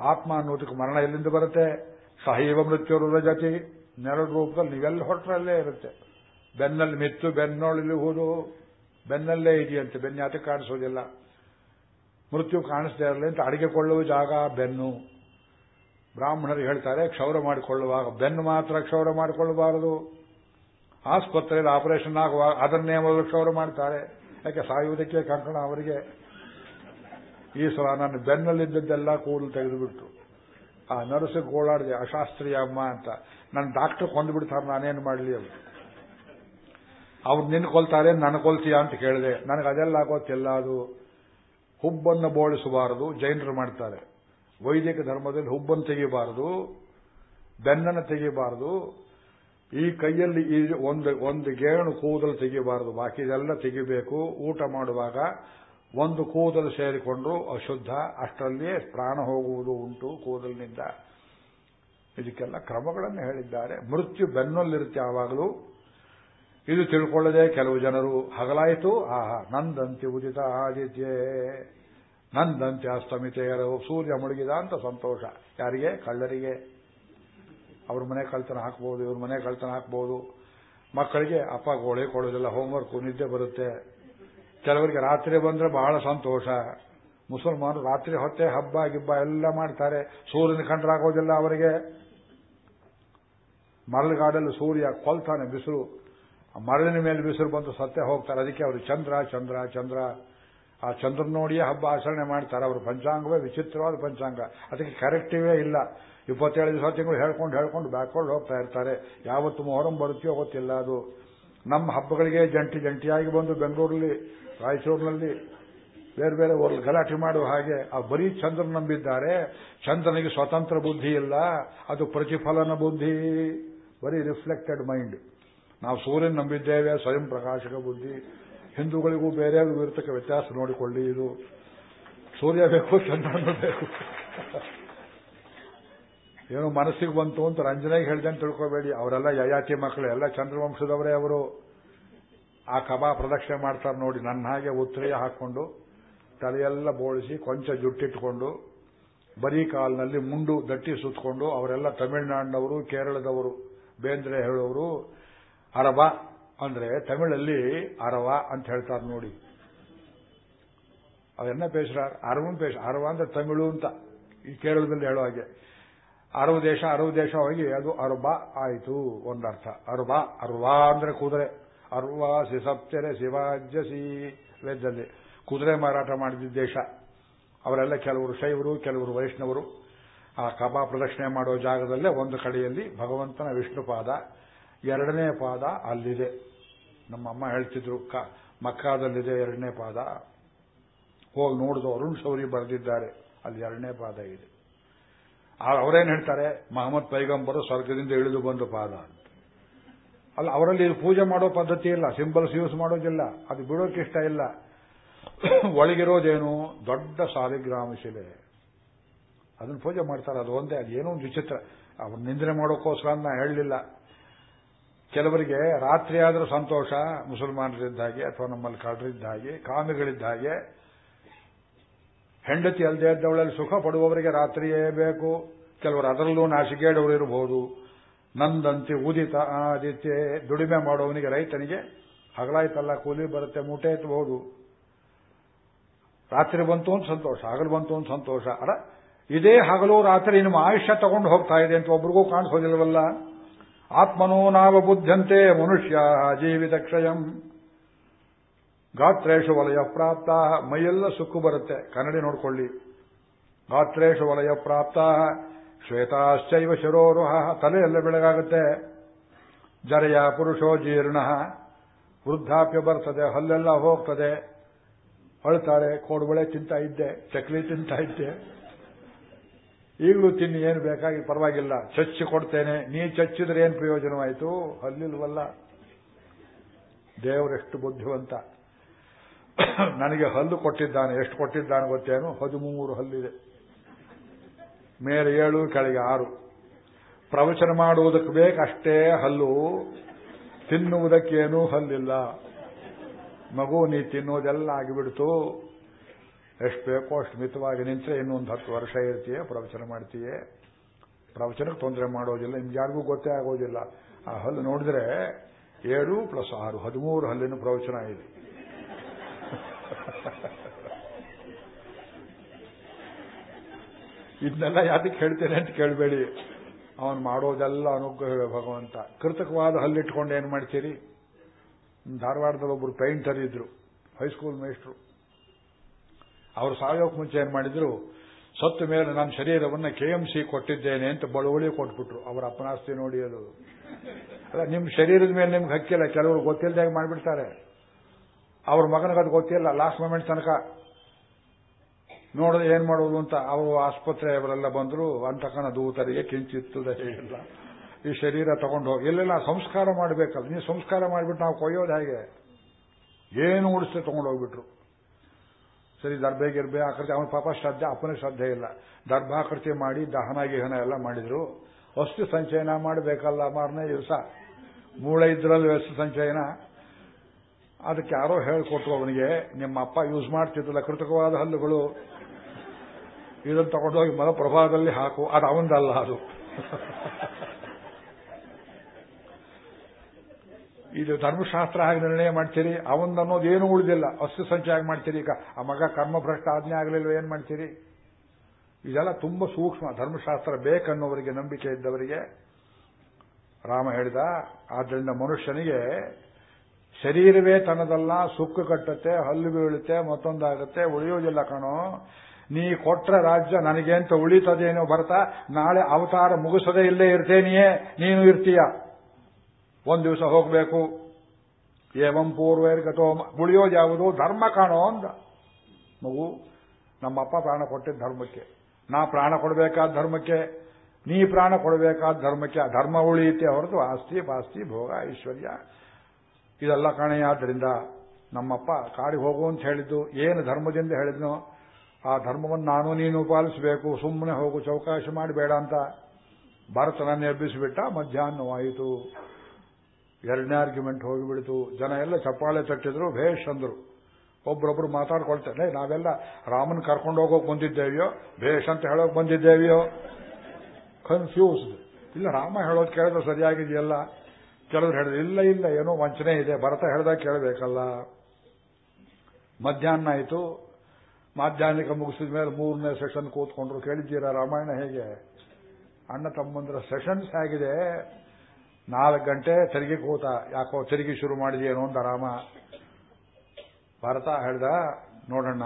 ಆತ್ಮ ಅನ್ನೋದಕ್ಕೆ ಮರಣ ಎಲ್ಲಿಂದ ಬರುತ್ತೆ? ಸಹೈವ ಮೃತ್ಯುರ ಜತಿ. ನೆರಳು ರೂಪದಲ್ಲಿ ನೀವೆಲ್ಲ ಹೊಟ್ಟರಲ್ಲೇ ಇರುತ್ತೆ. ಬೆನ್ನಲ್ಲಿ ಮಿತ್ತು ಬೆನ್ನೊಳಲಿ ಹೂದು. ಬೆನ್ನಲ್ಲೇ ಇದೆಯಂತೆ. ಬೆನ್ನು ಯಾತಕ್ಕೆ ಕಾಣಿಸೋದಿಲ್ಲ. ಮೃತ್ಯು ಕಾಣಿಸ್ತಾ ಇರಲಿ ಅಂತ ಅಡಿಗೆ ಕೊಳ್ಳುವ ಜಾಗ ಬೆನ್ನು. ಬ್ರಾಹ್ಮಣರು ಹೇಳ್ತಾರೆ, ಕ್ಷೌರ ಮಾಡಿಕೊಳ್ಳುವಾಗ ಬೆನ್ನು ಮಾತ್ರ ಕ್ಷೌರ ಮಾಡಿಕೊಳ್ಳಬಾರದು. ಆಸ್ಪತ್ರೆಯಲ್ಲಿ ಆಪರೇಷನ್ ಆಗುವಾಗ ಅದನ್ನೇ ಮೊದಲು ಕ್ಷೌರ ಮಾಡ್ತಾರೆ. ಯಾಕೆ ಸಾಯುವುದಕ್ಕೆ ಕಂಕಣ ಅವರಿಗೆ? ಈ ಸಲ ನನ್ನ ಬೆನ್ನಲ್ಲಿದ್ದದ್ದೆಲ್ಲ ಕೂದಲು ತೆಗೆದುಬಿಟ್ಟು ಆ ನರ್ಸಿಗೆ ಗೋಳಾಡಿದೆ, ಅಶಾಸ್ತ್ರೀಯ ಅಮ್ಮ ಅಂತ. ನನ್ನ ಡಾಕ್ಟರ್ ಕೊಂದು ಬಿಡ್ತಾರೆ ನಾನೇನು ಮಾಡಲಿ ಅವರು? ಅವ್ರು ನಿನ್ನ ಕೊಲ್ತಾರೆ ನನ್ನ ಕೊಲ್ತೀಯ ಅಂತ ಕೇಳಿದೆ. ನನಗೆ ಅದೆಲ್ಲ ಗೊತ್ತಿಲ್ಲ, ಅದು ಹುಬ್ಬನ್ನು ಬೋಳಿಸಬಾರದು, ಜೈನರು ಮಾಡ್ತಾರೆ. ವೈದಿಕ ಧರ್ಮದಲ್ಲಿ ಹುಬ್ಬನ್ನು ತೆಗಿಬಾರದು, ಬೆನ್ನನ್ನು ತೆಗಿಬಾರದು, ಈ ಕೈಯಲ್ಲಿ ಈ ಒಂದು ಒಂದು ಗೇಣು ಕೂದಲು ತೆಗೆಯಬಾರದು ಬಾಕಿ ಇದೆಲ್ಲ ತೆಗಿಬೇಕು. ಊಟ ಮಾಡುವಾಗ ಒಂದು ಕೂದಲು ಸೇರಿಕೊಂಡು ಅಶುದ್ಧ ಅಷ್ಟರಲ್ಲಿಯೇ ಪ್ರಾಣ ಹೋಗುವುದು ಉಂಟು ಕೂದಲಿನಿಂದ. ಇದಕ್ಕೆಲ್ಲ ಕ್ರಮಗಳನ್ನು ಹೇಳಿದ್ದಾರೆ. ಮೃತ್ಯು ಬೆನ್ನಲ್ಲಿರುತ್ತೆ ಯಾವಾಗಲೂ ಇದು ತಿಳ್ಕೊಳ್ಳದೆ ಕೆಲವು ಜನರು ಹಗಲಾಯಿತು. ಆಹಾ, ನಂದಂತಿ ಉದಿತ ಆದಿತ್ಯ. ನಂದಂತೆ ಅಸ್ತಮಿತೆಯರು ಸೂರ್ಯ ಮುಳುಗಿದ ಅಂತ ಸಂತೋಷ. ಯಾರಿಗೆ? ಕಳ್ಳರಿಗೆ. ಅವ್ರ ಮನೆ ಕಳ್ತನ ಹಾಕ್ಬೋದು, ಇವ್ರ ಮನೆ ಕಳ್ತನ ಹಾಕ್ಬೋದು. ಮಕ್ಕಳಿಗೆ, ಅಪ್ಪ ಗೋಳೆ ಕೊಡೋದಿಲ್ಲ ಹೋಮ್ವರ್ಕ್ ನಿದ್ದೆ ಬರುತ್ತೆ. ಕೆಲವರಿಗೆ ರಾತ್ರಿ ಬಂದ್ರೆ ಬಹಳ ಸಂತೋಷ. ಮುಸಲ್ಮಾನರು ರಾತ್ರಿ ಹೊತ್ತೆ ಹಬ್ಬ, ಗಿಬ್ಬ ಎಲ್ಲ ಮಾಡ್ತಾರೆ. ಸೂರ್ಯನ ಕಂಡ್ರಾಗೋದಿಲ್ಲ ಅವರಿಗೆ. ಮರಳುಗಾಡಲ್ಲಿ ಸೂರ್ಯ ಕೊಲ್ತಾನೆ ಬಿಸಿಲು. ಮರಳಿನ ಮೇಲೆ ಬಿಸಿಲು ಬಂದು ಸತ್ಯ ಹೋಗ್ತಾರೆ. ಅದಕ್ಕೆ ಅವರು ಚಂದ್ರ ಚಂದ್ರ ಚಂದ್ರ. ಆ ಚಂದ್ರ ನೋಡಿಯೇ ಹಬ್ಬ ಆಚರಣೆ ಮಾಡ್ತಾರೆ. ಅವರು ಪಂಚಾಂಗವೇ ವಿಚಿತ್ರವಾದ ಪಂಚಾಂಗ. ಅದಕ್ಕೆ ಕರೆಕ್ಟಿವೇ ಇಲ್ಲ. ಇಪ್ಪತ್ತೇಳು ದಿವಸ ತಿಂಗಳು ಹೇಳ್ಕೊಂಡು ಹೇಳ್ಕೊಂಡು ಬ್ಯಾಕ್ವರ್ಡ್ ಹೋಗ್ತಾ ಇರ್ತಾರೆ. ಯಾವತ್ತು ಮೊಹರಂ ಬರುತ್ತೆಯೋ ಗೊತ್ತಿಲ್ಲ ಅದು. ನಮ್ಮ ಹಬ್ಬಗಳಿಗೆ ಜಂಟಿ ಜಂಟಿಯಾಗಿ ಬಂದು ಬೆಂಗಳೂರಲ್ಲಿ ರಾಯಚೂರಿನಲ್ಲಿ ಬೇರೆ ಬೇರೆ ಗಲಾಟೆ ಮಾಡುವ ಹಾಗೆ, ಆ ಬರೀ ಚಂದ್ರ ನಂಬಿದ್ದಾರೆ. ಚಂದ್ರನಿಗೆ ಸ್ವತಂತ್ರ ಬುದ್ಧಿ ಇಲ್ಲ. ಅದು ಪ್ರತಿಫಲನ ಬುದ್ಧಿ. ಬರೀ ರಿಫ್ಲೆಕ್ಟೆಡ್ ಮೈಂಡ್ ನಾವು ಸೂರ್ಯನ ನಂಬಿದ್ದೇವೆ, ಸ್ವಯಂ ಪ್ರಕಾಶಕ ಬುದ್ಧಿ. ಹಿಂದೂಗಳಿಗೂ ಬೇರೆ ಇರತಕ್ಕ ವ್ಯತ್ಯಾಸ ನೋಡಿಕೊಳ್ಳಿ ಇದು. ಸೂರ್ಯ ಬೇಕು, ಚಂದ್ರನ ಬೇಕು. ಏನೋ ಮನಸ್ಸಿಗೆ ಬಂತು ಅಂತ ರಂಜನೆಗೆ ಹೇಳ್ದಂಗೆ ತಿಳ್ಕೋಬೇಡಿ. ಅವರೆಲ್ಲ ಯಯಾತಿ ಮಕ್ಕಳು, ಎಲ್ಲ ಚಂದ್ರವಂಶದವರೇ ಅವರು. ಆ ಕಬಾ ಪ್ರದಕ್ಷಿಣೆ ಮಾಡ್ತಾರೆ ನೋಡಿ, ನನ್ನ ಹಾಗೆ ಉತ್ತರೆಯ ಹಾಕೊಂಡು ತಲೆಯೆಲ್ಲ ಬೋಳಿಸಿ ಕೊಂಚ ಜುಟ್ಟಿಟ್ಕೊಂಡು ಬರೀ ಕಾಲಿನಲ್ಲಿ ಮುಂಡು ದಟ್ಟಿ ಸುತ್ತಕೊಂಡು ಅವರೆಲ್ಲ ತಮಿಳುನಾಡಿನವರು, ಕೇರಳದವರು, ಬೇಂದ್ರೆ ಹೇಳೋರು ಅರಬ ಅಂದ್ರೆ ತಮಿಳಲ್ಲಿ ಅರವ ಅಂತ ಹೇಳ್ತಾರೆ ನೋಡಿ. ಅದನ್ನ ಪೇಶ್ರಾರ್ ಅರವನ್ ಪೇಶ, ಅರವ ಅಂದ್ರೆ ತಮಿಳು ಅಂತ ಈ ಕೇರಳದಲ್ಲಿ ಹೇಳೋ ಹಾಗೆ. ಅರವು ದೇಶ ಅರವು ದೇಶ ಹೋಗಿ ಅದು ಅರಬ ಆಯಿತು ಒಂದರ್ಥ. ಅರಬ, ಅರ್ವಾ ಅಂದ್ರೆ ಕುದುರೆ. ಅರ್ವಾ ಸಿಸಪ್ತೆರೆ ಶಿವಾಜಸಿ ವೇದದಲ್ಲಿ ಕುದುರೆ ಮಾರಾಟ ಮಾಡಿದ ದೇಶ. ಅವರೆಲ್ಲ ಕೆಲವರು ಶೈವರು, ಕೆಲವರು ವೈಷ್ಣವರು. ಆ ಕಬಾ ಪ್ರದಕ್ಷಿಣೆ ಮಾಡೋ ಜಾಗದಲ್ಲೇ ಒಂದು ಕಡೆಯಲ್ಲಿ ಭಗವಂತನ ವಿಷ್ಣು ಪಾದ, ಎರಡನೇ ಪಾದ ಅಲ್ಲಿದೆ. ನಮ್ಮ ಅಮ್ಮ ಹೇಳ್ತಿದ್ರು ಮಕ್ಕಾದಲ್ಲಿದೆ ಎರಡನೇ ಪಾದ. ಹೋಗಿ ನೋಡಿದು ಅರುಣ್ ಶೌರಿ ಬರೆದಿದ್ದಾರೆ, ಅಲ್ಲಿ ಎರಡನೇ ಪಾದ ಇದೆ. ಅವರೇನು ಹೇಳ್ತಾರೆ, ಮಹಮ್ಮದ್ ಪೈಗಂಬರು ಸ್ವರ್ಗದಿಂದ ಇಳಿದು ಬಂದ ಪಾದ ಅಂತ. ಅಲ್ಲ, ಅವರಲ್ಲಿ ಪೂಜೆ ಮಾಡೋ ಪದ್ಧತಿ ಇಲ್ಲ ಸಿಂಬಲ್ಸ್ ಯೂಸ್ ಮಾಡೋದಿಲ್ಲ, ಅದು ಬಿಡೋಕೆ ಇಷ್ಟ ಇಲ್ಲ. ಒಳಗಿರೋದೇನು ದೊಡ್ಡ ಸಾಲಿಗ್ರಾಮ ಶಿಲೆ. ಅದನ್ನ ಪೂಜೆ ಮಾಡ್ತಾರೆ, ಅದು ಒಂದೇ, ಅದು ಏನೋ ಒಂದು ವಿಚಿತ್ರ. ಅವ್ರು ನಿಂದನೆ ಮಾಡೋಕ್ಕೋಸ್ಕರ ನಾ ಹೇಳಲಿಲ್ಲ. ಕೆಲವರಿಗೆ ರಾತ್ರಿ ಆದರೂ ಸಂತೋಷ, ಮುಸಲ್ಮಾನರಿದ್ದಾಗೆ ಅಥವಾ ನಮ್ಮಲ್ಲಿ ಕಳ್ಳರಿದ್ದಾಗೆ ಹಾಗೆ ಕಾಮಿಗಳಿದ್ದ ಹಾಗೆ ಹೆಂಡತಿ ಅಲ್ಲದೆ ಇದ್ದವಳಲ್ಲಿ ಸುಖ ಪಡುವವರಿಗೆ ರಾತ್ರಿಯೇ ಬೇಕು. ಕೆಲವರು ಅದರಲ್ಲೂ ನಾಶಿಗೇಡವರು ಇರಬಹುದು ನಂದಂತೆ ಉದಿತ ಆದಿತ್ಯ ದುಡಿಮೆ ಮಾಡೋವನಿಗೆ ರೈತನಿಗೆ ಹಗಲಾಯ್ತಲ್ಲ, ಕೂಲಿ ಬರುತ್ತೆ, ಮೂಟೆ ಎತ್ತಬಹುದು. ರಾತ್ರಿ ಬಂತು ಅಂತ ಸಂತೋಷ, ಹಗಲು ಬಂತು ಅಂತ ಸಂತೋಷ. ಅಡ ಇದೇ ಹಗಲು ರಾತ್ರಿ ನಿಮ್ಮ ಆಯುಷ್ಯ ತಗೊಂಡು ಹೋಗ್ತಾ ಇದೆ ಅಂತ ಒಬ್ರಿಗೂ ಕಾಣಿಸೋದಿಲ್ಲವಲ್ಲ ಆತ್ಮನೋ ನಾವ ಬುದ್ಧಂತೆ ಮನುಷ್ಯ ಜೀವಿತ ಕ್ಷಯಂ. ಗಾತ್ರೇಶು ವಲಯ ಪ್ರಾಪ್ತ, ಮೈಯೆಲ್ಲ ಸುಕ್ಕು ಬರುತ್ತೆ. ಕನ್ನಡಿ ನೋಡ್ಕೊಳ್ಳಿ. ಗಾತ್ರೇಶು ವಲಯ ಪ್ರಾಪ್ತ ಶ್ವೇತಾಶ್ಚೈವ ಶಿರೋರುಹ, ತಲೆಯೆಲ್ಲ ಬೆಳಗಾಗುತ್ತೆ. ಜರೆಯ ಪುರುಷೋ ಜೀರ್ಣ, ವೃದ್ಧಾಪ್ಯ ಬರ್ತದೆ, ಹಲ್ಲೆಲ್ಲ ಹೋಗ್ತದೆ. ಅಳ್ತಾರೆ ಕೋಡುಬಳೆ ತಿಂತ ಇದ್ದೆ, ಚಕ್ಲಿ ತಿಂತ ಇದ್ದೆ. ಈಗಲೂ ತಿನ್ನಿ, ಏನು ಬೇಕಾಗಿ ಪರವಾಗಿಲ್ಲ. ಚಚ್ಚಿ ಕೊಡ್ತೇನೆ. ನೀ ಚಚ್ಚಿದ್ರೆ ಏನು ಪ್ರಯೋಜನವಾಯಿತು? ಹಲ್ಲಿಲ್ವಲ್ಲ. ದೇವರೆಷ್ಟು ಬುದ್ಧಿವಂತ. ನನಗೆ ಹಲ್ಲು ಕೊಟ್ಟಿದ್ದಾನೆ. ಎಷ್ಟು ಕೊಟ್ಟಿದ್ದಾನೆ ಗೊತ್ತೇನು? ಹದಿಮೂರು ಹಲ್ಲಿದೆ. ಮೇಲೆ ಏಳು, ಕೆಳಗೆ ಆರು. ಪ್ರವಚನ ಮಾಡುವುದಕ್ಕೆ ಬೇಕಷ್ಟೇ ಹಲ್ಲು. ತಿನ್ನುವುದಕ್ಕೇನೂ ಹಲ್ಲಿಲ್ಲ. ಮಗು, ನೀ ತಿನ್ನೋದೆಲ್ಲ ಆಗಿಬಿಡ್ತು. ಎಷ್ಟು ಬೇಕೋ ಅಷ್ಟು ಮಿತವಾಗಿ ನಿಂತರೆ ಇನ್ನೊಂದು ಹತ್ತು ವರ್ಷ ಇರ್ತೀಯೇ, ಪ್ರವಚನ ಮಾಡ್ತೀಯೇ? ಪ್ರವಚನಕ್ಕೆ ತೊಂದರೆ ಮಾಡೋದಿಲ್ಲ, ನಿಮ್ಗೆ ಯಾರಿಗೂ ಗೊತ್ತೇ ಆಗೋದಿಲ್ಲ. ಆ ಹಲ್ಲು ನೋಡಿದ್ರೆ ಏಳು ಪ್ಲಸ್ ಆರು, ಹದಿಮೂರು ಹಲ್ಲಿನ ಪ್ರವಚನ ಇದೆ. ಇದನ್ನೆಲ್ಲ ಯಾತಕ್ಕೆ ಹೇಳ್ತೇನೆ ಅಂತ ಕೇಳಬೇಡಿ. ಅವನು ಮಾಡೋದೆಲ್ಲ ಅನುಗ್ರಹ ಭಗವಂತ. ಕೃತಕವಾದ ಹಲ್ಲಿಟ್ಕೊಂಡು ಏನು ಮಾಡ್ತೀರಿ? ಧಾರವಾಡದಲ್ಲಿ ಒಬ್ಬರು ಪೇಂಟರ್ ಇದ್ರು ಹೈಸ್ಕೂಲ್ ಮೇಸ್ಟ್ರು ಅವರು ಸಾಯೋಕ್ ಮುಂಚೆ ಏನು ಮಾಡಿದ್ರು? ಸತ್ತು ಮೇಲೆ ನನ್ನ ಶರೀರವನ್ನು ಕೆ ಎಂ ಸಿ ಕೊಟ್ಟಿದ್ದೇನೆ ಅಂತ ಬಳುವಳಿ ಕೊಟ್ಬಿಟ್ರು. ಅವರ ಅಪನಾಸ್ತಿ ನೋಡಿ ಅದು. ಅಲ್ಲ ನಿಮ್ಮ ಶರೀರದ ಮೇಲೆ ನಿಮ್ಗೆ ಹಕ್ಕಿಲ್ಲ, ಕೆಲವರು ಗೊತ್ತಿಲ್ಲದಾಗ ಮಾಡಿಬಿಡ್ತಾರೆ. ಅವ್ರ ಮಗನಿಗೆ ಅದು ಗೊತ್ತಿಲ್ಲ ಲಾಸ್ಟ್ ಮೂಮೆಂಟ್ ತನಕ. ನೋಡಿದ್ರೆ ಏನ್ ಮಾಡೋದು ಅಂತ ಅವರು ಆಸ್ಪತ್ರೆ ಅವರೆಲ್ಲ ಬಂದ್ರು ಅಂತಕನ ದೂತರಿಗೆ ಕಿಂಚಿತ್ತದ. ಹೇಳಿಲ್ಲ ಈ ಶರೀರ ತಗೊಂಡು ಹೋಗಿ. ಎಲ್ಲೆಲ್ಲ ಸಂಸ್ಕಾರ ಮಾಡಬೇಕಲ್ಲ. ನೀವು ಸಂಸ್ಕಾರ ಮಾಡಿಬಿಟ್ಟು ನಾವು ಕೊಯ್ಯೋದು ಹೇಗೆ? ಏನು ಉಡಿಸ್ತೆ ತಗೊಂಡು ಹೋಗ್ಬಿಟ್ರು. ಸರಿ ದರ್ಬೆ ಗಿರ್ಬೆ ಆಕೃತಿ ಅವನ ಪಾಪ ಶ್ರದ್ಧೆ ಅಪ್ಪನೇ ಶ್ರದ್ಧೆ ಇಲ್ಲ. ದರ್ಭಾಕೃತಿ ಮಾಡಿ ದಹನ ಗಿಹನ ಎಲ್ಲ ಮಾಡಿದ್ರು. ವಸ್ತು ಸಂಚಯನ ಮಾಡಬೇಕಲ್ಲ ಮಾರನೇ ದಿವಸ. ಮೂಳೆ ಇದ್ರಲ್ಲಿ ವಸ್ತು ಸಂಚಯನ. ಅದಕ್ಕೆ ಯಾರೋ ಹೇಳ್ಕೊಟ್ರು ಅವನಿಗೆ, ನಿಮ್ಮ ಅಪ್ಪ ಯೂಸ್ ಮಾಡ್ತಿದ್ದಲ್ಲ, ಕೃತಕವಾದ ಹಲ್ಲುಗಳು. ಇದನ್ನು ತಗೊಂಡೋಗಿ ಮಲಪ್ರಭಾದಲ್ಲಿ ಹಾಕು. ಅದು ಅವಂದಲ್ಲ ಅದು. ಇದು ಧರ್ಮಶಾಸ್ತ್ರ ಆಗಿ ನಿರ್ಣಯ ಮಾಡ್ತೀರಿ? ಅವಂದ ಅನ್ನೋದು ಏನು ಉಳಿದಿಲ್ಲ. ಅಸ್ತು ಸಂಚಯ ಮಾಡ್ತೀರಿ ಈಗ. ಆ ಮಗ ಕರ್ಮಭ್ರಷ್ಟ ಆಜ್ಞೆ ಆಗಲಿಲ್ಲ ಏನ್ ಮಾಡ್ತೀರಿ? ಇದೆಲ್ಲ ತುಂಬಾ ಸೂಕ್ಷ್ಮ. ಧರ್ಮಶಾಸ್ತ್ರ ಬೇಕನ್ನೋವರಿಗೆ ನಂಬಿಕೆ ಇದ್ದವರಿಗೆ. ರಾಮ ಹೇಳಿದ, ಆದ್ದರಿಂದ ಮನುಷ್ಯನಿಗೆ ಶರೀರವೇ ತನ್ನದಲ್ಲ, ಸುಕ್ಕು ಕಟ್ಟುತ್ತೆ, ಹಲ್ಲು ಬೀಳುತ್ತೆ, ಮತ್ತೊಂದಾಗುತ್ತೆ ಉಳಿಯೋದಿಲ್ಲ ಕಣೋ. ನೀ ಕೊಟ್ರ ರಾಜ್ಯ ನನಗೆ ಅಂತ ಉಳಿತದೇನೋ ಬರ್ತಾ, ನಾಳೆ ಅವತಾರ ಮುಗಿಸದೇ ಇಲ್ಲೇ ಇರ್ತೇನಿಯೇ, ನೀನು ಇರ್ತೀಯ? ಒಂದ್ ದಿವಸ ಹೋಗಬೇಕು. ಏವಂ ಪೂರ್ವೈರ್ಗತೋ, ಉಳಿಯೋದು ಯಾವುದು? ಧರ್ಮ ಕಾಣೋ ಅಂದ. ಮಗು, ನಮ್ಮಪ್ಪ ಪ್ರಾಣ ಕೊಟ್ಟಿದ್ದ ಧರ್ಮಕ್ಕೆ. ನಾ ಪ್ರಾಣ ಕೊಡಬೇಕಾದ ಧರ್ಮಕ್ಕೆ. ನೀ ಪ್ರಾಣ ಕೊಡಬೇಕಾದ ಧರ್ಮಕ್ಕೆ. ಆ ಧರ್ಮ ಉಳಿಯುತ್ತೆ ಹೊರತು ಆಸ್ತಿ, ಪಾಸ್ತಿ, ಭೋಗ, ಐಶ್ವರ್ಯ ಇದೆಲ್ಲ ಕಾಣೆಯಾದ್ದರಿಂದ ನಮ್ಮಪ್ಪ ಕಾಡಿಗೆ ಹೋಗು ಅಂತ ಹೇಳಿದ್ದು, ಏನು ಧರ್ಮದಿಂದ ಹೇಳಿದ್ನೋ, ಆ ಧರ್ಮವನ್ನು ನಾನು ನೀನು ಪಾಲಿಸಬೇಕು ಸುಮ್ಮನೆ ಹೋಗು, ಚೌಕಾಶ ಮಾಡಬೇಡ ಅಂತ ಭರತನನ್ನು ಎಬ್ಬಿಸಿಬಿಟ್ಟ ಮಧ್ಯಾಹ್ನವಾಯಿತು ಎರಡನೇ ಆರ್ಗ್ಯುಮೆಂಟ್ ಹೋಗಿಬಿಡ್ತು. ಜನ ಎಲ್ಲ ಚಪ್ಪಾಳೆ ತಟ್ಟಿದ್ರು, ಭೇಷ್ ಅಂದರು. ಒಬ್ರೊಬ್ರು ಮಾತಾಡ್ಕೊಳ್ತಾರೆ ನಾವೆಲ್ಲ ರಾಮನ್ ಕರ್ಕೊಂಡು ಹೋಗೋಕೆ ಬಂದಿದ್ದೇವೆಯೋ, ಭೇಷ್ ಅಂತ ಹೇಳೋಕೆ ಬಂದಿದ್ದೇವೆಯೋ? ಕನ್ಫ್ಯೂಸ್ಡ್ ಇಲ್ಲ, ರಾಮ ಹೇಳೋದು ಕೇಳಿದ್ರೆ ಸರಿಯಾಗಿದೆಯಲ್ಲ. ಕೆಲವರು ಹೇಳಿದ್ರು, ಇಲ್ಲ ಇಲ್ಲ, ಏನೋ ವಂಚನೆ ಇದೆ, ಭರತ ಹೇಳ್ದಾಗ ಕೇಳಬೇಕಲ್ಲ. ಮಧ್ಯಾಹ್ನ ಆಯಿತು ಮಾಧ್ಯಾಹ್ನಿಕ ಮುಗಿಸಿದ ಮೇಲೆ ಮೂರನೇ ಸೆಷನ್ ಕೂತ್ಕೊಂಡ್ರು. ಕೇಳಿದ್ದೀರಾ ರಾಮಾಯಣ ಹೇಗೆ? ಅಣ್ಣ ತಮ್ಮಂದ್ರ ಸೆಷನ್ಸ್ ಆಗಿದೆ ನಾಲ್ಕು ಗಂಟೆ ತೆರಿಗೆ ಕೂತ, ಯಾಕೋ ತೆರಿಗೆ ಶುರು ಮಾಡಿದೆಯೇನೋ ಅಂತ ರಾಮ. ಭರತ ಹೇಳ್ದ, ನೋಡಣ್ಣ,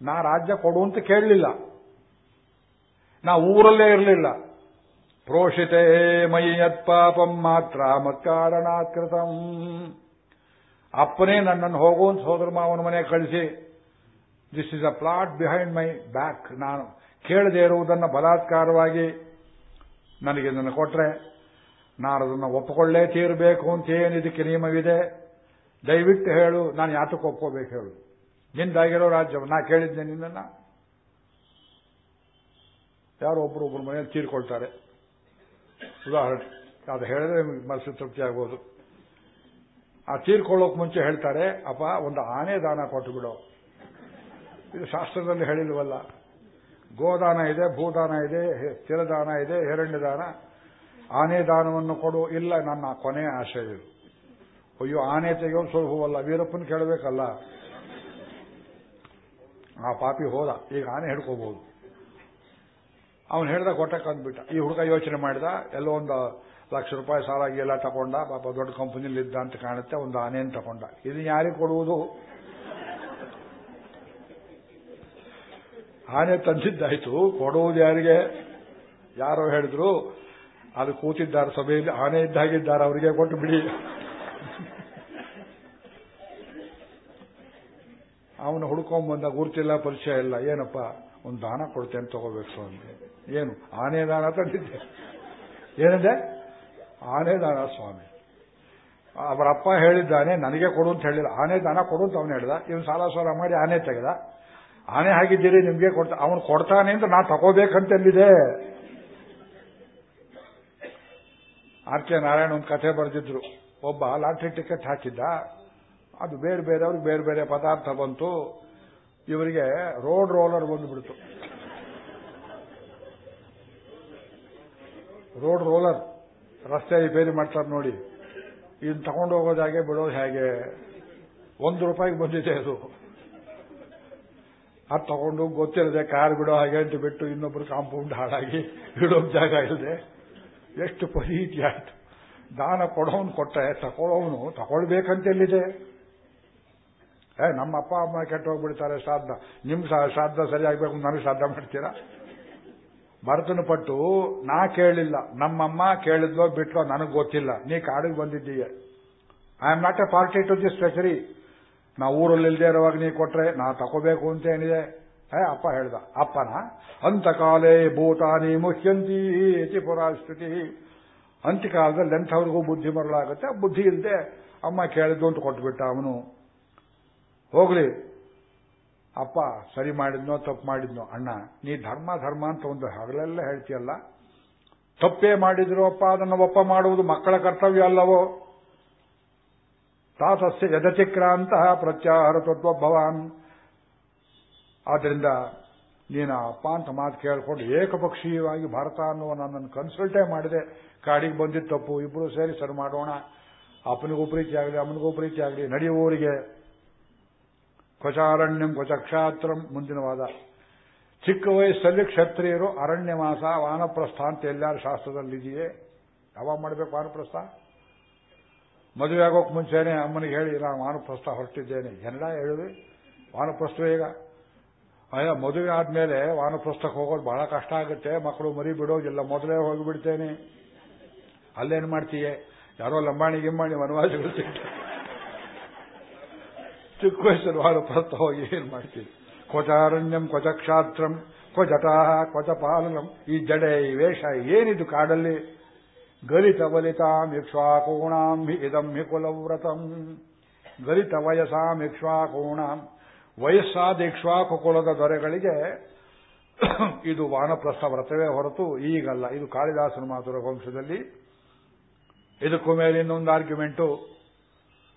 ನಾ ರಾಜ್ಯ ಕೊಡು ಅಂತ ಕೇಳಲಿಲ್ಲ. ನಾ ಊರಲ್ಲೇ ಇರಲಿಲ್ಲ. ಪ್ರೋಷಿತೇ ಮಯಿ ಯತ್ಪಾಪಂ ಮಾತ್ರ ಮತ್ಕಾರಣಾತ್ಕೃತಂ ಅಪ್ಪನೇ ನನ್ನನ್ನು ಹೋಗುವಂತ ಸೋದರ ಮಾವನ ಮನೆ ಕಳಿಸಿ this is a plot behind my back ನಾನು ಕೇಳದೆ ಇರುವುದನ್ನು ಬಲಾತ್ಕಾರವಾಗಿ ನನಗೆ ಇದನ್ನು ಕೊಟ್ರೆ, ನಾನು ಅದನ್ನು ಒಪ್ಪಿಕೊಳ್ಳೇ ತೀರಬೇಕು ಅಂತ ಏನು ಇದಕ್ಕೆ ನಿಯಮವಿದೆ? ದಯವಿಟ್ಟು ಹೇಳು, ನಾನು ಯಾತಕ್ಕೆ ಒಪ್ಕೋಬೇಕು ಹೇಳು. ನಿಂದಾಗಿರೋ ರಾಜ್ಯ ನಾ ಕೇಳಿದ್ದೆ ನಿನ್ನನ್ನು. ಯಾರೋ ಒಬ್ಬರು ಒಬ್ಬರು ಮನೆಯಲ್ಲಿ ತೀರ್ಕೊಳ್ತಾರೆ. ಉದಾಹರಣೆ, ಅದು ಹೇಳಿದ್ರೆ ಮನಸ್ಸು ತೃಪ್ತಿ ಆಗ್ಬೋದು. ಆ ತೀರ್ಕೊಳ್ಳೋಕೆ ಮುಂಚೆ ಹೇಳ್ತಾರೆ, ಅಪ್ಪ, ಒಂದು ಆನೆ ದಾನ ಕೊಟ್ಟು ಬಿಡು. ಇದು ಶಾಸ್ತ್ರದಲ್ಲಿ ಹೇಳಿಲ್ವಲ್ಲ. ಗೋದಾನ ಇದೆ, ಭೂದಾನ ಇದೆ ಸ್ಥಿರದಾನ ಇದೆ ಹಿರಣ್ಯ ದಾನ. ಆನೆ ದಾನವನ್ನು ಕೊಡು, ಇಲ್ಲ, ನನ್ನ ಕೊನೆ ಆಶಯ ಇದು. ಅಯ್ಯೋ, ಆನೆ ತೆಗೆಯೋದು ಸುಲಭವಲ್ಲ, ವೀರಪ್ಪನ ಕೇಳಬೇಕಲ್ಲ. ಆ ಪಾಪಿ ಹೋದ, ಈಗ ಆನೆ ಹಿಡ್ಕೋಬಹುದು ಅವನು ಹೇಳ್ದ ಕೊಟ್ಟಕ್ಕಂದ್ಬಿಟ್ಟ ಈ ಹುಡುಗ ಯೋಚನೆ ಮಾಡಿದ, ಎಲ್ಲೋ ಒಂದು ಲಕ್ಷ ರೂಪಾಯಿ ಸಾಲಾಗಿ ಎಲ್ಲ ತಗೊಂಡ, ಪಾಪ ದೊಡ್ಡ ಕಂಪನಿಲಿ ಇದ್ದ ಅಂತ ಕಾಣುತ್ತೆ, ಒಂದು ಆನೆಯನ್ನು ತಗೊಂಡ. ಇದು ಯಾರಿಗೆ ಕೊಡುವುದು? ಆನೆ ತಂದಿದ್ದಾಯ್ತು, ಕೊಡುವುದು ಯಾರಿಗೆ? ಯಾರೋ ಹೇಳಿದ್ರು, ಅದು ಕೂತಿದ್ದಾರೆ ಸಭೆಯಲ್ಲಿ, ಆನೆ ಇದ್ದಾಗಿದ್ದಾರೆ ಅವರಿಗೆ ಕೊಟ್ಟು ಬಿಡಿ. ಅವನು ಹುಡ್ಕೊಂಡ್ಬಂದ ಗುರುತಿಲ್ಲ, ಪರಿಚಯ ಇಲ್ಲ, ಏನಪ್ಪ, ಒಂದು ದಾನ ಕೊಡ್ತೇನೆ, ತಗೋಬೇಕು ಸ್ವಾಮಿ. ಏನು? ಆನೆ ದಾನ ತಂದಿದ್ದೆ ಏನಿದೆ? ಆನೆ ದಾನ ಸ್ವಾಮಿ. ಅವರ ಅಪ್ಪ ಹೇಳಿದ್ದಾನೆ, ನನಗೆ ಕೊಡು ಅಂತ ಹೇಳಿಲ್ಲ. ಆನೆ ದಾನ ಕೊಡು ಅಂತ ಅವನು ಹೇಳ್ದ. ಇವನು ಸಾಲ ಸಾಲ ಮಾಡಿ ಆನೆ ತೆಗೆದ. ಆನೆ ಹಾಕಿದ್ದೀರಿ ನಿಮಗೆ ಕೊಡ್ತಾ, ಅವನು ಕೊಡ್ತಾನೆ ಅಂತ ನಾ ತಗೋಬೇಕಂತೆಲ್ಲಿದೆ ಆರ್ ಕೆ ನಾರಾಯಣ ಒಂದು ಕಥೆ ಬರೆದಿದ್ರು. ಒಬ್ಬ ಲಾಟ್ರಿ ಟಿಕೆಟ್ ಹಾಕಿದ್ದ. ಅದು ಬೇರೆ ಬೇರೆಯವ್ರಿಗೆ ಬೇರೆ ಬೇರೆ ಪದಾರ್ಥ ಬಂತು. ಇವರಿಗೆ ರೋಡ್ ರೋಲರ್ ಬಂದುಬಿಡ್ತು. ರೋಡ್ ರೋಲರ್, ರಸ್ತೆ ರಿಪೇರಿ ಮಾಡ್ತಾರೆ ನೋಡಿ. ಇದನ್ನ ತಗೊಂಡು ಹೋಗೋದು ಹಾಗೆ ಬಿಡೋದು ಹೇಗೆ? ಒಂದು ರೂಪಾಯಿಗೆ ಬಂದಿದೆ ಅದು. ಅದು ತಗೊಂಡು ಗೊತ್ತಿರದೆ ಕಾರ್ ಬಿಡೋ ಹಾಗೆ ಅಂತ ಬಿಟ್ಟು ಇನ್ನೊಬ್ರು ಕಾಂಪೌಂಡ್ ಹಾಳಾಗಿ ಇಡೋಕ್ ಜಾಗ ಇಲ್ಲದೆ ಎಷ್ಟು ಪರಿಹಿತಿ ಆಯ್ತು. ದಾನ ಕೊಡೋನು ಕೊಟ್ಟೆ ತಗೊಳ್ಳೋನು ತಗೊಳ್ಬೇಕಂತೆಲ್ಲಿದೆ ಏ, ನಮ್ಮ ಅಪ್ಪ ಅಮ್ಮ ಕೆಟ್ಟೋಗ್ಬಿಡ್ತಾರೆ, ಶ್ರಾದ್ದ. ನಿಮ್ ಶ್ರಾದ್ದ ಸರಿಯಾಗಬೇಕು ನನಗೆ ಶ್ರಾದ್ದ ಮಾಡ್ತೀರಾ? ಭರತನ ಪಟ್ಟು, ನಾ ಕೇಳಿಲ್ಲ. ನಮ್ಮಮ್ಮ ಕೇಳಿದ್ಲೋ ಬಿಟ್ಲೋ ನನಗೆ ಗೊತ್ತಿಲ್ಲ. ನೀ ಕಾಡಿಗೆ ಬಂದಿದ್ದೀಯ. I am not a party to this treachery ನಾ ಊರಲ್ಲಿ ಇಲ್ಲದೆ ಇರುವಾಗ ನೀ ಕೊಟ್ರೆ ನಾ ತಗೋಬೇಕು ಅಂತ ಏನಿದೆ? ಏ, ಅಪ್ಪ ಹೇಳ್ದ. ಅಪ್ಪನ? ಅಂತಕಾಲೇ ಭೂತಾನಿ ಮುಖ್ಯಂತಿ ಪುರಾಸ್ತುತಿ ಅಂತ್ಯಕಾಲದಲ್ಲಿ ಎಂಥವ್ರಿಗೂ ಬುದ್ಧಿ ಮರಳಾಗುತ್ತೆ. ಬುದ್ಧಿ ಇಲ್ಲದೆ ಅಮ್ಮ ಕೇಳಿದ್ದು ಅಂತ ಕೊಟ್ಬಿಟ್ಟ ಅವನು. ಹೋಗ್ಲಿ. ಅಪ್ಪ ಸರಿ ಮಾಡಿದ್ನೋ ತಪ್ಪು ಮಾಡಿದ್ನೋ, ಅಣ್ಣ, ನೀ ಧರ್ಮ ಧರ್ಮ ಅಂತ ಒಂದು ಹಗಲೆಲ್ಲ ಹೇಳ್ತೀಯಲ್ಲ. ತಪ್ಪೇ ಮಾಡಿದ್ರು ಅಪ್ಪ, ಅದನ್ನು ಒಪ್ಪ ಮಾಡುವುದು ಮಕ್ಕಳ ಕರ್ತವ್ಯ ಅಲ್ಲವೋ? ತಾತಸ್ಯ ಯದತಿಕ್ರಾಂತ ಪ್ರತ್ಯಾಹಾರ ತತ್ವ ಭವಾನ್. ಆದ್ರಿಂದ ನೀನು ಅಪ್ಪ ಅಂತ ಮಾತು ಕೇಳಿಕೊಂಡು ಏಕಪಕ್ಷೀಯವಾಗಿ ಭಾರತ ಅನ್ನುವ ನನ್ನನ್ನು ಕನ್ಸಲ್ಟೇ ಮಾಡಿದೆ. ಕಾಡಿಗೆ ಬಂದಿದ್ದ ತಪ್ಪು ಇಬ್ಬರು ಸೇರಿ ಸರಿ ಮಾಡೋಣ. ಅಪ್ಪನಿಗೂ ಪ್ರೀತಿ ಆಗಲಿ ಅಮ್ಮನಿಗೂ ಪ್ರೀತಿ ಆಗಲಿ ನಡೆಯುವವರಿಗೆ ಕ್ವಚಾರಣ್ಯಂ ಕ್ವಚಕ್ಷಾತ್ರಂ ಮುಂದಿನ ವಾದ. ಚಿಕ್ಕ ವಯಸ್ಸಲ್ಲಿ ಕ್ಷತ್ರಿಯರು ಅರಣ್ಯವಾಸ, ವಾನಪ್ರಸ್ಥ ಅಂತ ಎಲ್ಲಾರು ಶಾಸ್ತ್ರದಲ್ಲಿದೆಯೇ? ಯಾವಾಗ ಮಾಡಬೇಕು ವಾನಪ್ರಸ್ಥ? ಮದುವೆ ಆಗೋಕೆ ಮುಂಚೆನೆ ಅಮ್ಮನಿಗೆ ಹೇಳಿ ನಾನು ವಾನಪ್ರಸ್ಥ ಹೊರಟಿದ್ದೇನೆ. ಎಲ್ಲ ಹೇಳುವೆ? ವಾನಪ್ರಸ್ಥ ಈಗ ಅಯ್ಯ, ಮದುವೆ ಆದ್ಮೇಲೆ ವಾನಪ್ರಸ್ಥಕ್ಕೆ ಹೋಗೋದು ಬಹಳ ಕಷ್ಟ ಆಗುತ್ತೆ. ಮಕ್ಕಳು ಮರಿ ಬಿಡೋದಿಲ್ಲ, ಮೊದಲೇ ಹೋಗಿಬಿಡ್ತೇನೆ. ಅಲ್ಲೇನು ಮಾಡ್ತೀಯೇ? ಯಾರೋ ಲಂಬಾಣಿ ಗಿಂಬಾಣಿ ವನವಾಸಿಗಳು ಚಿಕ್ಕ ವಯಸ್ಸಲ್ಲಿ ವಾನಪ್ರಸ್ಥ ಹೋಗಿ ಏನ್ ಮಾಡ್ತೀವಿ ಕ್ವಚಾರಣ್ಯಂ ಕ್ವಚಕ್ಷಾತ್ರಂ ಕ್ವಜಟಾಹ ಕ್ವಚಪಾಲನಂ ಈ ಜಡೆ, ಈ ವೇಷ, ಏನಿದು ಕಾಡಲ್ಲಿ? ಗಲಿತ ಬಲಿತಾಂ ಇಕ್ಷ್ವಾಕೋಣಾಂ ಹಿ ಇದಂ ಹಿ ಕುಲವ್ರತಂ. ಗಲಿತ ವಯಸ್ಸಾಂ ಇಕ್ಷ್ವಾಕೋಣಾಂ ವಯಸ್ಸಾದ ಇಕ್ಷ್ವಾಕು ಕುಲದ ದೊರೆಗಳಿಗೆ ಇದು ವಾನಪ್ರಸ್ಥ ವ್ರತವೇ ಹೊರತು ಈಗಲ್ಲ. ಇದು ಕಾಳಿದಾಸನ ಮಾತುರ ವಂಶದಲ್ಲಿ. ಇದಕ್ಕೂ ಮೇಲೆ ಇನ್ನೊಂದು ಆರ್ಗ್ಯುಮೆಂಟು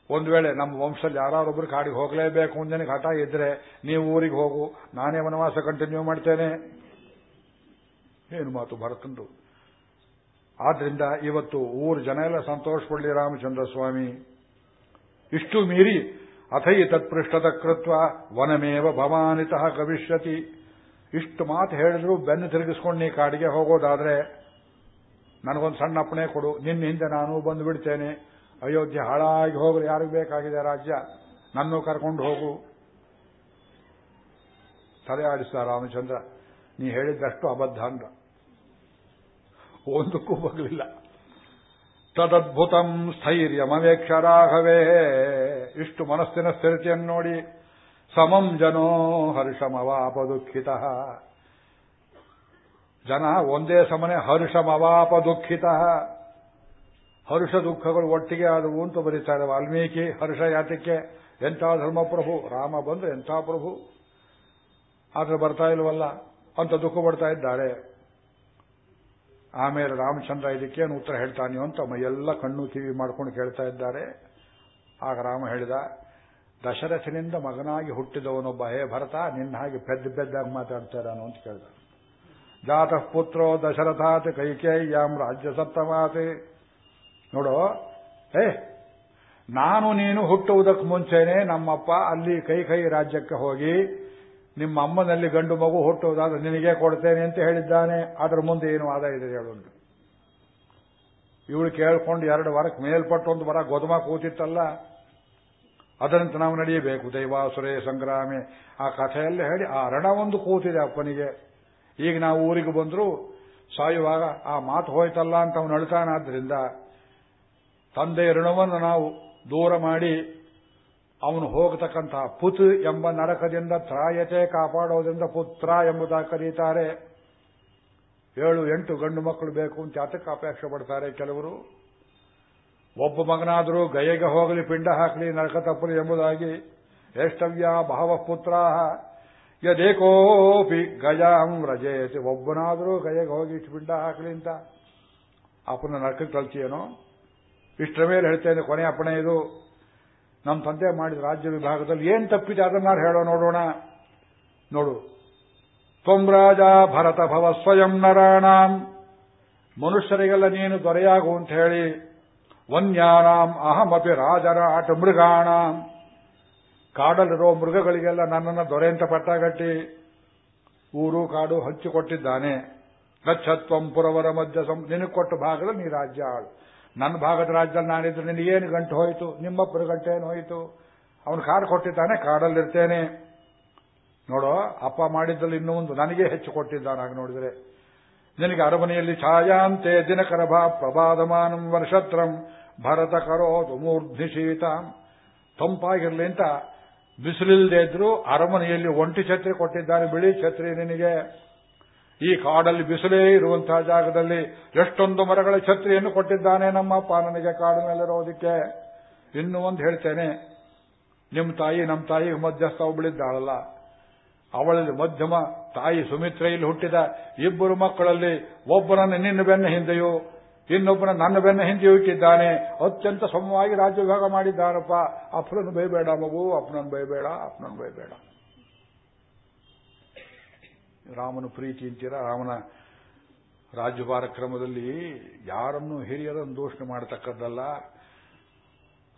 ಒಂದು ವೇಳೆ ನಮ್ಮ ವಂಶದಲ್ಲಿ ಯಾರೊಬ್ಬರು ಕಾಡಿಗೆ ಹೋಗಲೇಬೇಕು ಅಂದೇನೆ ಹಠ ಇದ್ರೆ ನೀವು ಊರಿಗೆ ಹೋಗು, ನಾನೇ ವನವಾಸ ಕಂಟಿನ್ಯೂ ಮಾಡ್ತೇನೆ. ಏನು ಮಾತು ಭರತಂದು? ಆದ್ರಿಂದ ಇವತ್ತು ಊರ ಜನ ಎಲ್ಲ ಸಂತೋಷ ಪಡಲಿ ರಾಮಚಂದ್ರ ಸ್ವಾಮಿ. ಇಷ್ಟು ಮೀರಿ ಅಥೈ ತತ್ಪೃಷ್ಠದ ಕೃತ್ವ ವನಮೇವ ಭವಾನಿತಃ ಕವಿಷ್ಯತಿ. ಇಷ್ಟು ಮಾತು ಹೇಳಿದ್ರು ಬೆನ್ನು ತಿರುಗಿಸ್ಕೊಂಡು ನೀ ಕಾಡಿಗೆ ಹೋಗೋದಾದ್ರೆ ನನಗೊಂದು ಸಣ್ಣ ಅಪ್ಪಣೆ ಕೊಡು. ನಿನ್ನ ಹಿಂದೆ ನಾನು ಬಂದು ಬಿಡ್ತೇನೆ. ಅಯೋಧ್ಯೆ ಹಾಳಾಗಿ ಹೋಗಲು ಯಾರಿಗೆ ಬೇಕಾಗಿದೆ ರಾಜ್ಯ? ನನ್ನ ಕರ್ಕೊಂಡು ಹೋಗು. ತಲೆ ಆಡಿಸ್ತಾ ರಾಮಚಂದ್ರ, ನೀ ಹೇಳಿದ್ದಷ್ಟು ಅಬದ್ಧ ಅಂದ್ರ ಒಂದಕ್ಕೂ ಹೋಗಲಿಲ್ಲ ತದದ್ಭುತಂ ಸ್ಥೈರ್ಯಮವೇಕ್ಷ ರಾಘವೇ. ಇಷ್ಟು ಮನಸ್ಸಿನ ಸ್ಥಿರತೆಯನ್ನು ನೋಡಿ ಸಮಂ ಜನೋ ಹರ್ಷಮವಾಪ ದುಃಖಿತ ಜನ ಒಂದೇ ಸಮನೆ ಹರ್ಷಮವಾಪ ದುಃಖಿತ ಹರ್ಷ ದುಃಖಗಳು ಒಟ್ಟಿಗೆ ಆದವು ಅಂತ ಬರೀತಾರೆ ವಾಲ್ಮೀಕಿ ಹರ್ಷ ಯಾತಕ್ಕೆ? ಎಂಥ ಧರ್ಮಪ್ರಭು? ರಾಮ ಬಂದ್ರೆ ಎಂಥ ಪ್ರಭು? ಆದ್ರೆ ಬರ್ತಾ ಇಲ್ವಲ್ಲ? ಅಂತ ದುಃಖ ಪಡ್ತಾ ಇದ್ದಾರೆ. ಆಮೇಲೆ ರಾಮಚಂದ್ರ ಇದಕ್ಕೇನು ಉತ್ತರ ಹೇಳ್ತಾನೆ ಅಂತ ಮೈಯೆಲ್ಲ ಕಣ್ಣು ಕಿವಿ ಮಾಡ್ಕೊಂಡು ಕೇಳ್ತಾ ಇದ್ದಾರೆ. ಆಗ ರಾಮ ಹೇಳಿದ, ದಶರಥನಿಂದ ಮಗನಾಗಿ ಹುಟ್ಟಿದವನೊಬ್ಬ, ಹೇ ಭರತ, ನಿನ್ನ ಹಾಗೆ ಪೆದ್ದ ಪೆದ್ದಾಗಿ ಮಾತಾಡ್ತಾ ಅಂತ ಕೇಳಿದ. ಜಾತಃ ಪುತ್ರೋ ದಶರಥಾತ್ ಕೈಕೇಯ್ಯಾಂ ರಾಜ್ಯ ಸಪ್ತಮಾತೆ. ನೋಡು. ಏ, ನಾನು ನೀನು ಹುಟ್ಟುವುದಕ್ಕೆ ಮುಂಚೆನೆ ನಮ್ಮಪ್ಪ ಅಲ್ಲಿ ಕೈ ಕೈ ರಾಜ್ಯಕ್ಕೆ ಹೋಗಿ ನಿಮ್ಮ ಅಮ್ಮನಲ್ಲಿ ಗಂಡು ಮಗು ಹುಟ್ಟುವುದಾದ್ರೆ ನಿನಗೆ ಕೊಡ್ತೇನೆ ಅಂತ ಹೇಳಿದ್ದಾನೆ. ಅದರ ಮುಂದೆ ಏನು ವಾದ ಇದೆ ಹೇಳುಂಟು ಇವಳು ಕೇಳ್ಕೊಂಡು ಎರಡು ವಾರಕ್ಕೆ ಮೇಲ್ಪಟ್ಟು ಒಂದು ವರ ಗೋಧಮ ಕೂತಿತ್ತಲ್ಲ. ಅದರಂತೆ ನಾವು ನಡೆಯಬೇಕು. ದೈವಾಸುರೇ ಸಂಗ್ರಾಮಿ. ಆ ಕಥೆಯಲ್ಲೇ ಹೇಳಿ ಆ ರಣ ಒಂದು ಕೂತಿದೆ ಅಪ್ಪನಿಗೆ. ಈಗ ನಾವು ಊರಿಗೆ ಬಂದ್ರು ಸಾಯುವಾಗ ಆ ಮಾತು ಹೋಯ್ತಲ್ಲ ಅಂತ ಅವನು ಅಳ್ತಾನಾದ್ರಿಂದ ತಂದೆ ಋಣವನ್ನು ನಾವು ದೂರ ಮಾಡಿ ಅವನು ಹೋಗತಕ್ಕಂತಹ ಪುತ್ ಎಂಬ ನರಕದಿಂದ ತ್ರಾಯತೆ ಕಾಪಾಡೋದ್ರಿಂದ ಪುತ್ರ ಎಂಬುದಾಗಿ ಕರೀತಾರೆ. ಏಳು ಎಂಟು ಗಂಡು ಮಕ್ಕಳು ಬೇಕು ಅಂತ ಅದಕ್ಕೆ ಅಪೇಕ್ಷೆ ಪಡ್ತಾರೆ ಕೆಲವರು? ಒಬ್ಬ ಮಗನಾದರೂ ಗಯೆಗೆ ಹೋಗಲಿ, ಪಿಂಡ ಹಾಕಲಿ, ನರಕ ತಪ್ಪಲಿ ಎಂಬುದಾಗಿ ಎಷ್ಟವ್ಯ ಬಹವ ಪುತ್ರ ಯದೇಕೋಪಿ ಗಜಾಂ ರಜೆಯತಿ ಒಬ್ಬನಾದರೂ ಗಯೆಗೆ ಹೋಗಿ ಪಿಂಡ ಹಾಕಲಿ ಅಂತ. ಅಪ್ಪನ ನರಕಕ್ಕೆ ಕಲ್ತಿಯೇನೋ ಇಷ್ಟರ ಮೇಲೆ ಹೇಳ್ತೇನೆ ಕೊನೆ ಅಪ್ಪಣೆ ಇದು. ನಮ್ಮ ತಂದೆ ಮಾಡಿದ ರಾಜ್ಯ ವಿಭಾಗದಲ್ಲಿ ಏನ್ ತಪ್ಪಿದೆ ಅದನ್ನ ಹೇಳೋ ನೋಡೋಣ. ನೋಡು. ತ್ವಂ ರಾಜ ಭರತ ಭವ ಸ್ವಯಂ ನರಾಣಾಂ ಮನುಷ್ಯರಿಗೆಲ್ಲ ನೀನು ದೊರೆಯಾಗು ಅಂತ ಹೇಳಿ. ವನ್ಯಾನಾಂ ಅಹಮಪಿ ರಾಜರಾಟ ಮೃಗಾಣಾಂ. ಕಾಡಲ್ಲಿರೋ ಮೃಗಗಳಿಗೆಲ್ಲ ನನ್ನನ್ನು ದೊರೆ ಅಂತ ಪಟ್ಟಾಗಟ್ಟಿ. ಊರು ಕಾಡು ಹಂಚಿಕೊಟ್ಟಿದ್ದಾನೆ. ಗಚ್ಚತ್ವಂ ಪುರವರ ಮಧ್ಯ ಸಂ ಕೊಟ್ಟ ಭಾಗದಲ್ಲಿ ನೀ ರಾಜ್ಯ ಆಳು. ನನ್ನ ಭಾಗದ ರಾಜ್ಯದಲ್ಲಿ ನಾನಿದ್ರೆ ಏನು ಗಂಟು ಹೋಯಿತು? ನಿಮ್ಮಪ್ಪರ ಗಂಟೆ ಏನು ಹೋಯಿತು? ಅವನು ಕಾಡು ಕೊಟ್ಟಿದ್ದಾನೆ ಕಾಡಲ್ಲಿರ್ತೇನೆ ನೋಡೋ, ಅಪ್ಪ ಮಾಡಿದ್ದಲ್ಲಿ ಇನ್ನೂ ಒಂದು ನನಗೆ ಹೆಚ್ಚು ಕೊಟ್ಟಿದ್ದಾನಾಗ ನೋಡಿದರೆ. ನಿನಗೆ ಅರಮನೆಯಲ್ಲಿ ಛಾಯಾಂತೆ ದಿನಕರಭಾ ಪ್ರಭಾದಮಾನಂ ವರ್ಷತ್ರಂ ಭರತ ಕರೋದು ಮೂರ್ಧಿ ಶೀತ. ತಂಪಾಗಿರಲಿ ಅಂತ ಬಿಸಿಲಿಲ್ಲದೆ ಇದ್ರು ಅರಮನೆಯಲ್ಲಿ ಒಂಟಿ ಛತ್ರಿ ಕೊಟ್ಟಿದ್ದಾನೆ, ಬಿಳಿ ಛತ್ರಿ ನಿನಗೆ. ಈ ಕಾಡಲ್ಲಿ ಬಿಸಿಲೇ ಇರುವಂತಹ ಜಾಗದಲ್ಲಿ ಎಷ್ಟೊಂದು ಮರಗಳ ಛತ್ರಿಯನ್ನು ಕೊಟ್ಟಿದ್ದಾನೆ ನಮ್ಮಪ್ಪ ನನಗೆ ಕಾಡಿನಲ್ಲಿರೋದಕ್ಕೆ ಇನ್ನೂ ಒಂದು ಹೇಳ್ತೇನೆ. ನಿಮ್ಮ ತಾಯಿ, ನಮ್ಮ ತಾಯಿ ಮಧ್ಯಸ್ಥ ಒಬ್ಬಳಿದ್ದಾಳಲ್ಲ ಅವಳಲ್ಲಿ ಮಧ್ಯಮ ತಾಯಿ ಸುಮಿತ್ರೆಯಲ್ಲಿ ಹುಟ್ಟಿದ. ಇಬ್ಬರು ಮಕ್ಕಳಲ್ಲಿ ಒಬ್ಬನನ್ನು ನಿನ್ನ ಬೆನ್ನ ಹಿಂದೆಯೂ, ಇನ್ನೊಬ್ಬನ ನನ್ನ ಬೆನ್ನ ಹಿಂದೆಯೂ ಇಟ್ಟಿದ್ದಾನೆ. ಅತ್ಯಂತ ಸಮವಾಗಿ ರಾಜ್ಯ ವಿಭಾಗ ಮಾಡಿದ್ದಾನಪ್ಪ ಅಪ್ಪನನ್ನು ಬೈಬೇಡ ಮಗು, ಅಪ್ಪನನ್ನು ಬೈಬೇಡ ಅಪ್ಪನನ್ನು ಬೈಬೇಡ ರಾಮನ ಪ್ರೀತಿ ಅಂತೀರ? ರಾಮನ ರಾಜ್ಯಭಾರ ಕ್ರಮದಲ್ಲಿ ಯಾರನ್ನು ಹಿರಿಯರನ್ನು ದೂಷಣೆ ಮಾಡತಕ್ಕದ್ದಲ್ಲ.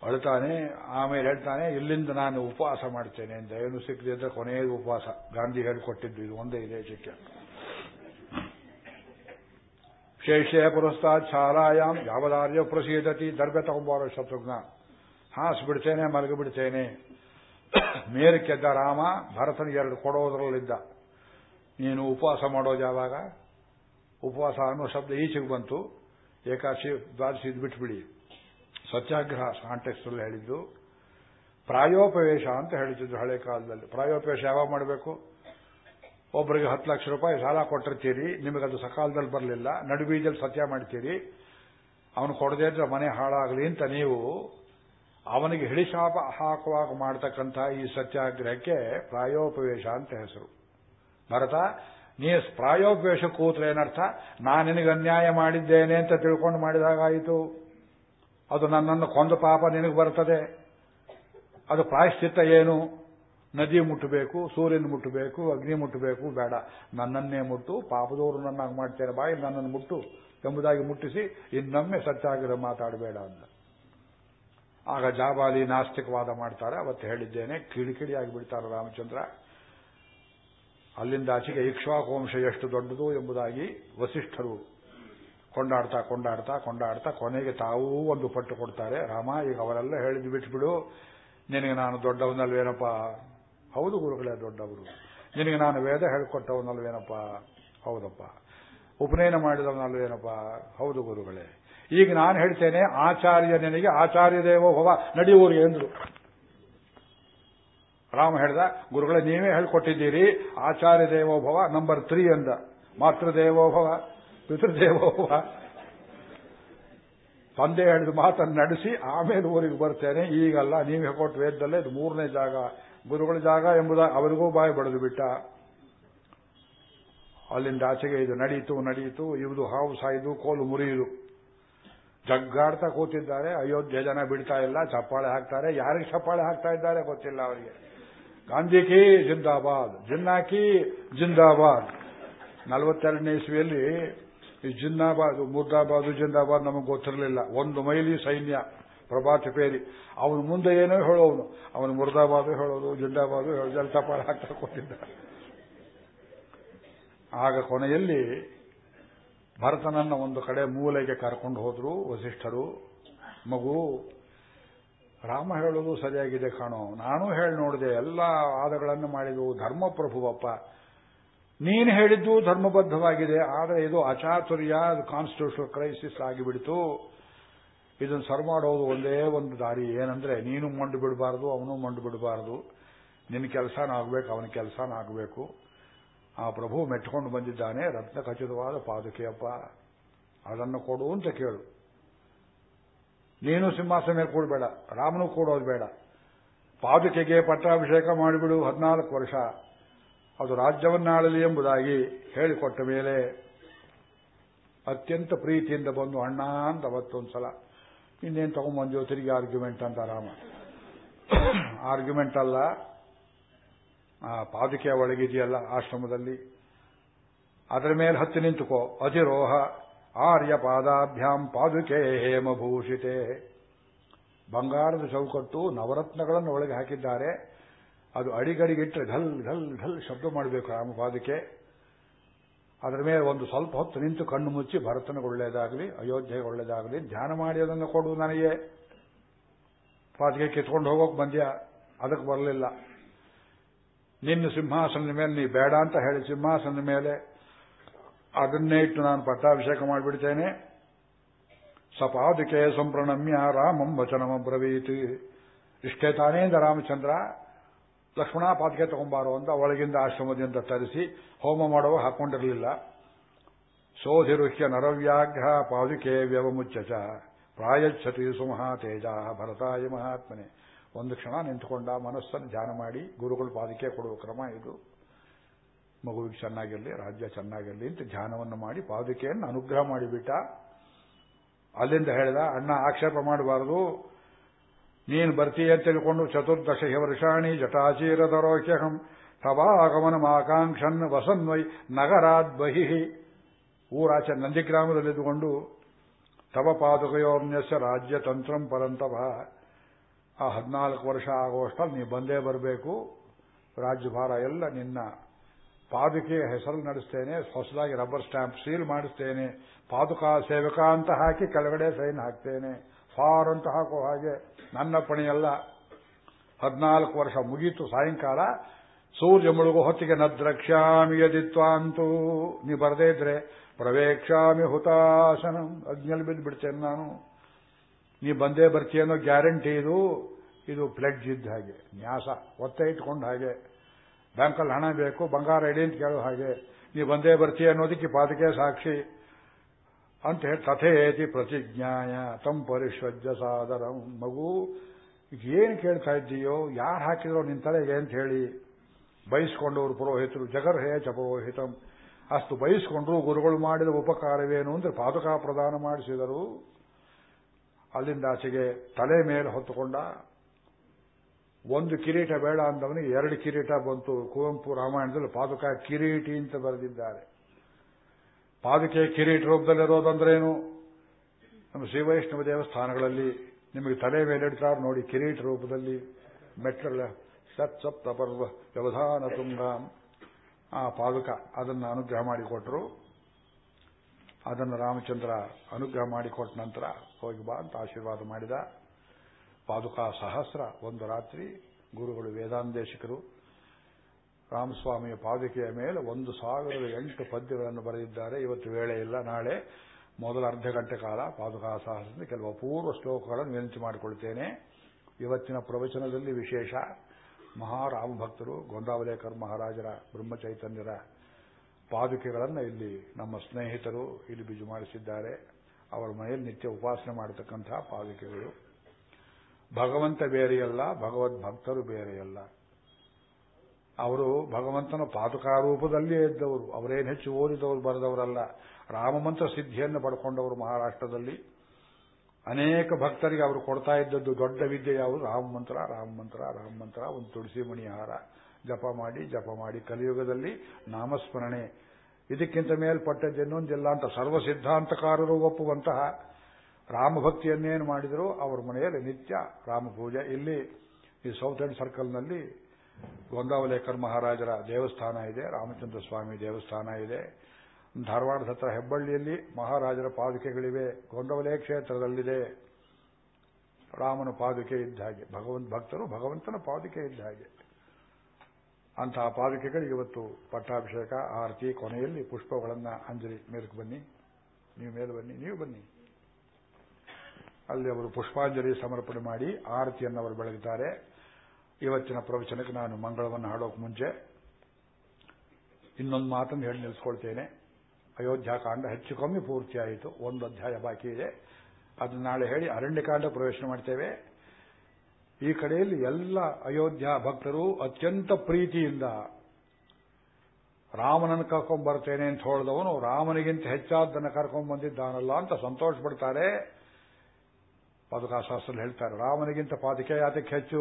ಅಳ್ತಾನೆ, ಆಮೇಲೆ ಹೇಳ್ತಾನೆ, ಇಲ್ಲಿಂದ ನಾನು ಉಪವಾಸ ಮಾಡ್ತೇನೆ ಅಂತ. ಏನು ಸಿಕ್ಕದಿದ್ರೆ ಕೊನೆಯ ಉಪವಾಸ. ಗಾಂಧಿ ಹೇಳಿಕೊಟ್ಟಿದ್ದು ಇದು ಒಂದೇ ದೇಶಕ್ಕೆ ಶೇಷೇ ಪುರಸ್ತಾ ಶಾಲಾಯಾಮ್ ಯಾವದಾರ್ಯ ಪ್ರಸೀದತಿ ದರ್ಬೆ ತಗೊಂಬಾರೋ ಶತ್ರುಘ್ನ. ಹಾಸ್ ಬಿಡ್ತೇನೆ ಮಲಗಿಬಿಡ್ತೇನೆ. ಮೇಲಕ್ಕೆದ್ದ ರಾಮ ಭರತನಿಗೆ ಎರಡು ಕೊಡೋದ್ರಲ್ಲಿದ್ದ. ನೀನು ಉಪವಾಸ ಯಾವಾಗ? ಉಪವಾಸ ಅನ್ನೋ ಶಬ್ದ ಈಚೆಗೆ ಬಂತು. ಏಕಾಶಿ ದ್ವಾದಶಿ ಬಿಟ್ಬಿಡಿ. ಸತ್ಯಾಗ್ರಹ ಕಾಂಟೆಕ್ಸ್ಟ್ ಅಲ್ಲಿ ಹೇಳಿದ್ದು. ಪ್ರಾಯೋಪವೇಶ ಅಂತ ಹೇಳ್ತಿದ್ರು ಹಳೆ ಕಾಲದಲ್ಲಿ. ಪ್ರಾಯೋಪವೇಶ ಯಾವಾಗ ಮಾಡಬೇಕು? ಒಬ್ಬರಿಗೆ ಹತ್ತು ಲಕ್ಷ ರೂಪಾಯಿ ಸಾಲ ಕೊಟ್ಟಿರ್ತೀರಿ. ನಿಮಗದು ಸಕಾಲದಲ್ಲಿ ಬರಲಿಲ್ಲ. ನಡುಬೀಜಲ್ಲಿ ಸತ್ಯ ಮಾಡ್ತೀರಿ. ಅವನು ಕೊಡದೇ ಇದ್ರೆ ಮನೆ ಹಾಳಾಗಲಿ ಅಂತ ನೀವು ಅವನಿಗೆ ಹಿಡಿಶಾಪ ಹಾಕುವಾಗ ಮಾಡ್ತಕ್ಕಂಥ ಈ ಸತ್ಯಾಗ್ರಹಕ್ಕೆ ಪ್ರಾಯೋಪವೇಶ ಅಂತ ಹೆಸರು. ಭರತ ನೀ ಪ್ರಾಯೋಪೇಶ ಕೂತ್ರೆ ಏನರ್ಥ? ನಾನು ನಿನಗೆ ಅನ್ಯಾಯ ಮಾಡಿದ್ದೇನೆ ಅಂತ ತಿಳ್ಕೊಂಡು ಮಾಡಿದಾಗಾಯಿತು. ಅದು ನನ್ನನ್ನು ಕೊಂದ ಪಾಪ ನಿನಗೆ ಬರ್ತದೆ. ಅದು ಪ್ರಾಯಶ್ಚಿತ್ತ ಏನು? ನದಿ ಮುಟ್ಟಬೇಕು, ಸೂರ್ಯನ ಮುಟ್ಟಬೇಕು, ಅಗ್ನಿ ಮುಟ್ಟಬೇಕು, ಬೇಡ. ನನ್ನನ್ನೇ ಮುಟ್ಟು, ಪಾಪದವರು ನನ್ನ ಮಾಡ್ತೇನೆ, ಬಾಯಿ ನನ್ನನ್ನು ಮುಟ್ಟು ಎಂಬುದಾಗಿ ಮುಟ್ಟಿಸಿ ಇನ್ನೊಮ್ಮೆ ಸಚ್ಚಾಗಿರೋ ಮಾತಾಡಬೇಡ ಅಂತ. ಆಗ ಜಾಬಾಲಿ ನಾಸ್ತಿಕವಾದ ಮಾಡ್ತಾರೆ. ಅವತ್ತು ಹೇಳಿದ್ದೇನೆ, ಕಿಡಿಕಿಡಿಯಾಗಿ ಬಿಡ್ತಾರೆ ರಾಮಚಂದ್ರ. ಅಲ್ಲಿಂದ ಆಚೆಗೆ ಇಕ್ಷ್ವಾಕವಂಶ ಎಷ್ಟು ದೊಡ್ಡದು ಎಂಬುದಾಗಿ ವಸಿಷ್ಠರು ಕೊಂಡಾಡ್ತಾ ಕೊಂಡಾಡ್ತಾ ಕೊಂಡಾಡ್ತಾ ಕೊನೆಗೆ ತಾವೂ ಒಂದು ಪಟ್ಟು ಕೊಡ್ತಾರೆ. ರಾಮ, ಈಗ ಅವರೆಲ್ಲ ಹೇಳಿದ್ದು ಬಿಟ್ಬಿಡು. ನಿನಗೆ ನಾನು ದೊಡ್ಡವನಲ್ವೇನಪ್ಪ? ಹೌದು ಗುರುಗಳೇ, ದೊಡ್ಡವರು. ನಿನಗೆ ನಾನು ವೇದ ಹೇಳಿಕೊಟ್ಟವನಲ್ವೇನಪ್ಪ? ಹೌದಪ್ಪ. ಉಪನಯನ ಮಾಡಿದವನಲ್ವೇನಪ್ಪ? ಹೌದು ಗುರುಗಳೇ. ಈಗ ನಾನು ಹೇಳ್ತೇನೆ, ಆಚಾರ್ಯ ನಿನಗೆ ಆಚಾರ್ಯ ದೇವೋಭವ ನಡೆಯುವರು ಎಂದ್ರು. ರಾಮ ಹೇಳ್ದ, ಗುರುಗಳೇ, ನೀವೇ ಹೇಳ್ಕೊಟ್ಟಿದ್ದೀರಿ. ಆಚಾರ್ಯ ದೇವೋಭವ ನಂಬರ್ ತ್ರೀ ಅಂದ. ಮಾತೃದೇವೋಭವ ಪಿತೃದೇವೋಭವ ತಂದೆ ಹೇಳಿದ ಮಾತನ್ನು ನಡೆಸಿ, ಆಮೇಲೆ ಊರಿಗೆ ಬರ್ತೇನೆ. ಈಗಲ್ಲ, ನೀವೇ ಕೊಟ್ಟು ವೇದದಲ್ಲೇ ಇದು ಮೂರನೇ ಜಾಗ. ಗುರುಗಳ ಜಾಗ ಎಂಬುದ ಅವರಿಗೂ ಬಾಯಿ ಬಡಿದು ಬಿಟ್ಟ. ಅಲ್ಲಿಂದ ಆಚೆಗೆ ಇದು ನಡೀತು ನಡೀತು. ಇವುದು ಹಾವು ಸಾಯ್ದು, ಕೋಲು ಮುರಿಯುದು. ಜಗ್ಗಾಡ್ತಾ ಕೂತಿದ್ದಾರೆ. ಅಯೋಧ್ಯೆ ಜನ ಬಿಡ್ತಾ ಇಲ್ಲ. ಚಪ್ಪಾಳೆ ಹಾಕ್ತಾರೆ. ಯಾರಿಗೆ ಚಪ್ಪಾಳೆ ಹಾಕ್ತಾ ಇದ್ದಾರೆ ಗೊತ್ತಿಲ್ಲ ಅವರಿಗೆ. ಗಾಂಧಿಕಿ ಜಿಂದಾಬಾದ್ ಜಿನ್ನಾಕಿ ಜಿಂದಾಬಾದ್. ನಲವತ್ತೆರಡನೇ ಇಸ್ವಿಯಲ್ಲಿ ಈ ಜಿಂದಾಬಾದ್, ಮುರ್ದಾಬಾದ್, ಜಿಂದಾಬಾದ್ ನಮಗೆ ಗೊತ್ತಿರಲಿಲ್ಲ. ಒಂದು ಮೈಲಿ ಸೈನ್ಯ ಪ್ರಭಾತ್ ಪೇರಿ. ಅವನ ಮುಂದೆ ಏನೋ ಹೇಳೋನು. ಅವನು ಮುರ್ದಾಬಾದ್ ಹೇಳೋದು, ಜಿಂದಾಬಾದ್ ಹೇಳೋದು ಎಲ್ಲ ಚಪ್ಪಾಳೆ ಹಾಕ್ತಾ ಕೊಟ್ಟಿದ್ದ ಆಗ ಕೊನೆಯಲ್ಲಿ ಭರತನನ್ನ ಒಂದು ಕಡೆ ಮೂಲೆಗೆ ಕರ್ಕೊಂಡು ಹೋದ್ರು ವಸಿಷ್ಠರು, ಮಗು ರಾಮ ಹೇಳೋದು ಸರಿಯಾಗಿದೆ ಕಾಣೋ. ನಾನು ಹೇಳಿ ನೋಡಿದೆ, ಎಲ್ಲ ವಾದಗಳನ್ನು ಮಾಡಿದವು ಧರ್ಮಪ್ರಭುವಪ್ಪ. ನೀನು ಹೇಳಿದ್ದು ಧರ್ಮಬದ್ಧವಾಗಿದೆ, ಆದರೆ ಇದು ಅಚಾತುರ್ಯ, ಅದು ಕಾನ್ಸ್ಟಿಟ್ಯೂಷನಲ್ ಕ್ರೈಸಿಸ್ ಆಗಿಬಿಡ್ತು. ಇದನ್ನು ಸರ್ ಮಾಡೋದು ಒಂದೇ ಒಂದು ದಾರಿ, ಏನಂದ್ರೆ ನೀನು ಮಂಡು ಬಿಡಬಾರದು, ಅವನು ಮಂಡು ಬಿಡಬಾರದು. ನಿನ್ನ ಕೆಲಸನ ಆಗಬೇಕು, ಅವನ ಕೆಲಸನ ಆಗಬೇಕು. ಆ ಪ್ರಭು ಮೆಟ್ಕೊಂಡು ಬಂದಿದ್ದಾನೆ ರತ್ನ ಖಚಿತವಾದ ಪಾದುಕೆಯಪ್ಪ. ಅದನ್ನು ಕೊಡು ಅಂತ ಕೇಳು. ನೀನು ಸಿಂಹಾಸನ ಮೇಲೆ ಕೂಡಬೇಡ, ರಾಮನು ಕೂಡೋದು ಬೇಡ. ಪಾದುಕೆಗೆ ಪಟ್ಟಾಭಿಷೇಕ ಮಾಡಿಬಿಡು ಹದಿನಾಲ್ಕು ವರ್ಷ. ಅದು ರಾಜ್ಯವನ್ನಾಳಲಿ ಎಂಬುದಾಗಿ ಹೇಳಿಕೊಟ್ಟ ಮೇಲೆ ಅತ್ಯಂತ ಪ್ರೀತಿಯಿಂದ ಬಂದು, ಅಣ್ಣ ಅಂತ ಅವತ್ತೊಂದ್ಸಲ, ಇನ್ನೇನು ತಗೊಂಡ್ಬಂದೆವು ತಿರುಗಿ ಆರ್ಗ್ಯುಮೆಂಟ್ ಅಂತ ರಾಮ. ಆರ್ಗ್ಯುಮೆಂಟ್ ಅಲ್ಲ, ಆ ಪಾದುಕೆಯ ಒಳಗಿದೆಯಲ್ಲ ಆಶ್ರಮದಲ್ಲಿ. ಅದರ ಮೇಲೆ ಹತ್ತಿ ನಿಂತುಕೋ, ಅಧಿರೋಹ. ಆರ್ಯ ಪಾದಾಭ್ಯಾಂ ಪಾದುಕೆ ಹೇಮಭೂಷಿತೆ. ಬಂಗಾರದ ಚೌಕಟ್ಟು ನವರತ್ನಗಳನ್ನು ಒಳಗೆ ಹಾಕಿದ್ದಾರೆ. ಅದು ಅಡಿಗಡಿಗಿಟ್ಟರೆ ಘಲ್ ಘಲ್ ಘಲ್ ಶಬ್ದ ಮಾಡಬೇಕು ರಾಮಪಾದಕ್ಕೆ ಅದರ ಮೇಲೆ ಒಂದು ಸ್ವಲ್ಪ ಹೊತ್ತು ನಿಂತು ಕಣ್ಣು ಮುಚ್ಚಿ ಭರತನಿಗೆ ಒಳ್ಳೆಯದಾಗಲಿ ಅಯೋಧ್ಯೆಗೆ ಒಳ್ಳೆಯದಾಗಲಿ ಧ್ಯಾನ ಮಾಡಿ ಅದನ್ನು ಕೊಡು ನನಗೆ. ಪಾದಿಗೆ ಕಿತ್ಕೊಂಡು ಹೋಗೋಕೆ ಬಂದ್ಯಾ? ಅದಕ್ಕೆ ಬರಲಿಲ್ಲ. ನಿನ್ನ ಸಿಂಹಾಸನದ ಮೇಲೆ ನೀ ಬೇಡ ಅಂತ ಹೇಳಿ, ಸಿಂಹಾಸನದ ಮೇಲೆ ಅದನ್ನೇ ಇಟ್ಟು ನಾನು ಪಟ್ಟಾಭಿಷೇಕ ಮಾಡಿಬಿಡ್ತೇನೆ. ಸಪಾದಿಕೆ ಸಂಪ್ರಣಮ್ಯ ರಾಮಂ ವಚನಮ ಬ್ರವೀತ್. ಇಷ್ಟೇ ತಾನೇಂದ ರಾಮಚಂದ್ರ. ಲಕ್ಷ್ಮಣ ಪಾದಿಕೆ ತಗೊಂಬಾರೋ ಅಂತ ಒಳಗಿಂದ ಆಶ್ರಮದಿಂದ ತರಿಸಿ ಹೋಮ ಮಾಡುವ ಹಾಕೊಂಡಿರಲಿಲ್ಲ. ಸೋಧಿರುಹ್ಯ ನರವ್ಯಾಘ್ರ ಪಾದುಕೆ ವ್ಯವಮುಚ್ಚಚ ಪ್ರಾಯಚ್ಛತಿ ಸುಮಹಾತೇಜ ಭರತಾಯ ಮಹಾತ್ಮನೆ. ಒಂದು ಕ್ಷಣ ನಿಂತುಕೊಂಡ ಮನಸ್ಸನ್ನು ಧ್ಯಾನ ಮಾಡಿ ಗುರುಗಳು ಪಾದಿಕೆ ಕೊಡುವ ಕ್ರಮ ಇದು. ಮಗುವಿಗೆ ಚೆನ್ನಾಗಿರಲಿ, ರಾಜ್ಯ ಚೆನ್ನಾಗಿರಲಿ ಅಂತ ಧ್ಯಾನವನ್ನು ಮಾಡಿ ಪಾದುಕೆಯನ್ನು ಅನುಗ್ರಹ ಮಾಡಿಬಿಟ್ಟ. ಅಲ್ಲಿಂದ ಹೇಳಿದ, ಅಣ್ಣ ಆಕ್ಷೇಪ ಮಾಡಬಾರದು. ನೀನು ಬರ್ತೀಯ ತಿಳ್ಕೊಂಡು ಚತುರ್ದಶ ವರ್ಷಾಣಿ ಜಟಾಚೀರದರೋಹ್ಯಹಂ ಸಭಾಗಮನಮಾಕಾಂಕ್ಷನ್ ವಸನ್ವೈ ನಗರಾದ್ ಬಹಿ. ಊರಾಚೆ ನಂದಿಗ್ರಾಮದಲ್ಲಿದ್ದುಕೊಂಡು ತವ ಪಾದುಕಯೋರ್ನ್ಯಸ್ಯ ರಾಜ್ಯ ತಂತ್ರಂ ಪರಂತವ ಆ ಹದಿನಾಲ್ಕು ವರ್ಷ ಆಗುವಷ್ಟಲ್ಲಿ ನೀ ಬಂದೇ ಬರಬೇಕು. ರಾಜ್ಯಭಾರ ಎಲ್ಲ ನಿನ್ನ ಪಾದುಕೆಯ ಹೆಸರು ನಡೆಸ್ತೇನೆ ಹೊಸದಾಗಿ ರಬ್ಬರ್ ಸ್ಟ್ಯಾಂಪ್ ಸೀಲ್ ಮಾಡಿಸ್ತೇನೆ, ಪಾದುಕಾ ಸೇವಕ ಅಂತ ಹಾಕಿ ಕೆಳಗಡೆ ಸೈನ್ ಹಾಕ್ತೇನೆ. ಫಾರ್ ಅಂತ ಹಾಕೋ ಹಾಗೆ ನನ್ನ ಪಣಿಯಲ್ಲ. ಹದಿನಾಲ್ಕು ವರ್ಷ ಮುಗೀತು ಸಾಯಂಕಾಲ. ಸೂರ್ಯ ಮುಳುಗು ಹೊತ್ತಿಗೆ ನದ್ರಕ್ಷಾಮಿ ಯದಿತ್ವಾಂತೂ. ನೀ ಬರದೇ ಇದ್ರೆ ಪ್ರವೇಕ್ಷಾಮಿ ಹುತಾಸನ ಅಗ್ನಿಯಲ್ಲಿ ಬಿದ್ದು ಬಿಡ್ತೇನೆ ನಾನು. ನೀ ಬಂದೇ ಬರ್ತೀಯ ಅನ್ನೋ ಗ್ಯಾರಂಟಿ ಇದು. ಇದು ಪ್ಲೆಡ್ಜ್ ಇದ್ದ ಹಾಗೆ. ನ್ಯಾಸ, ಒತ್ತೆ ಇಟ್ಕೊಂಡು ಹಾಗೆ. ಬ್ಯಾಂಕಲ್ಲಿ ಹಣ ಬೇಕು, ಬಂಗಾರ ಇಡಿ ಅಂತ ಕೇಳೋ ಹಾಗೆ ನೀವು ಬಂದೇ ಬರ್ತೀಯ ಅನ್ನೋದಕ್ಕೆ ಪಾದಕೆ ಸಾಕ್ಷಿ. ಅಂತ ಹೇಳಿ ತಥೇತಿ ಪ್ರತಿಜ್ಞಾಯ ತಂ ಪರಿಶ್ವಜ್ಜ ಸಾದರಂ. ಮಗು ಏನು ಕೇಳ್ತಾ ಇದ್ದೀಯೋ, ಯಾರು ಹಾಕಿದ್ರೋ ನಿನ್ನ ತಲೆಗೆ ಅಂತ ಹೇಳಿ ಬಯಸ್ಕೊಂಡವರು ಪುರೋಹಿತರು ಜಗರ್ಹೇ ಚ ಪುರೋಹಿತಂ ಅಷ್ಟು ಬಯಸ್ಕೊಂಡ್ರು ಗುರುಗಳು ಮಾಡಿದ ಉಪಕಾರವೇನು ಅಂದ್ರೆ ಪಾದುಕಾ ಪ್ರದಾನ ಮಾಡಿಸಿದರು. ಅಲ್ಲಿಂದ ಆಚೆಗೆ ತಲೆ ಮೇಲೆ ಹೊತ್ತುಕೊಂಡ. ಒಂದು ಕಿರೀಟ ಬೇಡ ಅಂದವನಿಗೆ ಎರಡು ಕಿರೀಟ ಬಂತು. ಕುವೆಂಪು ರಾಮಾಯಣದಲ್ಲಿ ಪಾದುಕ ಕಿರೀಟಿ ಅಂತ ಬರೆದಿದ್ದಾರೆ. ಪಾದುಕೆ ಕಿರೀಟ ರೂಪದಲ್ಲಿರೋದಂದ್ರೇನು ನಮ್ಮ ಶ್ರೀವೈಷ್ಣವ ದೇವಸ್ಥಾನಗಳಲ್ಲಿ ನಿಮಗೆ ತಲೆ ಮೇಲೆ ಇಡ್ತಾರೆ ನೋಡಿ ಕಿರೀಟ ರೂಪದಲ್ಲಿ ಮೆಟ್ರಲ್ಲ ಸಪ್ತ ಪರ್ವ ವ್ಯವಧಾನ ಆ ಪಾದುಕ ಅದನ್ನು ಅನುಗ್ರಹ ಮಾಡಿಕೊಟ್ರು. ಅದನ್ನು ರಾಮಚಂದ್ರ ಅನುಗ್ರಹ ಮಾಡಿಕೊಟ್ಟ ನಂತರ ಹೋಗಿ ಬಾ ಅಂತ ಆಶೀರ್ವಾದ ಮಾಡಿದ. ಪಾದುಕಾ ಸಹಸ್ರ ಒಂದು ರಾತ್ರಿ ಗುರುಗಳು ವೇದಾಂದೇಶಿಕರು ರಾಮಸ್ವಾಮಿಯ ಪಾದುಕೆಯ ಮೇಲೆ ಒಂದು ಸಾವಿರದ ಎಂಟು ಪದ್ಯಗಳನ್ನು ಬರೆದಿದ್ದಾರೆ. ಇವತ್ತು ವೇಳೆ ಇಲ್ಲ, ನಾಳೆ ಮೊದಲ ಅರ್ಧ ಗಂಟೆ ಕಾಲ ಪಾದುಕಾ ಸಹಸ್ರದಿಂದ ಕೆಲವು ಅಪೂರ್ವ ಶ್ಲೋಕಗಳನ್ನು ವಿನಂತಿ ಮಾಡಿಕೊಳ್ತೇನೆ ಇವತ್ತಿನ ಪ್ರವಚನದಲ್ಲಿ ವಿಶೇಷ ಮಹಾರಾಮ ಭಕ್ತರು ಗೊಂದಾವಲೇಕರ್ ಮಹಾರಾಜರ ಬ್ರಹ್ಮಚೈತನ್ಯರ ಪಾದುಕೆಗಳನ್ನು ಇಲ್ಲಿ ನಮ್ಮ ಸ್ನೇಹಿತರು ಇಲ್ಲಿ ಬಿಜು ಮಾಡಿಸಿದ್ದಾರೆ. ಅವರ ಮನೆಯಲ್ಲಿ ನಿತ್ಯ ಉಪಾಸನೆ ಮಾಡತಕ್ಕಂತಹ ಪಾದುಕೆಗಳು. ಭಗವಂತ ಬೇರೆಯಲ್ಲ ಭಗವದ್ ಭಕ್ತರು ಬೇರೆಯಲ್ಲ. ಅವರು ಭಗವಂತನ ಪಾದುಕಾ ರೂಪದಲ್ಲಿಯೇ ಇದ್ದವರು, ಅವರೇನು ಹೆಚ್ಚು ಓದಿದವರು ಬರೆದವರಲ್ಲ. ರಾಮಮಂತ್ರ ಸಿದ್ಧಿಯನ್ನು ಪಡ್ಕೊಂಡವರು ಮಹಾರಾಷ್ಟ್ರದಲ್ಲಿ. ಅನೇಕ ಭಕ್ತರಿಗೆ ಅವರು ಕೊಡ್ತಾ ಇದ್ದದ್ದು ದೊಡ್ಡ ವಿದ್ಯೆ ಯಾವುದು? ರಾಮಮಂತ್ರ ರಾಮಮಂತ್ರ ರಾಮಮಂತ್ರ ರಾಮ ಮಂತ್ರ, ಒಂದು ತುಳಸಿ ಮಣಿಹಾರ ಜಪ ಮಾಡಿ ಜಪ ಮಾಡಿ ಕಲಿಯುಗದಲ್ಲಿ ನಾಮಸ್ಮರಣೆ. ಇದಕ್ಕಿಂತ ಮೇಲ್ಪಟ್ಟದ್ದು ಇನ್ನೊಂದಿಲ್ಲ ಅಂತ ಸರ್ವ ಸಿದ್ಧಾಂತಕಾರರು ಒಪ್ಪುವಂತಹ ರಾಮಭಕ್ತಿಯನ್ನೇನು ಮಾಡಿದರೂ ಅವರ ಮನೆಯಲ್ಲಿ ನಿತ್ಯ ರಾಮ ಪೂಜೆ ಇಲ್ಲಿ ಈ ಸೌತ್ ಎಂಡ್ ಸರ್ಕಲ್ನಲ್ಲಿ ಗಂಗಾವಲೇಕರ್ ಮಹಾರಾಜರ ದೇವಸ್ಥಾನ ಇದೆ, ರಾಮಚಂದ್ರ ಸ್ವಾಮಿ ದೇವಸ್ಥಾನ ಇದೆ. ಧಾರವಾಡದ ಹತ್ರ ಹೆಬ್ಬಳ್ಳಿಯಲ್ಲಿ ಮಹಾರಾಜರ ಪಾದುಕೆಗಳಿವೆ, ಗೊಂದವಲೇ ಕ್ಷೇತ್ರದಲ್ಲಿದೆ. ರಾಮನ ಪಾದುಕೆ ಇದ್ದ ಹಾಗೆ, ಭಗವಂತ ಭಕ್ತರು ಭಗವಂತನ ಪಾದುಕೆ ಇದ್ದ ಹಾಗೆ. ಅಂತಹ ಪಾದುಕೆಗಳಿಗೆ ಇವತ್ತು ಪಟ್ಟಾಭಿಷೇಕ, ಆರತಿ ಕೊನೆಯಲ್ಲಿ ಪುಷ್ಪಗಳನ್ನು ಅಂಜಲಿ ಮೇಲಕ್ಕೆ ಬನ್ನಿ. ನೀವು ಮೇಲೆ ಬನ್ನಿ, ನೀವು ಬನ್ನಿ. ಅಲ್ಲಿ ಅವರು ಪುಷ್ಪಾಂಜಲಿ ಸಮರ್ಪಣೆ ಮಾಡಿ ಆರತಿಯನ್ನು ಅವರು ಬೆಳಗಿದ್ದಾರೆ. ಇವತ್ತಿನ ಪ್ರವಚನಕ್ಕೆ ನಾನು ಮಂಗಳವನ್ನು ಹಾಡೋಕೆ ಮುಂಚೆ ಇನ್ನೊಂದು ಮಾತನ್ನು ಹೇಳಿ ನಿಲ್ಲಿಸ್ಕೊಳ್ತೇನೆ. ಅಯೋಧ್ಯಾಕಾಂಡ ಹೆಚ್ಚು ಕಮ್ಮಿ ಪೂರ್ತಿಯಾಯಿತು ಒಂದು ಅಧ್ಯಾಯ ಬಾಕಿ ಇದೆ. ಅದು ನಾಳೆ ಹೇಳಿ ಅರಣ್ಯಕಾಂಡ ಪ್ರವೇಶ ಮಾಡ್ತೇವೆ. ಈ ಕಡೆಯಲ್ಲಿ ಎಲ್ಲ ಅಯೋಧ್ಯ ಭಕ್ತರು ಅತ್ಯಂತ ಪ್ರೀತಿಯಿಂದ ರಾಮನನ್ನು ಕರ್ಕೊಂಡ್ ಬರ್ತೇನೆ ಅಂತ ಹೇಳಿದವನು ರಾಮನಿಗಿಂತ ಹೆಚ್ಚಾದ್ದನ್ನು ಕರ್ಕೊಂಡ್ ಬಂದಿದ್ದಾನಲ್ಲ ಅಂತ ಸಂತೋಷ ಪಡ್ತಾರೆ ಪಾದುಕಾಶಾಸ್ತ್ರ ಹೇಳ್ತಾರೆ, ರಾಮನಿಗಿಂತ ಪಾದಿಕೆ ಯಾತಕ್ಕೆ ಹೆಚ್ಚು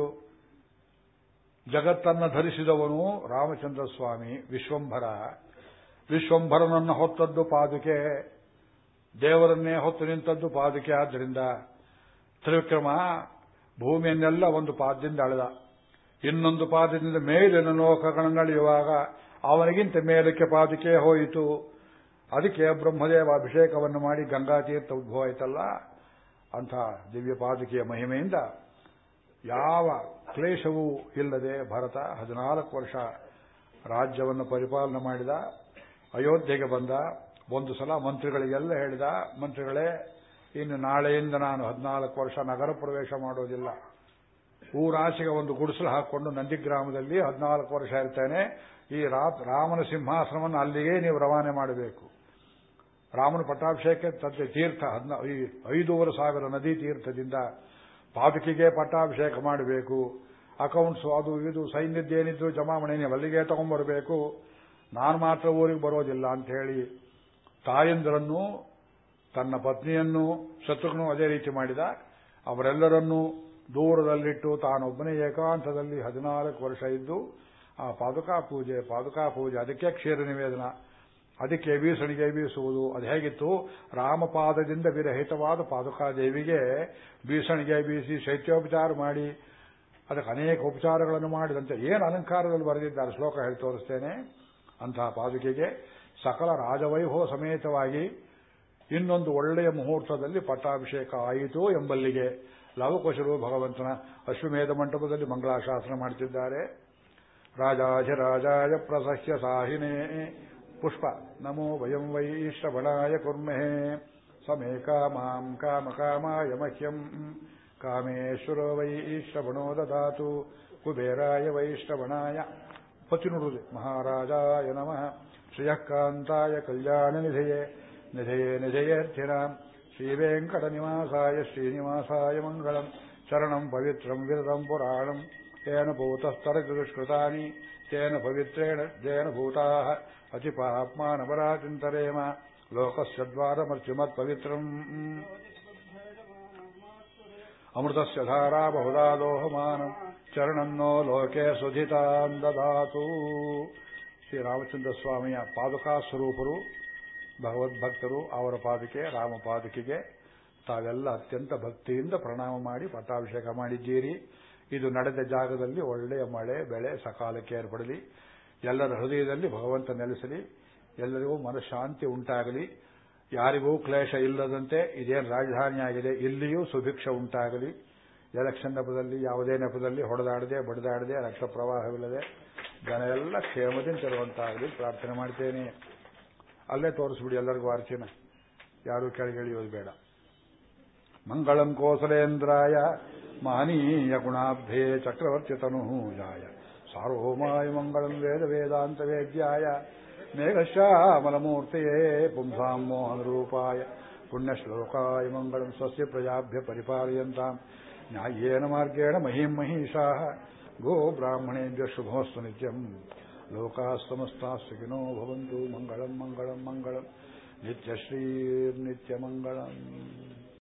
ಜಗತ್ತನ್ನು ಧರಿಸಿದವನು ರಾಮಚಂದ್ರ ಸ್ವಾಮಿ ವಿಶ್ವಂಭರ. ವಿಶ್ವಂಭರನನ್ನು ಹೊತ್ತದ್ದು ಪಾದುಕೆ, ದೇವರನ್ನೇ ಹೊತ್ತು ನಿಂತದ್ದು ಪಾದುಕೆ. ಆದ್ದರಿಂದ ತ್ರಿವಿಕ್ರಮ ಭೂಮಿಯನ್ನೆಲ್ಲ ಒಂದು ಪಾದದಿಂದ ಅಳೆದ. ಇನ್ನೊಂದು ಪಾದದಿಂದ ಮೇಲಿನ ಲೋಕಗಳನ್ನಳೆಯುವಾಗ ಅವನಿಗಿಂತ ಮೇಲಕ್ಕೆ ಪಾದುಕೆ ಹೋಯಿತು. ಅದಕ್ಕೆ ಬ್ರಹ್ಮದೇವ ಅಭಿಷೇಕವನ್ನು ಮಾಡಿ ಗಂಗಾತೀರ್ಥ ಉದ್ಭವ ಆಯ್ತಲ್ಲ. ಅಂಥ ದಿವ್ಯ ಪಾದುಕೆಯ ಮಹಿಮೆಯಿಂದ ಯಾವ ಕ್ಲೇಶವೂ ಇಲ್ಲದೆ ಭರತ ಹದಿನಾಲ್ಕು ವರ್ಷ ರಾಜ್ಯವನ್ನು ಪರಿಪಾಲನೆ ಮಾಡಿದ, ಅಯೋಧ್ಯೆಗೆ ಬಂದ, ಒಂದು ಸಲ ಮಂತ್ರಿಗಳಿಗೆಲ್ಲ ಹೇಳಿದ, ಮಂತ್ರಿಗಳೇ, ಇನ್ನು ನಾಳೆಯಿಂದ ನಾನು ಹದಿನಾಲ್ಕು ವರ್ಷ ನಗರ ಪ್ರವೇಶ ಮಾಡೋದಿಲ್ಲ. ಊರಾಸೆಗೆ ಒಂದು ಗುಡಿಸಲು ಹಾಕಿಕೊಂಡು ನಂದಿಗ್ರಾಮದಲ್ಲಿ ಹದಿನಾಲ್ಕು ವರ್ಷ ಇರ್ತೇನೆ. ಈ ರಾಮನ ಸಿಂಹಾಸನವನ್ನು ಅಲ್ಲಿಗೆ ನೀವು ರವಾನೆ ಮಾಡಬೇಕು. ರಾಮನ ಪಟ್ಟಾಭಿಷೇಕ ತಂದೆ ತೀರ್ಥ, ಹದಿನ, ಈ ಐದೂವರೆ ಸಾವಿರ ನದಿ ತೀರ್ಥದಿಂದ ಪಾದುಕಿಗೆ ಪಟ್ಟಾಭಿಷೇಕ ಮಾಡಬೇಕು. ಅಕೌಂಟ್ಸು ಅದು ಇದು ಸೈನ್ಯದ್ದೇನಿದ್ರು ಜಮಾವಣೆ ಅಲ್ಲಿಗೆ ತಗೊಂಡ್ಬರಬೇಕು. ನಾನು ಮಾತ್ರ ಊರಿಗೆ ಬರೋದಿಲ್ಲ ಅಂತ ಹೇಳಿ ತಾಯಂದಿರನ್ನು, ತನ್ನ ಪತ್ನಿಯನ್ನು ಶತ್ರುಘ್ನು ಅದೇ ರೀತಿ ಮಾಡಿದ. ಅವರೆಲ್ಲರನ್ನೂ ದೂರದಲ್ಲಿಟ್ಟು ತಾನೊಬ್ಬನೇ ಏಕಾಂತದಲ್ಲಿ ಹದಿನಾಲ್ಕು ವರ್ಷ ಇದ್ದು ಆ ಪಾದುಕಾ ಪೂಜೆ ಪಾದುಕಾ ಪೂಜೆ, ಅದಕ್ಕೆ ಕ್ಷೀರ ನಿವೇದನ. ಅದಕ್ಕೆ ಬೀಸಣಿಗೆ ಬೀಸುವುದು ಅದು ಹೇಗಿತ್ತು? ರಾಮಪಾದದಿಂದ ವಿರಹಿತವಾದ ಪಾದುಕಾದೇವಿಗೆ ಬೀಸಣಿಗೆ ಬೀಸಿ ಶೈತ್ಯೋಪಚಾರ ಮಾಡಿ. ಅದಕ್ಕೆ ಅನೇಕ ಉಪಚಾರಗಳನ್ನು ಮಾಡಿದಂತೆ. ಏನು ಅಲಂಕಾರದಲ್ಲಿ ಬರೆದಿದ್ದಾರೆ ಶ್ಲೋಕ ಹೇಳಿ ತೋರಿಸ್ತೇನೆ. ಅಂತಹ ಪಾದುಕೆಗೆ ಸಕಲ ರಾಜವೈಭವ ಸಮೇತವಾಗಿ ಇನ್ನೊಂದು ಒಳ್ಳೆಯ ಮುಹೂರ್ತದಲ್ಲಿ ಪಟ್ಟಾಭಿಷೇಕ ಆಯಿತು ಎಂಬಲ್ಲಿಗೆ ಲವಕುಶರು ಭಗವಂತನ ಅಶ್ವಮೇಧ ಮಂಟಪದಲ್ಲಿ ಮಂಗಳಾಶಾಸನ ಮಾಡುತ್ತಿದ್ದಾರೆ ರಾಜಾಧಿರಾಜಾಯ ಪ್ರಸಹ್ಯ ಸಾಹಿನೇ. ಪುಷ್ಪ. ನಮೋ ವಯಂ ವೈ ಶ್ರವಣಾಯ ಕುರ್ಮಹೇ ಸಮೇಕ ಕಾಮಾಂ ಕಾಮ ಕಾಮಾಯ ಮಹ್ಯಂ. ಕಾಮೇಶ್ವರೋ ವೈ ಶ್ರವಣೋ ದದಾತು. ಕುಬೇರಾಯ ವೈ ಶ್ರವಣಾಯ. ಪತಿ ನುಡುದೆ ಮಹಾರಾಜಾಯ ನಮಃ. ಶ್ರಿಯಃಕಾಂತಾಯ ಕಲ್ಯಾಣ ನಿಧಯೇ. ನಿಧಯೇ ನಿಧಯೇರ್ಥಿನಾಂ ಶ್ರೀವೆಂಕಟ ನಿವಾಸಾಯ ಶ್ರೀನಿವಾಸಾಯ ಮಂಗಳಂ. ಚರಣಂ ಪವಿತ್ರಂ ವಿರದಂ ಪುರಾಣಂ. ತೇನ ಭೂತಸ್ತರದುಷ್ಕೃತಾನಿ ತೇನ ಪವಿತ್ರೇಣ ಅತಿಪಾಪ್ಮಾನಪರಾಚಿಂತರೇಮ ಲೋಕಸ್ಯ ದ್ವಾರಮರ್ತ್ಯುಮತ್ಪವಿತ್ರम् ಪವಿತ್ರಂ ಧಾರಾ ಬಹುದಾ ದೋಹಮಾನಂ ಚರಣನ್ನೋ ಲೋಕೆ ಸುಧಿತಾನ್ ದದಾತು ಶ್ರೀರಾಮಚಂದ್ರ ಸ್ವಾಮಿಯ ಪಾದುಕಾ ಸ್ವರೂಪರು ಭಗವದ್ಭಕ್ತರು ಅವರ ಪಾದುಕೆ ರಾಮ ಪಾದುಕೆಗೆ ತಾವೆಲ್ಲ ಅತ್ಯಂತ ಭಕ್ತಿಯಿಂದ ಪ್ರಣಾಮ ಮಾಡಿ ಪಟ್ಟಾಭಿಷೇಕ ಮಾಡಿದ್ದೀರಿ. ಇದು ನಡೆದ ಜಾಗದಲ್ಲಿ ಒಳ್ಳೆಯ ಮಳೆ, ಬೆಳೆ, ಸಕಾಲಕ್ಕೆ ಏರ್ಪಡಲಿ. ಎಲ್ಲರ ಹೃದಯದಲ್ಲಿ ಭಗವಂತ ನೆಲೆಸಲಿ, ಎಲ್ಲರಿಗೂ ಮನಃಶಾಂತಿ ಉಂಟಾಗಲಿ. ಯಾರಿಗೂ ಕ್ಲೇಶ ಇಲ್ಲದಂತೆ ಇದೇನು ರಾಜಧಾನಿಯಾಗಿದೆ, ಇಲ್ಲಿಯೂ ಸುಭಿಕ್ಷ ಉಂಟಾಗಲಿ. ಎಲೆಕ್ಷನ್ ನೆಪದಲ್ಲಿ ಯಾವುದೇ ನೆಪದಲ್ಲಿ ಹೊಡೆದಾಡದೆ, ಬಡಿದಾಡದೆ ರಕ್ತ ಪ್ರವಾಹವಿಲ್ಲದೆ, ಜನ ಎಲ್ಲ ಕ್ಷೇಮದಿಂದ ತರುವಂತಾಗಲಿ ಪ್ರಾರ್ಥನೆ ಮಾಡ್ತೇನೆ. ಅಲ್ಲೇ ತೋರಿಸ್ಬಿಡಿ ಎಲ್ಲರಿಗೂ ಅರ್ಚನೆ. ಯಾರೂ ಕೆಳಗಿಳಿಯೋದು ಬೇಡ. ಮಂಗಳಂ ಕೋಸಲೇಂದ್ರಾಯ, ಮಹನೀಯ ಗುಣಾಭ್ಯೇ ಚಕ್ರವರ್ತಿ ತನುಜಾಯ ಸಾರ್ವಭೌಮಾಯ ಮಂಗಳಂ ವೇದ ವೇದಾಂತ ವೇದ್ಯಾಯ ಮೇಘಶ್ಯಾಮಲಮೂರ್ತಿಯೇ ಪುಂಸಾಂ ಮೋಹನ ರೂಪಾಯ ಪುಣ್ಯಶ್ಲೋಕಾಯ ಮಂಗಳಂ ಸ್ವಸ್ಯ ಪ್ರಜಾಭ್ಯ ಪರಿಪಾಲಯಂತಾಂ. ನ್ಯಾಯೇನ ಮಾರ್ಗೇಣ ಮಹಿಂ ಮಹಿಷಾ ಗೋ ಬ್ರಾಹ್ಮಣೇಭ್ಯ ಶುಭೋಸ್ತು ನಿತ್ಯಂ. ಲೋಕಾ ಸಮಸ್ತಾಸ್ತಿನೋ ಭವಂತು ಮಂಗಳಂ ಮಂಗಳಂ ಮಂಗಳಂ. ನಿತ್ಯಶ್ರೀರ್ನಿತ್ಯಮಂಗಳಂ